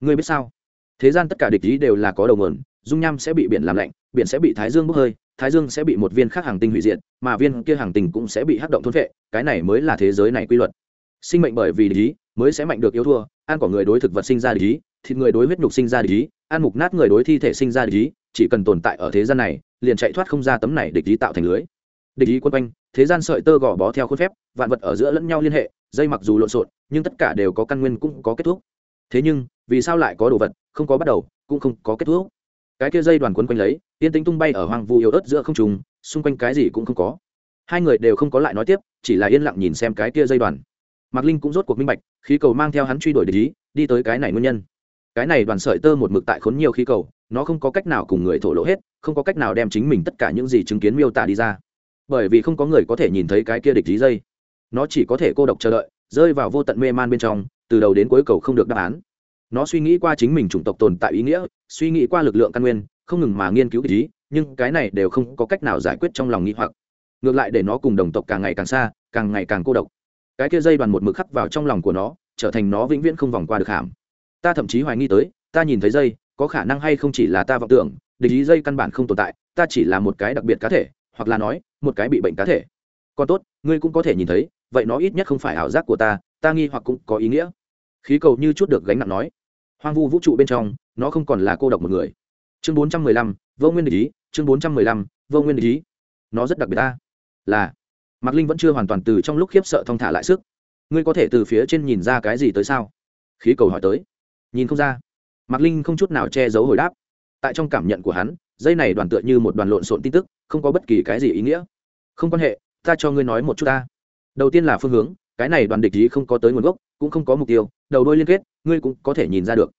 Ngươi biết sao? Thế gian tất cả địch ý đều là có đầu nguồn, dung nham sẽ bị biển làm lạnh, biển sẽ bị thái dương bốc hơi, thái dương sẽ bị một viên khác hàng tinh hủy diệt, mà viên kia hàng tinh cũng sẽ bị hắc động thôn vệ cái này mới là thế giới này quy luật. Sinh mệnh bởi vì địch ý mới sẽ mạnh được yêu thua ăn của người đối thực vật sinh ra lý ý, thịt người đối huyết nhục sinh ra lý ý, ăn mục nát người đối thi thể sinh ra lý ý, chỉ cần tồn tại ở thế gian này, liền chạy thoát không ra tấm này địch ý tạo thành lưới. Địch ý quân quanh, thế gian sợi tơ gò bó theo khuôn phép, vạn vật ở giữa lẫn nhau liên hệ, dây mặc dù lộn xộn, nhưng tất cả đều có căn nguyên cũng có kết thúc. Thế nhưng, vì sao lại có đồ vật không có bắt đầu, cũng không có kết thúc? Cái kia dây đoàn quấn quanh lấy, tiên tính tung bay ở hoang vu yếu ớt giữa không trùng xung quanh cái gì cũng không có. Hai người đều không có lại nói tiếp, chỉ là yên lặng nhìn xem cái kia dây đoàn mạc linh cũng rốt cuộc minh bạch khí cầu mang theo hắn truy đuổi địch ý đi tới cái này nguyên nhân. Cái này đoàn sợi tơ một mực tại khốn nhiều khí cầu nó không có cách nào cùng người thổ lộ hết không có cách nào đem chính mình tất cả những gì chứng kiến miêu tả đi ra. Bởi vì không có người có thể nhìn thấy cái kia địch lý dây. Nó chỉ có thể cô độc chờ đợi rơi vào vô tận mê man bên trong từ đầu đến cuối cầu không được đáp án. Nó suy nghĩ qua chính mình chủng tộc tồn tại ý nghĩa suy nghĩ qua lực lượng căn nguyên không ngừng mà nghiên cứu địch dí, nhưng cái này đều không có cách nào giải quyết trong lòng nghĩ hoặc. Ngược lại để nó cùng đồng tộc càng ngày càng xa càng ngày càng cô độc cái kia dây đoàn một mực khắc vào trong lòng của nó, trở thành nó vĩnh viễn không vòng qua được hàm. Ta thậm chí hoài nghi tới, ta nhìn thấy dây, có khả năng hay không chỉ là ta vọng tưởng, địch ý dây căn bản không tồn tại, ta chỉ là một cái đặc biệt cá thể, hoặc là nói, một cái bị bệnh cá thể. Còn tốt, ngươi cũng có thể nhìn thấy, vậy nó ít nhất không phải ảo giác của ta ta nghi hoặc cũng có ý nghĩa. Khí cầu như chút được gánh nặng nói. Hoang vu vũ trụ bên trong, nó không còn là cô độc một người. Chương bốn trăm mười lăm, vô nguyên địch ý, chương bốn trăm mười lăm, vô nguyên địch ý. Nó rất đặc biệt ta. Là mạc linh vẫn chưa hoàn toàn từ trong lúc khiếp sợ thong thả lại sức. Ngươi có thể từ phía trên nhìn ra cái gì tới sao? Khí cầu hỏi tới. Nhìn không ra. Mạc linh không chút nào che giấu hồi đáp. Tại trong cảm nhận của hắn, dây này đoàn tựa như một đoàn lộn xộn tin tức, không có bất kỳ cái gì ý nghĩa. Không quan hệ, ta cho ngươi nói một chút ta. Đầu tiên là phương hướng, cái này đoàn địch ý không có tới nguồn gốc, cũng không có mục tiêu, đầu đôi liên kết, ngươi cũng có thể nhìn ra được.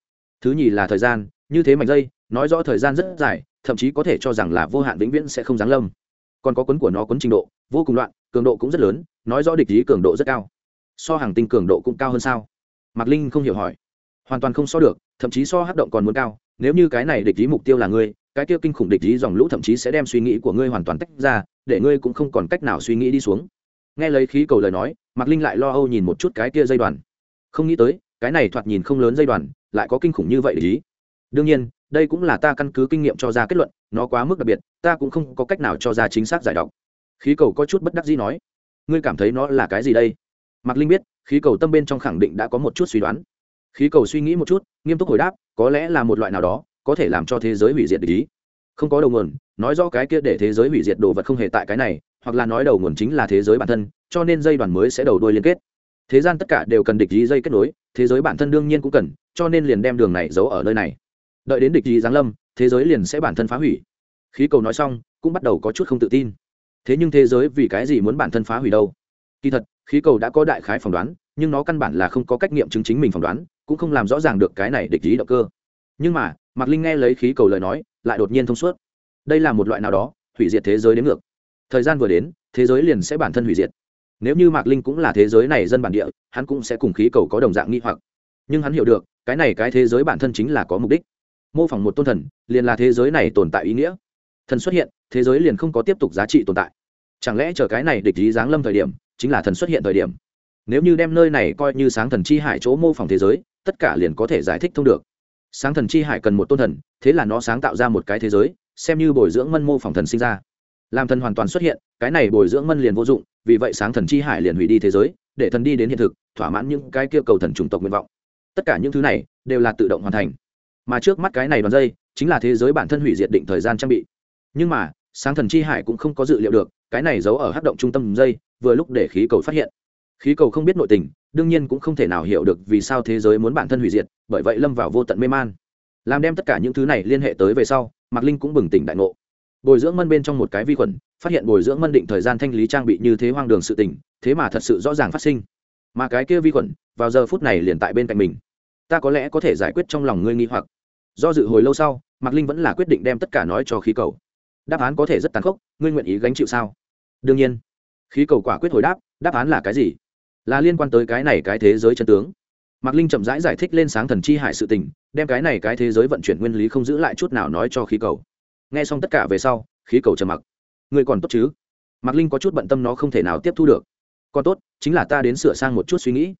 Thứ nhì là thời gian, như thế mảnh dây, nói rõ thời gian rất dài, thậm chí có thể cho rằng là vô hạn vĩnh viễn sẽ không giáng lâm còn có cuốn của nó cuốn trình độ, vô cùng loạn, cường độ cũng rất lớn, nói rõ địch ý cường độ rất cao. So hàng tinh cường độ cũng cao hơn sao? Mạc linh không hiểu hỏi. Hoàn toàn không so được, thậm chí so hát động còn muốn cao, nếu như cái này địch ý mục tiêu là ngươi, cái kia kinh khủng địch ý dòng lũ thậm chí sẽ đem suy nghĩ của ngươi hoàn toàn tách ra, để ngươi cũng không còn cách nào suy nghĩ đi xuống. Nghe lấy khí cầu lời nói, mạc linh lại lo âu nhìn một chút cái kia dây đoàn. Không nghĩ tới, cái này thoạt nhìn không lớn dây đoàn, lại có kinh khủng như vậy ý. Đương nhiên, đây cũng là ta căn cứ kinh nghiệm cho ra kết luận nó quá mức đặc biệt, ta cũng không có cách nào cho ra chính xác giải đọc khí cầu có chút bất đắc dĩ nói, ngươi cảm thấy nó là cái gì đây? Mạc linh biết, khí cầu tâm bên trong khẳng định đã có một chút suy đoán. Khí cầu suy nghĩ một chút, nghiêm túc hồi đáp, có lẽ là một loại nào đó, có thể làm cho thế giới hủy diệt ý. Không có đầu nguồn, nói rõ cái kia để thế giới hủy diệt đồ vật không hề tại cái này, hoặc là nói đầu nguồn chính là thế giới bản thân, cho nên dây đoàn mới sẽ đầu đuôi liên kết. Thế gian tất cả đều cần địch ý dây kết nối, thế giới bản thân đương nhiên cũng cần, cho nên liền đem đường này giấu ở nơi này đợi đến địch gì giáng lâm, thế giới liền sẽ bản thân phá hủy. Khí cầu nói xong, cũng bắt đầu có chút không tự tin. Thế nhưng thế giới vì cái gì muốn bản thân phá hủy đâu? Kỳ thật, khí cầu đã có đại khái phỏng đoán, nhưng nó căn bản là không có cách nghiệm chứng chính mình phỏng đoán, cũng không làm rõ ràng được cái này địch gì động cơ. Nhưng mà, mạc linh nghe lấy khí cầu lời nói, lại đột nhiên thông suốt. Đây là một loại nào đó, hủy diệt thế giới đến ngược. Thời gian vừa đến, thế giới liền sẽ bản thân hủy diệt. Nếu như mạc linh cũng là thế giới này dân bản địa, hắn cũng sẽ cùng khí cầu có đồng dạng nghi hoặc. Nhưng hắn hiểu được, cái này cái thế giới bản thân chính là có mục đích mô phỏng một tôn thần, liền là thế giới này tồn tại ý nghĩa. Thần xuất hiện, thế giới liền không có tiếp tục giá trị tồn tại. Chẳng lẽ chờ cái này địch lý giáng lâm thời điểm, chính là thần xuất hiện thời điểm? Nếu như đem nơi này coi như sáng thần chi hải chỗ mô phỏng thế giới, tất cả liền có thể giải thích thông được. Sáng thần chi hải cần một tôn thần, thế là nó sáng tạo ra một cái thế giới, xem như bồi dưỡng mân mô phỏng thần sinh ra. Làm thần hoàn toàn xuất hiện, cái này bồi dưỡng mân liền vô dụng, vì vậy sáng thần chi hải liền hủy đi thế giới, để thần đi đến hiện thực, thỏa mãn những cái kia cầu thần chủng tộc nguyện vọng. Tất cả những thứ này, đều là tự động hoàn thành mà trước mắt cái này đoàn dây chính là thế giới bản thân hủy diệt định thời gian trang bị. Nhưng mà, sáng thần chi hải cũng không có dự liệu được, cái này giấu ở hát động trung tâm dây, vừa lúc để khí cầu phát hiện. Khí cầu không biết nội tình, đương nhiên cũng không thể nào hiểu được vì sao thế giới muốn bản thân hủy diệt, bởi vậy lâm vào vô tận mê man. Làm đem tất cả những thứ này liên hệ tới về sau, mạc linh cũng bừng tỉnh đại ngộ. Bồi dưỡng mân bên trong một cái vi khuẩn, phát hiện bồi dưỡng mân định thời gian thanh lý trang bị như thế hoang đường sự tình, thế mà thật sự rõ ràng phát sinh. Mà cái kia vi khuẩn, vào giờ phút này liền tại bên cạnh mình ta có lẽ có thể giải quyết trong lòng ngươi nghi hoặc. Do dự hồi lâu sau mạc linh vẫn là quyết định đem tất cả nói cho khí cầu. Đáp án có thể rất tàn khốc ngươi nguyện ý gánh chịu sao? Đương nhiên. Khí cầu quả quyết hồi đáp đáp án là cái gì? Là liên quan tới cái này cái thế giới chân tướng. Mạc linh chậm rãi giải, giải thích lên sáng thần chi hải sự tình đem cái này cái thế giới vận chuyển nguyên lý không giữ lại chút nào nói cho khí cầu. Nghe xong tất cả về sau khí cầu trầm mặc. Ngươi còn tốt chứ? Mạc linh có chút bận tâm nó không thể nào tiếp thu được. Còn tốt chính là ta đến sửa sang một chút suy nghĩ.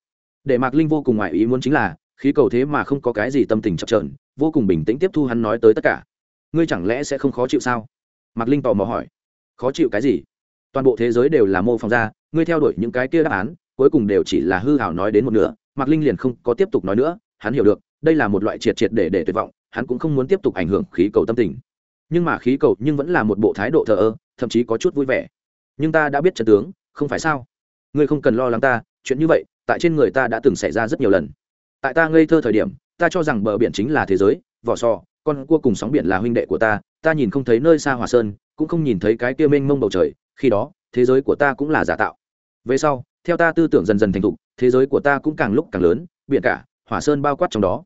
Để mạc linh vô cùng ngoại ý muốn chính là khí cầu thế mà không có cái gì tâm tình chập trờn vô cùng bình tĩnh tiếp thu hắn nói tới tất cả. Ngươi chẳng lẽ sẽ không khó chịu sao? Mạc linh tò mò hỏi. Khó chịu cái gì? Toàn bộ thế giới đều là mô phỏng ra, ngươi theo đuổi những cái kia đáp án, cuối cùng đều chỉ là hư hảo nói đến một nửa. Mạc linh liền không có tiếp tục nói nữa, hắn hiểu được, đây là một loại triệt triệt để để tuyệt vọng, hắn cũng không muốn tiếp tục ảnh hưởng khí cầu tâm tình. Nhưng mà khí cầu nhưng vẫn là một bộ thái độ thờ ơ, thậm chí có chút vui vẻ. Nhưng ta đã biết trận tướng, không phải sao? Ngươi không cần lo lắng ta, chuyện như vậy, tại trên người ta đã từng xảy ra rất nhiều lần tại ta ngây thơ thời điểm, ta cho rằng bờ biển chính là thế giới, vỏ sò, con cua cùng sóng biển là huynh đệ của ta ta nhìn không thấy nơi xa hòa sơn, cũng không nhìn thấy cái kia mênh mông bầu trời, khi đó, thế giới của ta cũng là giả tạo. Về sau, theo ta tư tưởng dần dần thành thục, thế giới của ta cũng càng lúc càng lớn, biển cả, hỏa sơn bao quát trong đó.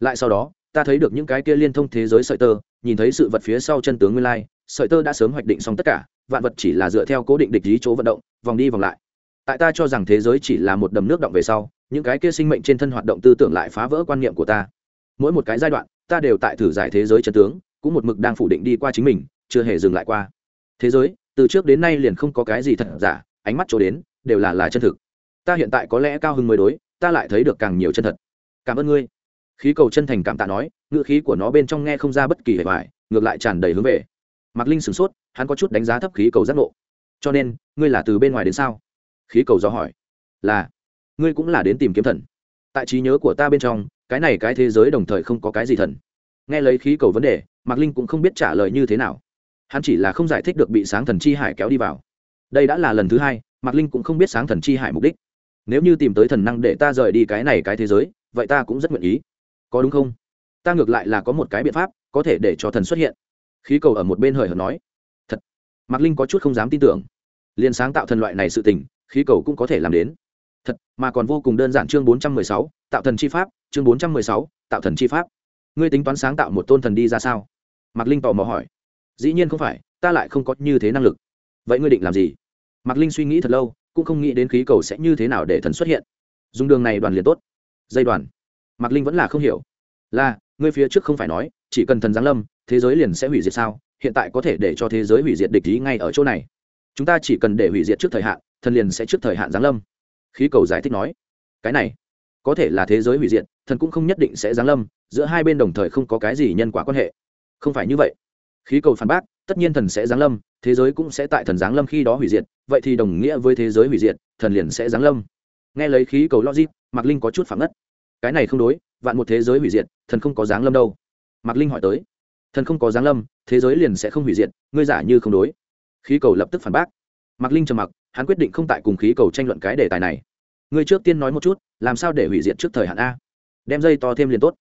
Lại sau đó, ta thấy được những cái kia liên thông thế giới sợi tơ, nhìn thấy sự vật phía sau chân tướng nguyên lai, sợi tơ đã sớm hoạch định xong tất cả, vạn vật chỉ là dựa theo cố định địch lý chỗ vận động, vòng đi vòng lại. Tại ta cho rằng thế giới chỉ là một đầm nước động về sau những cái kia sinh mệnh trên thân hoạt động tư tưởng lại phá vỡ quan niệm của ta. Mỗi một cái giai đoạn, ta đều tại thử giải thế giới chân tướng, cũng một mực đang phủ định đi qua chính mình, chưa hề dừng lại qua. Thế giới, từ trước đến nay liền không có cái gì thật giả, ánh mắt chỗ đến, đều là là chân thực. Ta hiện tại có lẽ cao hơn mới đối, ta lại thấy được càng nhiều chân thật. Cảm ơn ngươi. Khí cầu chân thành cảm tạ nói, ngữ khí của nó bên trong nghe không ra bất kỳ hệ vải, ngược lại tràn đầy hướng về. Mạc linh sửng sốt, hắn có chút đánh giá thấp khí cầu giác ngộ. Cho nên, ngươi là từ bên ngoài đến sao? Khí cầu do hỏi. Là ngươi cũng là đến tìm kiếm thần. Tại trí nhớ của ta bên trong, cái này cái thế giới đồng thời không có cái gì thần. Nghe lấy khí cầu vấn đề, mạc linh cũng không biết trả lời như thế nào. Hắn chỉ là không giải thích được bị sáng thần chi hải kéo đi vào. Đây đã là lần thứ hai, mạc linh cũng không biết sáng thần chi hải mục đích. Nếu như tìm tới thần năng để ta rời đi cái này cái thế giới, vậy ta cũng rất nguyện ý. Có đúng không? Ta ngược lại là có một cái biện pháp, có thể để cho thần xuất hiện. Khí cầu ở một bên hời hợt nói. Thật. Mạc linh có chút không dám tin tưởng. Liền sáng tạo thần loại này sự tình, khí cầu cũng có thể làm đến thật, mà còn vô cùng đơn giản chương bốn trăm mười sáu, tạo thần chi pháp, chương bốn trăm mười sáu, tạo thần chi pháp. Ngươi tính toán sáng tạo một tôn thần đi ra sao? Mạc linh tò mò hỏi. Dĩ nhiên không phải, ta lại không có như thế năng lực. Vậy ngươi định làm gì? Mạc linh suy nghĩ thật lâu, cũng không nghĩ đến khí cầu sẽ như thế nào để thần xuất hiện. Dùng đường này đoàn liền tốt. Dây đoàn. Mạc linh vẫn là không hiểu. Là, ngươi phía trước không phải nói, chỉ cần thần giáng lâm, thế giới liền sẽ hủy diệt sao? Hiện tại có thể để cho thế giới hủy diệt địch ý ngay ở chỗ này. Chúng ta chỉ cần để hủy diệt trước thời hạn, thần liền sẽ trước thời hạn giáng lâm khí cầu giải thích nói, cái này, có thể là thế giới hủy diệt, thần cũng không nhất định sẽ giáng lâm, giữa hai bên đồng thời không có cái gì nhân quả quan hệ. Không phải như vậy. Khí cầu phản bác, tất nhiên thần sẽ giáng lâm, thế giới cũng sẽ tại thần giáng lâm khi đó hủy diệt, vậy thì đồng nghĩa với thế giới hủy diệt, thần liền sẽ giáng lâm. Nghe lấy khí cầu logic, mạc linh có chút phản ngất. Cái này không đối, vạn một thế giới hủy diệt, thần không có giáng lâm đâu. Mạc linh hỏi tới. Thần không có giáng lâm, thế giới liền sẽ không hủy diệt, ngươi giả như không đối. Khí cầu lập tức phản bác. Mạc linh trầm mặc hắn quyết định không tại cùng khí cầu tranh luận cái đề tài này. Người trước tiên nói một chút, làm sao để hủy diệt trước thời hạn a? Đem dây to thêm liền tốt.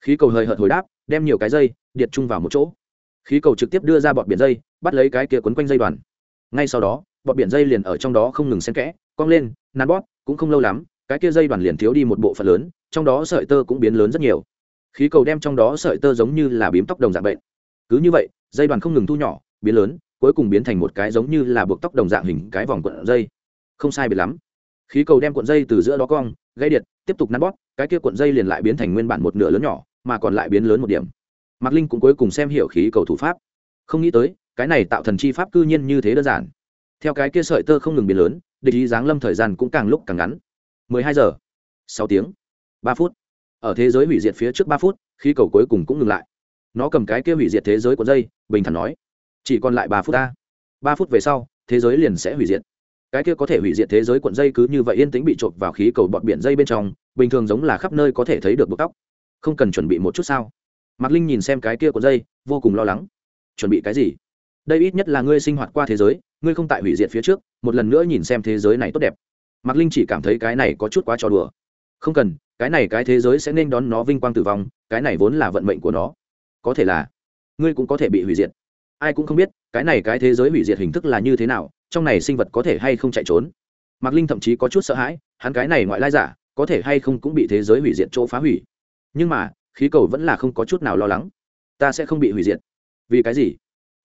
Khí cầu hơi hợt hồi đáp, đem nhiều cái dây, điệt chung vào một chỗ. Khí cầu trực tiếp đưa ra bọt biển dây, bắt lấy cái kia quấn quanh dây đoàn. Ngay sau đó bọt biển dây liền ở trong đó không ngừng xen kẽ, cong lên, nắn bóp, cũng không lâu lắm, cái kia dây đoàn liền thiếu đi một bộ phận lớn, trong đó sợi tơ cũng biến lớn rất nhiều. Khí cầu đem trong đó sợi tơ giống như là bím tóc đồng dạng bệnh. Cứ như vậy, dây đoàn không ngừng thu nhỏ, biến lớn cuối cùng biến thành một cái giống như là buộc tóc đồng dạng hình cái vòng cuộn dây. Không sai biệt lắm. Khí cầu đem cuộn dây từ giữa đó cong gây điện tiếp tục nắn bóp, cái kia cuộn dây liền lại biến thành nguyên bản một nửa lớn nhỏ, mà còn lại biến lớn một điểm. Mạc linh cũng cuối cùng xem hiểu khí cầu thủ pháp. Không nghĩ tới, cái này tạo thần chi pháp cư nhiên như thế đơn giản. Theo cái kia sợi tơ không ngừng biến lớn, địch ý giáng lâm thời gian cũng càng lúc càng ngắn. 12 giờ 6 tiếng 3 phút. Ở thế giới hủy diệt phía trước 3 phút, khí cầu cuối cùng cũng ngừng lại. Nó cầm cái kia hủy diệt thế giới của dây, bình thản nói chỉ còn lại ba phút ta. Ba phút về sau, thế giới liền sẽ hủy diệt. Cái kia có thể hủy diệt thế giới cuộn dây cứ như vậy yên tĩnh bị trộn vào khí cầu bọt biển dây bên trong, bình thường giống là khắp nơi có thể thấy được buộc tóc. Không cần chuẩn bị một chút sao? Mạc linh nhìn xem cái kia cuộn dây, vô cùng lo lắng. Chuẩn bị cái gì? Đây ít nhất là ngươi sinh hoạt qua thế giới, ngươi không tại hủy diệt phía trước, một lần nữa nhìn xem thế giới này tốt đẹp. Mạc linh chỉ cảm thấy cái này có chút quá trò đùa. Không cần, cái này cái thế giới sẽ nên đón nó vinh quang tử vong, cái này vốn là vận mệnh của nó. Có thể là, ngươi cũng có thể bị hủy diệt ai cũng không biết, cái này cái thế giới hủy diệt hình thức là như thế nào, trong này sinh vật có thể hay không chạy trốn. Mạc linh thậm chí có chút sợ hãi, hắn cái này ngoại lai giả, có thể hay không cũng bị thế giới hủy diệt chỗ phá hủy. Nhưng mà, khí cầu vẫn là không có chút nào lo lắng. Ta sẽ không bị hủy diệt. Vì cái gì?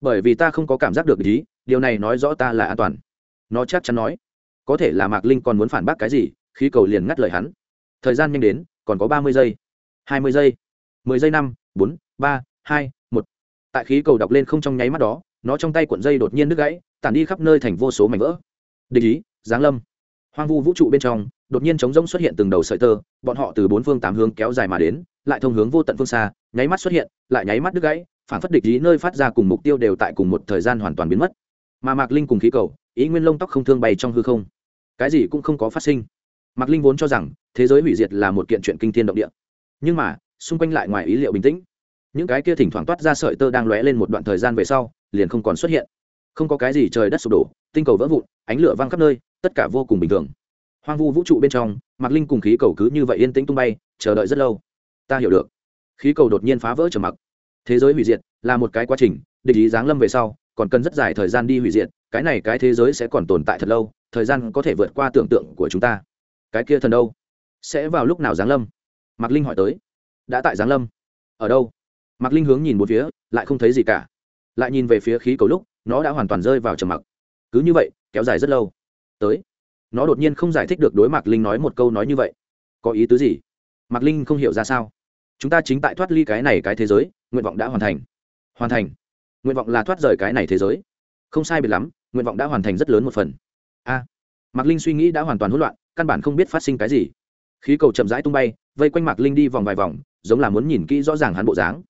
Bởi vì ta không có cảm giác được ý, điều này nói rõ ta là an toàn. Nó chắc chắn nói, có thể là mạc linh còn muốn phản bác cái gì, khí cầu liền ngắt lời hắn. Thời gian nhanh đến, còn có ba mươi giây, hai mươi giây, mười giây năm, bốn, ba, hai tại khí cầu đọc lên không trong nháy mắt đó, nó trong tay cuộn dây đột nhiên đứt gãy, tản đi khắp nơi thành vô số mảnh vỡ. Địch ý, giáng lâm. Hoang vu vũ trụ bên trong, đột nhiên trống rỗng xuất hiện từng đầu sợi tơ, bọn họ từ bốn phương tám hướng kéo dài mà đến, lại thông hướng vô tận phương xa, nháy mắt xuất hiện, lại nháy mắt đứt gãy, phản phất địch ý nơi phát ra cùng mục tiêu đều tại cùng một thời gian hoàn toàn biến mất. Mà mạc linh cùng khí cầu, ý nguyên lông tóc không thương bay trong hư không. Cái gì cũng không có phát sinh. Mạc linh vốn cho rằng, thế giới hủy diệt là một kiện chuyện kinh thiên động địa. Nhưng mà, xung quanh lại ngoài ý liệu bình tĩnh những cái kia thỉnh thoảng toát ra sợi tơ đang lóe lên một đoạn thời gian về sau, liền không còn xuất hiện. Không có cái gì trời đất sụp đổ, tinh cầu vỡ vụn, ánh lửa văng khắp nơi, tất cả vô cùng bình thường. Hoang vu vũ trụ bên trong, mạc linh cùng khí cầu cứ như vậy yên tĩnh tung bay, chờ đợi rất lâu. Ta hiểu được. Khí cầu đột nhiên phá vỡ trở mặc. Thế giới hủy diệt là một cái quá trình, địch ý giáng lâm về sau, còn cần rất dài thời gian đi hủy diệt, cái này cái thế giới sẽ còn tồn tại thật lâu, thời gian có thể vượt qua tưởng tượng của chúng ta. Cái kia thần đâu? Sẽ vào lúc nào giáng lâm? Mạc linh hỏi tới. Đã tại giáng lâm. Ở đâu? Mạc linh hướng nhìn một phía, lại không thấy gì cả. Lại nhìn về phía khí cầu lúc, nó đã hoàn toàn rơi vào trầm mặc. Cứ như vậy, kéo dài rất lâu. Tới. Nó đột nhiên không giải thích được đối mạc linh nói một câu nói như vậy. Có ý tứ gì? Mạc linh không hiểu ra sao. Chúng ta chính tại thoát ly cái này cái thế giới, nguyện vọng đã hoàn thành. Hoàn thành. Nguyện vọng là thoát rời cái này thế giới. Không sai biệt lắm, nguyện vọng đã hoàn thành rất lớn một phần. A. Mạc linh suy nghĩ đã hoàn toàn hỗn loạn, căn bản không biết phát sinh cái gì. Khí cầu chậm rãi tung bay, vây quanh mạc linh đi vòng vài vòng, giống là muốn nhìn kỹ rõ ràng hắn bộ dáng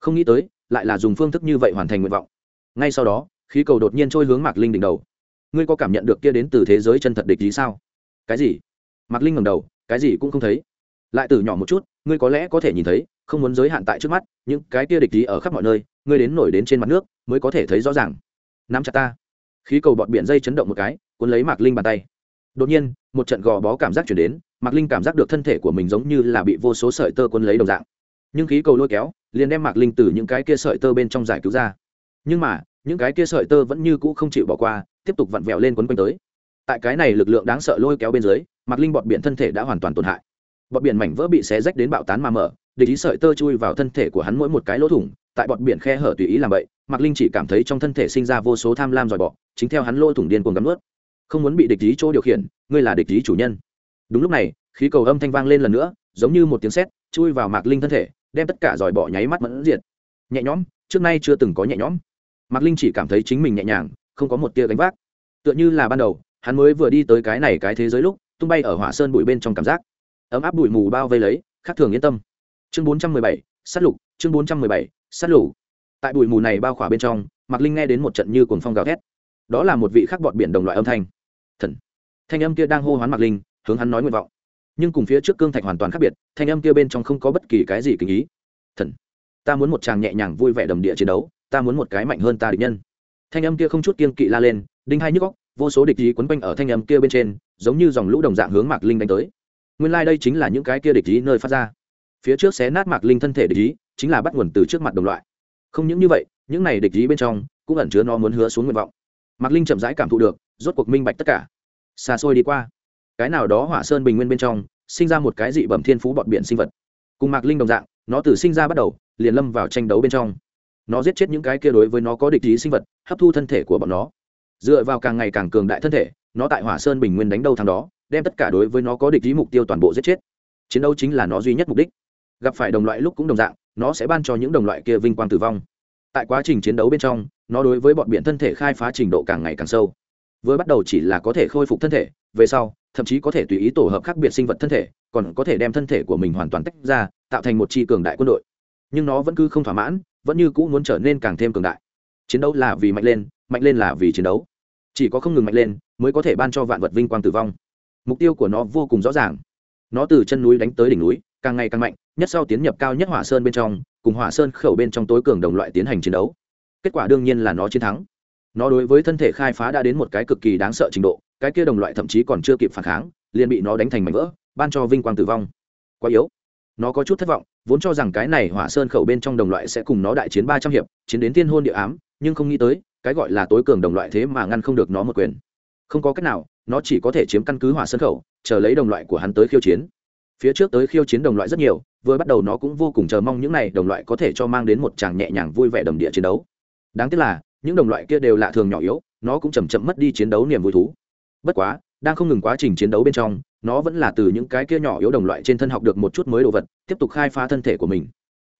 không nghĩ tới, lại là dùng phương thức như vậy hoàn thành nguyện vọng. Ngay sau đó, khí cầu đột nhiên trôi hướng mạc linh đỉnh đầu. Ngươi có cảm nhận được kia đến từ thế giới chân thật địch gì sao? Cái gì? Mạc linh ngầm đầu, cái gì cũng không thấy. Lại từ nhỏ một chút, ngươi có lẽ có thể nhìn thấy, không muốn giới hạn tại trước mắt, những cái kia địch ý ở khắp mọi nơi, ngươi đến nổi đến trên mặt nước, mới có thể thấy rõ ràng. Nắm chặt ta. Khí cầu bọt biển dây chấn động một cái, cuốn lấy mạc linh bàn tay. Đột nhiên, một trận gò bó cảm giác chuyển đến, mạc linh cảm giác được thân thể của mình giống như là bị vô số sợi tơ cuốn lấy đồng dạng nhưng khí cầu lôi kéo liền đem mạc linh từ những cái kia sợi tơ bên trong giải cứu ra nhưng mà những cái kia sợi tơ vẫn như cũ không chịu bỏ qua tiếp tục vặn vẹo lên quấn quanh tới tại cái này lực lượng đáng sợ lôi kéo bên dưới mạc linh bọt biển thân thể đã hoàn toàn tổn hại bọt biển mảnh vỡ bị xé rách đến bạo tán mà mở địch ý sợi tơ chui vào thân thể của hắn mỗi một cái lỗ thủng tại bọt biển khe hở tùy ý làm vậy mạc linh chỉ cảm thấy trong thân thể sinh ra vô số tham lam dòi bọ chính theo hắn lỗ thủng điên cuồng gắm ướt không muốn bị địch ý chỗ điều khiển ngươi là địch ý chủ nhân đúng lúc này khí cầu âm thanh vang lên lần nữa giống như một tiếng sét chui vào mạc linh thân thể đem tất cả dòi bỏ nháy mắt mẫn diệt. Nhẹ nhõm, trước nay chưa từng có nhẹ nhõm. Mạc linh chỉ cảm thấy chính mình nhẹ nhàng, không có một tia gánh vác. Tựa như là ban đầu, hắn mới vừa đi tới cái này cái thế giới lúc, tung bay ở hỏa sơn bụi bên trong cảm giác. Ấm áp bụi mù bao vây lấy, khác thường yên tâm. Chương bốn trăm mười bảy sắt lục, chương bốn trăm mười bảy sắt lục. Tại bụi mù này bao khỏa bên trong, mạc linh nghe đến một trận như cồn phong gào thét. Đó là một vị khắc bọt biển đồng loại âm thanh. Thần. Thanh âm kia đang hô hoán mạc linh, hướng hắn nói nguyện vọng nhưng cùng phía trước cương thạch hoàn toàn khác biệt, thanh âm kia bên trong không có bất kỳ cái gì kinh ý. Thần, ta muốn một chàng nhẹ nhàng vui vẻ đầm địa chiến đấu, ta muốn một cái mạnh hơn ta địch nhân. Thanh âm kia không chút kiên kỵ la lên, đinh hai nhức góc vô số địch ý quấn quanh ở thanh âm kia bên trên, giống như dòng lũ đồng dạng hướng mạc linh đánh tới. Nguyên lai、like、đây chính là những cái kia địch ý nơi phát ra. Phía trước xé nát mạc linh thân thể địch ý, chính là bắt nguồn từ trước mặt đồng loại. Không những như vậy, những này địch ý bên trong cũng ẩn chứa nó muốn hứa xuống nguyện vọng. Mạc linh chậm rãi cảm thụ được, rốt cuộc minh bạch tất cả. Xa xôi đi qua cái nào đó hỏa sơn bình nguyên bên trong, sinh ra một cái dị bẩm thiên phú bọt biển sinh vật. Cùng mạc linh đồng dạng, nó từ sinh ra bắt đầu, liền lâm vào tranh đấu bên trong. Nó giết chết những cái kia đối với nó có địch ý sinh vật, hấp thu thân thể của bọn nó. Dựa vào càng ngày càng cường đại thân thể, nó tại hỏa sơn bình nguyên đánh đâu thằng đó, đem tất cả đối với nó có địch ý mục tiêu toàn bộ giết chết. Chiến đấu chính là nó duy nhất mục đích. Gặp phải đồng loại lúc cũng đồng dạng, nó sẽ ban cho những đồng loại kia vinh quang tử vong. Tại quá trình chiến đấu bên trong, nó đối với bọn biển thân thể khai phá trình độ càng ngày càng sâu. Vừa bắt đầu chỉ là có thể khôi phục thân thể, về sau thậm chí có thể tùy ý tổ hợp khác biệt sinh vật thân thể, còn có thể đem thân thể của mình hoàn toàn tách ra, tạo thành một tri cường đại quân đội. Nhưng nó vẫn cứ không thỏa mãn, vẫn như cũ muốn trở nên càng thêm cường đại. Chiến đấu là vì mạnh lên mạnh lên là vì chiến đấu. Chỉ có không ngừng mạnh lên, mới có thể ban cho vạn vật vinh quang tử vong. Mục tiêu của nó vô cùng rõ ràng. Nó từ chân núi đánh tới đỉnh núi, càng ngày càng mạnh, nhất sau tiến nhập cao nhất hỏa sơn bên trong, cùng hỏa sơn khẩu bên trong tối cường đồng loại tiến hành chiến đấu. Kết quả đương nhiên là nó chiến thắng. Nó đối với thân thể khai phá đã đến một cái cực kỳ đáng sợ trình độ cái kia đồng loại thậm chí còn chưa kịp phản kháng, liền bị nó đánh thành mảnh vỡ, ban cho vinh quang tử vong. Quá yếu. Nó có chút thất vọng, vốn cho rằng cái này hỏa sơn khẩu bên trong đồng loại sẽ cùng nó đại chiến ba trăm hiệp, chiến đến thiên hôn địa ám, nhưng không nghĩ tới, cái gọi là tối cường đồng loại thế mà ngăn không được nó một quyền. Không có cách nào, nó chỉ có thể chiếm căn cứ hỏa sơn khẩu, chờ lấy đồng loại của hắn tới khiêu chiến. Phía trước tới khiêu chiến đồng loại rất nhiều, vừa bắt đầu nó cũng vô cùng chờ mong những n à y đồng loại có thể cho mang đến một chàng nhẹ nhàng vui vẻ đầm địa chiến đấu. Đáng tiếc là, những đồng loại kia đều lạ thường nhỏ yếu, nó cũng chầm chậm mất đi chiến đấu niềm vui thú bất quá đang không ngừng quá trình chiến đấu bên trong nó vẫn là từ những cái kia nhỏ yếu đồng loại trên thân học được một chút mới đồ vật tiếp tục khai phá thân thể của mình.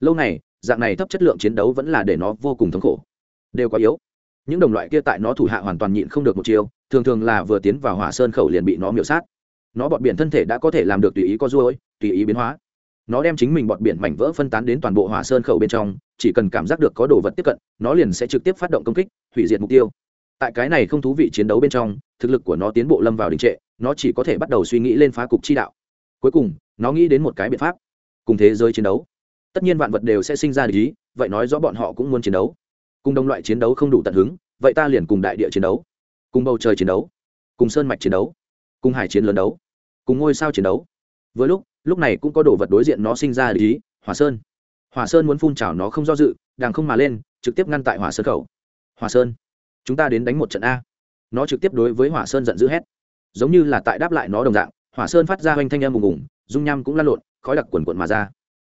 Lâu này dạng này thấp chất lượng chiến đấu vẫn là để nó vô cùng thống khổ. Đều quá yếu. Những đồng loại kia tại nó thủ hạ hoàn toàn nhịn không được một chiêu, thường thường là vừa tiến vào hỏa sơn khẩu liền bị nó miểu sát. Nó bọt biển thân thể đã có thể làm được tùy ý có ruôi tùy ý biến hóa. Nó đem chính mình bọt biển mảnh vỡ phân tán đến toàn bộ hỏa sơn khẩu bên trong chỉ cần cảm giác được có đồ vật tiếp cận nó liền sẽ trực tiếp phát động công kích hủy diệt mục tiêu tại cái này không thú vị chiến đấu bên trong, thực lực của nó tiến bộ lâm vào đình trệ, nó chỉ có thể bắt đầu suy nghĩ lên phá cục chi đạo. Cuối cùng, nó nghĩ đến một cái biện pháp, cùng thế giới chiến đấu. Tất nhiên vạn vật đều sẽ sinh ra lý vậy nói rõ bọn họ cũng muốn chiến đấu. Cùng đồng loại chiến đấu không đủ tận hứng, vậy ta liền cùng đại địa chiến đấu, cùng bầu trời chiến đấu, cùng sơn mạch chiến đấu, cùng hải chiến lớn đấu, cùng ngôi sao chiến đấu. Vừa lúc lúc này cũng có đồ vật đối diện nó sinh ra lý hỏa sơn. Hỏa sơn muốn phun trào nó không do dự đàng không mà lên, trực tiếp ngăn tại hỏa sơn khẩu hỏa sơn chúng ta đến đánh một trận a. Nó trực tiếp đối với hỏa sơn giận dữ hét. Giống như là tại đáp lại nó đồng dạng, hỏa sơn phát ra hoành thanh âm ùng ùng, dung nham cũng lăn lộn, khói đặc quần quận mà ra.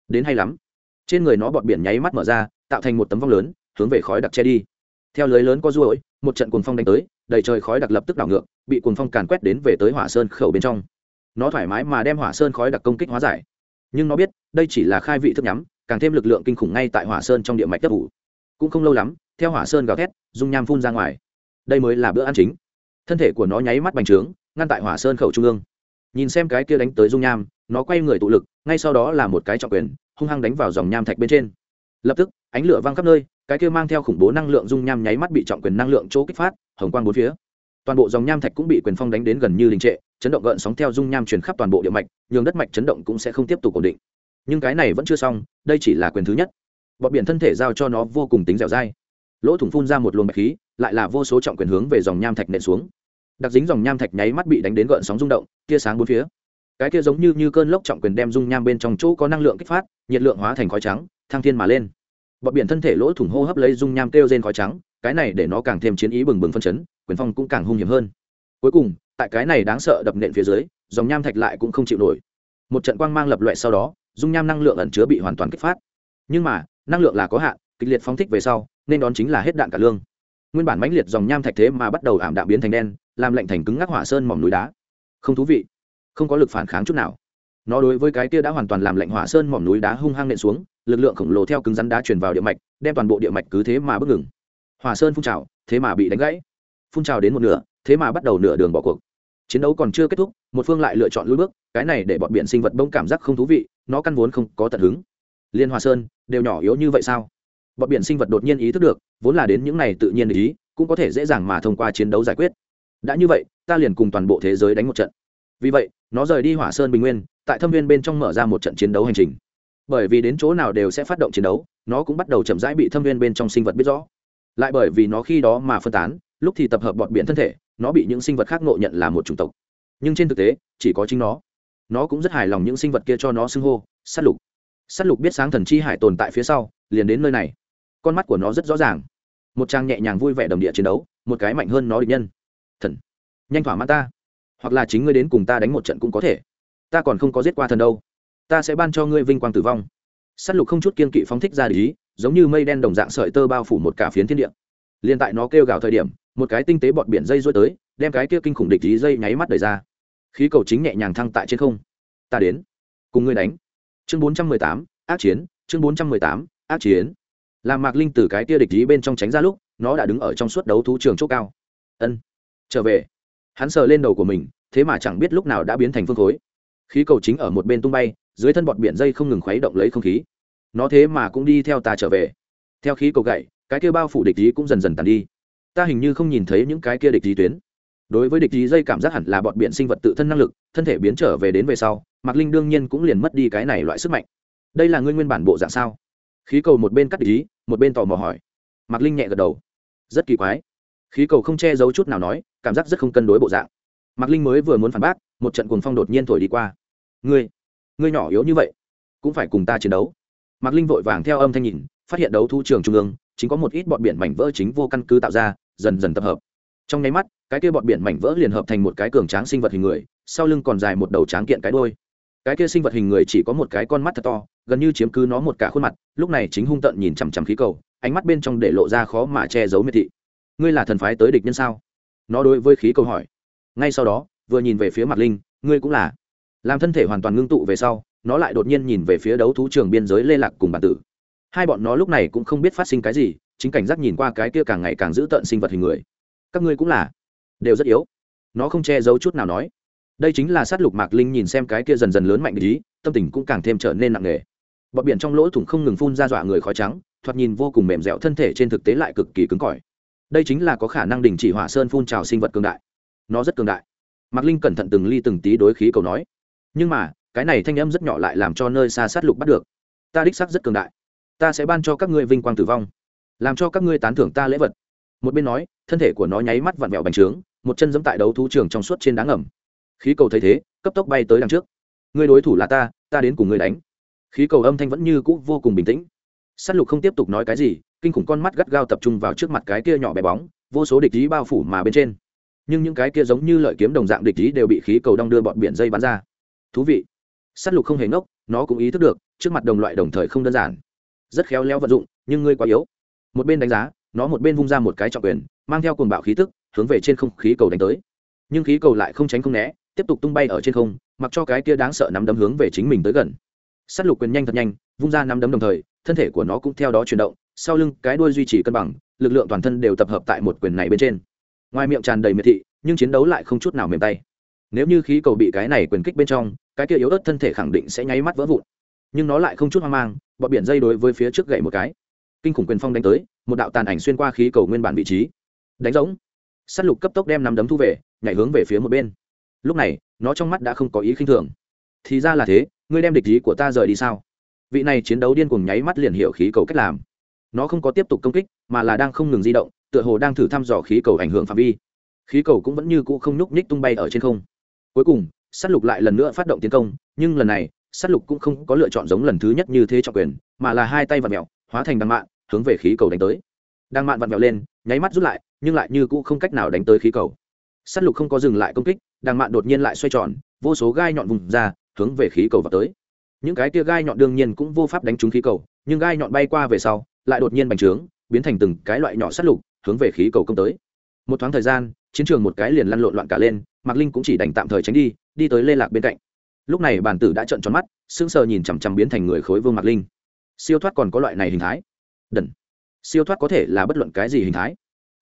Đến hay lắm. Trên người nó bọt biển nháy mắt mở ra, tạo thành một tấm vong lớn, hướng về khói đặc che đi. Theo lưới lớn có ruỗi một trận cuồng phong đánh tới, đầy trời khói đặc lập tức đảo ngược, bị cuồng phong càn quét đến về tới hỏa sơn khẩu bên trong. Nó thoải mái mà đem hỏa sơn khói đặc công kích hóa giải. Nhưng nó biết, đây chỉ là khai vị thức nhắm, càng thêm lực lượng kinh khủng ngay tại hỏa sơn trong địa mạch đất ủ cũng không lâu lắm, theo hỏa sơn gào thét, dung nham phun ra ngoài. Đây mới là bữa ăn chính. Thân thể của nó nháy mắt bành trướng, ngăn tại hỏa sơn khẩu trung ương. Nhìn xem cái kia đánh tới dung nham, nó quay người tụ lực, ngay sau đó là một cái trọng quyền, hung hăng đánh vào dòng nham thạch bên trên. Lập tức, ánh lửa văng khắp nơi, cái kia mang theo khủng bố năng lượng dung nham nháy mắt bị trọng quyền năng lượng chỗ kích phát, hồng quang bốn phía. Toàn bộ dòng nham thạch cũng bị quyền phong đánh đến gần như đình trệ, chấn động gợn sóng theo dung nham truyền khắp toàn bộ địa mạch, nhường đất mạch chấn động cũng sẽ không tiếp tục ổn định. Nhưng cái này vẫn chưa xong, đây chỉ là quyền thứ nhất bọt biển thân thể giao cho nó vô cùng tính dẻo dai. Lỗ thủng phun ra một luồng bạch khí, lại là vô số trọng quyền hướng về dòng nham thạch nện xuống. Đặc dính dòng nham thạch nháy mắt bị đánh đến gợn sóng rung động, tia sáng bốn phía. Cái kia giống như như cơn lốc trọng quyền đem dung nham bên trong chỗ có năng lượng kích phát, nhiệt lượng hóa thành khói trắng, thăng thiên mà lên. Bọt biển thân thể lỗ thủng hô hấp lấy dung nham kêu trên khói trắng, cái này để nó càng thêm chiến ý bừng bừng phân chấn, quyền phong cũng càng hung hiểm hơn. Cuối cùng, tại cái này đáng sợ đập nện phía dưới, dòng nham thạch lại cũng không chịu nổi. Một trận quang mang lập loại sau đó, dung nham năng lượng ẩn chứa bị hoàn toàn kích phát. Nhưng mà năng lượng là có hạn, kịch liệt phóng thích về sau, nên đón chính là hết đạn cả lương. Nguyên bản mãnh liệt dòng nham thạch thế mà bắt đầu ảm đạm biến thành đen, làm lạnh thành cứng ngắc hỏa sơn mỏm núi đá. Không thú vị, không có lực phản kháng chút nào. Nó đối với cái kia đã hoàn toàn làm lạnh hỏa sơn mỏm núi đá hung hăng nện xuống, lực lượng khổng lồ theo cứng rắn đá truyền vào địa mạch, đem toàn bộ địa mạch cứ thế mà bất ngừng. Hỏa sơn phun trào, thế mà bị đánh gãy. Phun trào đến một nửa, thế mà bắt đầu nửa đường bỏ cuộc. Chiến đấu còn chưa kết thúc, một phương lại lựa chọn lùi bước, cái này để bọn biển sinh vật bông cảm giác không thú vị, nó căn vốn không có tận hứng liên hòa sơn đều nhỏ yếu như vậy sao? Bọn biển sinh vật đột nhiên ý thức được, vốn là đến những này tự nhiên ý, cũng có thể dễ dàng mà thông qua chiến đấu giải quyết. Đã như vậy, ta liền cùng toàn bộ thế giới đánh một trận. Vì vậy, nó rời đi hỏa sơn bình nguyên, tại thâm viên bên trong mở ra một trận chiến đấu hành trình. Bởi vì đến chỗ nào đều sẽ phát động chiến đấu, nó cũng bắt đầu chậm rãi bị thâm viên bên trong sinh vật biết rõ. Lại bởi vì nó khi đó mà phân tán, lúc thì tập hợp bọn biển thân thể, nó bị những sinh vật khác ngộ nhận là một chủng tộc. Nhưng trên thực tế, chỉ có chính nó. Nó cũng rất hài lòng những sinh vật kia cho nó xưng hô s á t lục s á t lục biết sáng thần chi hải tồn tại phía sau, liền đến nơi này. Con mắt của nó rất rõ ràng. Một trang nhẹ nhàng vui vẻ đồng địa chiến đấu, một cái mạnh hơn nó địch nhân. Thần, nhanh thỏa mãn ta. Hoặc là chính ngươi đến cùng ta đánh một trận cũng có thể. Ta còn không có giết qua thần đâu. Ta sẽ ban cho ngươi vinh quang tử vong. S á t lục không chút kiên kỵ phóng thích ra lý giống như mây đen đồng dạng sợi tơ bao phủ một cả phiến thiên địa. Liền tại nó kêu gào thời điểm, một cái tinh tế bọt biển dây rối tới, đem cái kia kinh khủng địch lý dây nháy mắt đời ra. Khí cầu chính nhẹ nhàng thăng tại trên không. Ta đến. Cùng ngươi đánh chương bốn trăm mười tám, ác chiến, chương bốn trăm mười tám, ác chiến. Làm mạc linh từ cái tia địch ý bên trong tránh ra lúc, nó đã đứng ở trong suốt đấu thú trường chỗ cao. Ân, trở về. Hắn sờ lên đầu của mình, thế mà chẳng biết lúc nào đã biến thành phương khối. Khí cầu chính ở một bên tung bay, dưới thân bọt biển dây không ngừng khuấy động lấy không khí. Nó thế mà cũng đi theo ta trở về. Theo khí cầu gậy, cái kia bao phủ địch ý cũng dần dần tàn đi. Ta hình như không nhìn thấy những cái kia địch ý tuyến. Đối với địch ý dây cảm giác hẳn là bọt biển sinh vật tự thân năng lực, thân thể biến trở về đến về sau mạc linh đương nhiên cũng liền mất đi cái này loại sức mạnh. Đây là ngươi nguyên bản bộ dạng sao? Khí cầu một bên cắt ý, một bên tò mò hỏi. Mạc linh nhẹ gật đầu. Rất kỳ quái. Khí cầu không che giấu chút nào nói, cảm giác rất không cân đối bộ dạng. Mạc linh mới vừa muốn phản bác, một trận cuồng phong đột nhiên thổi đi qua. Ngươi ngươi nhỏ yếu như vậy, cũng phải cùng ta chiến đấu. Mạc linh vội vàng theo âm thanh nhìn, phát hiện đấu thu trường trung ương, chính có một ít bọn biển mảnh vỡ chính vô căn cứ tạo ra, dần dần tập hợp. Trong nháy mắt, cái kia bọn biển mảnh vỡ liền hợp thành một cái cường tráng sinh vật hình người, sau lưng còn dài một đầu tráng kiện cái đôi cái kia sinh vật hình người chỉ có một cái con mắt thật to, gần như chiếm cứ nó một cả khuôn mặt, lúc này chính hung tận nhìn chằm chằm khí cầu, ánh mắt bên trong để lộ ra khó mà che giấu miệt thị. Ngươi là thần phái tới địch nhân sao? Nó đối với khí cầu hỏi. Ngay sau đó, vừa nhìn về phía mặt linh, ngươi cũng là. Làm thân thể hoàn toàn ngưng tụ về sau, nó lại đột nhiên nhìn về phía đấu thú trường biên giới lê lạc cùng bản tử. Hai bọn nó lúc này cũng không biết phát sinh cái gì, chính cảnh giác nhìn qua cái kia càng ngày càng giữ tợn sinh vật hình người. Các ngươi cũng là. Đều rất yếu. Nó không che giấu chút nào nói đây chính là sát lục mạc linh nhìn xem cái kia dần dần lớn mạnh ý, tâm tình cũng càng thêm trở nên nặng nề. Bọt biển trong lỗ thủng không ngừng phun ra dọa người khói trắng, thoạt nhìn vô cùng mềm dẻo, thân thể trên thực tế lại cực kỳ cứng cỏi. Đây chính là có khả năng đình chỉ hỏa sơn phun trào sinh vật cường đại. Nó rất cường đại. Mạc linh cẩn thận từng ly từng tí đối khí cầu nói. Nhưng mà, cái này thanh âm rất nhỏ lại làm cho nơi xa sát lục bắt được. Ta đích sắc rất cường đại. Ta sẽ ban cho các ngươi vinh quang tử vong. Làm cho các ngươi tán thưởng ta lễ vật. Một bên nói, thân thể của nó nháy mắt vặn vẹo bành trướng, một chân giẫm tại đấu thú trường trong suốt trên đá ngầm khí cầu thấy thế, cấp tốc bay tới đằng trước. Ngươi đối thủ là ta ta đến cùng ngươi đánh. Khí cầu âm thanh vẫn như cũ vô cùng bình tĩnh. S á t lục không tiếp tục nói cái gì, kinh khủng con mắt gắt gao tập trung vào trước mặt cái kia nhỏ bé bóng, vô số địch ý bao phủ mà bên trên. Nhưng những cái kia giống như lợi kiếm đồng dạng địch ý đều bị khí cầu đong đưa bọn biển dây bắn ra. Thú vị. S á t lục không hề ngốc, nó cũng ý thức được, trước mặt đồng loại đồng thời không đơn giản. Rất khéo léo vận dụng, nhưng ngươi quá yếu. Một bên đánh giá, nó một bên vung ra một cái trọng quyền, mang theo cuồng bạo khí tức, hướng về trên không khí cầu đánh tới. Nhưng khí cầu lại không tránh không né tiếp tục tung bay ở trên không, mặc cho cái kia đáng sợ nắm đấm hướng về chính mình tới gần. S á t lục quyền nhanh thật nhanh, vung ra nắm đấm đồng thời, thân thể của nó cũng theo đó chuyển động, sau lưng cái đuôi duy trì cân bằng, lực lượng toàn thân đều tập hợp tại một quyền này bên trên. Ngoài miệng tràn đầy miệt thị, nhưng chiến đấu lại không chút nào mềm tay. Nếu như khí cầu bị cái này quyền kích bên trong, cái kia yếu ớt thân thể khẳng định sẽ nháy mắt vỡ vụn. Nhưng nó lại không chút hoang mang bọt biển dây đối với phía trước gậy một cái. Kinh khủng quyền phong đánh tới, một đạo tàn ảnh xuyên qua khí cầu nguyên bản vị trí. Đánh giống s á t lục cấp tốc đem nắm đấm thu về, nhảy hướng về phía một bên lúc này, nó trong mắt đã không có ý khinh thường. Thì ra là thế, ngươi đem địch ý của ta rời đi sao? Vị này chiến đấu điên cùng nháy mắt liền hiệu khí cầu cách làm. Nó không có tiếp tục công kích, mà là đang không ngừng di động, tựa hồ đang thử thăm dò khí cầu ảnh hưởng phạm vi. Khí cầu cũng vẫn như cũ không nhúc nhích tung bay ở trên không. Cuối cùng s á t lục lại lần nữa phát động tiến công, nhưng lần này s á t lục cũng không có lựa chọn giống lần thứ nhất như thế trọng quyền, mà là hai tay vặn mẹo hóa thành đằng mạn, hướng về khí cầu đánh tới. Đang mạn vặn vẹo lên, nháy mắt rút lại, nhưng lại như cũ không cách nào đánh tới khí cầu. S á t lục không có dừng lại công kích đằng mạn đột nhiên lại xoay tròn, vô số gai nhọn vùng ra, hướng về khí cầu vào tới. Những cái tia gai nhọn đương nhiên cũng vô pháp đánh trúng khí cầu, nhưng gai nhọn bay qua về sau, lại đột nhiên bành trướng, biến thành từng cái loại nhỏ sắt lục, hướng về khí cầu công tới. Một thoáng thời gian, chiến trường một cái liền lăn lộn loạn cả lên, mạc linh cũng chỉ đành tạm thời tránh đi đi tới lê lạc bên cạnh. Lúc này bản tử đã trợn tròn mắt, sững sờ nhìn chằm chằm biến thành người khối vương mạc linh. Siêu thoát còn có loại này hình thái? Đần. Siêu thoát có thể là bất luận cái gì hình thái?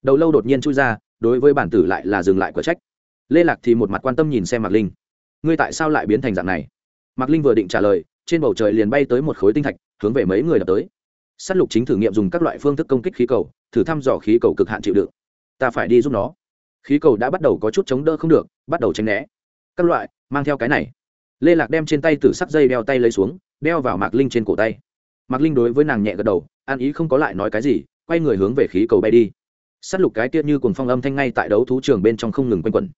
Đầu lâu đột nhiên chui ra, đối với bản tử lại là dừng lại của trách lê lạc thì một mặt quan tâm nhìn xem mạc linh. Ngươi tại sao lại biến thành dạng này? Mạc linh vừa định trả lời, trên bầu trời liền bay tới một khối tinh thạch, hướng về mấy người đập tới. S á t lục chính thử nghiệm dùng các loại phương thức công kích khí cầu, thử thăm dò khí cầu cực hạn chịu đựng. Ta phải đi giúp nó. Khí cầu đã bắt đầu có chút chống đỡ không được, bắt đầu tránh né. Các loại, mang theo cái này. Lê lạc đem trên tay t sắc dây đeo tay lấy xuống, đeo vào mạc linh trên cổ tay. Mạc linh đối với nàng nhẹ gật đầu an ý không có lại nói cái gì, quay người hướng về khí cầu bay đi. S á t lục cái tiết như cùng phong âm thanh ngay tại đấu thú trường bên trong không ngừng quanh quẩn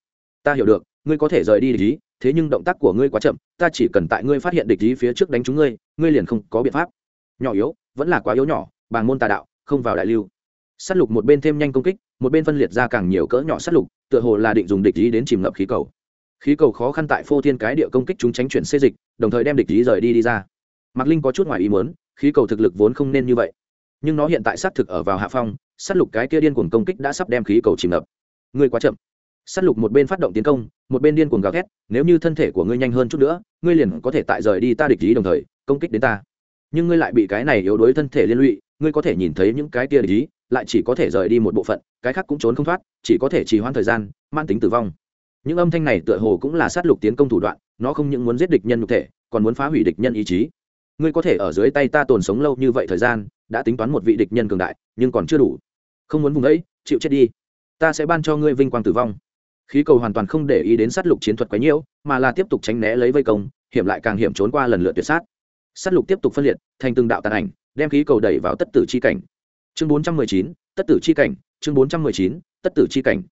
ta hiểu được, ngươi có thể rời đi địch ý, thế nhưng động tác của ngươi quá chậm, ta chỉ cần tại ngươi phát hiện địch ý phía trước đánh chúng ngươi ngươi liền không có biện pháp. Nhỏ yếu, vẫn là quá yếu nhỏ, bàng môn tà đạo, không vào đại lưu. S á t lục một bên thêm nhanh công kích, một bên phân liệt ra càng nhiều cỡ nhỏ s á t lục, tựa hồ là định dùng địch ý đến chìm ngập khí cầu. Khí cầu khó khăn tại phô thiên cái địa công kích chúng tránh chuyển xê dịch, đồng thời đem địch ý rời đi đi ra. Mạc linh có chút ngoài ý muốn, khí cầu thực lực vốn không nên như vậy. Nhưng nó hiện tại xác thực ở vào hạ phong s á t lục cái kia điên cuồng công kích đã sắp đem khí cầu chìm ngập. Ngươi quá chậm s á t lục một bên phát động tiến công, một bên điên cuồng gào thét, nếu như thân thể của ngươi nhanh hơn chút nữa, ngươi liền có thể tại rời đi ta địch ý đồng thời, công kích đến ta. Nhưng ngươi lại bị cái này yếu đuối thân thể liên lụy, ngươi có thể nhìn thấy những cái kia ý, lại chỉ có thể rời đi một bộ phận, cái khác cũng trốn không thoát, chỉ có thể trì hoãn thời gian, mang tính tử vong. Những âm thanh này tựa hồ cũng là sát lục tiến công thủ đoạn, nó không những muốn giết địch nhân nhục thể, còn muốn phá hủy địch nhân ý chí. Ngươi có thể ở dưới tay ta tồn sống lâu như vậy thời gian, đã tính toán một vị địch nhân cường đại, nhưng còn chưa đủ. Không muốn vùng ấy, chịu chết đi. Ta sẽ ban cho ngươi vinh quang tử vong khí cầu hoàn toàn không để ý đến sát lục chiến thuật quấy nhiễu, mà là tiếp tục tránh né lấy vây công, hiểm lại càng hiểm trốn qua lần lượt tuyệt sát. Sát lục tiếp tục phân liệt, thành từng đạo tàn ảnh, đem khí cầu đẩy vào tất tử chi cảnh. Chương bốn trăm mười chín, tất tử chi cảnh, chương bốn trăm mười chín, tất tử chi cảnh.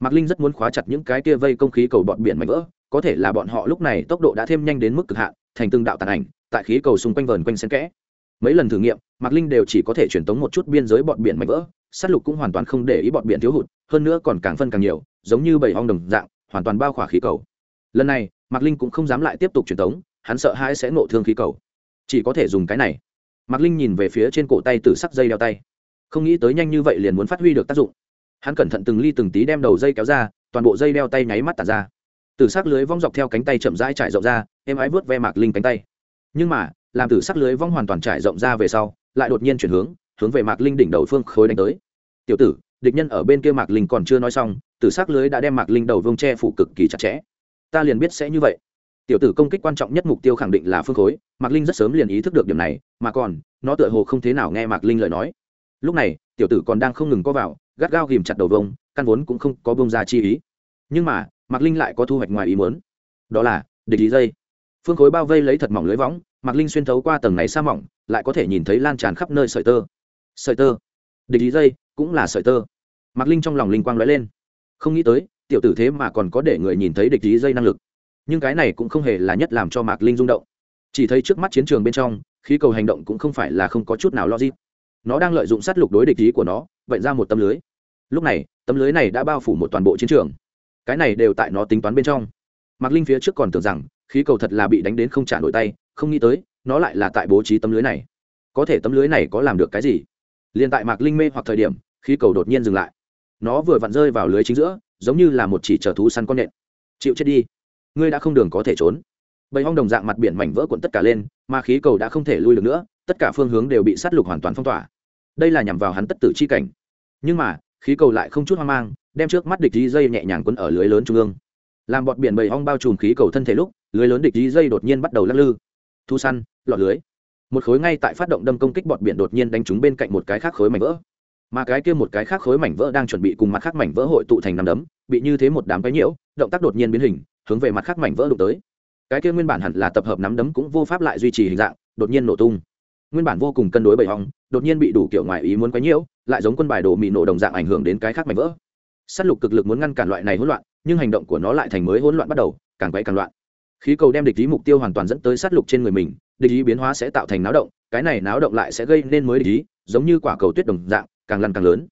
Mạc linh rất muốn khóa chặt những cái kia vây công khí cầu bọn biển mạnh vỡ, có thể là bọn họ lúc này tốc độ đã thêm nhanh đến mức cực hạn, thành từng đạo tàn ảnh, tại khí cầu xung quanh vờn quanh xen kẽ. Mấy lần thử nghiệm, mạc linh đều chỉ có thể truyền tống một chút biên giới bọn biển mạnh vỡ, sát lục cũng hoàn toàn không để ý bọn biển thiếu hụt, hơn nữa còn càng phân càng nhiều giống như bảy ong đồng dạng, hoàn toàn bao khỏa khí cầu. Lần này, mạc linh cũng không dám lại tiếp tục truyền tống, hắn sợ hãi sẽ nộ thương khí cầu. Chỉ có thể dùng cái này. Mạc linh nhìn về phía trên cổ tay tử sắc dây đeo tay. Không nghĩ tới nhanh như vậy liền muốn phát huy được tác dụng. Hắn cẩn thận từng ly từng tí đem đầu dây kéo ra, toàn bộ dây đeo tay nháy mắt tạt ra. Tử sắc lưới vong dọc theo cánh tay chậm rãi trải rộng ra em ái vớt ve mạc linh cánh tay. Nhưng mà, làm tử sắc lưới vong hoàn toàn trải rộng ra về sau, lại đột nhiên chuyển hướng hướng về mạc linh đỉnh đầu phương khối đánh tới. Tiểu tử địch nhân ở bên kia mạc linh còn chưa nói xong từ sắc lưới đã đem mạc linh đầu vương che phủ cực kỳ chặt chẽ. Ta liền biết sẽ như vậy. Tiểu tử công kích quan trọng nhất mục tiêu khẳng định là phương khối, mạc linh rất sớm liền ý thức được điểm này, mà còn, nó tựa hồ không thế nào nghe mạc linh lời nói. Lúc này, tiểu tử còn đang không ngừng có vào, gắt gao ghìm chặt đầu vông căn vốn cũng không có bông ra chi ý. Nhưng mà, mạc linh lại có thu hoạch ngoài ý muốn. Đó là, địch ý dây. Phương khối bao vây lấy thật mỏng lưới võng, mạc linh xuyên thấu qua tầng này sa mỏng, lại có thể nhìn thấy lan tràn khắp nơi sợi tơ. Sợi tơ. Địch ý dây cũng là sợi tơ. Mạc linh trong lòng linh quang lóe lên. Không nghĩ tới, tiểu tử thế mà còn có để người nhìn thấy địch lý dây năng lực. Nhưng cái này cũng không hề là nhất làm cho mạc linh rung động. Chỉ thấy trước mắt chiến trường bên trong, khí cầu hành động cũng không phải là không có chút nào logic. Nó đang lợi dụng sát lục đối địch lý của nó vậy ra một tấm lưới. Lúc này, tấm lưới này đã bao phủ một toàn bộ chiến trường. Cái này đều tại nó tính toán bên trong. Mạc linh phía trước còn tưởng rằng, khí cầu thật là bị đánh đến không trả nổi tay, không nghĩ tới, nó lại là tại bố trí tấm lưới này. Có thể tấm lưới này có làm được cái gì? Liền tại mạc linh mê hoặc thời điểm khí cầu đột nhiên dừng lại. Nó vừa vặn rơi vào lưới chính giữa, giống như là một chỉ trở thú săn con nện chịu chết đi. Ngươi đã không đường có thể trốn. Bầy hong đồng dạng mặt biển mảnh vỡ cuộn tất cả lên, mà khí cầu đã không thể lui được nữa, tất cả phương hướng đều bị sát lục hoàn toàn phong tỏa. Đây là nhằm vào hắn tất tử chi cảnh. Nhưng mà, khí cầu lại không chút hoang mang, đem trước mắt địch di dây nhẹ nhàng quấn ở lưới lớn trung ương. Làm bọt biển bầy hong bao trùm khí cầu thân thể lúc, lưới lớn địch di dây đột nhiên bắt đầu lắc lư. Thu săn, lọt lưới. Một khối ngay tại phát động đâm công kích bọt biển đột nhiên đánh trúng bên cạnh một cái khác khối mảnh vỡ mà cái kia một cái khác khối mảnh vỡ đang chuẩn bị cùng mặt khác mảnh vỡ hội tụ thành nắm đấm, bị như thế một đám cái nhiễu, động tác đột nhiên biến hình, hướng về mặt khác mảnh vỡ đụng tới. Cái kia nguyên bản hẳn là tập hợp nắm đấm cũng vô pháp lại duy trì hình dạng, đột nhiên nổ tung. Nguyên bản vô cùng cân đối bầy hóng đột nhiên bị đủ kiểu ngoài ý muốn quấy nhiễu, lại giống quân bài đổ mị nổ đồng dạng ảnh hưởng đến cái khác mảnh vỡ. S á t lục cực lực muốn ngăn cản loại này hỗn loạn, nhưng hành động của nó lại thành mới hỗn loạn bắt đầu, càng quay càng loạn. Khí cầu đem địch ý mục tiêu hoàn toàn dẫn tới sát lục trên người mình, địch ý biến hóa sẽ tạo thành náo động, cái này náo động lại sẽ gây nên mới địch ý, giống như quả cầu tuyết đồng dạng càng lăn càng lớn.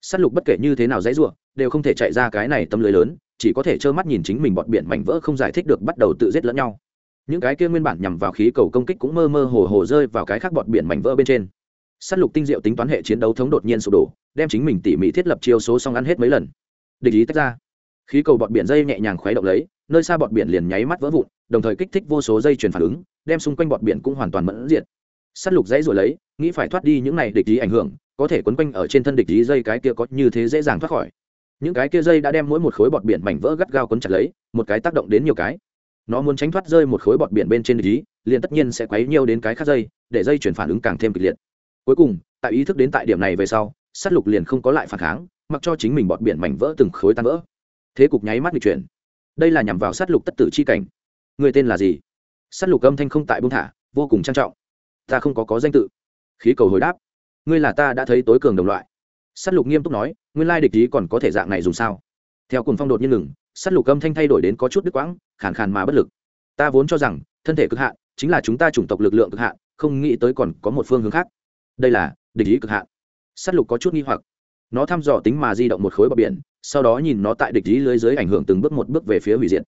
Sát lục bất kể như thế nào dãy ruộng đều không thể chạy ra cái này tâm lưới lớn, chỉ có thể trơ mắt nhìn chính mình bọn biển mảnh vỡ không giải thích được bắt đầu tự giết lẫn nhau. Những cái kia nguyên bản nhằm vào khí cầu công kích cũng mơ mơ hồ hồ rơi vào cái khác bọn biển mảnh vỡ bên trên. Sát lục tinh diệu tính toán hệ chiến đấu thống đột nhiên sụp đổ, đem chính mình tỉ mỉ thiết lập chiêu số xong ăn hết mấy lần. Địch ý tách ra. Khí cầu bọn biển dây nhẹ nhàng khuấy động lấy, nơi xa bọn biển liền nháy mắt vỡ vụn, đồng thời kích thích vô số dây chuyển phản ứng, đem xung quanh bọn biển cũng hoàn toàn mẫn diện s á t lục dãy rồi lấy, nghĩ phải thoát đi những này địch ý ảnh hưởng có thể quấn quanh ở trên thân địch dí dây cái kia có như thế dễ dàng thoát khỏi. Những cái kia dây đã đem mỗi một khối bọt biển mảnh vỡ gắt gao quấn chặt lấy, một cái tác động đến nhiều cái. Nó muốn tránh thoát rơi một khối bọt biển bên trên địch dí, liền tất nhiên sẽ quấy nhiều đến cái khác dây, để dây chuyển phản ứng càng thêm kịch liệt. Cuối cùng, tại ý thức đến tại điểm này về sau s á t lục liền không có lại phản kháng, mặc cho chính mình bọt biển mảnh vỡ từng khối tan vỡ. Thế cục nháy mắt bị chuyển. Đây là nhằm vào sát lục tất tử c h i cảnh. Người tên là gì? Sát lục âm thanh không tại buông thả, vô cùng trang trọng. Ta không có có danh tự. Khí cầu hồi đáp ngươi là ta đã thấy tối cường đồng loại. Sát lục nghiêm túc nói, nguyên lai địch ý còn có thể dạng này dùng sao? Theo cùng phong đột nhiên ngừng, sát lục âm thanh thay đổi đến có chút đứt quãng, khàn khàn mà bất lực. Ta vốn cho rằng, thân thể cực hạn, chính là chúng ta chủng tộc lực lượng cực hạn, không nghĩ tới còn có một phương hướng khác. Đây là, địch ý cực hạn. Sát lục có chút nghi hoặc. Nó thăm dò tính mà di động một khối bờ biển, sau đó nhìn nó tại địch ý lưới dưới ảnh hưởng từng bước một bước về phía hủy diệt.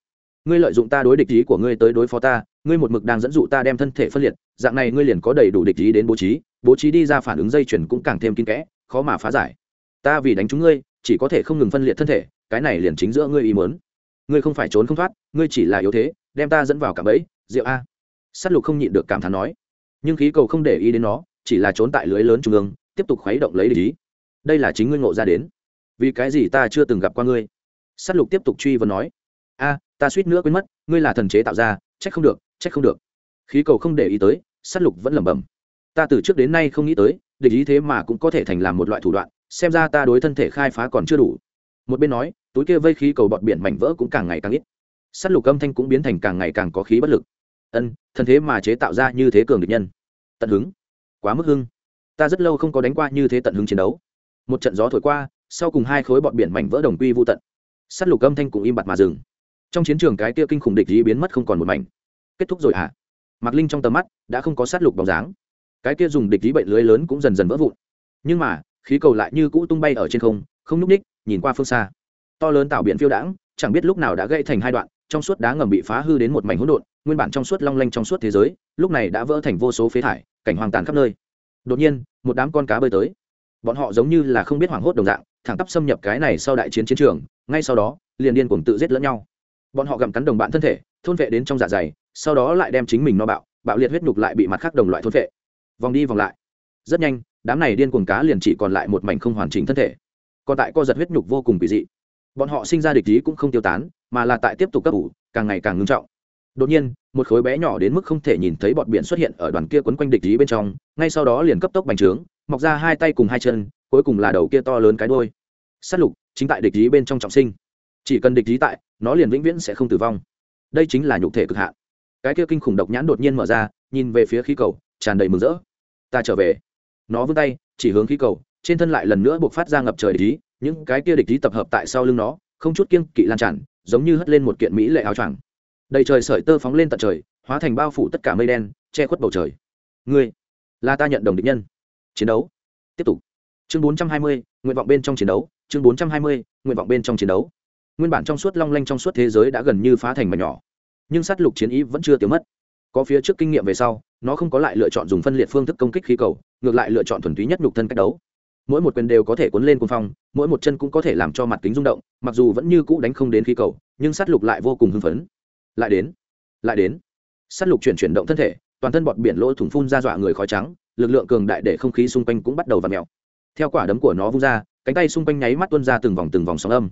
Ngươi lợi dụng ta đối địch ý của ngươi tới đối phó ta, ngươi một mực đang dẫn dụ ta đem thân thể phân liệt, dạng này ngươi liền có đầy đủ địch ý đến bố trí bố trí đi ra phản ứng dây chuyển cũng càng thêm kín kẽ, khó mà phá giải. Ta vì đánh chúng ngươi, chỉ có thể không ngừng phân liệt thân thể, cái này liền chính giữa ngươi ý muốn. Ngươi không phải trốn không thoát, ngươi chỉ là yếu thế, đem ta dẫn vào cả bẫy, rượu a. S á t lục không nhịn được cảm thán nói. Nhưng khí cầu không để ý đến nó, chỉ là trốn tại lưới lớn trung ương, tiếp tục khuấy động lấy lý đây là chính ngươi ngộ ra đến. Vì cái gì ta chưa từng gặp qua ngươi? S á t lục tiếp tục truy vấn nói. A, ta suýt nữa quên mất, ngươi là thần chế tạo ra, trách không được, trách không được. Khí cầu không để ý tới s á t lục vẫn lẩm bẩm ta từ trước đến nay không nghĩ tới, địch ý thế mà cũng có thể thành làm một loại thủ đoạn, xem ra ta đối thân thể khai phá còn chưa đủ. Một bên nói, túi kia vây khí cầu bọt biển mảnh vỡ cũng càng ngày càng ít. S á t lục âm thanh cũng biến thành càng ngày càng có khí bất lực. Ân, thân thế mà chế tạo ra như thế cường địch nhân. Tận hứng. Quá mức hưng. Ta rất lâu không có đánh qua như thế tận hứng chiến đấu. Một trận gió thổi qua, sau cùng hai khối bọt biển mảnh vỡ đồng quy vô tận. S á t lục âm thanh cũng im bặt mà dừng. Trong chiến trường cái kia kinh khủng địch ý biến mất không còn một mảnh. Kết thúc rồi hả? À? mạc linh trong tầm mắt đã không có sắt lục bóng dáng cái kia dùng địch ý bệnh lưới lớn cũng dần dần vỡ vụn. Nhưng mà, khí cầu lại như cũ tung bay ở trên không không nhúc ních, nhìn qua phương xa. To lớn tạo biển phiêu đãng, chẳng biết lúc nào đã gây thành hai đoạn, trong suốt đá ngầm bị phá hư đến một mảnh hỗn độn, nguyên bản trong suốt long lanh trong suốt thế giới, lúc này đã vỡ thành vô số phế thải, cảnh hoang tàn khắp nơi. Đột nhiên, một đám con cá bơi tới. Bọn họ giống như là không biết hoảng hốt đồng dạng, thẳng tắp xâm nhập cái này sau đại chiến chiến trường, ngay sau đó, liền điên cuồng tự giết lẫn nhau. Bọn họ gặm cắn đồng bạn thân thể, thôn vệ đến trong dạ dày, sau đó lại đem chính mình no bạo bạo liệt huyết nhục lại bị mặt khác đồng loại thôn vệ vòng đi vòng lại. Rất nhanh, đám này điên cuồng cá liền chỉ còn lại một mảnh không hoàn chỉnh thân thể. Còn tại co giật huyết nhục vô cùng kỳ dị. Bọn họ sinh ra địch ý cũng không tiêu tán, mà là tại tiếp tục cấp ủ, càng ngày càng ngưng trọng. Đột nhiên, một khối bé nhỏ đến mức không thể nhìn thấy bọt biển xuất hiện ở đoàn kia quấn quanh địch ý bên trong, ngay sau đó liền cấp tốc bành trướng, mọc ra hai tay cùng hai chân, cuối cùng là đầu kia to lớn cái đôi s lục, chính tại địch ý bên trong trọng sinh. Chỉ cần địch ý tại, nó liền vĩnh viễn sẽ không tử vong. Đây chính là nhục thể cực hạn. Cái kia kinh khủng độc nhãn đột nhiên mở ra, nhìn về phía khí cầu tràn đầy mừng rỡ. Ta trở về. Nó vươn tay chỉ hướng khí cầu trên thân lại lần nữa buộc phát ra ngập trời địch ý những cái kia địch ý tập hợp tại sau lưng nó không chút kiêng kỵ lan tràn giống như hất lên một kiện mỹ lệ áo choàng. Đầy trời sợi tơ phóng lên tận trời hóa thành bao phủ tất cả mây đen che khuất bầu trời. Ngươi là ta nhận đồng địch nhân. Chiến đấu. Tiếp tục. Chương 420, nguyện vọng bên trong chiến đấu. Chương 420, nguyện vọng bên trong chiến đấu. Nguyên bản trong suốt long lanh trong suốt thế giới đã gần như phá thành mà nhỏ nhưng sát lục chiến ý vẫn chưa tiêu mất. Có phía trước kinh nghiệm về sau nó không có lại lựa chọn dùng phân liệt phương thức công kích khí cầu, ngược lại lựa chọn thuần túy nhất nhục thân cách đấu. Mỗi một quyền đều có thể cuốn lên cuồng phong, mỗi một chân cũng có thể làm cho mặt kính rung động, mặc dù vẫn như cũ đánh không đến khí cầu, nhưng sát lục lại vô cùng hưng phấn. Lại đến lại đến. Sát lục chuyển chuyển động thân thể, toàn thân bọt biển lỗ thủng phun ra dọa người khói trắng, lực lượng cường đại để không khí xung quanh cũng bắt đầu v ặ mèo. Theo quả đấm của nó vung ra, cánh tay xung quanh nháy mắt tuân ra từng vòng từng vòng sóng âm.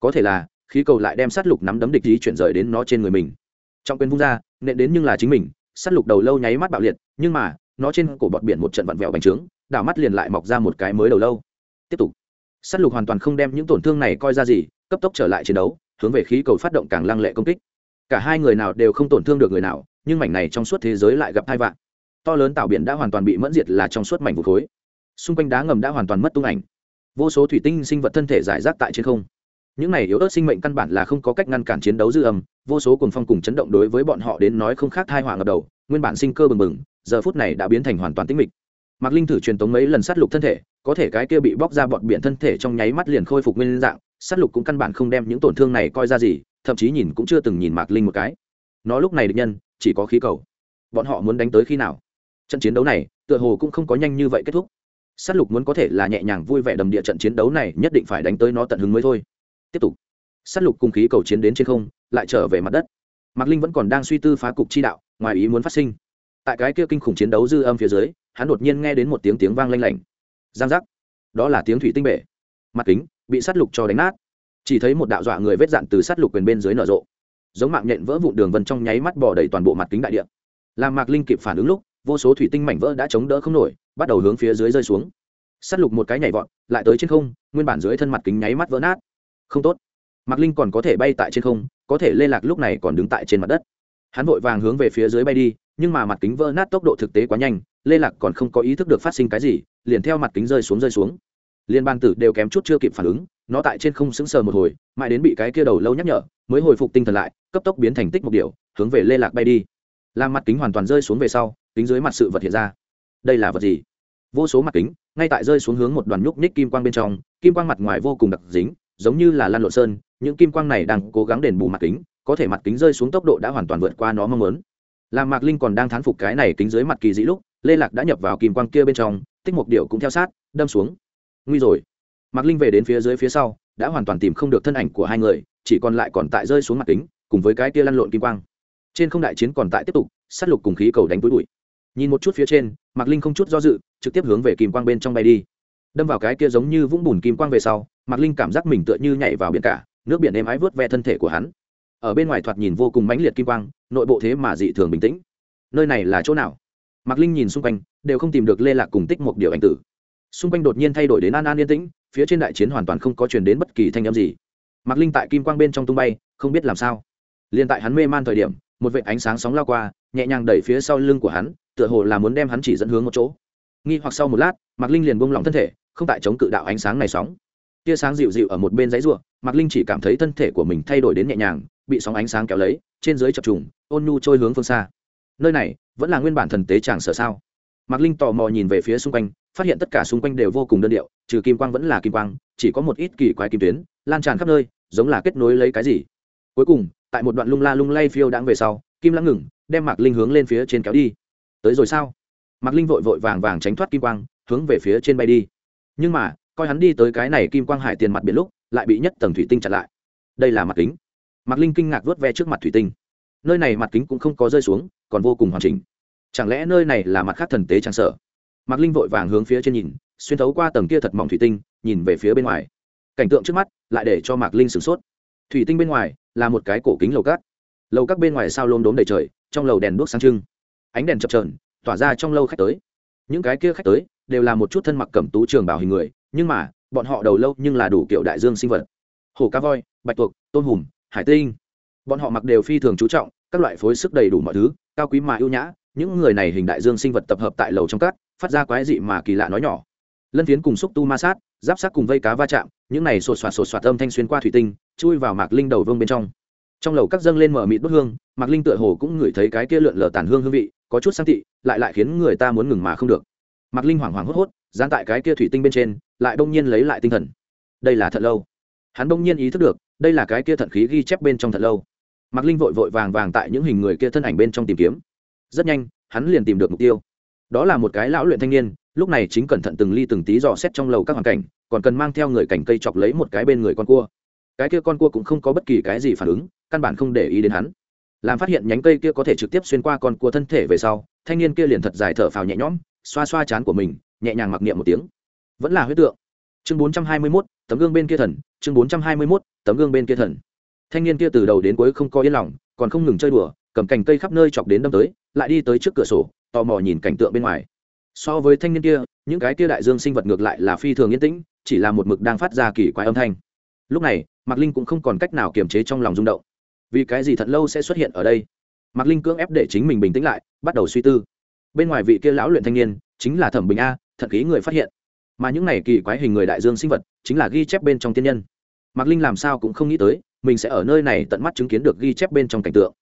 Có thể là, khí cầu lại đem sát lục nắm đấm địch ý chuyển rời đến nó trên người mình. Trong quyền vung ra, nện đến nhưng là chính mình sát lục đầu lâu nháy mắt bạo liệt, nhưng mà, nó trên cổ bọt biển một trận vặn vẹo bành trướng, đảo mắt liền lại mọc ra một cái mới đầu lâu. Tiếp tục. Sát lục hoàn toàn không đem những tổn thương này coi ra gì, cấp tốc trở lại chiến đấu, hướng về khí cầu phát động càng lăng lệ công kích. Cả hai người nào đều không tổn thương được người nào, nhưng mảnh này trong suốt thế giới lại gặp hai vạn to lớn tạo biển đã hoàn toàn bị mẫn diệt là trong suốt mảnh vụ khối. Xung quanh đá ngầm đã hoàn toàn mất tung ảnh. Vô số thủy tinh sinh vật thân thể giải rác tại trên không những này yếu ớt sinh mệnh căn bản là không có cách ngăn cản chiến đấu dư âm, vô số cùng phong cùng chấn động đối với bọn họ đến nói không khác thai hoàng ngập đầu, nguyên bản sinh cơ bừng bừng, giờ phút này đã biến thành hoàn toàn tĩnh mịch. Mạc linh thử truyền tống mấy lần sát lục thân thể, có thể cái kia bị bóc ra bọn biển thân thể trong nháy mắt liền khôi phục nguyên dạng, sát lục cũng căn bản không đem những tổn thương này coi ra gì, thậm chí nhìn cũng chưa từng nhìn mạc linh một cái. Nó lúc này được nhân, chỉ có khí cầu. Bọn họ muốn đánh tới khi nào? Trận chiến đấu này, tựa hồ cũng không có nhanh như vậy kết thúc. Sát lục muốn có thể là nhẹ nhàng vui vẻ đầm địa trận chiến đấu này, nhất định phải đánh tới nó tận hứng mới thôi tiếp tục. Sát lục cùng khí cầu chiến đến trên không, lại trở về mặt đất. Mạc linh vẫn còn đang suy tư phá cục chi đạo, ngoài ý muốn phát sinh. Tại cái kia kinh khủng chiến đấu dư âm phía dưới, hắn đột nhiên nghe đến một tiếng tiếng vang lanh lảnh. Giang giác. Đó là tiếng thủy tinh bể. Mặt kính, bị sát lục cho đánh nát. Chỉ thấy một đạo dọa người vết dạn từ sát lục quyền bên dưới nở rộ. Giống mạng nhện vỡ vụn đường vân trong nháy mắt bỏ đầy toàn bộ mặt kính đại địa. Làm mạc linh kịp phản ứng lúc, vô số thủy tinh mảnh vỡ đã chống đỡ không nổi, bắt đầu hướng phía dưới rơi xuống. Sát lục một cái nhảy vọt, lại tới trên không, nguyên bản dưới thân mặt kính nháy mắt vỡ nát không tốt. Mạc linh còn có thể bay tại trên không, có thể lê lạc lúc này còn đứng tại trên mặt đất. Hắn vội vàng hướng về phía dưới bay đi, nhưng mà mặt kính vỡ nát tốc độ thực tế quá nhanh, lê lạc còn không có ý thức được phát sinh cái gì, liền theo mặt kính rơi xuống rơi xuống. Liên ban tử đều kém chút chưa kịp phản ứng, nó tại trên không sững sờ một hồi, mãi đến bị cái kia đầu lâu nhắc nhở, mới hồi phục tinh thần lại, cấp tốc biến thành tích một điều, hướng về lê lạc bay đi. Làm mặt kính hoàn toàn rơi xuống về sau, kính dưới mặt sự vật hiện ra. Đây là vật gì? Vô số mặt kính, ngay tại rơi xuống hướng một đoàn nhúc nhích kim quang bên trong, kim quang mặt ngoài vô cùng đặc dính giống như là lan lộn sơn, những kim quang này đang cố gắng đền bù mặt kính, có thể mặt kính rơi xuống tốc độ đã hoàn toàn vượt qua nó mong muốn. Làm mạc linh còn đang thán phục cái này kính dưới mặt kỳ dĩ lúc, lê lạc đã nhập vào kim quang kia bên trong, tích mục điệu cũng theo sát, đâm xuống. Nguy rồi. Mạc linh về đến phía dưới phía sau, đã hoàn toàn tìm không được thân ảnh của hai người, chỉ còn lại còn tại rơi xuống mặt kính, cùng với cái kia lăn lộn kim quang. Trên không đại chiến còn tại tiếp tục, sát lục cùng khí cầu đánh túi bụi. Nhìn một chút phía trên, mạc linh không chút do dự, trực tiếp hướng về kim quang bên trong bay đi đâm vào cái kia giống như vũng bùn kim quang về sau, mạc linh cảm giác mình tựa như nhảy vào biển cả, nước biển êm ái vớt ve thân thể của hắn. Ở bên ngoài thoạt nhìn vô cùng mãnh liệt kim quang, nội bộ thế mà dị thường bình tĩnh. Nơi này là chỗ nào? Mạc linh nhìn xung quanh, đều không tìm được lê lạc cùng tích một điều anh tử. Xung quanh đột nhiên thay đổi đến an an yên tĩnh, phía trên đại chiến hoàn toàn không có truyền đến bất kỳ thanh âm gì. Mạc linh tại kim quang bên trong tung bay, không biết làm sao. Liền tại hắn mê man thời điểm, một vệ ánh sáng sóng lao qua, nhẹ nhàng đẩy phía sau lưng của hắn, tựa hồ là muốn đem hắn chỉ dẫn hướng một chỗ. Nghi hoặc sau một lát, mạc linh liền buông lỏng thân thể không tại chống cự đạo ánh sáng này sóng. Tia sáng dịu dịu ở một bên giấy ruộng mạc linh chỉ cảm thấy thân thể của mình thay đổi đến nhẹ nhàng, bị sóng ánh sáng kéo lấy, trên dưới chập trùng, ôn nhu trôi hướng phương xa. Nơi này, vẫn là nguyên bản thần tế tràng sở sao? Mạc linh tò mò nhìn về phía xung quanh, phát hiện tất cả xung quanh đều vô cùng đơn điệu, trừ kim quang vẫn là kim quang, chỉ có một ít kỳ quái kim tuyến, lan tràn khắp nơi, giống là kết nối lấy cái gì. Cuối cùng, tại một đoạn lung la lung lay phiêu đãng về sau, kim lãng ngừng, đem mạc linh hướng lên phía trên kéo đi. Tới rồi sao? Mạc linh vội vội vàng vàng tránh thoát kim quang, hướng về phía trên bay đi nhưng mà, coi hắn đi tới cái này kim quang hải tiền mặt biển lúc, lại bị nhất tầng thủy tinh chặn lại. Đây là mặt kính. Mạc linh kinh ngạc vớt ve trước mặt thủy tinh. Nơi này mặt kính cũng không có rơi xuống, còn vô cùng hoàn chỉnh. Chẳng lẽ nơi này là mặt khác thần tế trang sở? Mạc linh vội vàng hướng phía trên nhìn, xuyên thấu qua tầng kia thật mỏng thủy tinh, nhìn về phía bên ngoài. Cảnh tượng trước mắt, lại để cho mạc linh sửng sốt. Thủy tinh bên ngoài, là một cái cổ kính lầu cát. Lầu các bên ngoài sao lôm đốm đầy trời, trong lầu đèn đuốc sáng trưng. Ánh đèn chập trờn tỏa ra trong lâu khách tới. Những cái kia khách tới đều là một chút thân mặc cẩm tú trường bảo hình người, nhưng mà, bọn họ đầu lâu nhưng là đủ kiểu đại dương sinh vật. Hồ cá voi, bạch tuộc, tôn hùm, hải tinh. Bọn họ mặc đều phi thường chú trọng, các loại phối sức đầy đủ mọi thứ, cao quý mà ưu nhã, những người này hình đại dương sinh vật tập hợp tại lầu trong cát phát ra quái dị mà kỳ lạ nói nhỏ. Lân phiến cùng xúc tu ma sát, giáp sát cùng vây cá va chạm, những này sột soạt sột soạt âm thanh xuyên qua thủy tinh, chui vào mạc linh đầu vương bên trong. Trong lầu các dâng lên mở mịt bức hương, mạc linh tựa hồ cũng ngửi thấy cái kia lượn lờ tàn hương hương vị, có chút sang thị lại lại khiến người ta muốn ngừng mà không được mạc linh hoảng hoảng hốt hốt, dán tại cái kia thủy tinh bên trên, lại bỗng nhiên lấy lại tinh thần. Đây là thật lâu. Hắn bỗng nhiên ý thức được, đây là cái kia thận khí ghi chép bên trong thật lâu. Mạc linh vội vội vàng vàng tại những hình người kia thân ảnh bên trong tìm kiếm. Rất nhanh, hắn liền tìm được mục tiêu. Đó là một cái lão luyện thanh niên, lúc này chính cẩn thận từng ly từng tí dò xét trong lầu các hoàn cảnh, còn cần mang theo người cảnh cây chọc lấy một cái bên người con cua. Cái kia con cua cũng không có bất kỳ cái gì phản ứng, căn bản không để ý đến hắn. Làm phát hiện nhánh cây kia có thể trực tiếp xuyên qua con cua thân thể về sau, thanh niên kia liền thật dài thở phào nhẹ nhõm xoa xoa chán của mình, nhẹ nhàng mặc niệm một tiếng. Vẫn là huyết tượng. Chương bốn trăm hai mươi mốt, tấm gương bên kia thần. Chương bốn trăm hai mươi mốt, tấm gương bên kia thần. Thanh niên kia từ đầu đến cuối không có yên lòng, còn không ngừng chơi đùa, cầm cành cây khắp nơi chọc đến đâm tới, lại đi tới trước cửa sổ, tò mò nhìn cảnh tượng bên ngoài. So với thanh niên kia, những cái kia đại dương sinh vật ngược lại là phi thường yên tĩnh, chỉ là một mực đang phát ra kỳ quái âm thanh. Lúc này, mạc linh cũng không còn cách nào kiềm chế trong lòng rung động. Vì cái gì thật lâu sẽ xuất hiện ở đây? Mạc linh cưỡng ép để chính mình bình tĩnh lại, bắt đầu suy tư bên ngoài vị kia lão luyện thanh niên, chính là thẩm bình a, thật khí người phát hiện. Mà những này kỳ quái hình người đại dương sinh vật, chính là ghi chép bên trong tiên nhân. Mạc linh làm sao cũng không nghĩ tới, mình sẽ ở nơi này tận mắt chứng kiến được ghi chép bên trong cảnh tượng.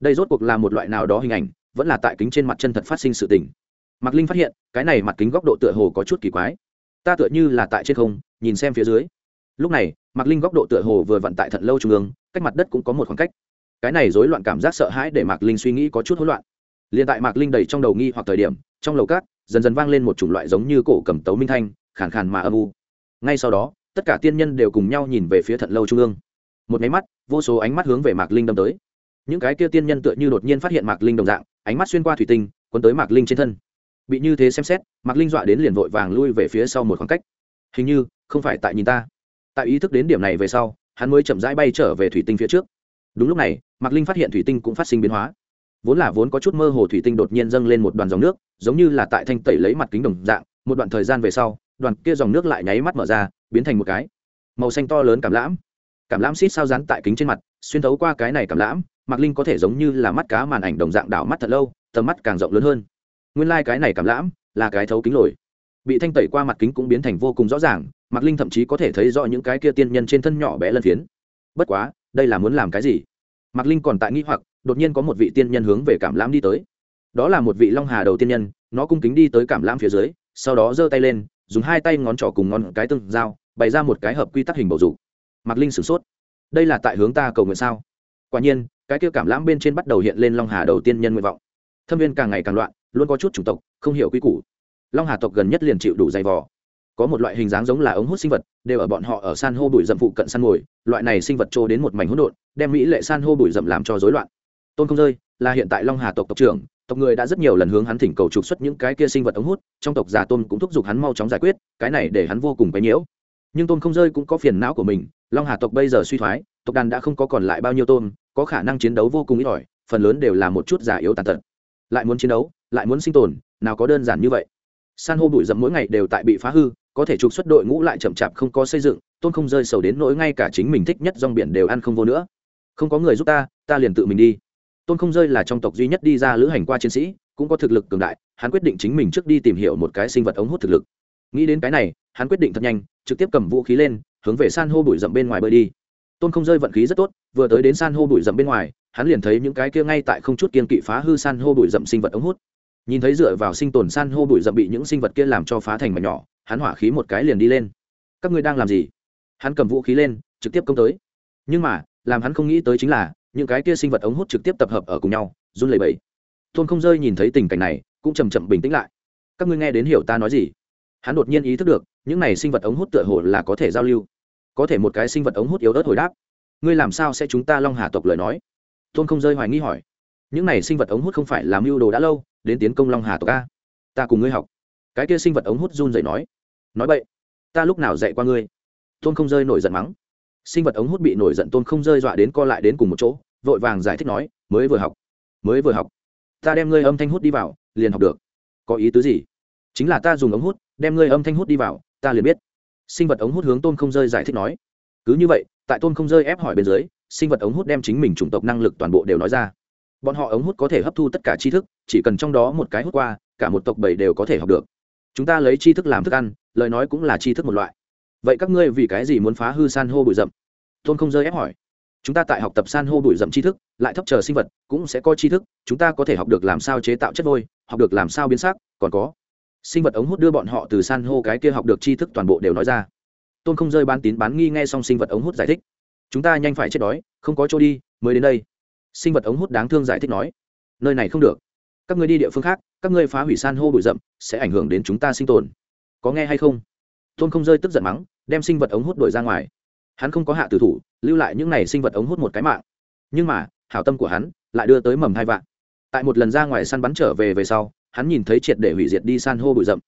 Đây rốt cuộc là một loại nào đó hình ảnh, vẫn là tại kính trên mặt chân thật phát sinh sự tình. Mạc linh phát hiện, cái này mặt kính góc độ tựa hồ có chút kỳ quái. Ta tựa như là tại trên không, nhìn xem phía dưới. Lúc này, mạc linh góc độ tựa hồ vừa vận tại thận lâu trung ương, cách mặt đất cũng có một khoảng cách. Cái này rối loạn cảm giác sợ hãi để mạc linh suy nghĩ có chút hỗn loạn liền tại mạc linh đầy trong đầu nghi hoặc thời điểm, trong lầu cát, dần dần vang lên một chủng loại giống như cổ cầm tấu minh thanh, khàn khàn mà âm u. Ngay sau đó, tất cả tiên nhân đều cùng nhau nhìn về phía thận lâu trung ương. Một máy mắt, vô số ánh mắt hướng về mạc linh đâm tới. Những cái kia tiên nhân tựa như đột nhiên phát hiện mạc linh đồng dạng, ánh mắt xuyên qua thủy tinh quấn tới mạc linh trên thân. Bị như thế xem xét, mạc linh dọa đến liền vội vàng lui về phía sau một khoảng cách. Hình như, không phải tại nhìn ta. Tại ý thức đến điểm này về sau, hắn mới chậm rãi bay trở về thủy tinh phía trước. Đúng lúc này, mạc linh phát hiện thủy tinh cũng phát sinh biến hóa vốn là vốn có chút mơ hồ thủy tinh đột nhiên dâng lên một đoàn dòng nước, giống như là tại thanh tẩy lấy mặt kính đồng dạng, một đoạn thời gian về sau, đoàn kia dòng nước lại nháy mắt mở ra, biến thành một cái màu xanh to lớn cảm lãm. Cảm lãm xít sao rán tại kính trên mặt, xuyên thấu qua cái này cảm lãm, mạc linh có thể giống như là mắt cá màn ảnh đồng dạng đảo mắt thật lâu, tầm mắt càng rộng lớn hơn. Nguyên lai、like、cái này cảm lãm là cái thấu kính lồi. Bị thanh tẩy qua mặt kính cũng biến thành vô cùng rõ ràng, mạc linh thậm chí có thể thấy rõ những cái kia tiên nhân trên thân nhỏ bé lân phiến. Bất quá, đây là muốn làm cái gì? Mạc linh còn tại nghĩ hoặc đột nhiên có một vị tiên nhân hướng về cảm lãm đi tới. Đó là một vị long hà đầu tiên nhân, nó cung kính đi tới cảm lãm phía dưới, sau đó giơ tay lên, dùng hai tay ngón trỏ cùng ngón cái tương dao bày ra một cái hợp quy tắc hình bầu dục. Mạc linh sửng sốt. Đây là tại hướng ta cầu nguyện sao? Quả nhiên, cái kia cảm lãm bên trên bắt đầu hiện lên long hà đầu tiên nhân nguyện vọng. Thâm viên càng ngày càng loạn, luôn có chút chủng tộc, không hiểu quy củ. Long hà tộc gần nhất liền chịu đủ dày vò. Có một loại hình dáng giống là ống hút sinh vật, đều ở bọn họ ở san hô bụi rậm phụ cận săn ngồi loại này sinh vật trô đến một mảnh hỗn độn, đem mỹ lệ san hô bụi rậm làm cho rối loạn tôn không rơi là hiện tại long hà tộc tộc trưởng, tộc người đã rất nhiều lần hướng hắn thỉnh cầu trục xuất những cái kia sinh vật ống hút, trong tộc già tôn cũng thúc giục hắn mau chóng giải quyết, cái này để hắn vô cùng bấy nhiễu. Nhưng tôn không rơi cũng có phiền não của mình, long hà tộc bây giờ suy thoái, tộc đàn đã không có còn lại bao nhiêu tôn, có khả năng chiến đấu vô cùng ít ỏi, phần lớn đều là một chút giả yếu tàn tật. Lại muốn chiến đấu, lại muốn sinh tồn, nào có đơn giản như vậy. San hô bụi rậm mỗi ngày đều tại bị phá hư, có thể trục xuất đội ngũ lại chậm chạp không có xây dựng, tôn không rơi sầu đến nỗi ngay cả chính mình thích nhất rong biển đều ăn không vô nữa. Không có người giúp ta ta liền tự mình đi tôn không rơi là trong tộc duy nhất đi ra lữ hành qua chiến sĩ, cũng có thực lực cường đại, hắn quyết định chính mình trước đi tìm hiểu một cái sinh vật ống hút thực lực. Nghĩ đến cái này, hắn quyết định thật nhanh, trực tiếp cầm vũ khí lên, hướng về san hô bụi rậm bên ngoài bơi đi. Tôn không rơi vận khí rất tốt, vừa tới đến san hô bụi rậm bên ngoài, hắn liền thấy những cái kia ngay tại không chút kiên kỵ phá hư san hô bụi rậm sinh vật ống hút. Nhìn thấy dựa vào sinh tồn san hô bụi rậm bị những sinh vật kia làm cho phá thành mà nhỏ, hắn hỏa khí một cái liền đi lên. Các ngươi đang làm gì? Hắn cầm vũ khí lên, trực tiếp công tới. Nhưng mà, làm hắn không nghĩ tới chính là những cái kia sinh vật ống hút trực tiếp tập hợp ở cùng nhau, run lẩy bẩy. Tôn không rơi nhìn thấy tình cảnh này, cũng chầm chậm bình tĩnh lại. Các ngươi nghe đến hiểu ta nói gì? Hắn đột nhiên ý thức được, những này sinh vật ống hút tựa hồ là có thể giao lưu. Có thể một cái sinh vật ống hút yếu ớt hồi đáp. Ngươi làm sao sẽ chúng ta long hà tộc lời nói? Tôn không rơi hoài nghi hỏi. Những này sinh vật ống hút không phải làm mưu đồ đã lâu, đến tiến công long hà tộc a? Ta cùng ngươi học. Cái kia sinh vật ống hút run dậy nói. Nói vậy ta lúc nào dạy qua ngươi? Tôn không rơi nổi giận mắng sinh vật ống hút bị nổi giận tôn không rơi dọa đến co lại đến cùng một chỗ, vội vàng giải thích nói, mới vừa học, mới vừa học. Ta đem ngươi âm thanh hút đi vào, liền học được. Có ý tứ gì? Chính là ta dùng ống hút, đem ngươi âm thanh hút đi vào, ta liền biết. Sinh vật ống hút hướng tôn không rơi giải thích nói. Cứ như vậy, tại tôn không rơi ép hỏi bên dưới, sinh vật ống hút đem chính mình chủng tộc năng lực toàn bộ đều nói ra. Bọn họ ống hút có thể hấp thu tất cả tri thức, chỉ cần trong đó một cái hút qua, cả một tộc bảy đều có thể học được. Chúng ta lấy tri thức làm thức ăn, lời nói cũng là tri thức một loại vậy các ngươi vì cái gì muốn phá hư san hô bụi rậm? Tôn không rơi ép hỏi. Chúng ta tại học tập san hô bụi rậm tri thức, lại thấp chờ sinh vật, cũng sẽ có tri thức, chúng ta có thể học được làm sao chế tạo chất vôi, học được làm sao biến sắc, còn có. Sinh vật ống hút đưa bọn họ từ san hô cái kia học được tri thức toàn bộ đều nói ra. Tôn không rơi bán tín bán nghi nghe xong sinh vật ống hút giải thích. Chúng ta nhanh phải chết đói, không có chỗ đi, mới đến đây. Sinh vật ống hút đáng thương giải thích nói. Nơi này không được. Các ngươi đi địa phương khác, các ngươi phá hủy san hô bụi rậm, sẽ ảnh hưởng đến chúng ta sinh tồn. Có nghe hay không? Tôn không rơi tức giận mắng đem sinh vật ống hút đổi ra ngoài. Hắn không có hạ tử thủ, lưu lại những n à y sinh vật ống hút một cái mạng. Nhưng mà, hảo tâm của hắn lại đưa tới mầm hai vạn. Tại một lần ra ngoài săn bắn trở về về sau, hắn nhìn thấy triệt để hủy diệt đi san hô bụi rậm.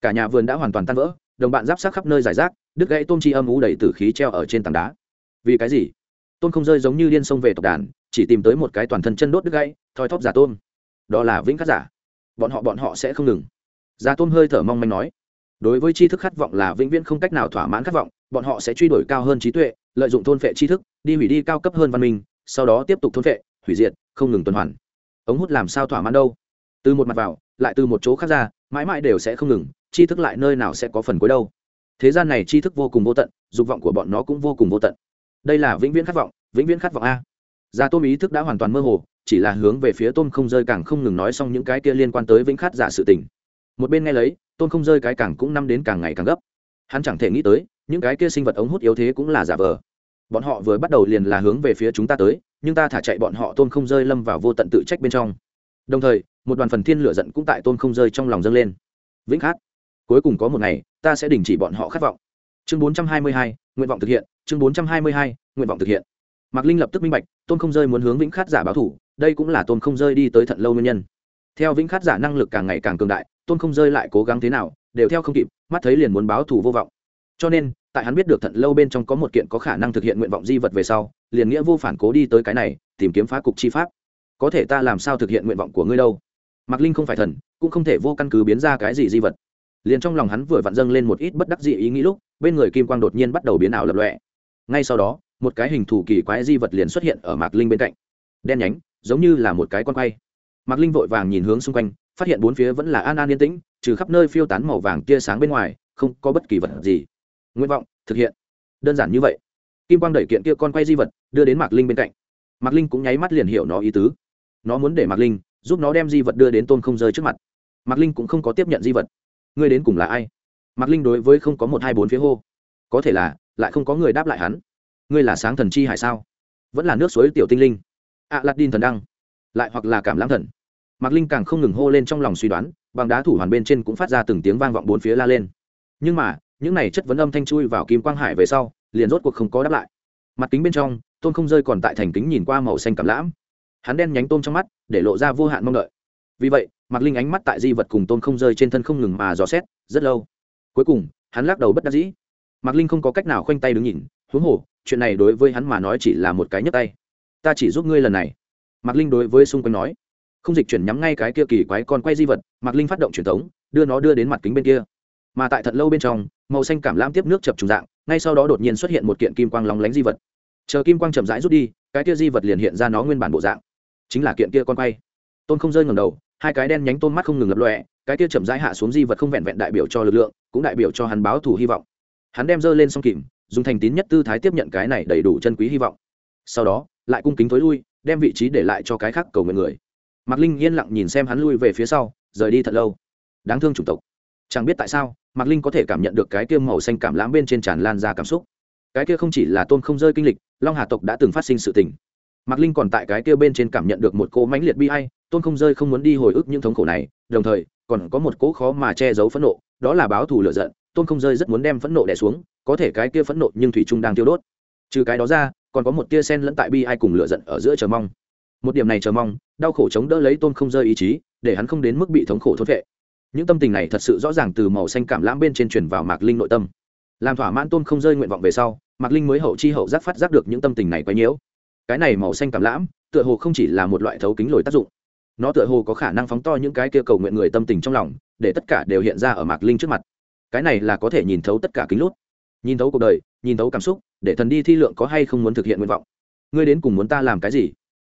Cả nhà vườn đã hoàn toàn tan vỡ, đồng bạn giáp sát khắp nơi giải rác, đứt gãy tôm chi âm ú đầy tử khí treo ở trên tảng đá. Vì cái gì? Tôn không rơi giống như liên sông về tộc đàn, chỉ tìm tới một cái toàn thân chân đốt đứt gãy, thoi thóp giả tôm. Đó là vĩnh khắc giả. Bọn họ bọn họ sẽ không ngừng. Giả tôm hơi thở mong manh nói đối với tri thức khát vọng là vĩnh viễn không cách nào thỏa mãn khát vọng, bọn họ sẽ truy đuổi cao hơn trí tuệ, lợi dụng thôn phệ tri thức, đi hủy đi cao cấp hơn văn minh, sau đó tiếp tục thôn phệ, hủy diệt, không ngừng tuần hoàn. Ống hút làm sao thỏa mãn đâu? Từ một mặt vào, lại từ một chỗ khác ra, mãi mãi đều sẽ không ngừng, tri thức lại nơi nào sẽ có phần cuối đâu? Thế gian này tri thức vô cùng vô tận, dục vọng của bọn nó cũng vô cùng vô tận. Đây là vĩnh viễn khát vọng, vĩnh viễn khát vọng a. Gia tôm ý thức đã hoàn toàn mơ hồ, chỉ là hướng về phía tôm không rơi càng không ngừng nói xong những cái kia liên quan tới vĩnh khát giả sự tình một bên nghe lấy tôn không rơi cái càng cũng năm đến càng ngày càng gấp. Hắn chẳng thể nghĩ tới những cái kia sinh vật ống hút yếu thế cũng là giả vờ. Bọn họ vừa bắt đầu liền là hướng về phía chúng ta tới nhưng ta thả chạy bọn họ tôn không rơi lâm vào vô tận tự trách bên trong. Đồng thời một đoàn phần thiên lửa giận cũng tại tôn không rơi trong lòng dâng lên. Vĩnh khát cuối cùng có một ngày ta sẽ đình chỉ bọn họ khát vọng. Chương 422, nguyện vọng thực hiện chương 422, nguyện vọng thực hiện. Mạc linh lập tức minh bạch tôn không rơi muốn hướng vĩnh khát giả báo thủ đây cũng là tôn không rơi đi tới thận lâu nguyên nhân. Theo vĩnh khát giả năng lực càng ngày càng cường đại tôn không rơi lại cố gắng thế nào, đều theo không kịp, mắt thấy liền muốn báo thù vô vọng. Cho nên, tại hắn biết được thận lâu bên trong có một kiện có khả năng thực hiện nguyện vọng di vật về sau, liền nghĩa vô phản cố đi tới cái này, tìm kiếm phá cục chi pháp. Có thể ta làm sao thực hiện nguyện vọng của ngươi đâu? Mạc linh không phải thần, cũng không thể vô căn cứ biến ra cái gì di vật. Liền trong lòng hắn vừa vặn dâng lên một ít bất đắc dị ý nghĩ lúc, bên người kim quang đột nhiên bắt đầu biến ảo lập lọe ngay sau đó, một cái hình thù kỳ quái di vật liền xuất hiện ở mạc linh bên cạnh. Đen nhánh, giống như là một cái con quay. Mạc linh vội vàng nhìn hướng xung quanh phát hiện bốn phía vẫn là an an yên tĩnh, trừ khắp nơi phiêu tán màu vàng tia sáng bên ngoài, không có bất kỳ vật gì. Nguyện vọng thực hiện. Đơn giản như vậy. Kim quang đẩy kiện kia con quay di vật, đưa đến mạc linh bên cạnh. Mạc linh cũng nháy mắt liền hiểu nó ý tứ. Nó muốn để mạc linh giúp nó đem di vật đưa đến tôn không rơi trước mặt. Mạc linh cũng không có tiếp nhận di vật. Ngươi đến cùng là ai? Mạc linh đối với không có một, hai, bốn phía hô. Có thể là, lại không có người đáp lại hắn. Ngươi là sáng thần chi hải sao? Vẫn là nước suối tiểu tinh linh. Ạ lạt đin thần đăng. Lại hoặc là cảm lãng thần mạc linh càng không ngừng hô lên trong lòng suy đoán bằng đá thủ hoàn bên trên cũng phát ra từng tiếng vang vọng bốn phía la lên. Nhưng mà, những này chất vấn âm thanh chui vào kim quang hải về sau, liền rốt cuộc không có đáp lại. Mặt kính bên trong, tôn không rơi còn tại thành kính nhìn qua màu xanh cảm lãm. Hắn đen nhánh tôm trong mắt, để lộ ra vô hạn mong đợi. Vì vậy, mạc linh ánh mắt tại di vật cùng tôn không rơi trên thân không ngừng mà dò xét, rất lâu. Cuối cùng, hắn lắc đầu bất đắc dĩ. Mạc linh không có cách nào khoanh tay đứng nhìn, huống hồ, chuyện này đối với hắn mà nói chỉ là một cái nhấp tay. Ta chỉ giúp ngươi lần này. Mạc linh đối với xung quanh nói không dịch chuyển nhắm ngay cái kia kỳ quái con quay di vật, mạc linh phát động truyền thống, đưa nó đưa đến mặt kính bên kia. Mà tại thật lâu bên trong, màu xanh cảm lãm tiếp nước chập trùng dạng, ngay sau đó đột nhiên xuất hiện một kiện kim quang lóng lánh di vật. Chờ kim quang chậm rãi rút đi, cái kia di vật liền hiện ra nó nguyên bản bộ dạng. Chính là kiện kia con quay. Tôn không rơi ngầm đầu, hai cái đen nhánh tôn mắt không ngừng lập lọe cái kia chậm rãi hạ xuống di vật không vẹn vẹn đại biểu cho lực lượng, cũng đại biểu cho hắn báo thủ hy vọng. Hắn đem dơ lên song kìm, dùng thành tín nhất tư thái tiếp nhận cái này đầy đủ chân quý hy vọng. Sau đó, lại cung kính thối lui, đem vị trí để lại cho cái khác cầu nguyện người mạc linh yên lặng nhìn xem hắn lui về phía sau rời đi thật lâu. Đáng thương chủng tộc. Chẳng biết tại sao mạc linh có thể cảm nhận được cái kia màu xanh cảm lãm bên trên tràn lan ra cảm xúc. Cái kia không chỉ là tôn không rơi kinh lịch long hà tộc đã từng phát sinh sự tình. Mạc linh còn tại cái kia bên trên cảm nhận được một cỗ mãnh liệt bi ai, tôn không rơi không muốn đi hồi ức những thống khổ này đồng thời còn có một cỗ khó mà che giấu phẫn nộ đó là báo thù lựa giận tôn không rơi rất muốn đem phẫn nộ đẻ xuống có thể cái kia phẫn nộ nhưng thủy trung đang tiêu đốt. Trừ cái đó ra còn có một tia sen lẫn tại bi ai cùng lựa giận ở giữa chờ mong một điểm này chờ mong, đau khổ chống đỡ lấy tôn không rơi ý chí, để hắn không đến mức bị thống khổ thốt vệ. Những tâm tình này thật sự rõ ràng từ màu xanh cảm lãm bên trên truyền vào mạc linh nội tâm. Làm thỏa mãn tôn không rơi nguyện vọng về sau, mạc linh mới hậu chi hậu giác phát giác được những tâm tình này quấy nhiễu. Cái này màu xanh cảm lãm, tựa hồ không chỉ là một loại thấu kính lồi tác dụng. Nó tựa hồ có khả năng phóng to những cái kia cầu nguyện người tâm tình trong lòng, để tất cả đều hiện ra ở mạc linh trước mặt. Cái này là có thể nhìn thấu tất cả kính lút. Nhìn thấu cuộc đời, nhìn thấu cảm xúc, để thần đi thi lượng có hay không muốn thực hiện nguyện vọng. Ngươi đến cùng muốn ta làm cái gì?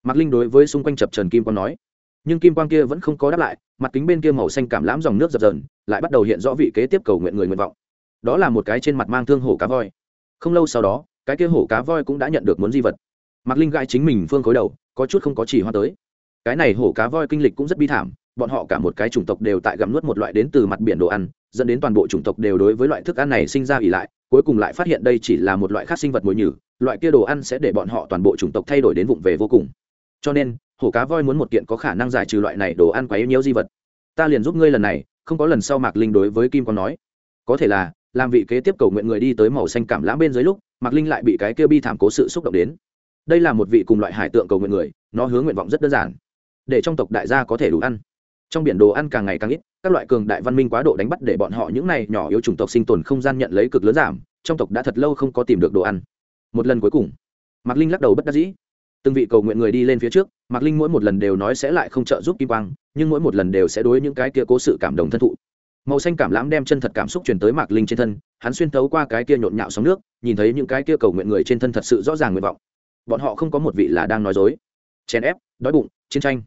Mạc linh đối với xung quanh chập trần kim quang nói. Nhưng kim quang kia vẫn không có đáp lại, mặt kính bên kia màu xanh cảm lãm dòng nước dập dần lại bắt đầu hiện rõ vị kế tiếp cầu nguyện người nguyện vọng. Đó là một cái trên mặt mang thương hổ cá voi. Không lâu sau đó, cái kia hổ cá voi cũng đã nhận được muốn di vật. Mạc linh gãi chính mình phương khối đầu, có chút không có chỉ hoa tới. Cái này hổ cá voi kinh lịch cũng rất bi thảm, bọn họ cả một cái chủng tộc đều tại gặm nuốt một loại đến từ mặt biển đồ ăn, dẫn đến toàn bộ chủng tộc đều đối với loại thức ăn này sinh ra ỉ lại, cuối cùng lại phát hiện đây chỉ là một loại khác sinh vật mồi nhử, loại kia đồ ăn sẽ để bọn họ toàn bộ chủng tộc thay đổi đến vụng về vô cùng cho nên, hổ cá voi muốn một kiện có khả năng giải trừ loại này đồ ăn quá yếu nhiễu di vật. Ta liền giúp ngươi lần này, không có lần sau mạc linh đối với kim con nói. Có thể là, làm vị kế tiếp cầu nguyện người đi tới màu xanh cảm lãm bên dưới lúc, mạc linh lại bị cái kia bi thảm cố sự xúc động đến. Đây là một vị cùng loại hải tượng cầu nguyện người, nó hướng nguyện vọng rất đơn giản. Để trong tộc đại gia có thể đủ ăn. Trong biển đồ ăn càng ngày càng ít, các loại cường đại văn minh quá độ đánh bắt để bọn họ những này nhỏ yếu chủng tộc sinh tồn không gian nhận lấy cực lớn giảm, trong tộc đã thật lâu không có tìm được đồ ăn. Một lần cuối cùng, mạc linh lắc đầu bất đắc dĩ từng vị cầu nguyện người đi lên phía trước, mạc linh mỗi một lần đều nói sẽ lại không trợ giúp kim quang, nhưng mỗi một lần đều sẽ đối những cái kia cố sự cảm động thân thụ. Màu xanh cảm lãm đem chân thật cảm xúc truyền tới mạc linh trên thân, hắn xuyên thấu qua cái kia nhộn nhạo sóng nước, nhìn thấy những cái kia cầu nguyện người trên thân thật sự rõ ràng nguyện vọng. Bọn họ không có một vị là đang nói dối. Chèn ép, đói bụng, chiến tranh.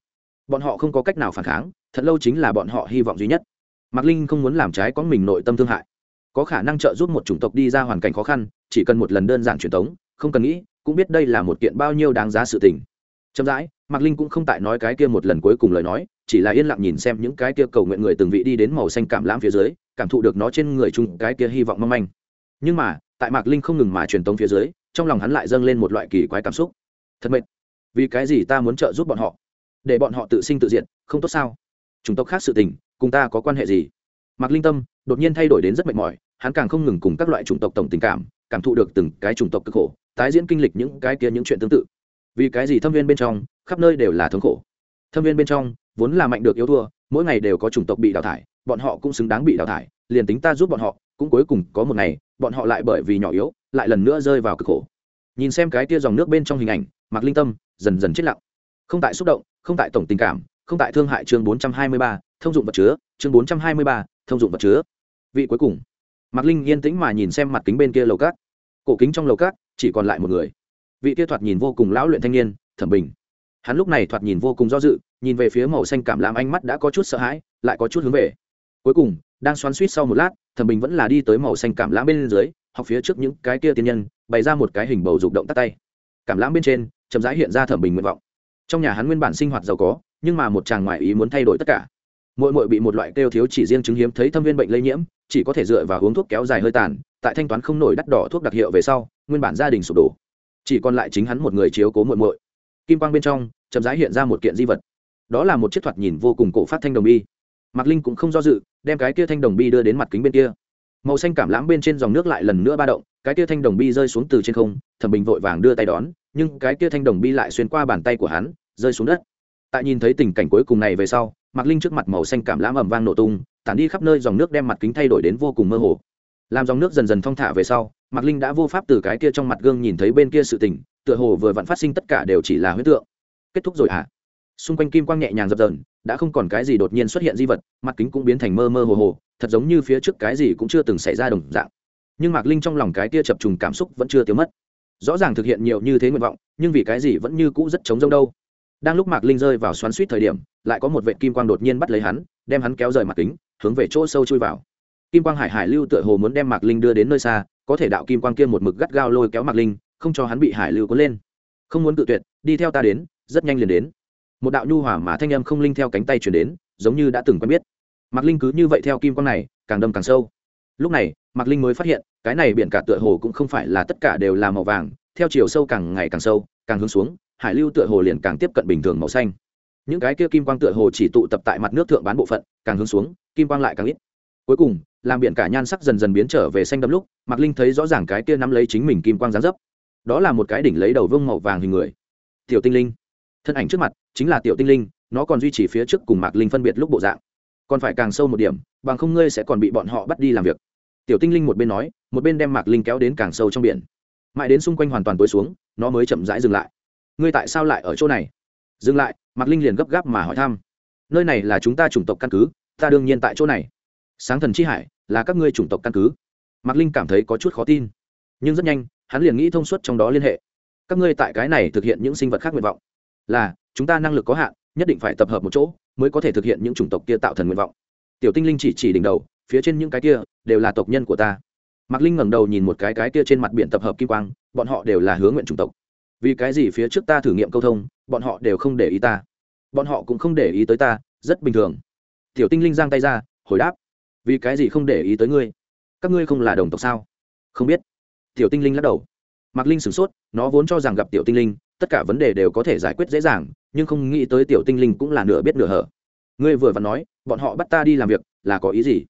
Bọn họ không có cách nào phản kháng, thật lâu chính là bọn họ hy vọng duy nhất. Mạc linh không muốn làm trái có mình nội tâm thương hại. Có khả năng trợ giúp một chủng tộc đi ra hoàn cảnh khó khăn, chỉ cần một lần đơn giản truyền thống không cần nghĩ cũng biết đây là một kiện bao nhiêu đáng giá sự tình. Chậm rãi, mạc linh cũng không tại nói cái kia một lần cuối cùng lời nói, chỉ là yên lặng nhìn xem những cái kia cầu nguyện người từng vị đi đến màu xanh cảm lãm phía dưới, cảm thụ được nó trên người chung cái kia hy vọng mong manh. Nhưng mà, tại mạc linh không ngừng mà truyền tống phía dưới, trong lòng hắn lại dâng lên một loại kỳ quái cảm xúc. Thật mệt. Vì cái gì ta muốn trợ giúp bọn họ? Để bọn họ tự sinh tự diệt, không tốt sao? Chúng tộc khác sự tình, cùng ta có quan hệ gì? Mạc linh tâm, đột nhiên thay đổi đến rất mệt mỏi, hắn càng không ngừng cùng các loại chủng tộc tổng tình cảm cảm thụ được từng cái chủng tộc cực khổ tái diễn kinh lịch những cái kia những chuyện tương tự. Vì cái gì thâm viên bên trong, khắp nơi đều là thống khổ? Thâm viên bên trong, vốn là mạnh được yếu thua, mỗi ngày đều có chủng tộc bị đào thải, bọn họ cũng xứng đáng bị đào thải, liền tính ta giúp bọn họ, cũng cuối cùng có một ngày, bọn họ lại bởi vì nhỏ yếu, lại lần nữa rơi vào cực khổ. Nhìn xem cái tia dòng nước bên trong hình ảnh mặc linh tâm dần dần chết lặng. Không tại xúc động, không tại tổng tình cảm, không tại thương hại chương bốn trăm hai mươi ba, thông dụng vật chứa, chương bốn trăm hai mươi ba, thông dụng vật chứa. Vị cuối cùng. Mạc linh yên tĩnh mà nhìn xem mặt kính bên kia lầu cát. Cổ kính trong lầu cát chỉ còn lại một người. Vị kia thoạt nhìn vô cùng lão luyện thanh niên, thẩm bình. Hắn lúc này thoạt nhìn vô cùng do dự, nhìn về phía màu xanh cảm làm ánh mắt đã có chút sợ hãi, lại có chút hướng về. Cuối cùng, đang xoắn suýt sau một lát, thẩm bình vẫn là đi tới màu xanh cảm lãm bên dưới, học phía trước những cái kia tiên nhân, bày ra một cái hình bầu dục động tắt tay. Cảm lãm bên trên, chậm rãi hiện ra thẩm bình nguyện vọng. Trong nhà hắn nguyên bản sinh hoạt giàu có, nhưng mà một chàng ngoại ý muốn thay đổi tất cả. Mỗi mỗi bị một loại kêu thiếu chỉ riêng chứng hiếm thấy thâm viên bệnh lây nhiễm, chỉ có thể dựa vào uống thuốc kéo dài hơi tàn tại thanh toán không nổi đắt đỏ thuốc đặc hiệu về sau, nguyên bản gia đình sụp đổ. Chỉ còn lại chính hắn một người chiếu cố muội muội. Kim quang bên trong, chậm rãi hiện ra một kiện di vật. Đó là một chiếc thoạt nhìn vô cùng cổ phát thanh đồng bi. Mạc linh cũng không do dự, đem cái kia thanh đồng bi đưa đến mặt kính bên kia. Màu xanh cảm lãm bên trên dòng nước lại lần nữa ba động, cái kia thanh đồng bi rơi xuống từ trên không, thẩm bình vội vàng đưa tay đón, nhưng cái kia thanh đồng bi lại xuyên qua bàn tay của hắn, rơi xuống đất. Tại nhìn thấy tình cảnh cuối cùng này về sau, mạc linh trước mặt màu xanh cảm lãm ầm vang nổ tung, tản đi khắp nơi dòng nước đem mặt kính thay đổi đến vô cùng mơ hồ làm dòng nước dần dần thong thả về sau, mạc linh đã vô pháp từ cái kia trong mặt gương nhìn thấy bên kia sự tình, tựa hồ vừa vặn phát sinh tất cả đều chỉ là huyết tượng. Kết thúc rồi hả? Xung quanh kim quang nhẹ nhàng dập dờn, đã không còn cái gì đột nhiên xuất hiện di vật, mặt kính cũng biến thành mơ mơ hồ hồ, thật giống như phía trước cái gì cũng chưa từng xảy ra đồng dạng. Nhưng mạc linh trong lòng cái kia chập trùng cảm xúc vẫn chưa tiêu mất. Rõ ràng thực hiện nhiều như thế nguyện vọng, nhưng vì cái gì vẫn như cũ rất trống rông đâu. Đang lúc mạc linh rơi vào xoắn suýt thời điểm, lại có một vệ kim quang đột nhiên bắt lấy hắn, đem hắn kéo rời mặt kính, hướng về chỗ sâu chui vào kim quang hải hải lưu tựa hồ muốn đem mạc linh đưa đến nơi xa, có thể đạo kim quang kia một mực gắt gao lôi kéo mạc linh, không cho hắn bị hải lưu cuốn lên. Không muốn tự tuyệt, đi theo ta đến, rất nhanh liền đến. Một đạo nhu hỏa mà thanh âm không linh theo cánh tay chuyển đến, giống như đã từng quen biết. Mạc linh cứ như vậy theo kim quang này, càng đâm càng sâu. Lúc này, mạc linh mới phát hiện, cái này biển cả tựa hồ cũng không phải là tất cả đều là màu vàng, theo chiều sâu càng ngày càng sâu, càng hướng xuống, hải lưu tựa hồ liền càng tiếp cận bình thường màu xanh. Những cái kia kim quang tựa hồ chỉ tụ tập tại mặt nước thượng bán bộ phận, càng hướng xuống, kim quang lại càng ít. Cuối cùng làm biển cả nhan sắc dần dần biến trở về xanh đậm lúc, mạc linh thấy rõ ràng cái kia nắm lấy chính mình kim quang gián dấp. Đó là một cái đỉnh lấy đầu vương màu vàng hình người. Tiểu tinh linh. Thân ảnh trước mặt chính là tiểu tinh linh, nó còn duy trì phía trước cùng mạc linh phân biệt lúc bộ dạng. Còn phải càng sâu một điểm, bằng không ngươi sẽ còn bị bọn họ bắt đi làm việc. Tiểu tinh linh một bên nói, một bên đem mạc linh kéo đến càng sâu trong biển. Mãi đến xung quanh hoàn toàn tối xuống, nó mới chậm rãi dừng lại. Ngươi tại sao lại ở chỗ này? Dừng lại, mạc linh liền gấp gáp mà hỏi thăm. Nơi này là chúng ta chủng tộc căn cứ, ta đương nhiên tại chỗ này sáng thần chi hải là các ngươi chủng tộc căn cứ. Mạc linh cảm thấy có chút khó tin. Nhưng rất nhanh, hắn liền nghĩ thông suốt trong đó liên hệ. Các ngươi tại cái này thực hiện những sinh vật khác nguyện vọng. Là, chúng ta năng lực có hạn, nhất định phải tập hợp một chỗ, mới có thể thực hiện những chủng tộc kia tạo thần nguyện vọng. Tiểu tinh linh chỉ chỉ đỉnh đầu, phía trên những cái kia đều là tộc nhân của ta. Mạc linh ngẩng đầu nhìn một cái cái kia trên mặt biển tập hợp kim quang, bọn họ đều là hướng nguyện chủng tộc. Vì cái gì phía trước ta thử nghiệm câu thông, bọn họ đều không để ý ta. Bọn họ cũng không để ý tới ta, rất bình thường. Tiểu tinh linh giang tay ra, hồi đáp vì cái gì không để ý tới ngươi? Các ngươi không là đồng tộc sao? Không biết. Tiểu tinh linh lắc đầu. Mạc linh sửng sốt, nó vốn cho rằng gặp tiểu tinh linh, tất cả vấn đề đều có thể giải quyết dễ dàng, nhưng không nghĩ tới tiểu tinh linh cũng là nửa biết nửa hở. Ngươi vừa vặn nói, bọn họ bắt ta đi làm việc, là có ý gì?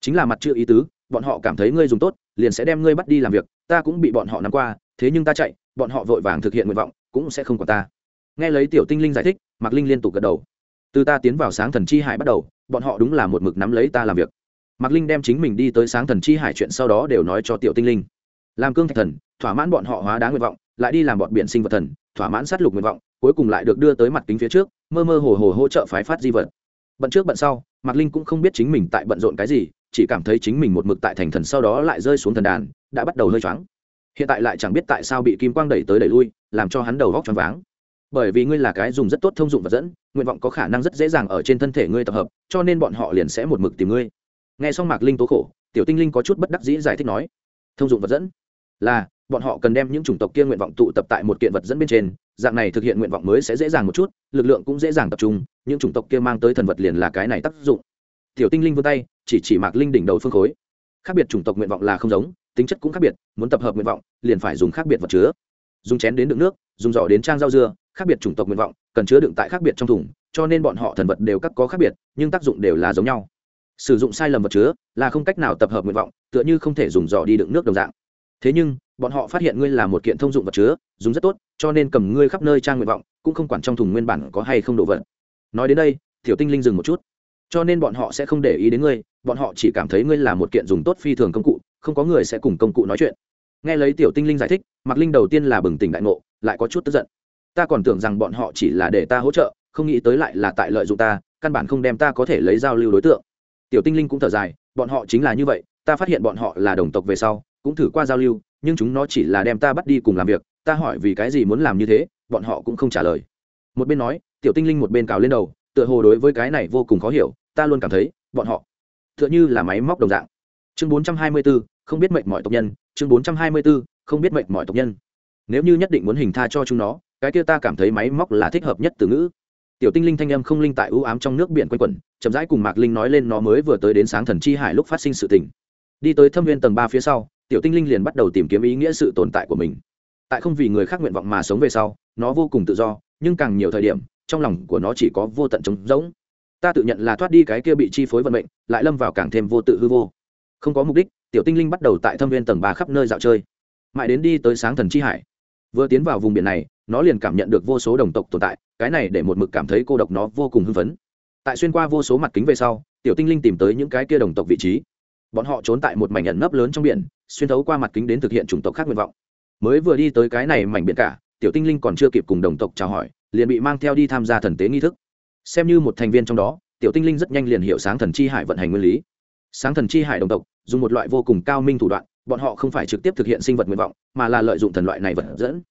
Chính là mặt chưa ý tứ, bọn họ cảm thấy ngươi dùng tốt, liền sẽ đem ngươi bắt đi làm việc, ta cũng bị bọn họ nắm qua, thế nhưng ta chạy, bọn họ vội vàng thực hiện nguyện vọng, cũng sẽ không còn ta. Nghe lấy tiểu tinh linh giải thích, mạc linh liên tục gật đầu. Từ ta tiến vào sáng thần chi hải bắt đầu, bọn họ đúng là một mực nắm lấy ta làm việc mạc linh đem chính mình đi tới sáng thần chi hải chuyện sau đó đều nói cho tiểu tinh linh. Làm cương thạch thần, thỏa mãn bọn họ hóa đá nguyện vọng, lại đi làm bọn biển sinh vật thần, thỏa mãn sát lục nguyện vọng, cuối cùng lại được đưa tới mặt kính phía trước, mơ mơ hồ hồ hỗ trợ phái phát di vật. Bận trước bận sau, mạc linh cũng không biết chính mình tại bận rộn cái gì, chỉ cảm thấy chính mình một mực tại thành thần sau đó lại rơi xuống thần đàn, đã bắt đầu hơi choáng. Hiện tại lại chẳng biết tại sao bị kim quang đẩy tới đẩy lui, làm cho hắn đầu vóc choáng váng. Bởi vì ngươi là cái dùng rất tốt thông dụng vật dẫn, nguyện vọng có khả năng rất dễ dàng ở trên thân thể ngươi tập hợp, cho nên bọn họ liền sẽ một mực tìm ngươi nghe xong mạc linh tố khổ, tiểu tinh linh có chút bất đắc dĩ giải thích nói, thông dụng vật dẫn là, bọn họ cần đem những chủng tộc kia nguyện vọng tụ tập tại một kiện vật dẫn bên trên, dạng này thực hiện nguyện vọng mới sẽ dễ dàng một chút, lực lượng cũng dễ dàng tập trung, những chủng tộc kia mang tới thần vật liền là cái này tác dụng. Tiểu tinh linh vươn tay, chỉ chỉ mạc linh đỉnh đầu phương khối. Khác biệt chủng tộc nguyện vọng là không giống, tính chất cũng khác biệt, muốn tập hợp nguyện vọng, liền phải dùng khác biệt vật chứa. Dùng chén đến đựng nước, dùng giỏ đến trang rau dưa, khác biệt chủng tộc nguyện vọng, cần chứa đựng tại khác biệt trong thùng, cho nên bọn họ thần vật đều các có khác biệt, nhưng tác dụng đều là giống nhau sử dụng sai lầm vật chứa là không cách nào tập hợp nguyện vọng, tựa như không thể dùng giỏ đi đựng nước đồng dạng. Thế nhưng, bọn họ phát hiện ngươi là một kiện thông dụng vật chứa, dùng rất tốt, cho nên cầm ngươi khắp nơi trang nguyện vọng, cũng không quản trong thùng nguyên bản có hay không đổ vật. Nói đến đây, tiểu tinh linh dừng một chút. Cho nên bọn họ sẽ không để ý đến ngươi, bọn họ chỉ cảm thấy ngươi là một kiện dùng tốt phi thường công cụ, không có người sẽ cùng công cụ nói chuyện. Nghe lấy tiểu tinh linh giải thích, mạc linh đầu tiên là bừng tỉnh đại ngộ, lại có chút tức giận. Ta còn tưởng rằng bọn họ chỉ là để ta hỗ trợ, không nghĩ tới lại là tại lợi dụng ta, căn bản không đem ta có thể lấy giao lưu đối tượng tiểu tinh linh cũng thở dài bọn họ chính là như vậy ta phát hiện bọn họ là đồng tộc về sau cũng thử qua giao lưu nhưng chúng nó chỉ là đem ta bắt đi cùng làm việc ta hỏi vì cái gì muốn làm như thế bọn họ cũng không trả lời. Một bên nói tiểu tinh linh một bên cào lên đầu tựa hồ đối với cái này vô cùng khó hiểu ta luôn cảm thấy bọn họ tựa như là máy móc đồng dạng. Chương 424, không biết mệnh mọi tộc nhân chương 424, không biết mệnh mọi tộc nhân. Nếu như nhất định muốn hình tha cho chúng nó cái kia ta cảm thấy máy móc là thích hợp nhất từ ngữ tiểu tinh linh thanh âm không linh tại ưu ám trong nước biển quanh quẩn, chậm rãi cùng mạc linh nói lên nó mới vừa tới đến sáng thần chi hải lúc phát sinh sự tình. Đi tới thâm viên tầng ba phía sau, tiểu tinh linh liền bắt đầu tìm kiếm ý nghĩa sự tồn tại của mình. Tại không vì người khác nguyện vọng mà sống về sau, nó vô cùng tự do, nhưng càng nhiều thời điểm, trong lòng của nó chỉ có vô tận trống rỗng. Ta tự nhận là thoát đi cái kia bị chi phối vận mệnh, lại lâm vào càng thêm vô tự hư vô. Không có mục đích, tiểu tinh linh bắt đầu tại thâm viên tầng ba khắp nơi dạo chơi. Mãi đến đi tới sáng thần chi hải. Vừa tiến vào vùng biển này nó liền cảm nhận được vô số đồng tộc tồn tại, cái này để một mực cảm thấy cô độc nó vô cùng hưng phấn. Tại xuyên qua vô số mặt kính về sau, tiểu tinh linh tìm tới những cái kia đồng tộc vị trí. Bọn họ trốn tại một mảnh ẩn nấp lớn trong biển, xuyên thấu qua mặt kính đến thực hiện chủng tộc khác nguyện vọng. Mới vừa đi tới cái này mảnh biển cả, tiểu tinh linh còn chưa kịp cùng đồng tộc chào hỏi, liền bị mang theo đi tham gia thần tế nghi thức. Xem như một thành viên trong đó, tiểu tinh linh rất nhanh liền hiểu sáng thần chi hải vận hành nguyên lý. Sáng thần chi hải đồng tộc, dùng một loại vô cùng cao minh thủ đoạn, bọn họ không phải trực tiếp thực hiện sinh vật nguyện vọng, mà là lợi dụng thần loại này vật dẫn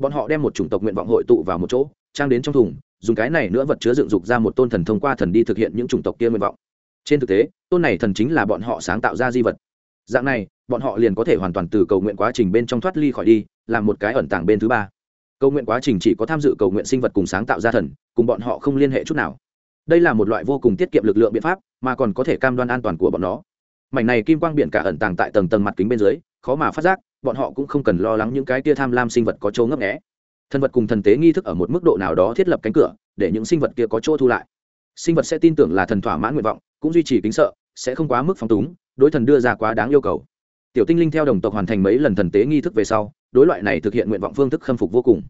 bọn họ đem một chủng tộc nguyện vọng hội tụ vào một chỗ, trang đến trong thùng, dùng cái này nữa vật chứa dựng dục ra một tôn thần thông qua thần đi thực hiện những chủng tộc kia nguyện vọng. Trên thực tế, tôn này thần chính là bọn họ sáng tạo ra di vật. Dạng này, bọn họ liền có thể hoàn toàn từ cầu nguyện quá trình bên trong thoát ly khỏi đi, làm một cái ẩn tàng bên thứ ba. Cầu nguyện quá trình chỉ có tham dự cầu nguyện sinh vật cùng sáng tạo ra thần, cùng bọn họ không liên hệ chút nào. Đây là một loại vô cùng tiết kiệm lực lượng biện pháp, mà còn có thể cam đoan an toàn của bọn nó. Mảnh này kim quang biển cả ẩn tàng tại tầng tầng mặt kính bên dưới, khó mà phát giác bọn họ cũng không cần lo lắng những cái tia tham lam sinh vật có chỗ ngấp nghẽ thần vật cùng thần tế nghi thức ở một mức độ nào đó thiết lập cánh cửa, để những sinh vật kia có chỗ thu lại. Sinh vật sẽ tin tưởng là thần thỏa mãn nguyện vọng, cũng duy trì kính sợ, sẽ không quá mức phóng túng, đối thần đưa ra quá đáng yêu cầu. Tiểu tinh linh theo đồng tộc hoàn thành mấy lần thần tế nghi thức về sau, đối loại này thực hiện nguyện vọng phương thức khâm phục vô cùng.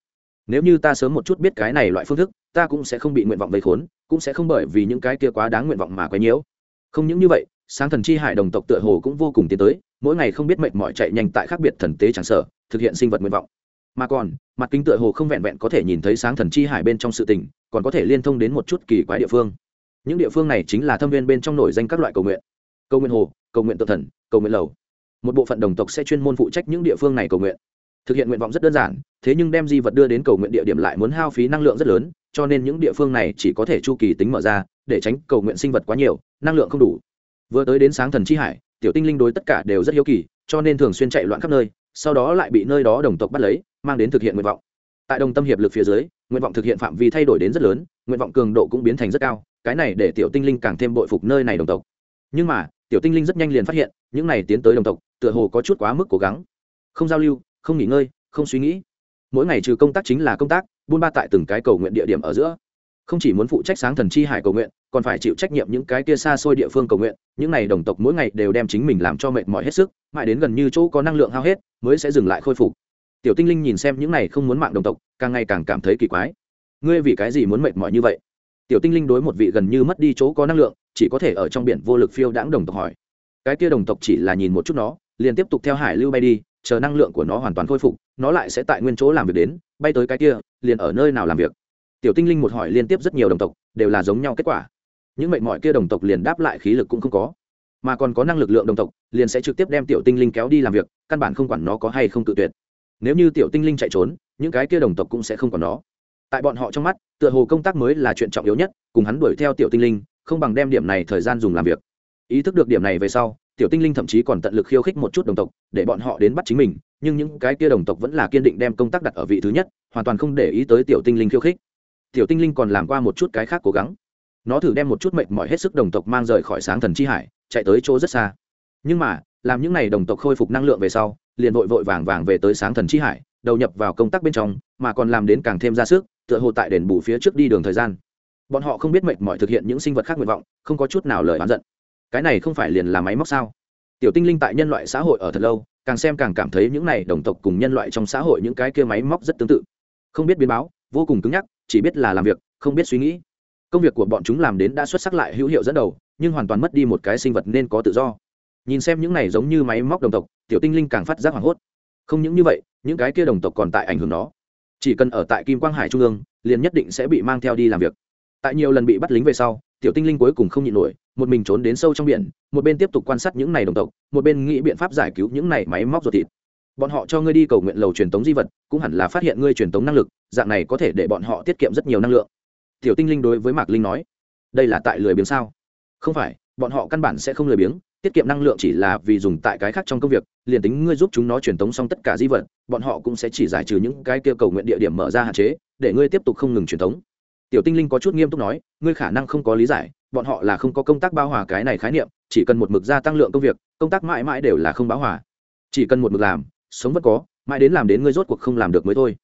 Nếu như ta sớm một chút biết cái này loại phương thức, ta cũng sẽ không bị nguyện vọng vây khốn, cũng sẽ không bởi vì những cái kia quá đáng nguyện vọng mà quấy nhiễu. Không những như vậy, sáng thần chi hải đồng tộc tựa hồ cũng vô cùng tiến tới mỗi ngày không biết mệt mỏi chạy nhanh tại khác biệt thần tế chẳng sở thực hiện sinh vật nguyện vọng. Mà còn, mặt kính tựa hồ không vẹn vẹn có thể nhìn thấy sáng thần chi hải bên trong sự tình, còn có thể liên thông đến một chút kỳ quái địa phương. Những địa phương này chính là thâm viên bên trong nổi danh các loại cầu nguyện. Cầu nguyện hồ, cầu nguyện tự thần, cầu nguyện lầu. Một bộ phận đồng tộc sẽ chuyên môn phụ trách những địa phương này cầu nguyện. Thực hiện nguyện vọng rất đơn giản, thế nhưng đem di vật đưa đến cầu nguyện địa điểm lại muốn hao phí năng lượng rất lớn, cho nên những địa phương này chỉ có thể chu kỳ tính mở ra, để tránh cầu nguyện sinh vật quá nhiều, năng lượng không đủ. Vừa tới đến sáng thần chi hải tiểu tinh linh đối tất cả đều rất hiếu kỳ, cho nên thường xuyên chạy loạn khắp nơi, sau đó lại bị nơi đó đồng tộc bắt lấy, mang đến thực hiện nguyện vọng. Tại đồng tâm hiệp lực phía dưới, nguyện vọng thực hiện phạm vi thay đổi đến rất lớn, nguyện vọng cường độ cũng biến thành rất cao, cái này để tiểu tinh linh càng thêm bội phục nơi này đồng tộc. Nhưng mà, tiểu tinh linh rất nhanh liền phát hiện, những này tiến tới đồng tộc, tựa hồ có chút quá mức cố gắng. Không giao lưu, không nghỉ ngơi, không suy nghĩ. Mỗi ngày trừ công tác chính là công tác, buôn ba tại từng cái cầu nguyện địa điểm ở giữa. Không chỉ muốn phụ trách sáng thần chi hải cầu nguyện còn phải chịu trách nhiệm những cái kia xa xôi địa phương cầu nguyện, những n à y đồng tộc mỗi ngày đều đem chính mình làm cho mệt mỏi hết sức, mãi đến gần như chỗ có năng lượng hao hết, mới sẽ dừng lại khôi phục. Tiểu tinh linh nhìn xem những n à y không muốn mạng đồng tộc, càng ngày càng cảm thấy kỳ quái. Ngươi vì cái gì muốn mệt mỏi như vậy? Tiểu tinh linh đối một vị gần như mất đi chỗ có năng lượng, chỉ có thể ở trong biển vô lực phiêu đãng đồng tộc hỏi. Cái kia đồng tộc chỉ là nhìn một chút nó, liền tiếp tục theo hải lưu bay đi, chờ năng lượng của nó hoàn toàn khôi phục, nó lại sẽ tại nguyên chỗ làm việc đến, bay tới cái kia, liền ở nơi nào làm việc? Tiểu tinh linh một hỏi liên tiếp rất nhiều đồng tộc, đều là giống nhau kết quả những mệnh mọi kia đồng tộc liền đáp lại khí lực cũng không có. Mà còn có năng lực lượng đồng tộc, liền sẽ trực tiếp đem tiểu tinh linh kéo đi làm việc, căn bản không quản nó có hay không tự tuyệt. Nếu như tiểu tinh linh chạy trốn, những cái kia đồng tộc cũng sẽ không còn nó. Tại bọn họ trong mắt, tựa hồ công tác mới là chuyện trọng yếu nhất, cùng hắn đuổi theo tiểu tinh linh, không bằng đem điểm này thời gian dùng làm việc. Ý thức được điểm này về sau, tiểu tinh linh thậm chí còn tận lực khiêu khích một chút đồng tộc, để bọn họ đến bắt chính mình, nhưng những cái kia đồng tộc vẫn là kiên định đem công tác đặt ở vị thứ nhất, hoàn toàn không để ý tới tiểu tinh linh khiêu khích. Tiểu tinh linh còn làm qua một chút cái khác cố gắng nó thử đem một chút mệnh mỏi hết sức đồng tộc mang rời khỏi sáng thần chi hải, chạy tới chỗ rất xa. Nhưng mà, làm những n à y đồng tộc khôi phục năng lượng về sau, liền vội vội vàng vàng về tới sáng thần chi hải, đầu nhập vào công tác bên trong, mà còn làm đến càng thêm ra sức, tựa hồ tại đền bù phía trước đi đường thời gian. Bọn họ không biết mệnh mỏi thực hiện những sinh vật khác nguyện vọng, không có chút nào lời oán giận. Cái này không phải liền là máy móc sao? Tiểu tinh linh tại nhân loại xã hội ở thật lâu, càng xem càng cảm thấy những này đồng tộc cùng nhân loại trong xã hội những cái kia máy móc rất tương tự. Không biết biến báo, vô cùng cứng nhắc, chỉ biết là làm việc, không biết suy nghĩ công việc của bọn chúng làm đến đã xuất sắc lại hữu hiệu dẫn đầu, nhưng hoàn toàn mất đi một cái sinh vật nên có tự do. Nhìn xem những này giống như máy móc đồng tộc, tiểu tinh linh càng phát giác hoảng hốt. Không những như vậy, những cái kia đồng tộc còn tại ảnh hưởng nó. Chỉ cần ở tại kim quang hải trung ương, liền nhất định sẽ bị mang theo đi làm việc. Tại nhiều lần bị bắt lính về sau, tiểu tinh linh cuối cùng không nhịn nổi, một mình trốn đến sâu trong biển, một bên tiếp tục quan sát những này đồng tộc, một bên nghĩ biện pháp giải cứu những này máy móc ruột thịt. Bọn họ cho ngươi đi cầu nguyện lầu truyền tống di vật, cũng hẳn là phát hiện ngươi truyền tống năng lực, dạng này có thể để bọn họ tiết kiệm rất nhiều năng lượng tiểu tinh linh đối với mạc linh nói, đây là tại lười biếng sao? Không phải, bọn họ căn bản sẽ không lười biếng, tiết kiệm năng lượng chỉ là vì dùng tại cái khác trong công việc, liền tính ngươi giúp chúng nó truyền tống xong tất cả di vật, bọn họ cũng sẽ chỉ giải trừ những cái kia cầu nguyện địa điểm mở ra hạn chế, để ngươi tiếp tục không ngừng truyền tống. Tiểu tinh linh có chút nghiêm túc nói, ngươi khả năng không có lý giải, bọn họ là không có công tác bao hòa cái này khái niệm, chỉ cần một mực gia tăng lượng công việc, công tác mãi mãi đều là không báo hòa. Chỉ cần một mực làm, sống vẫn có, mãi đến làm đến ngươi rốt cuộc không làm được mới thôi.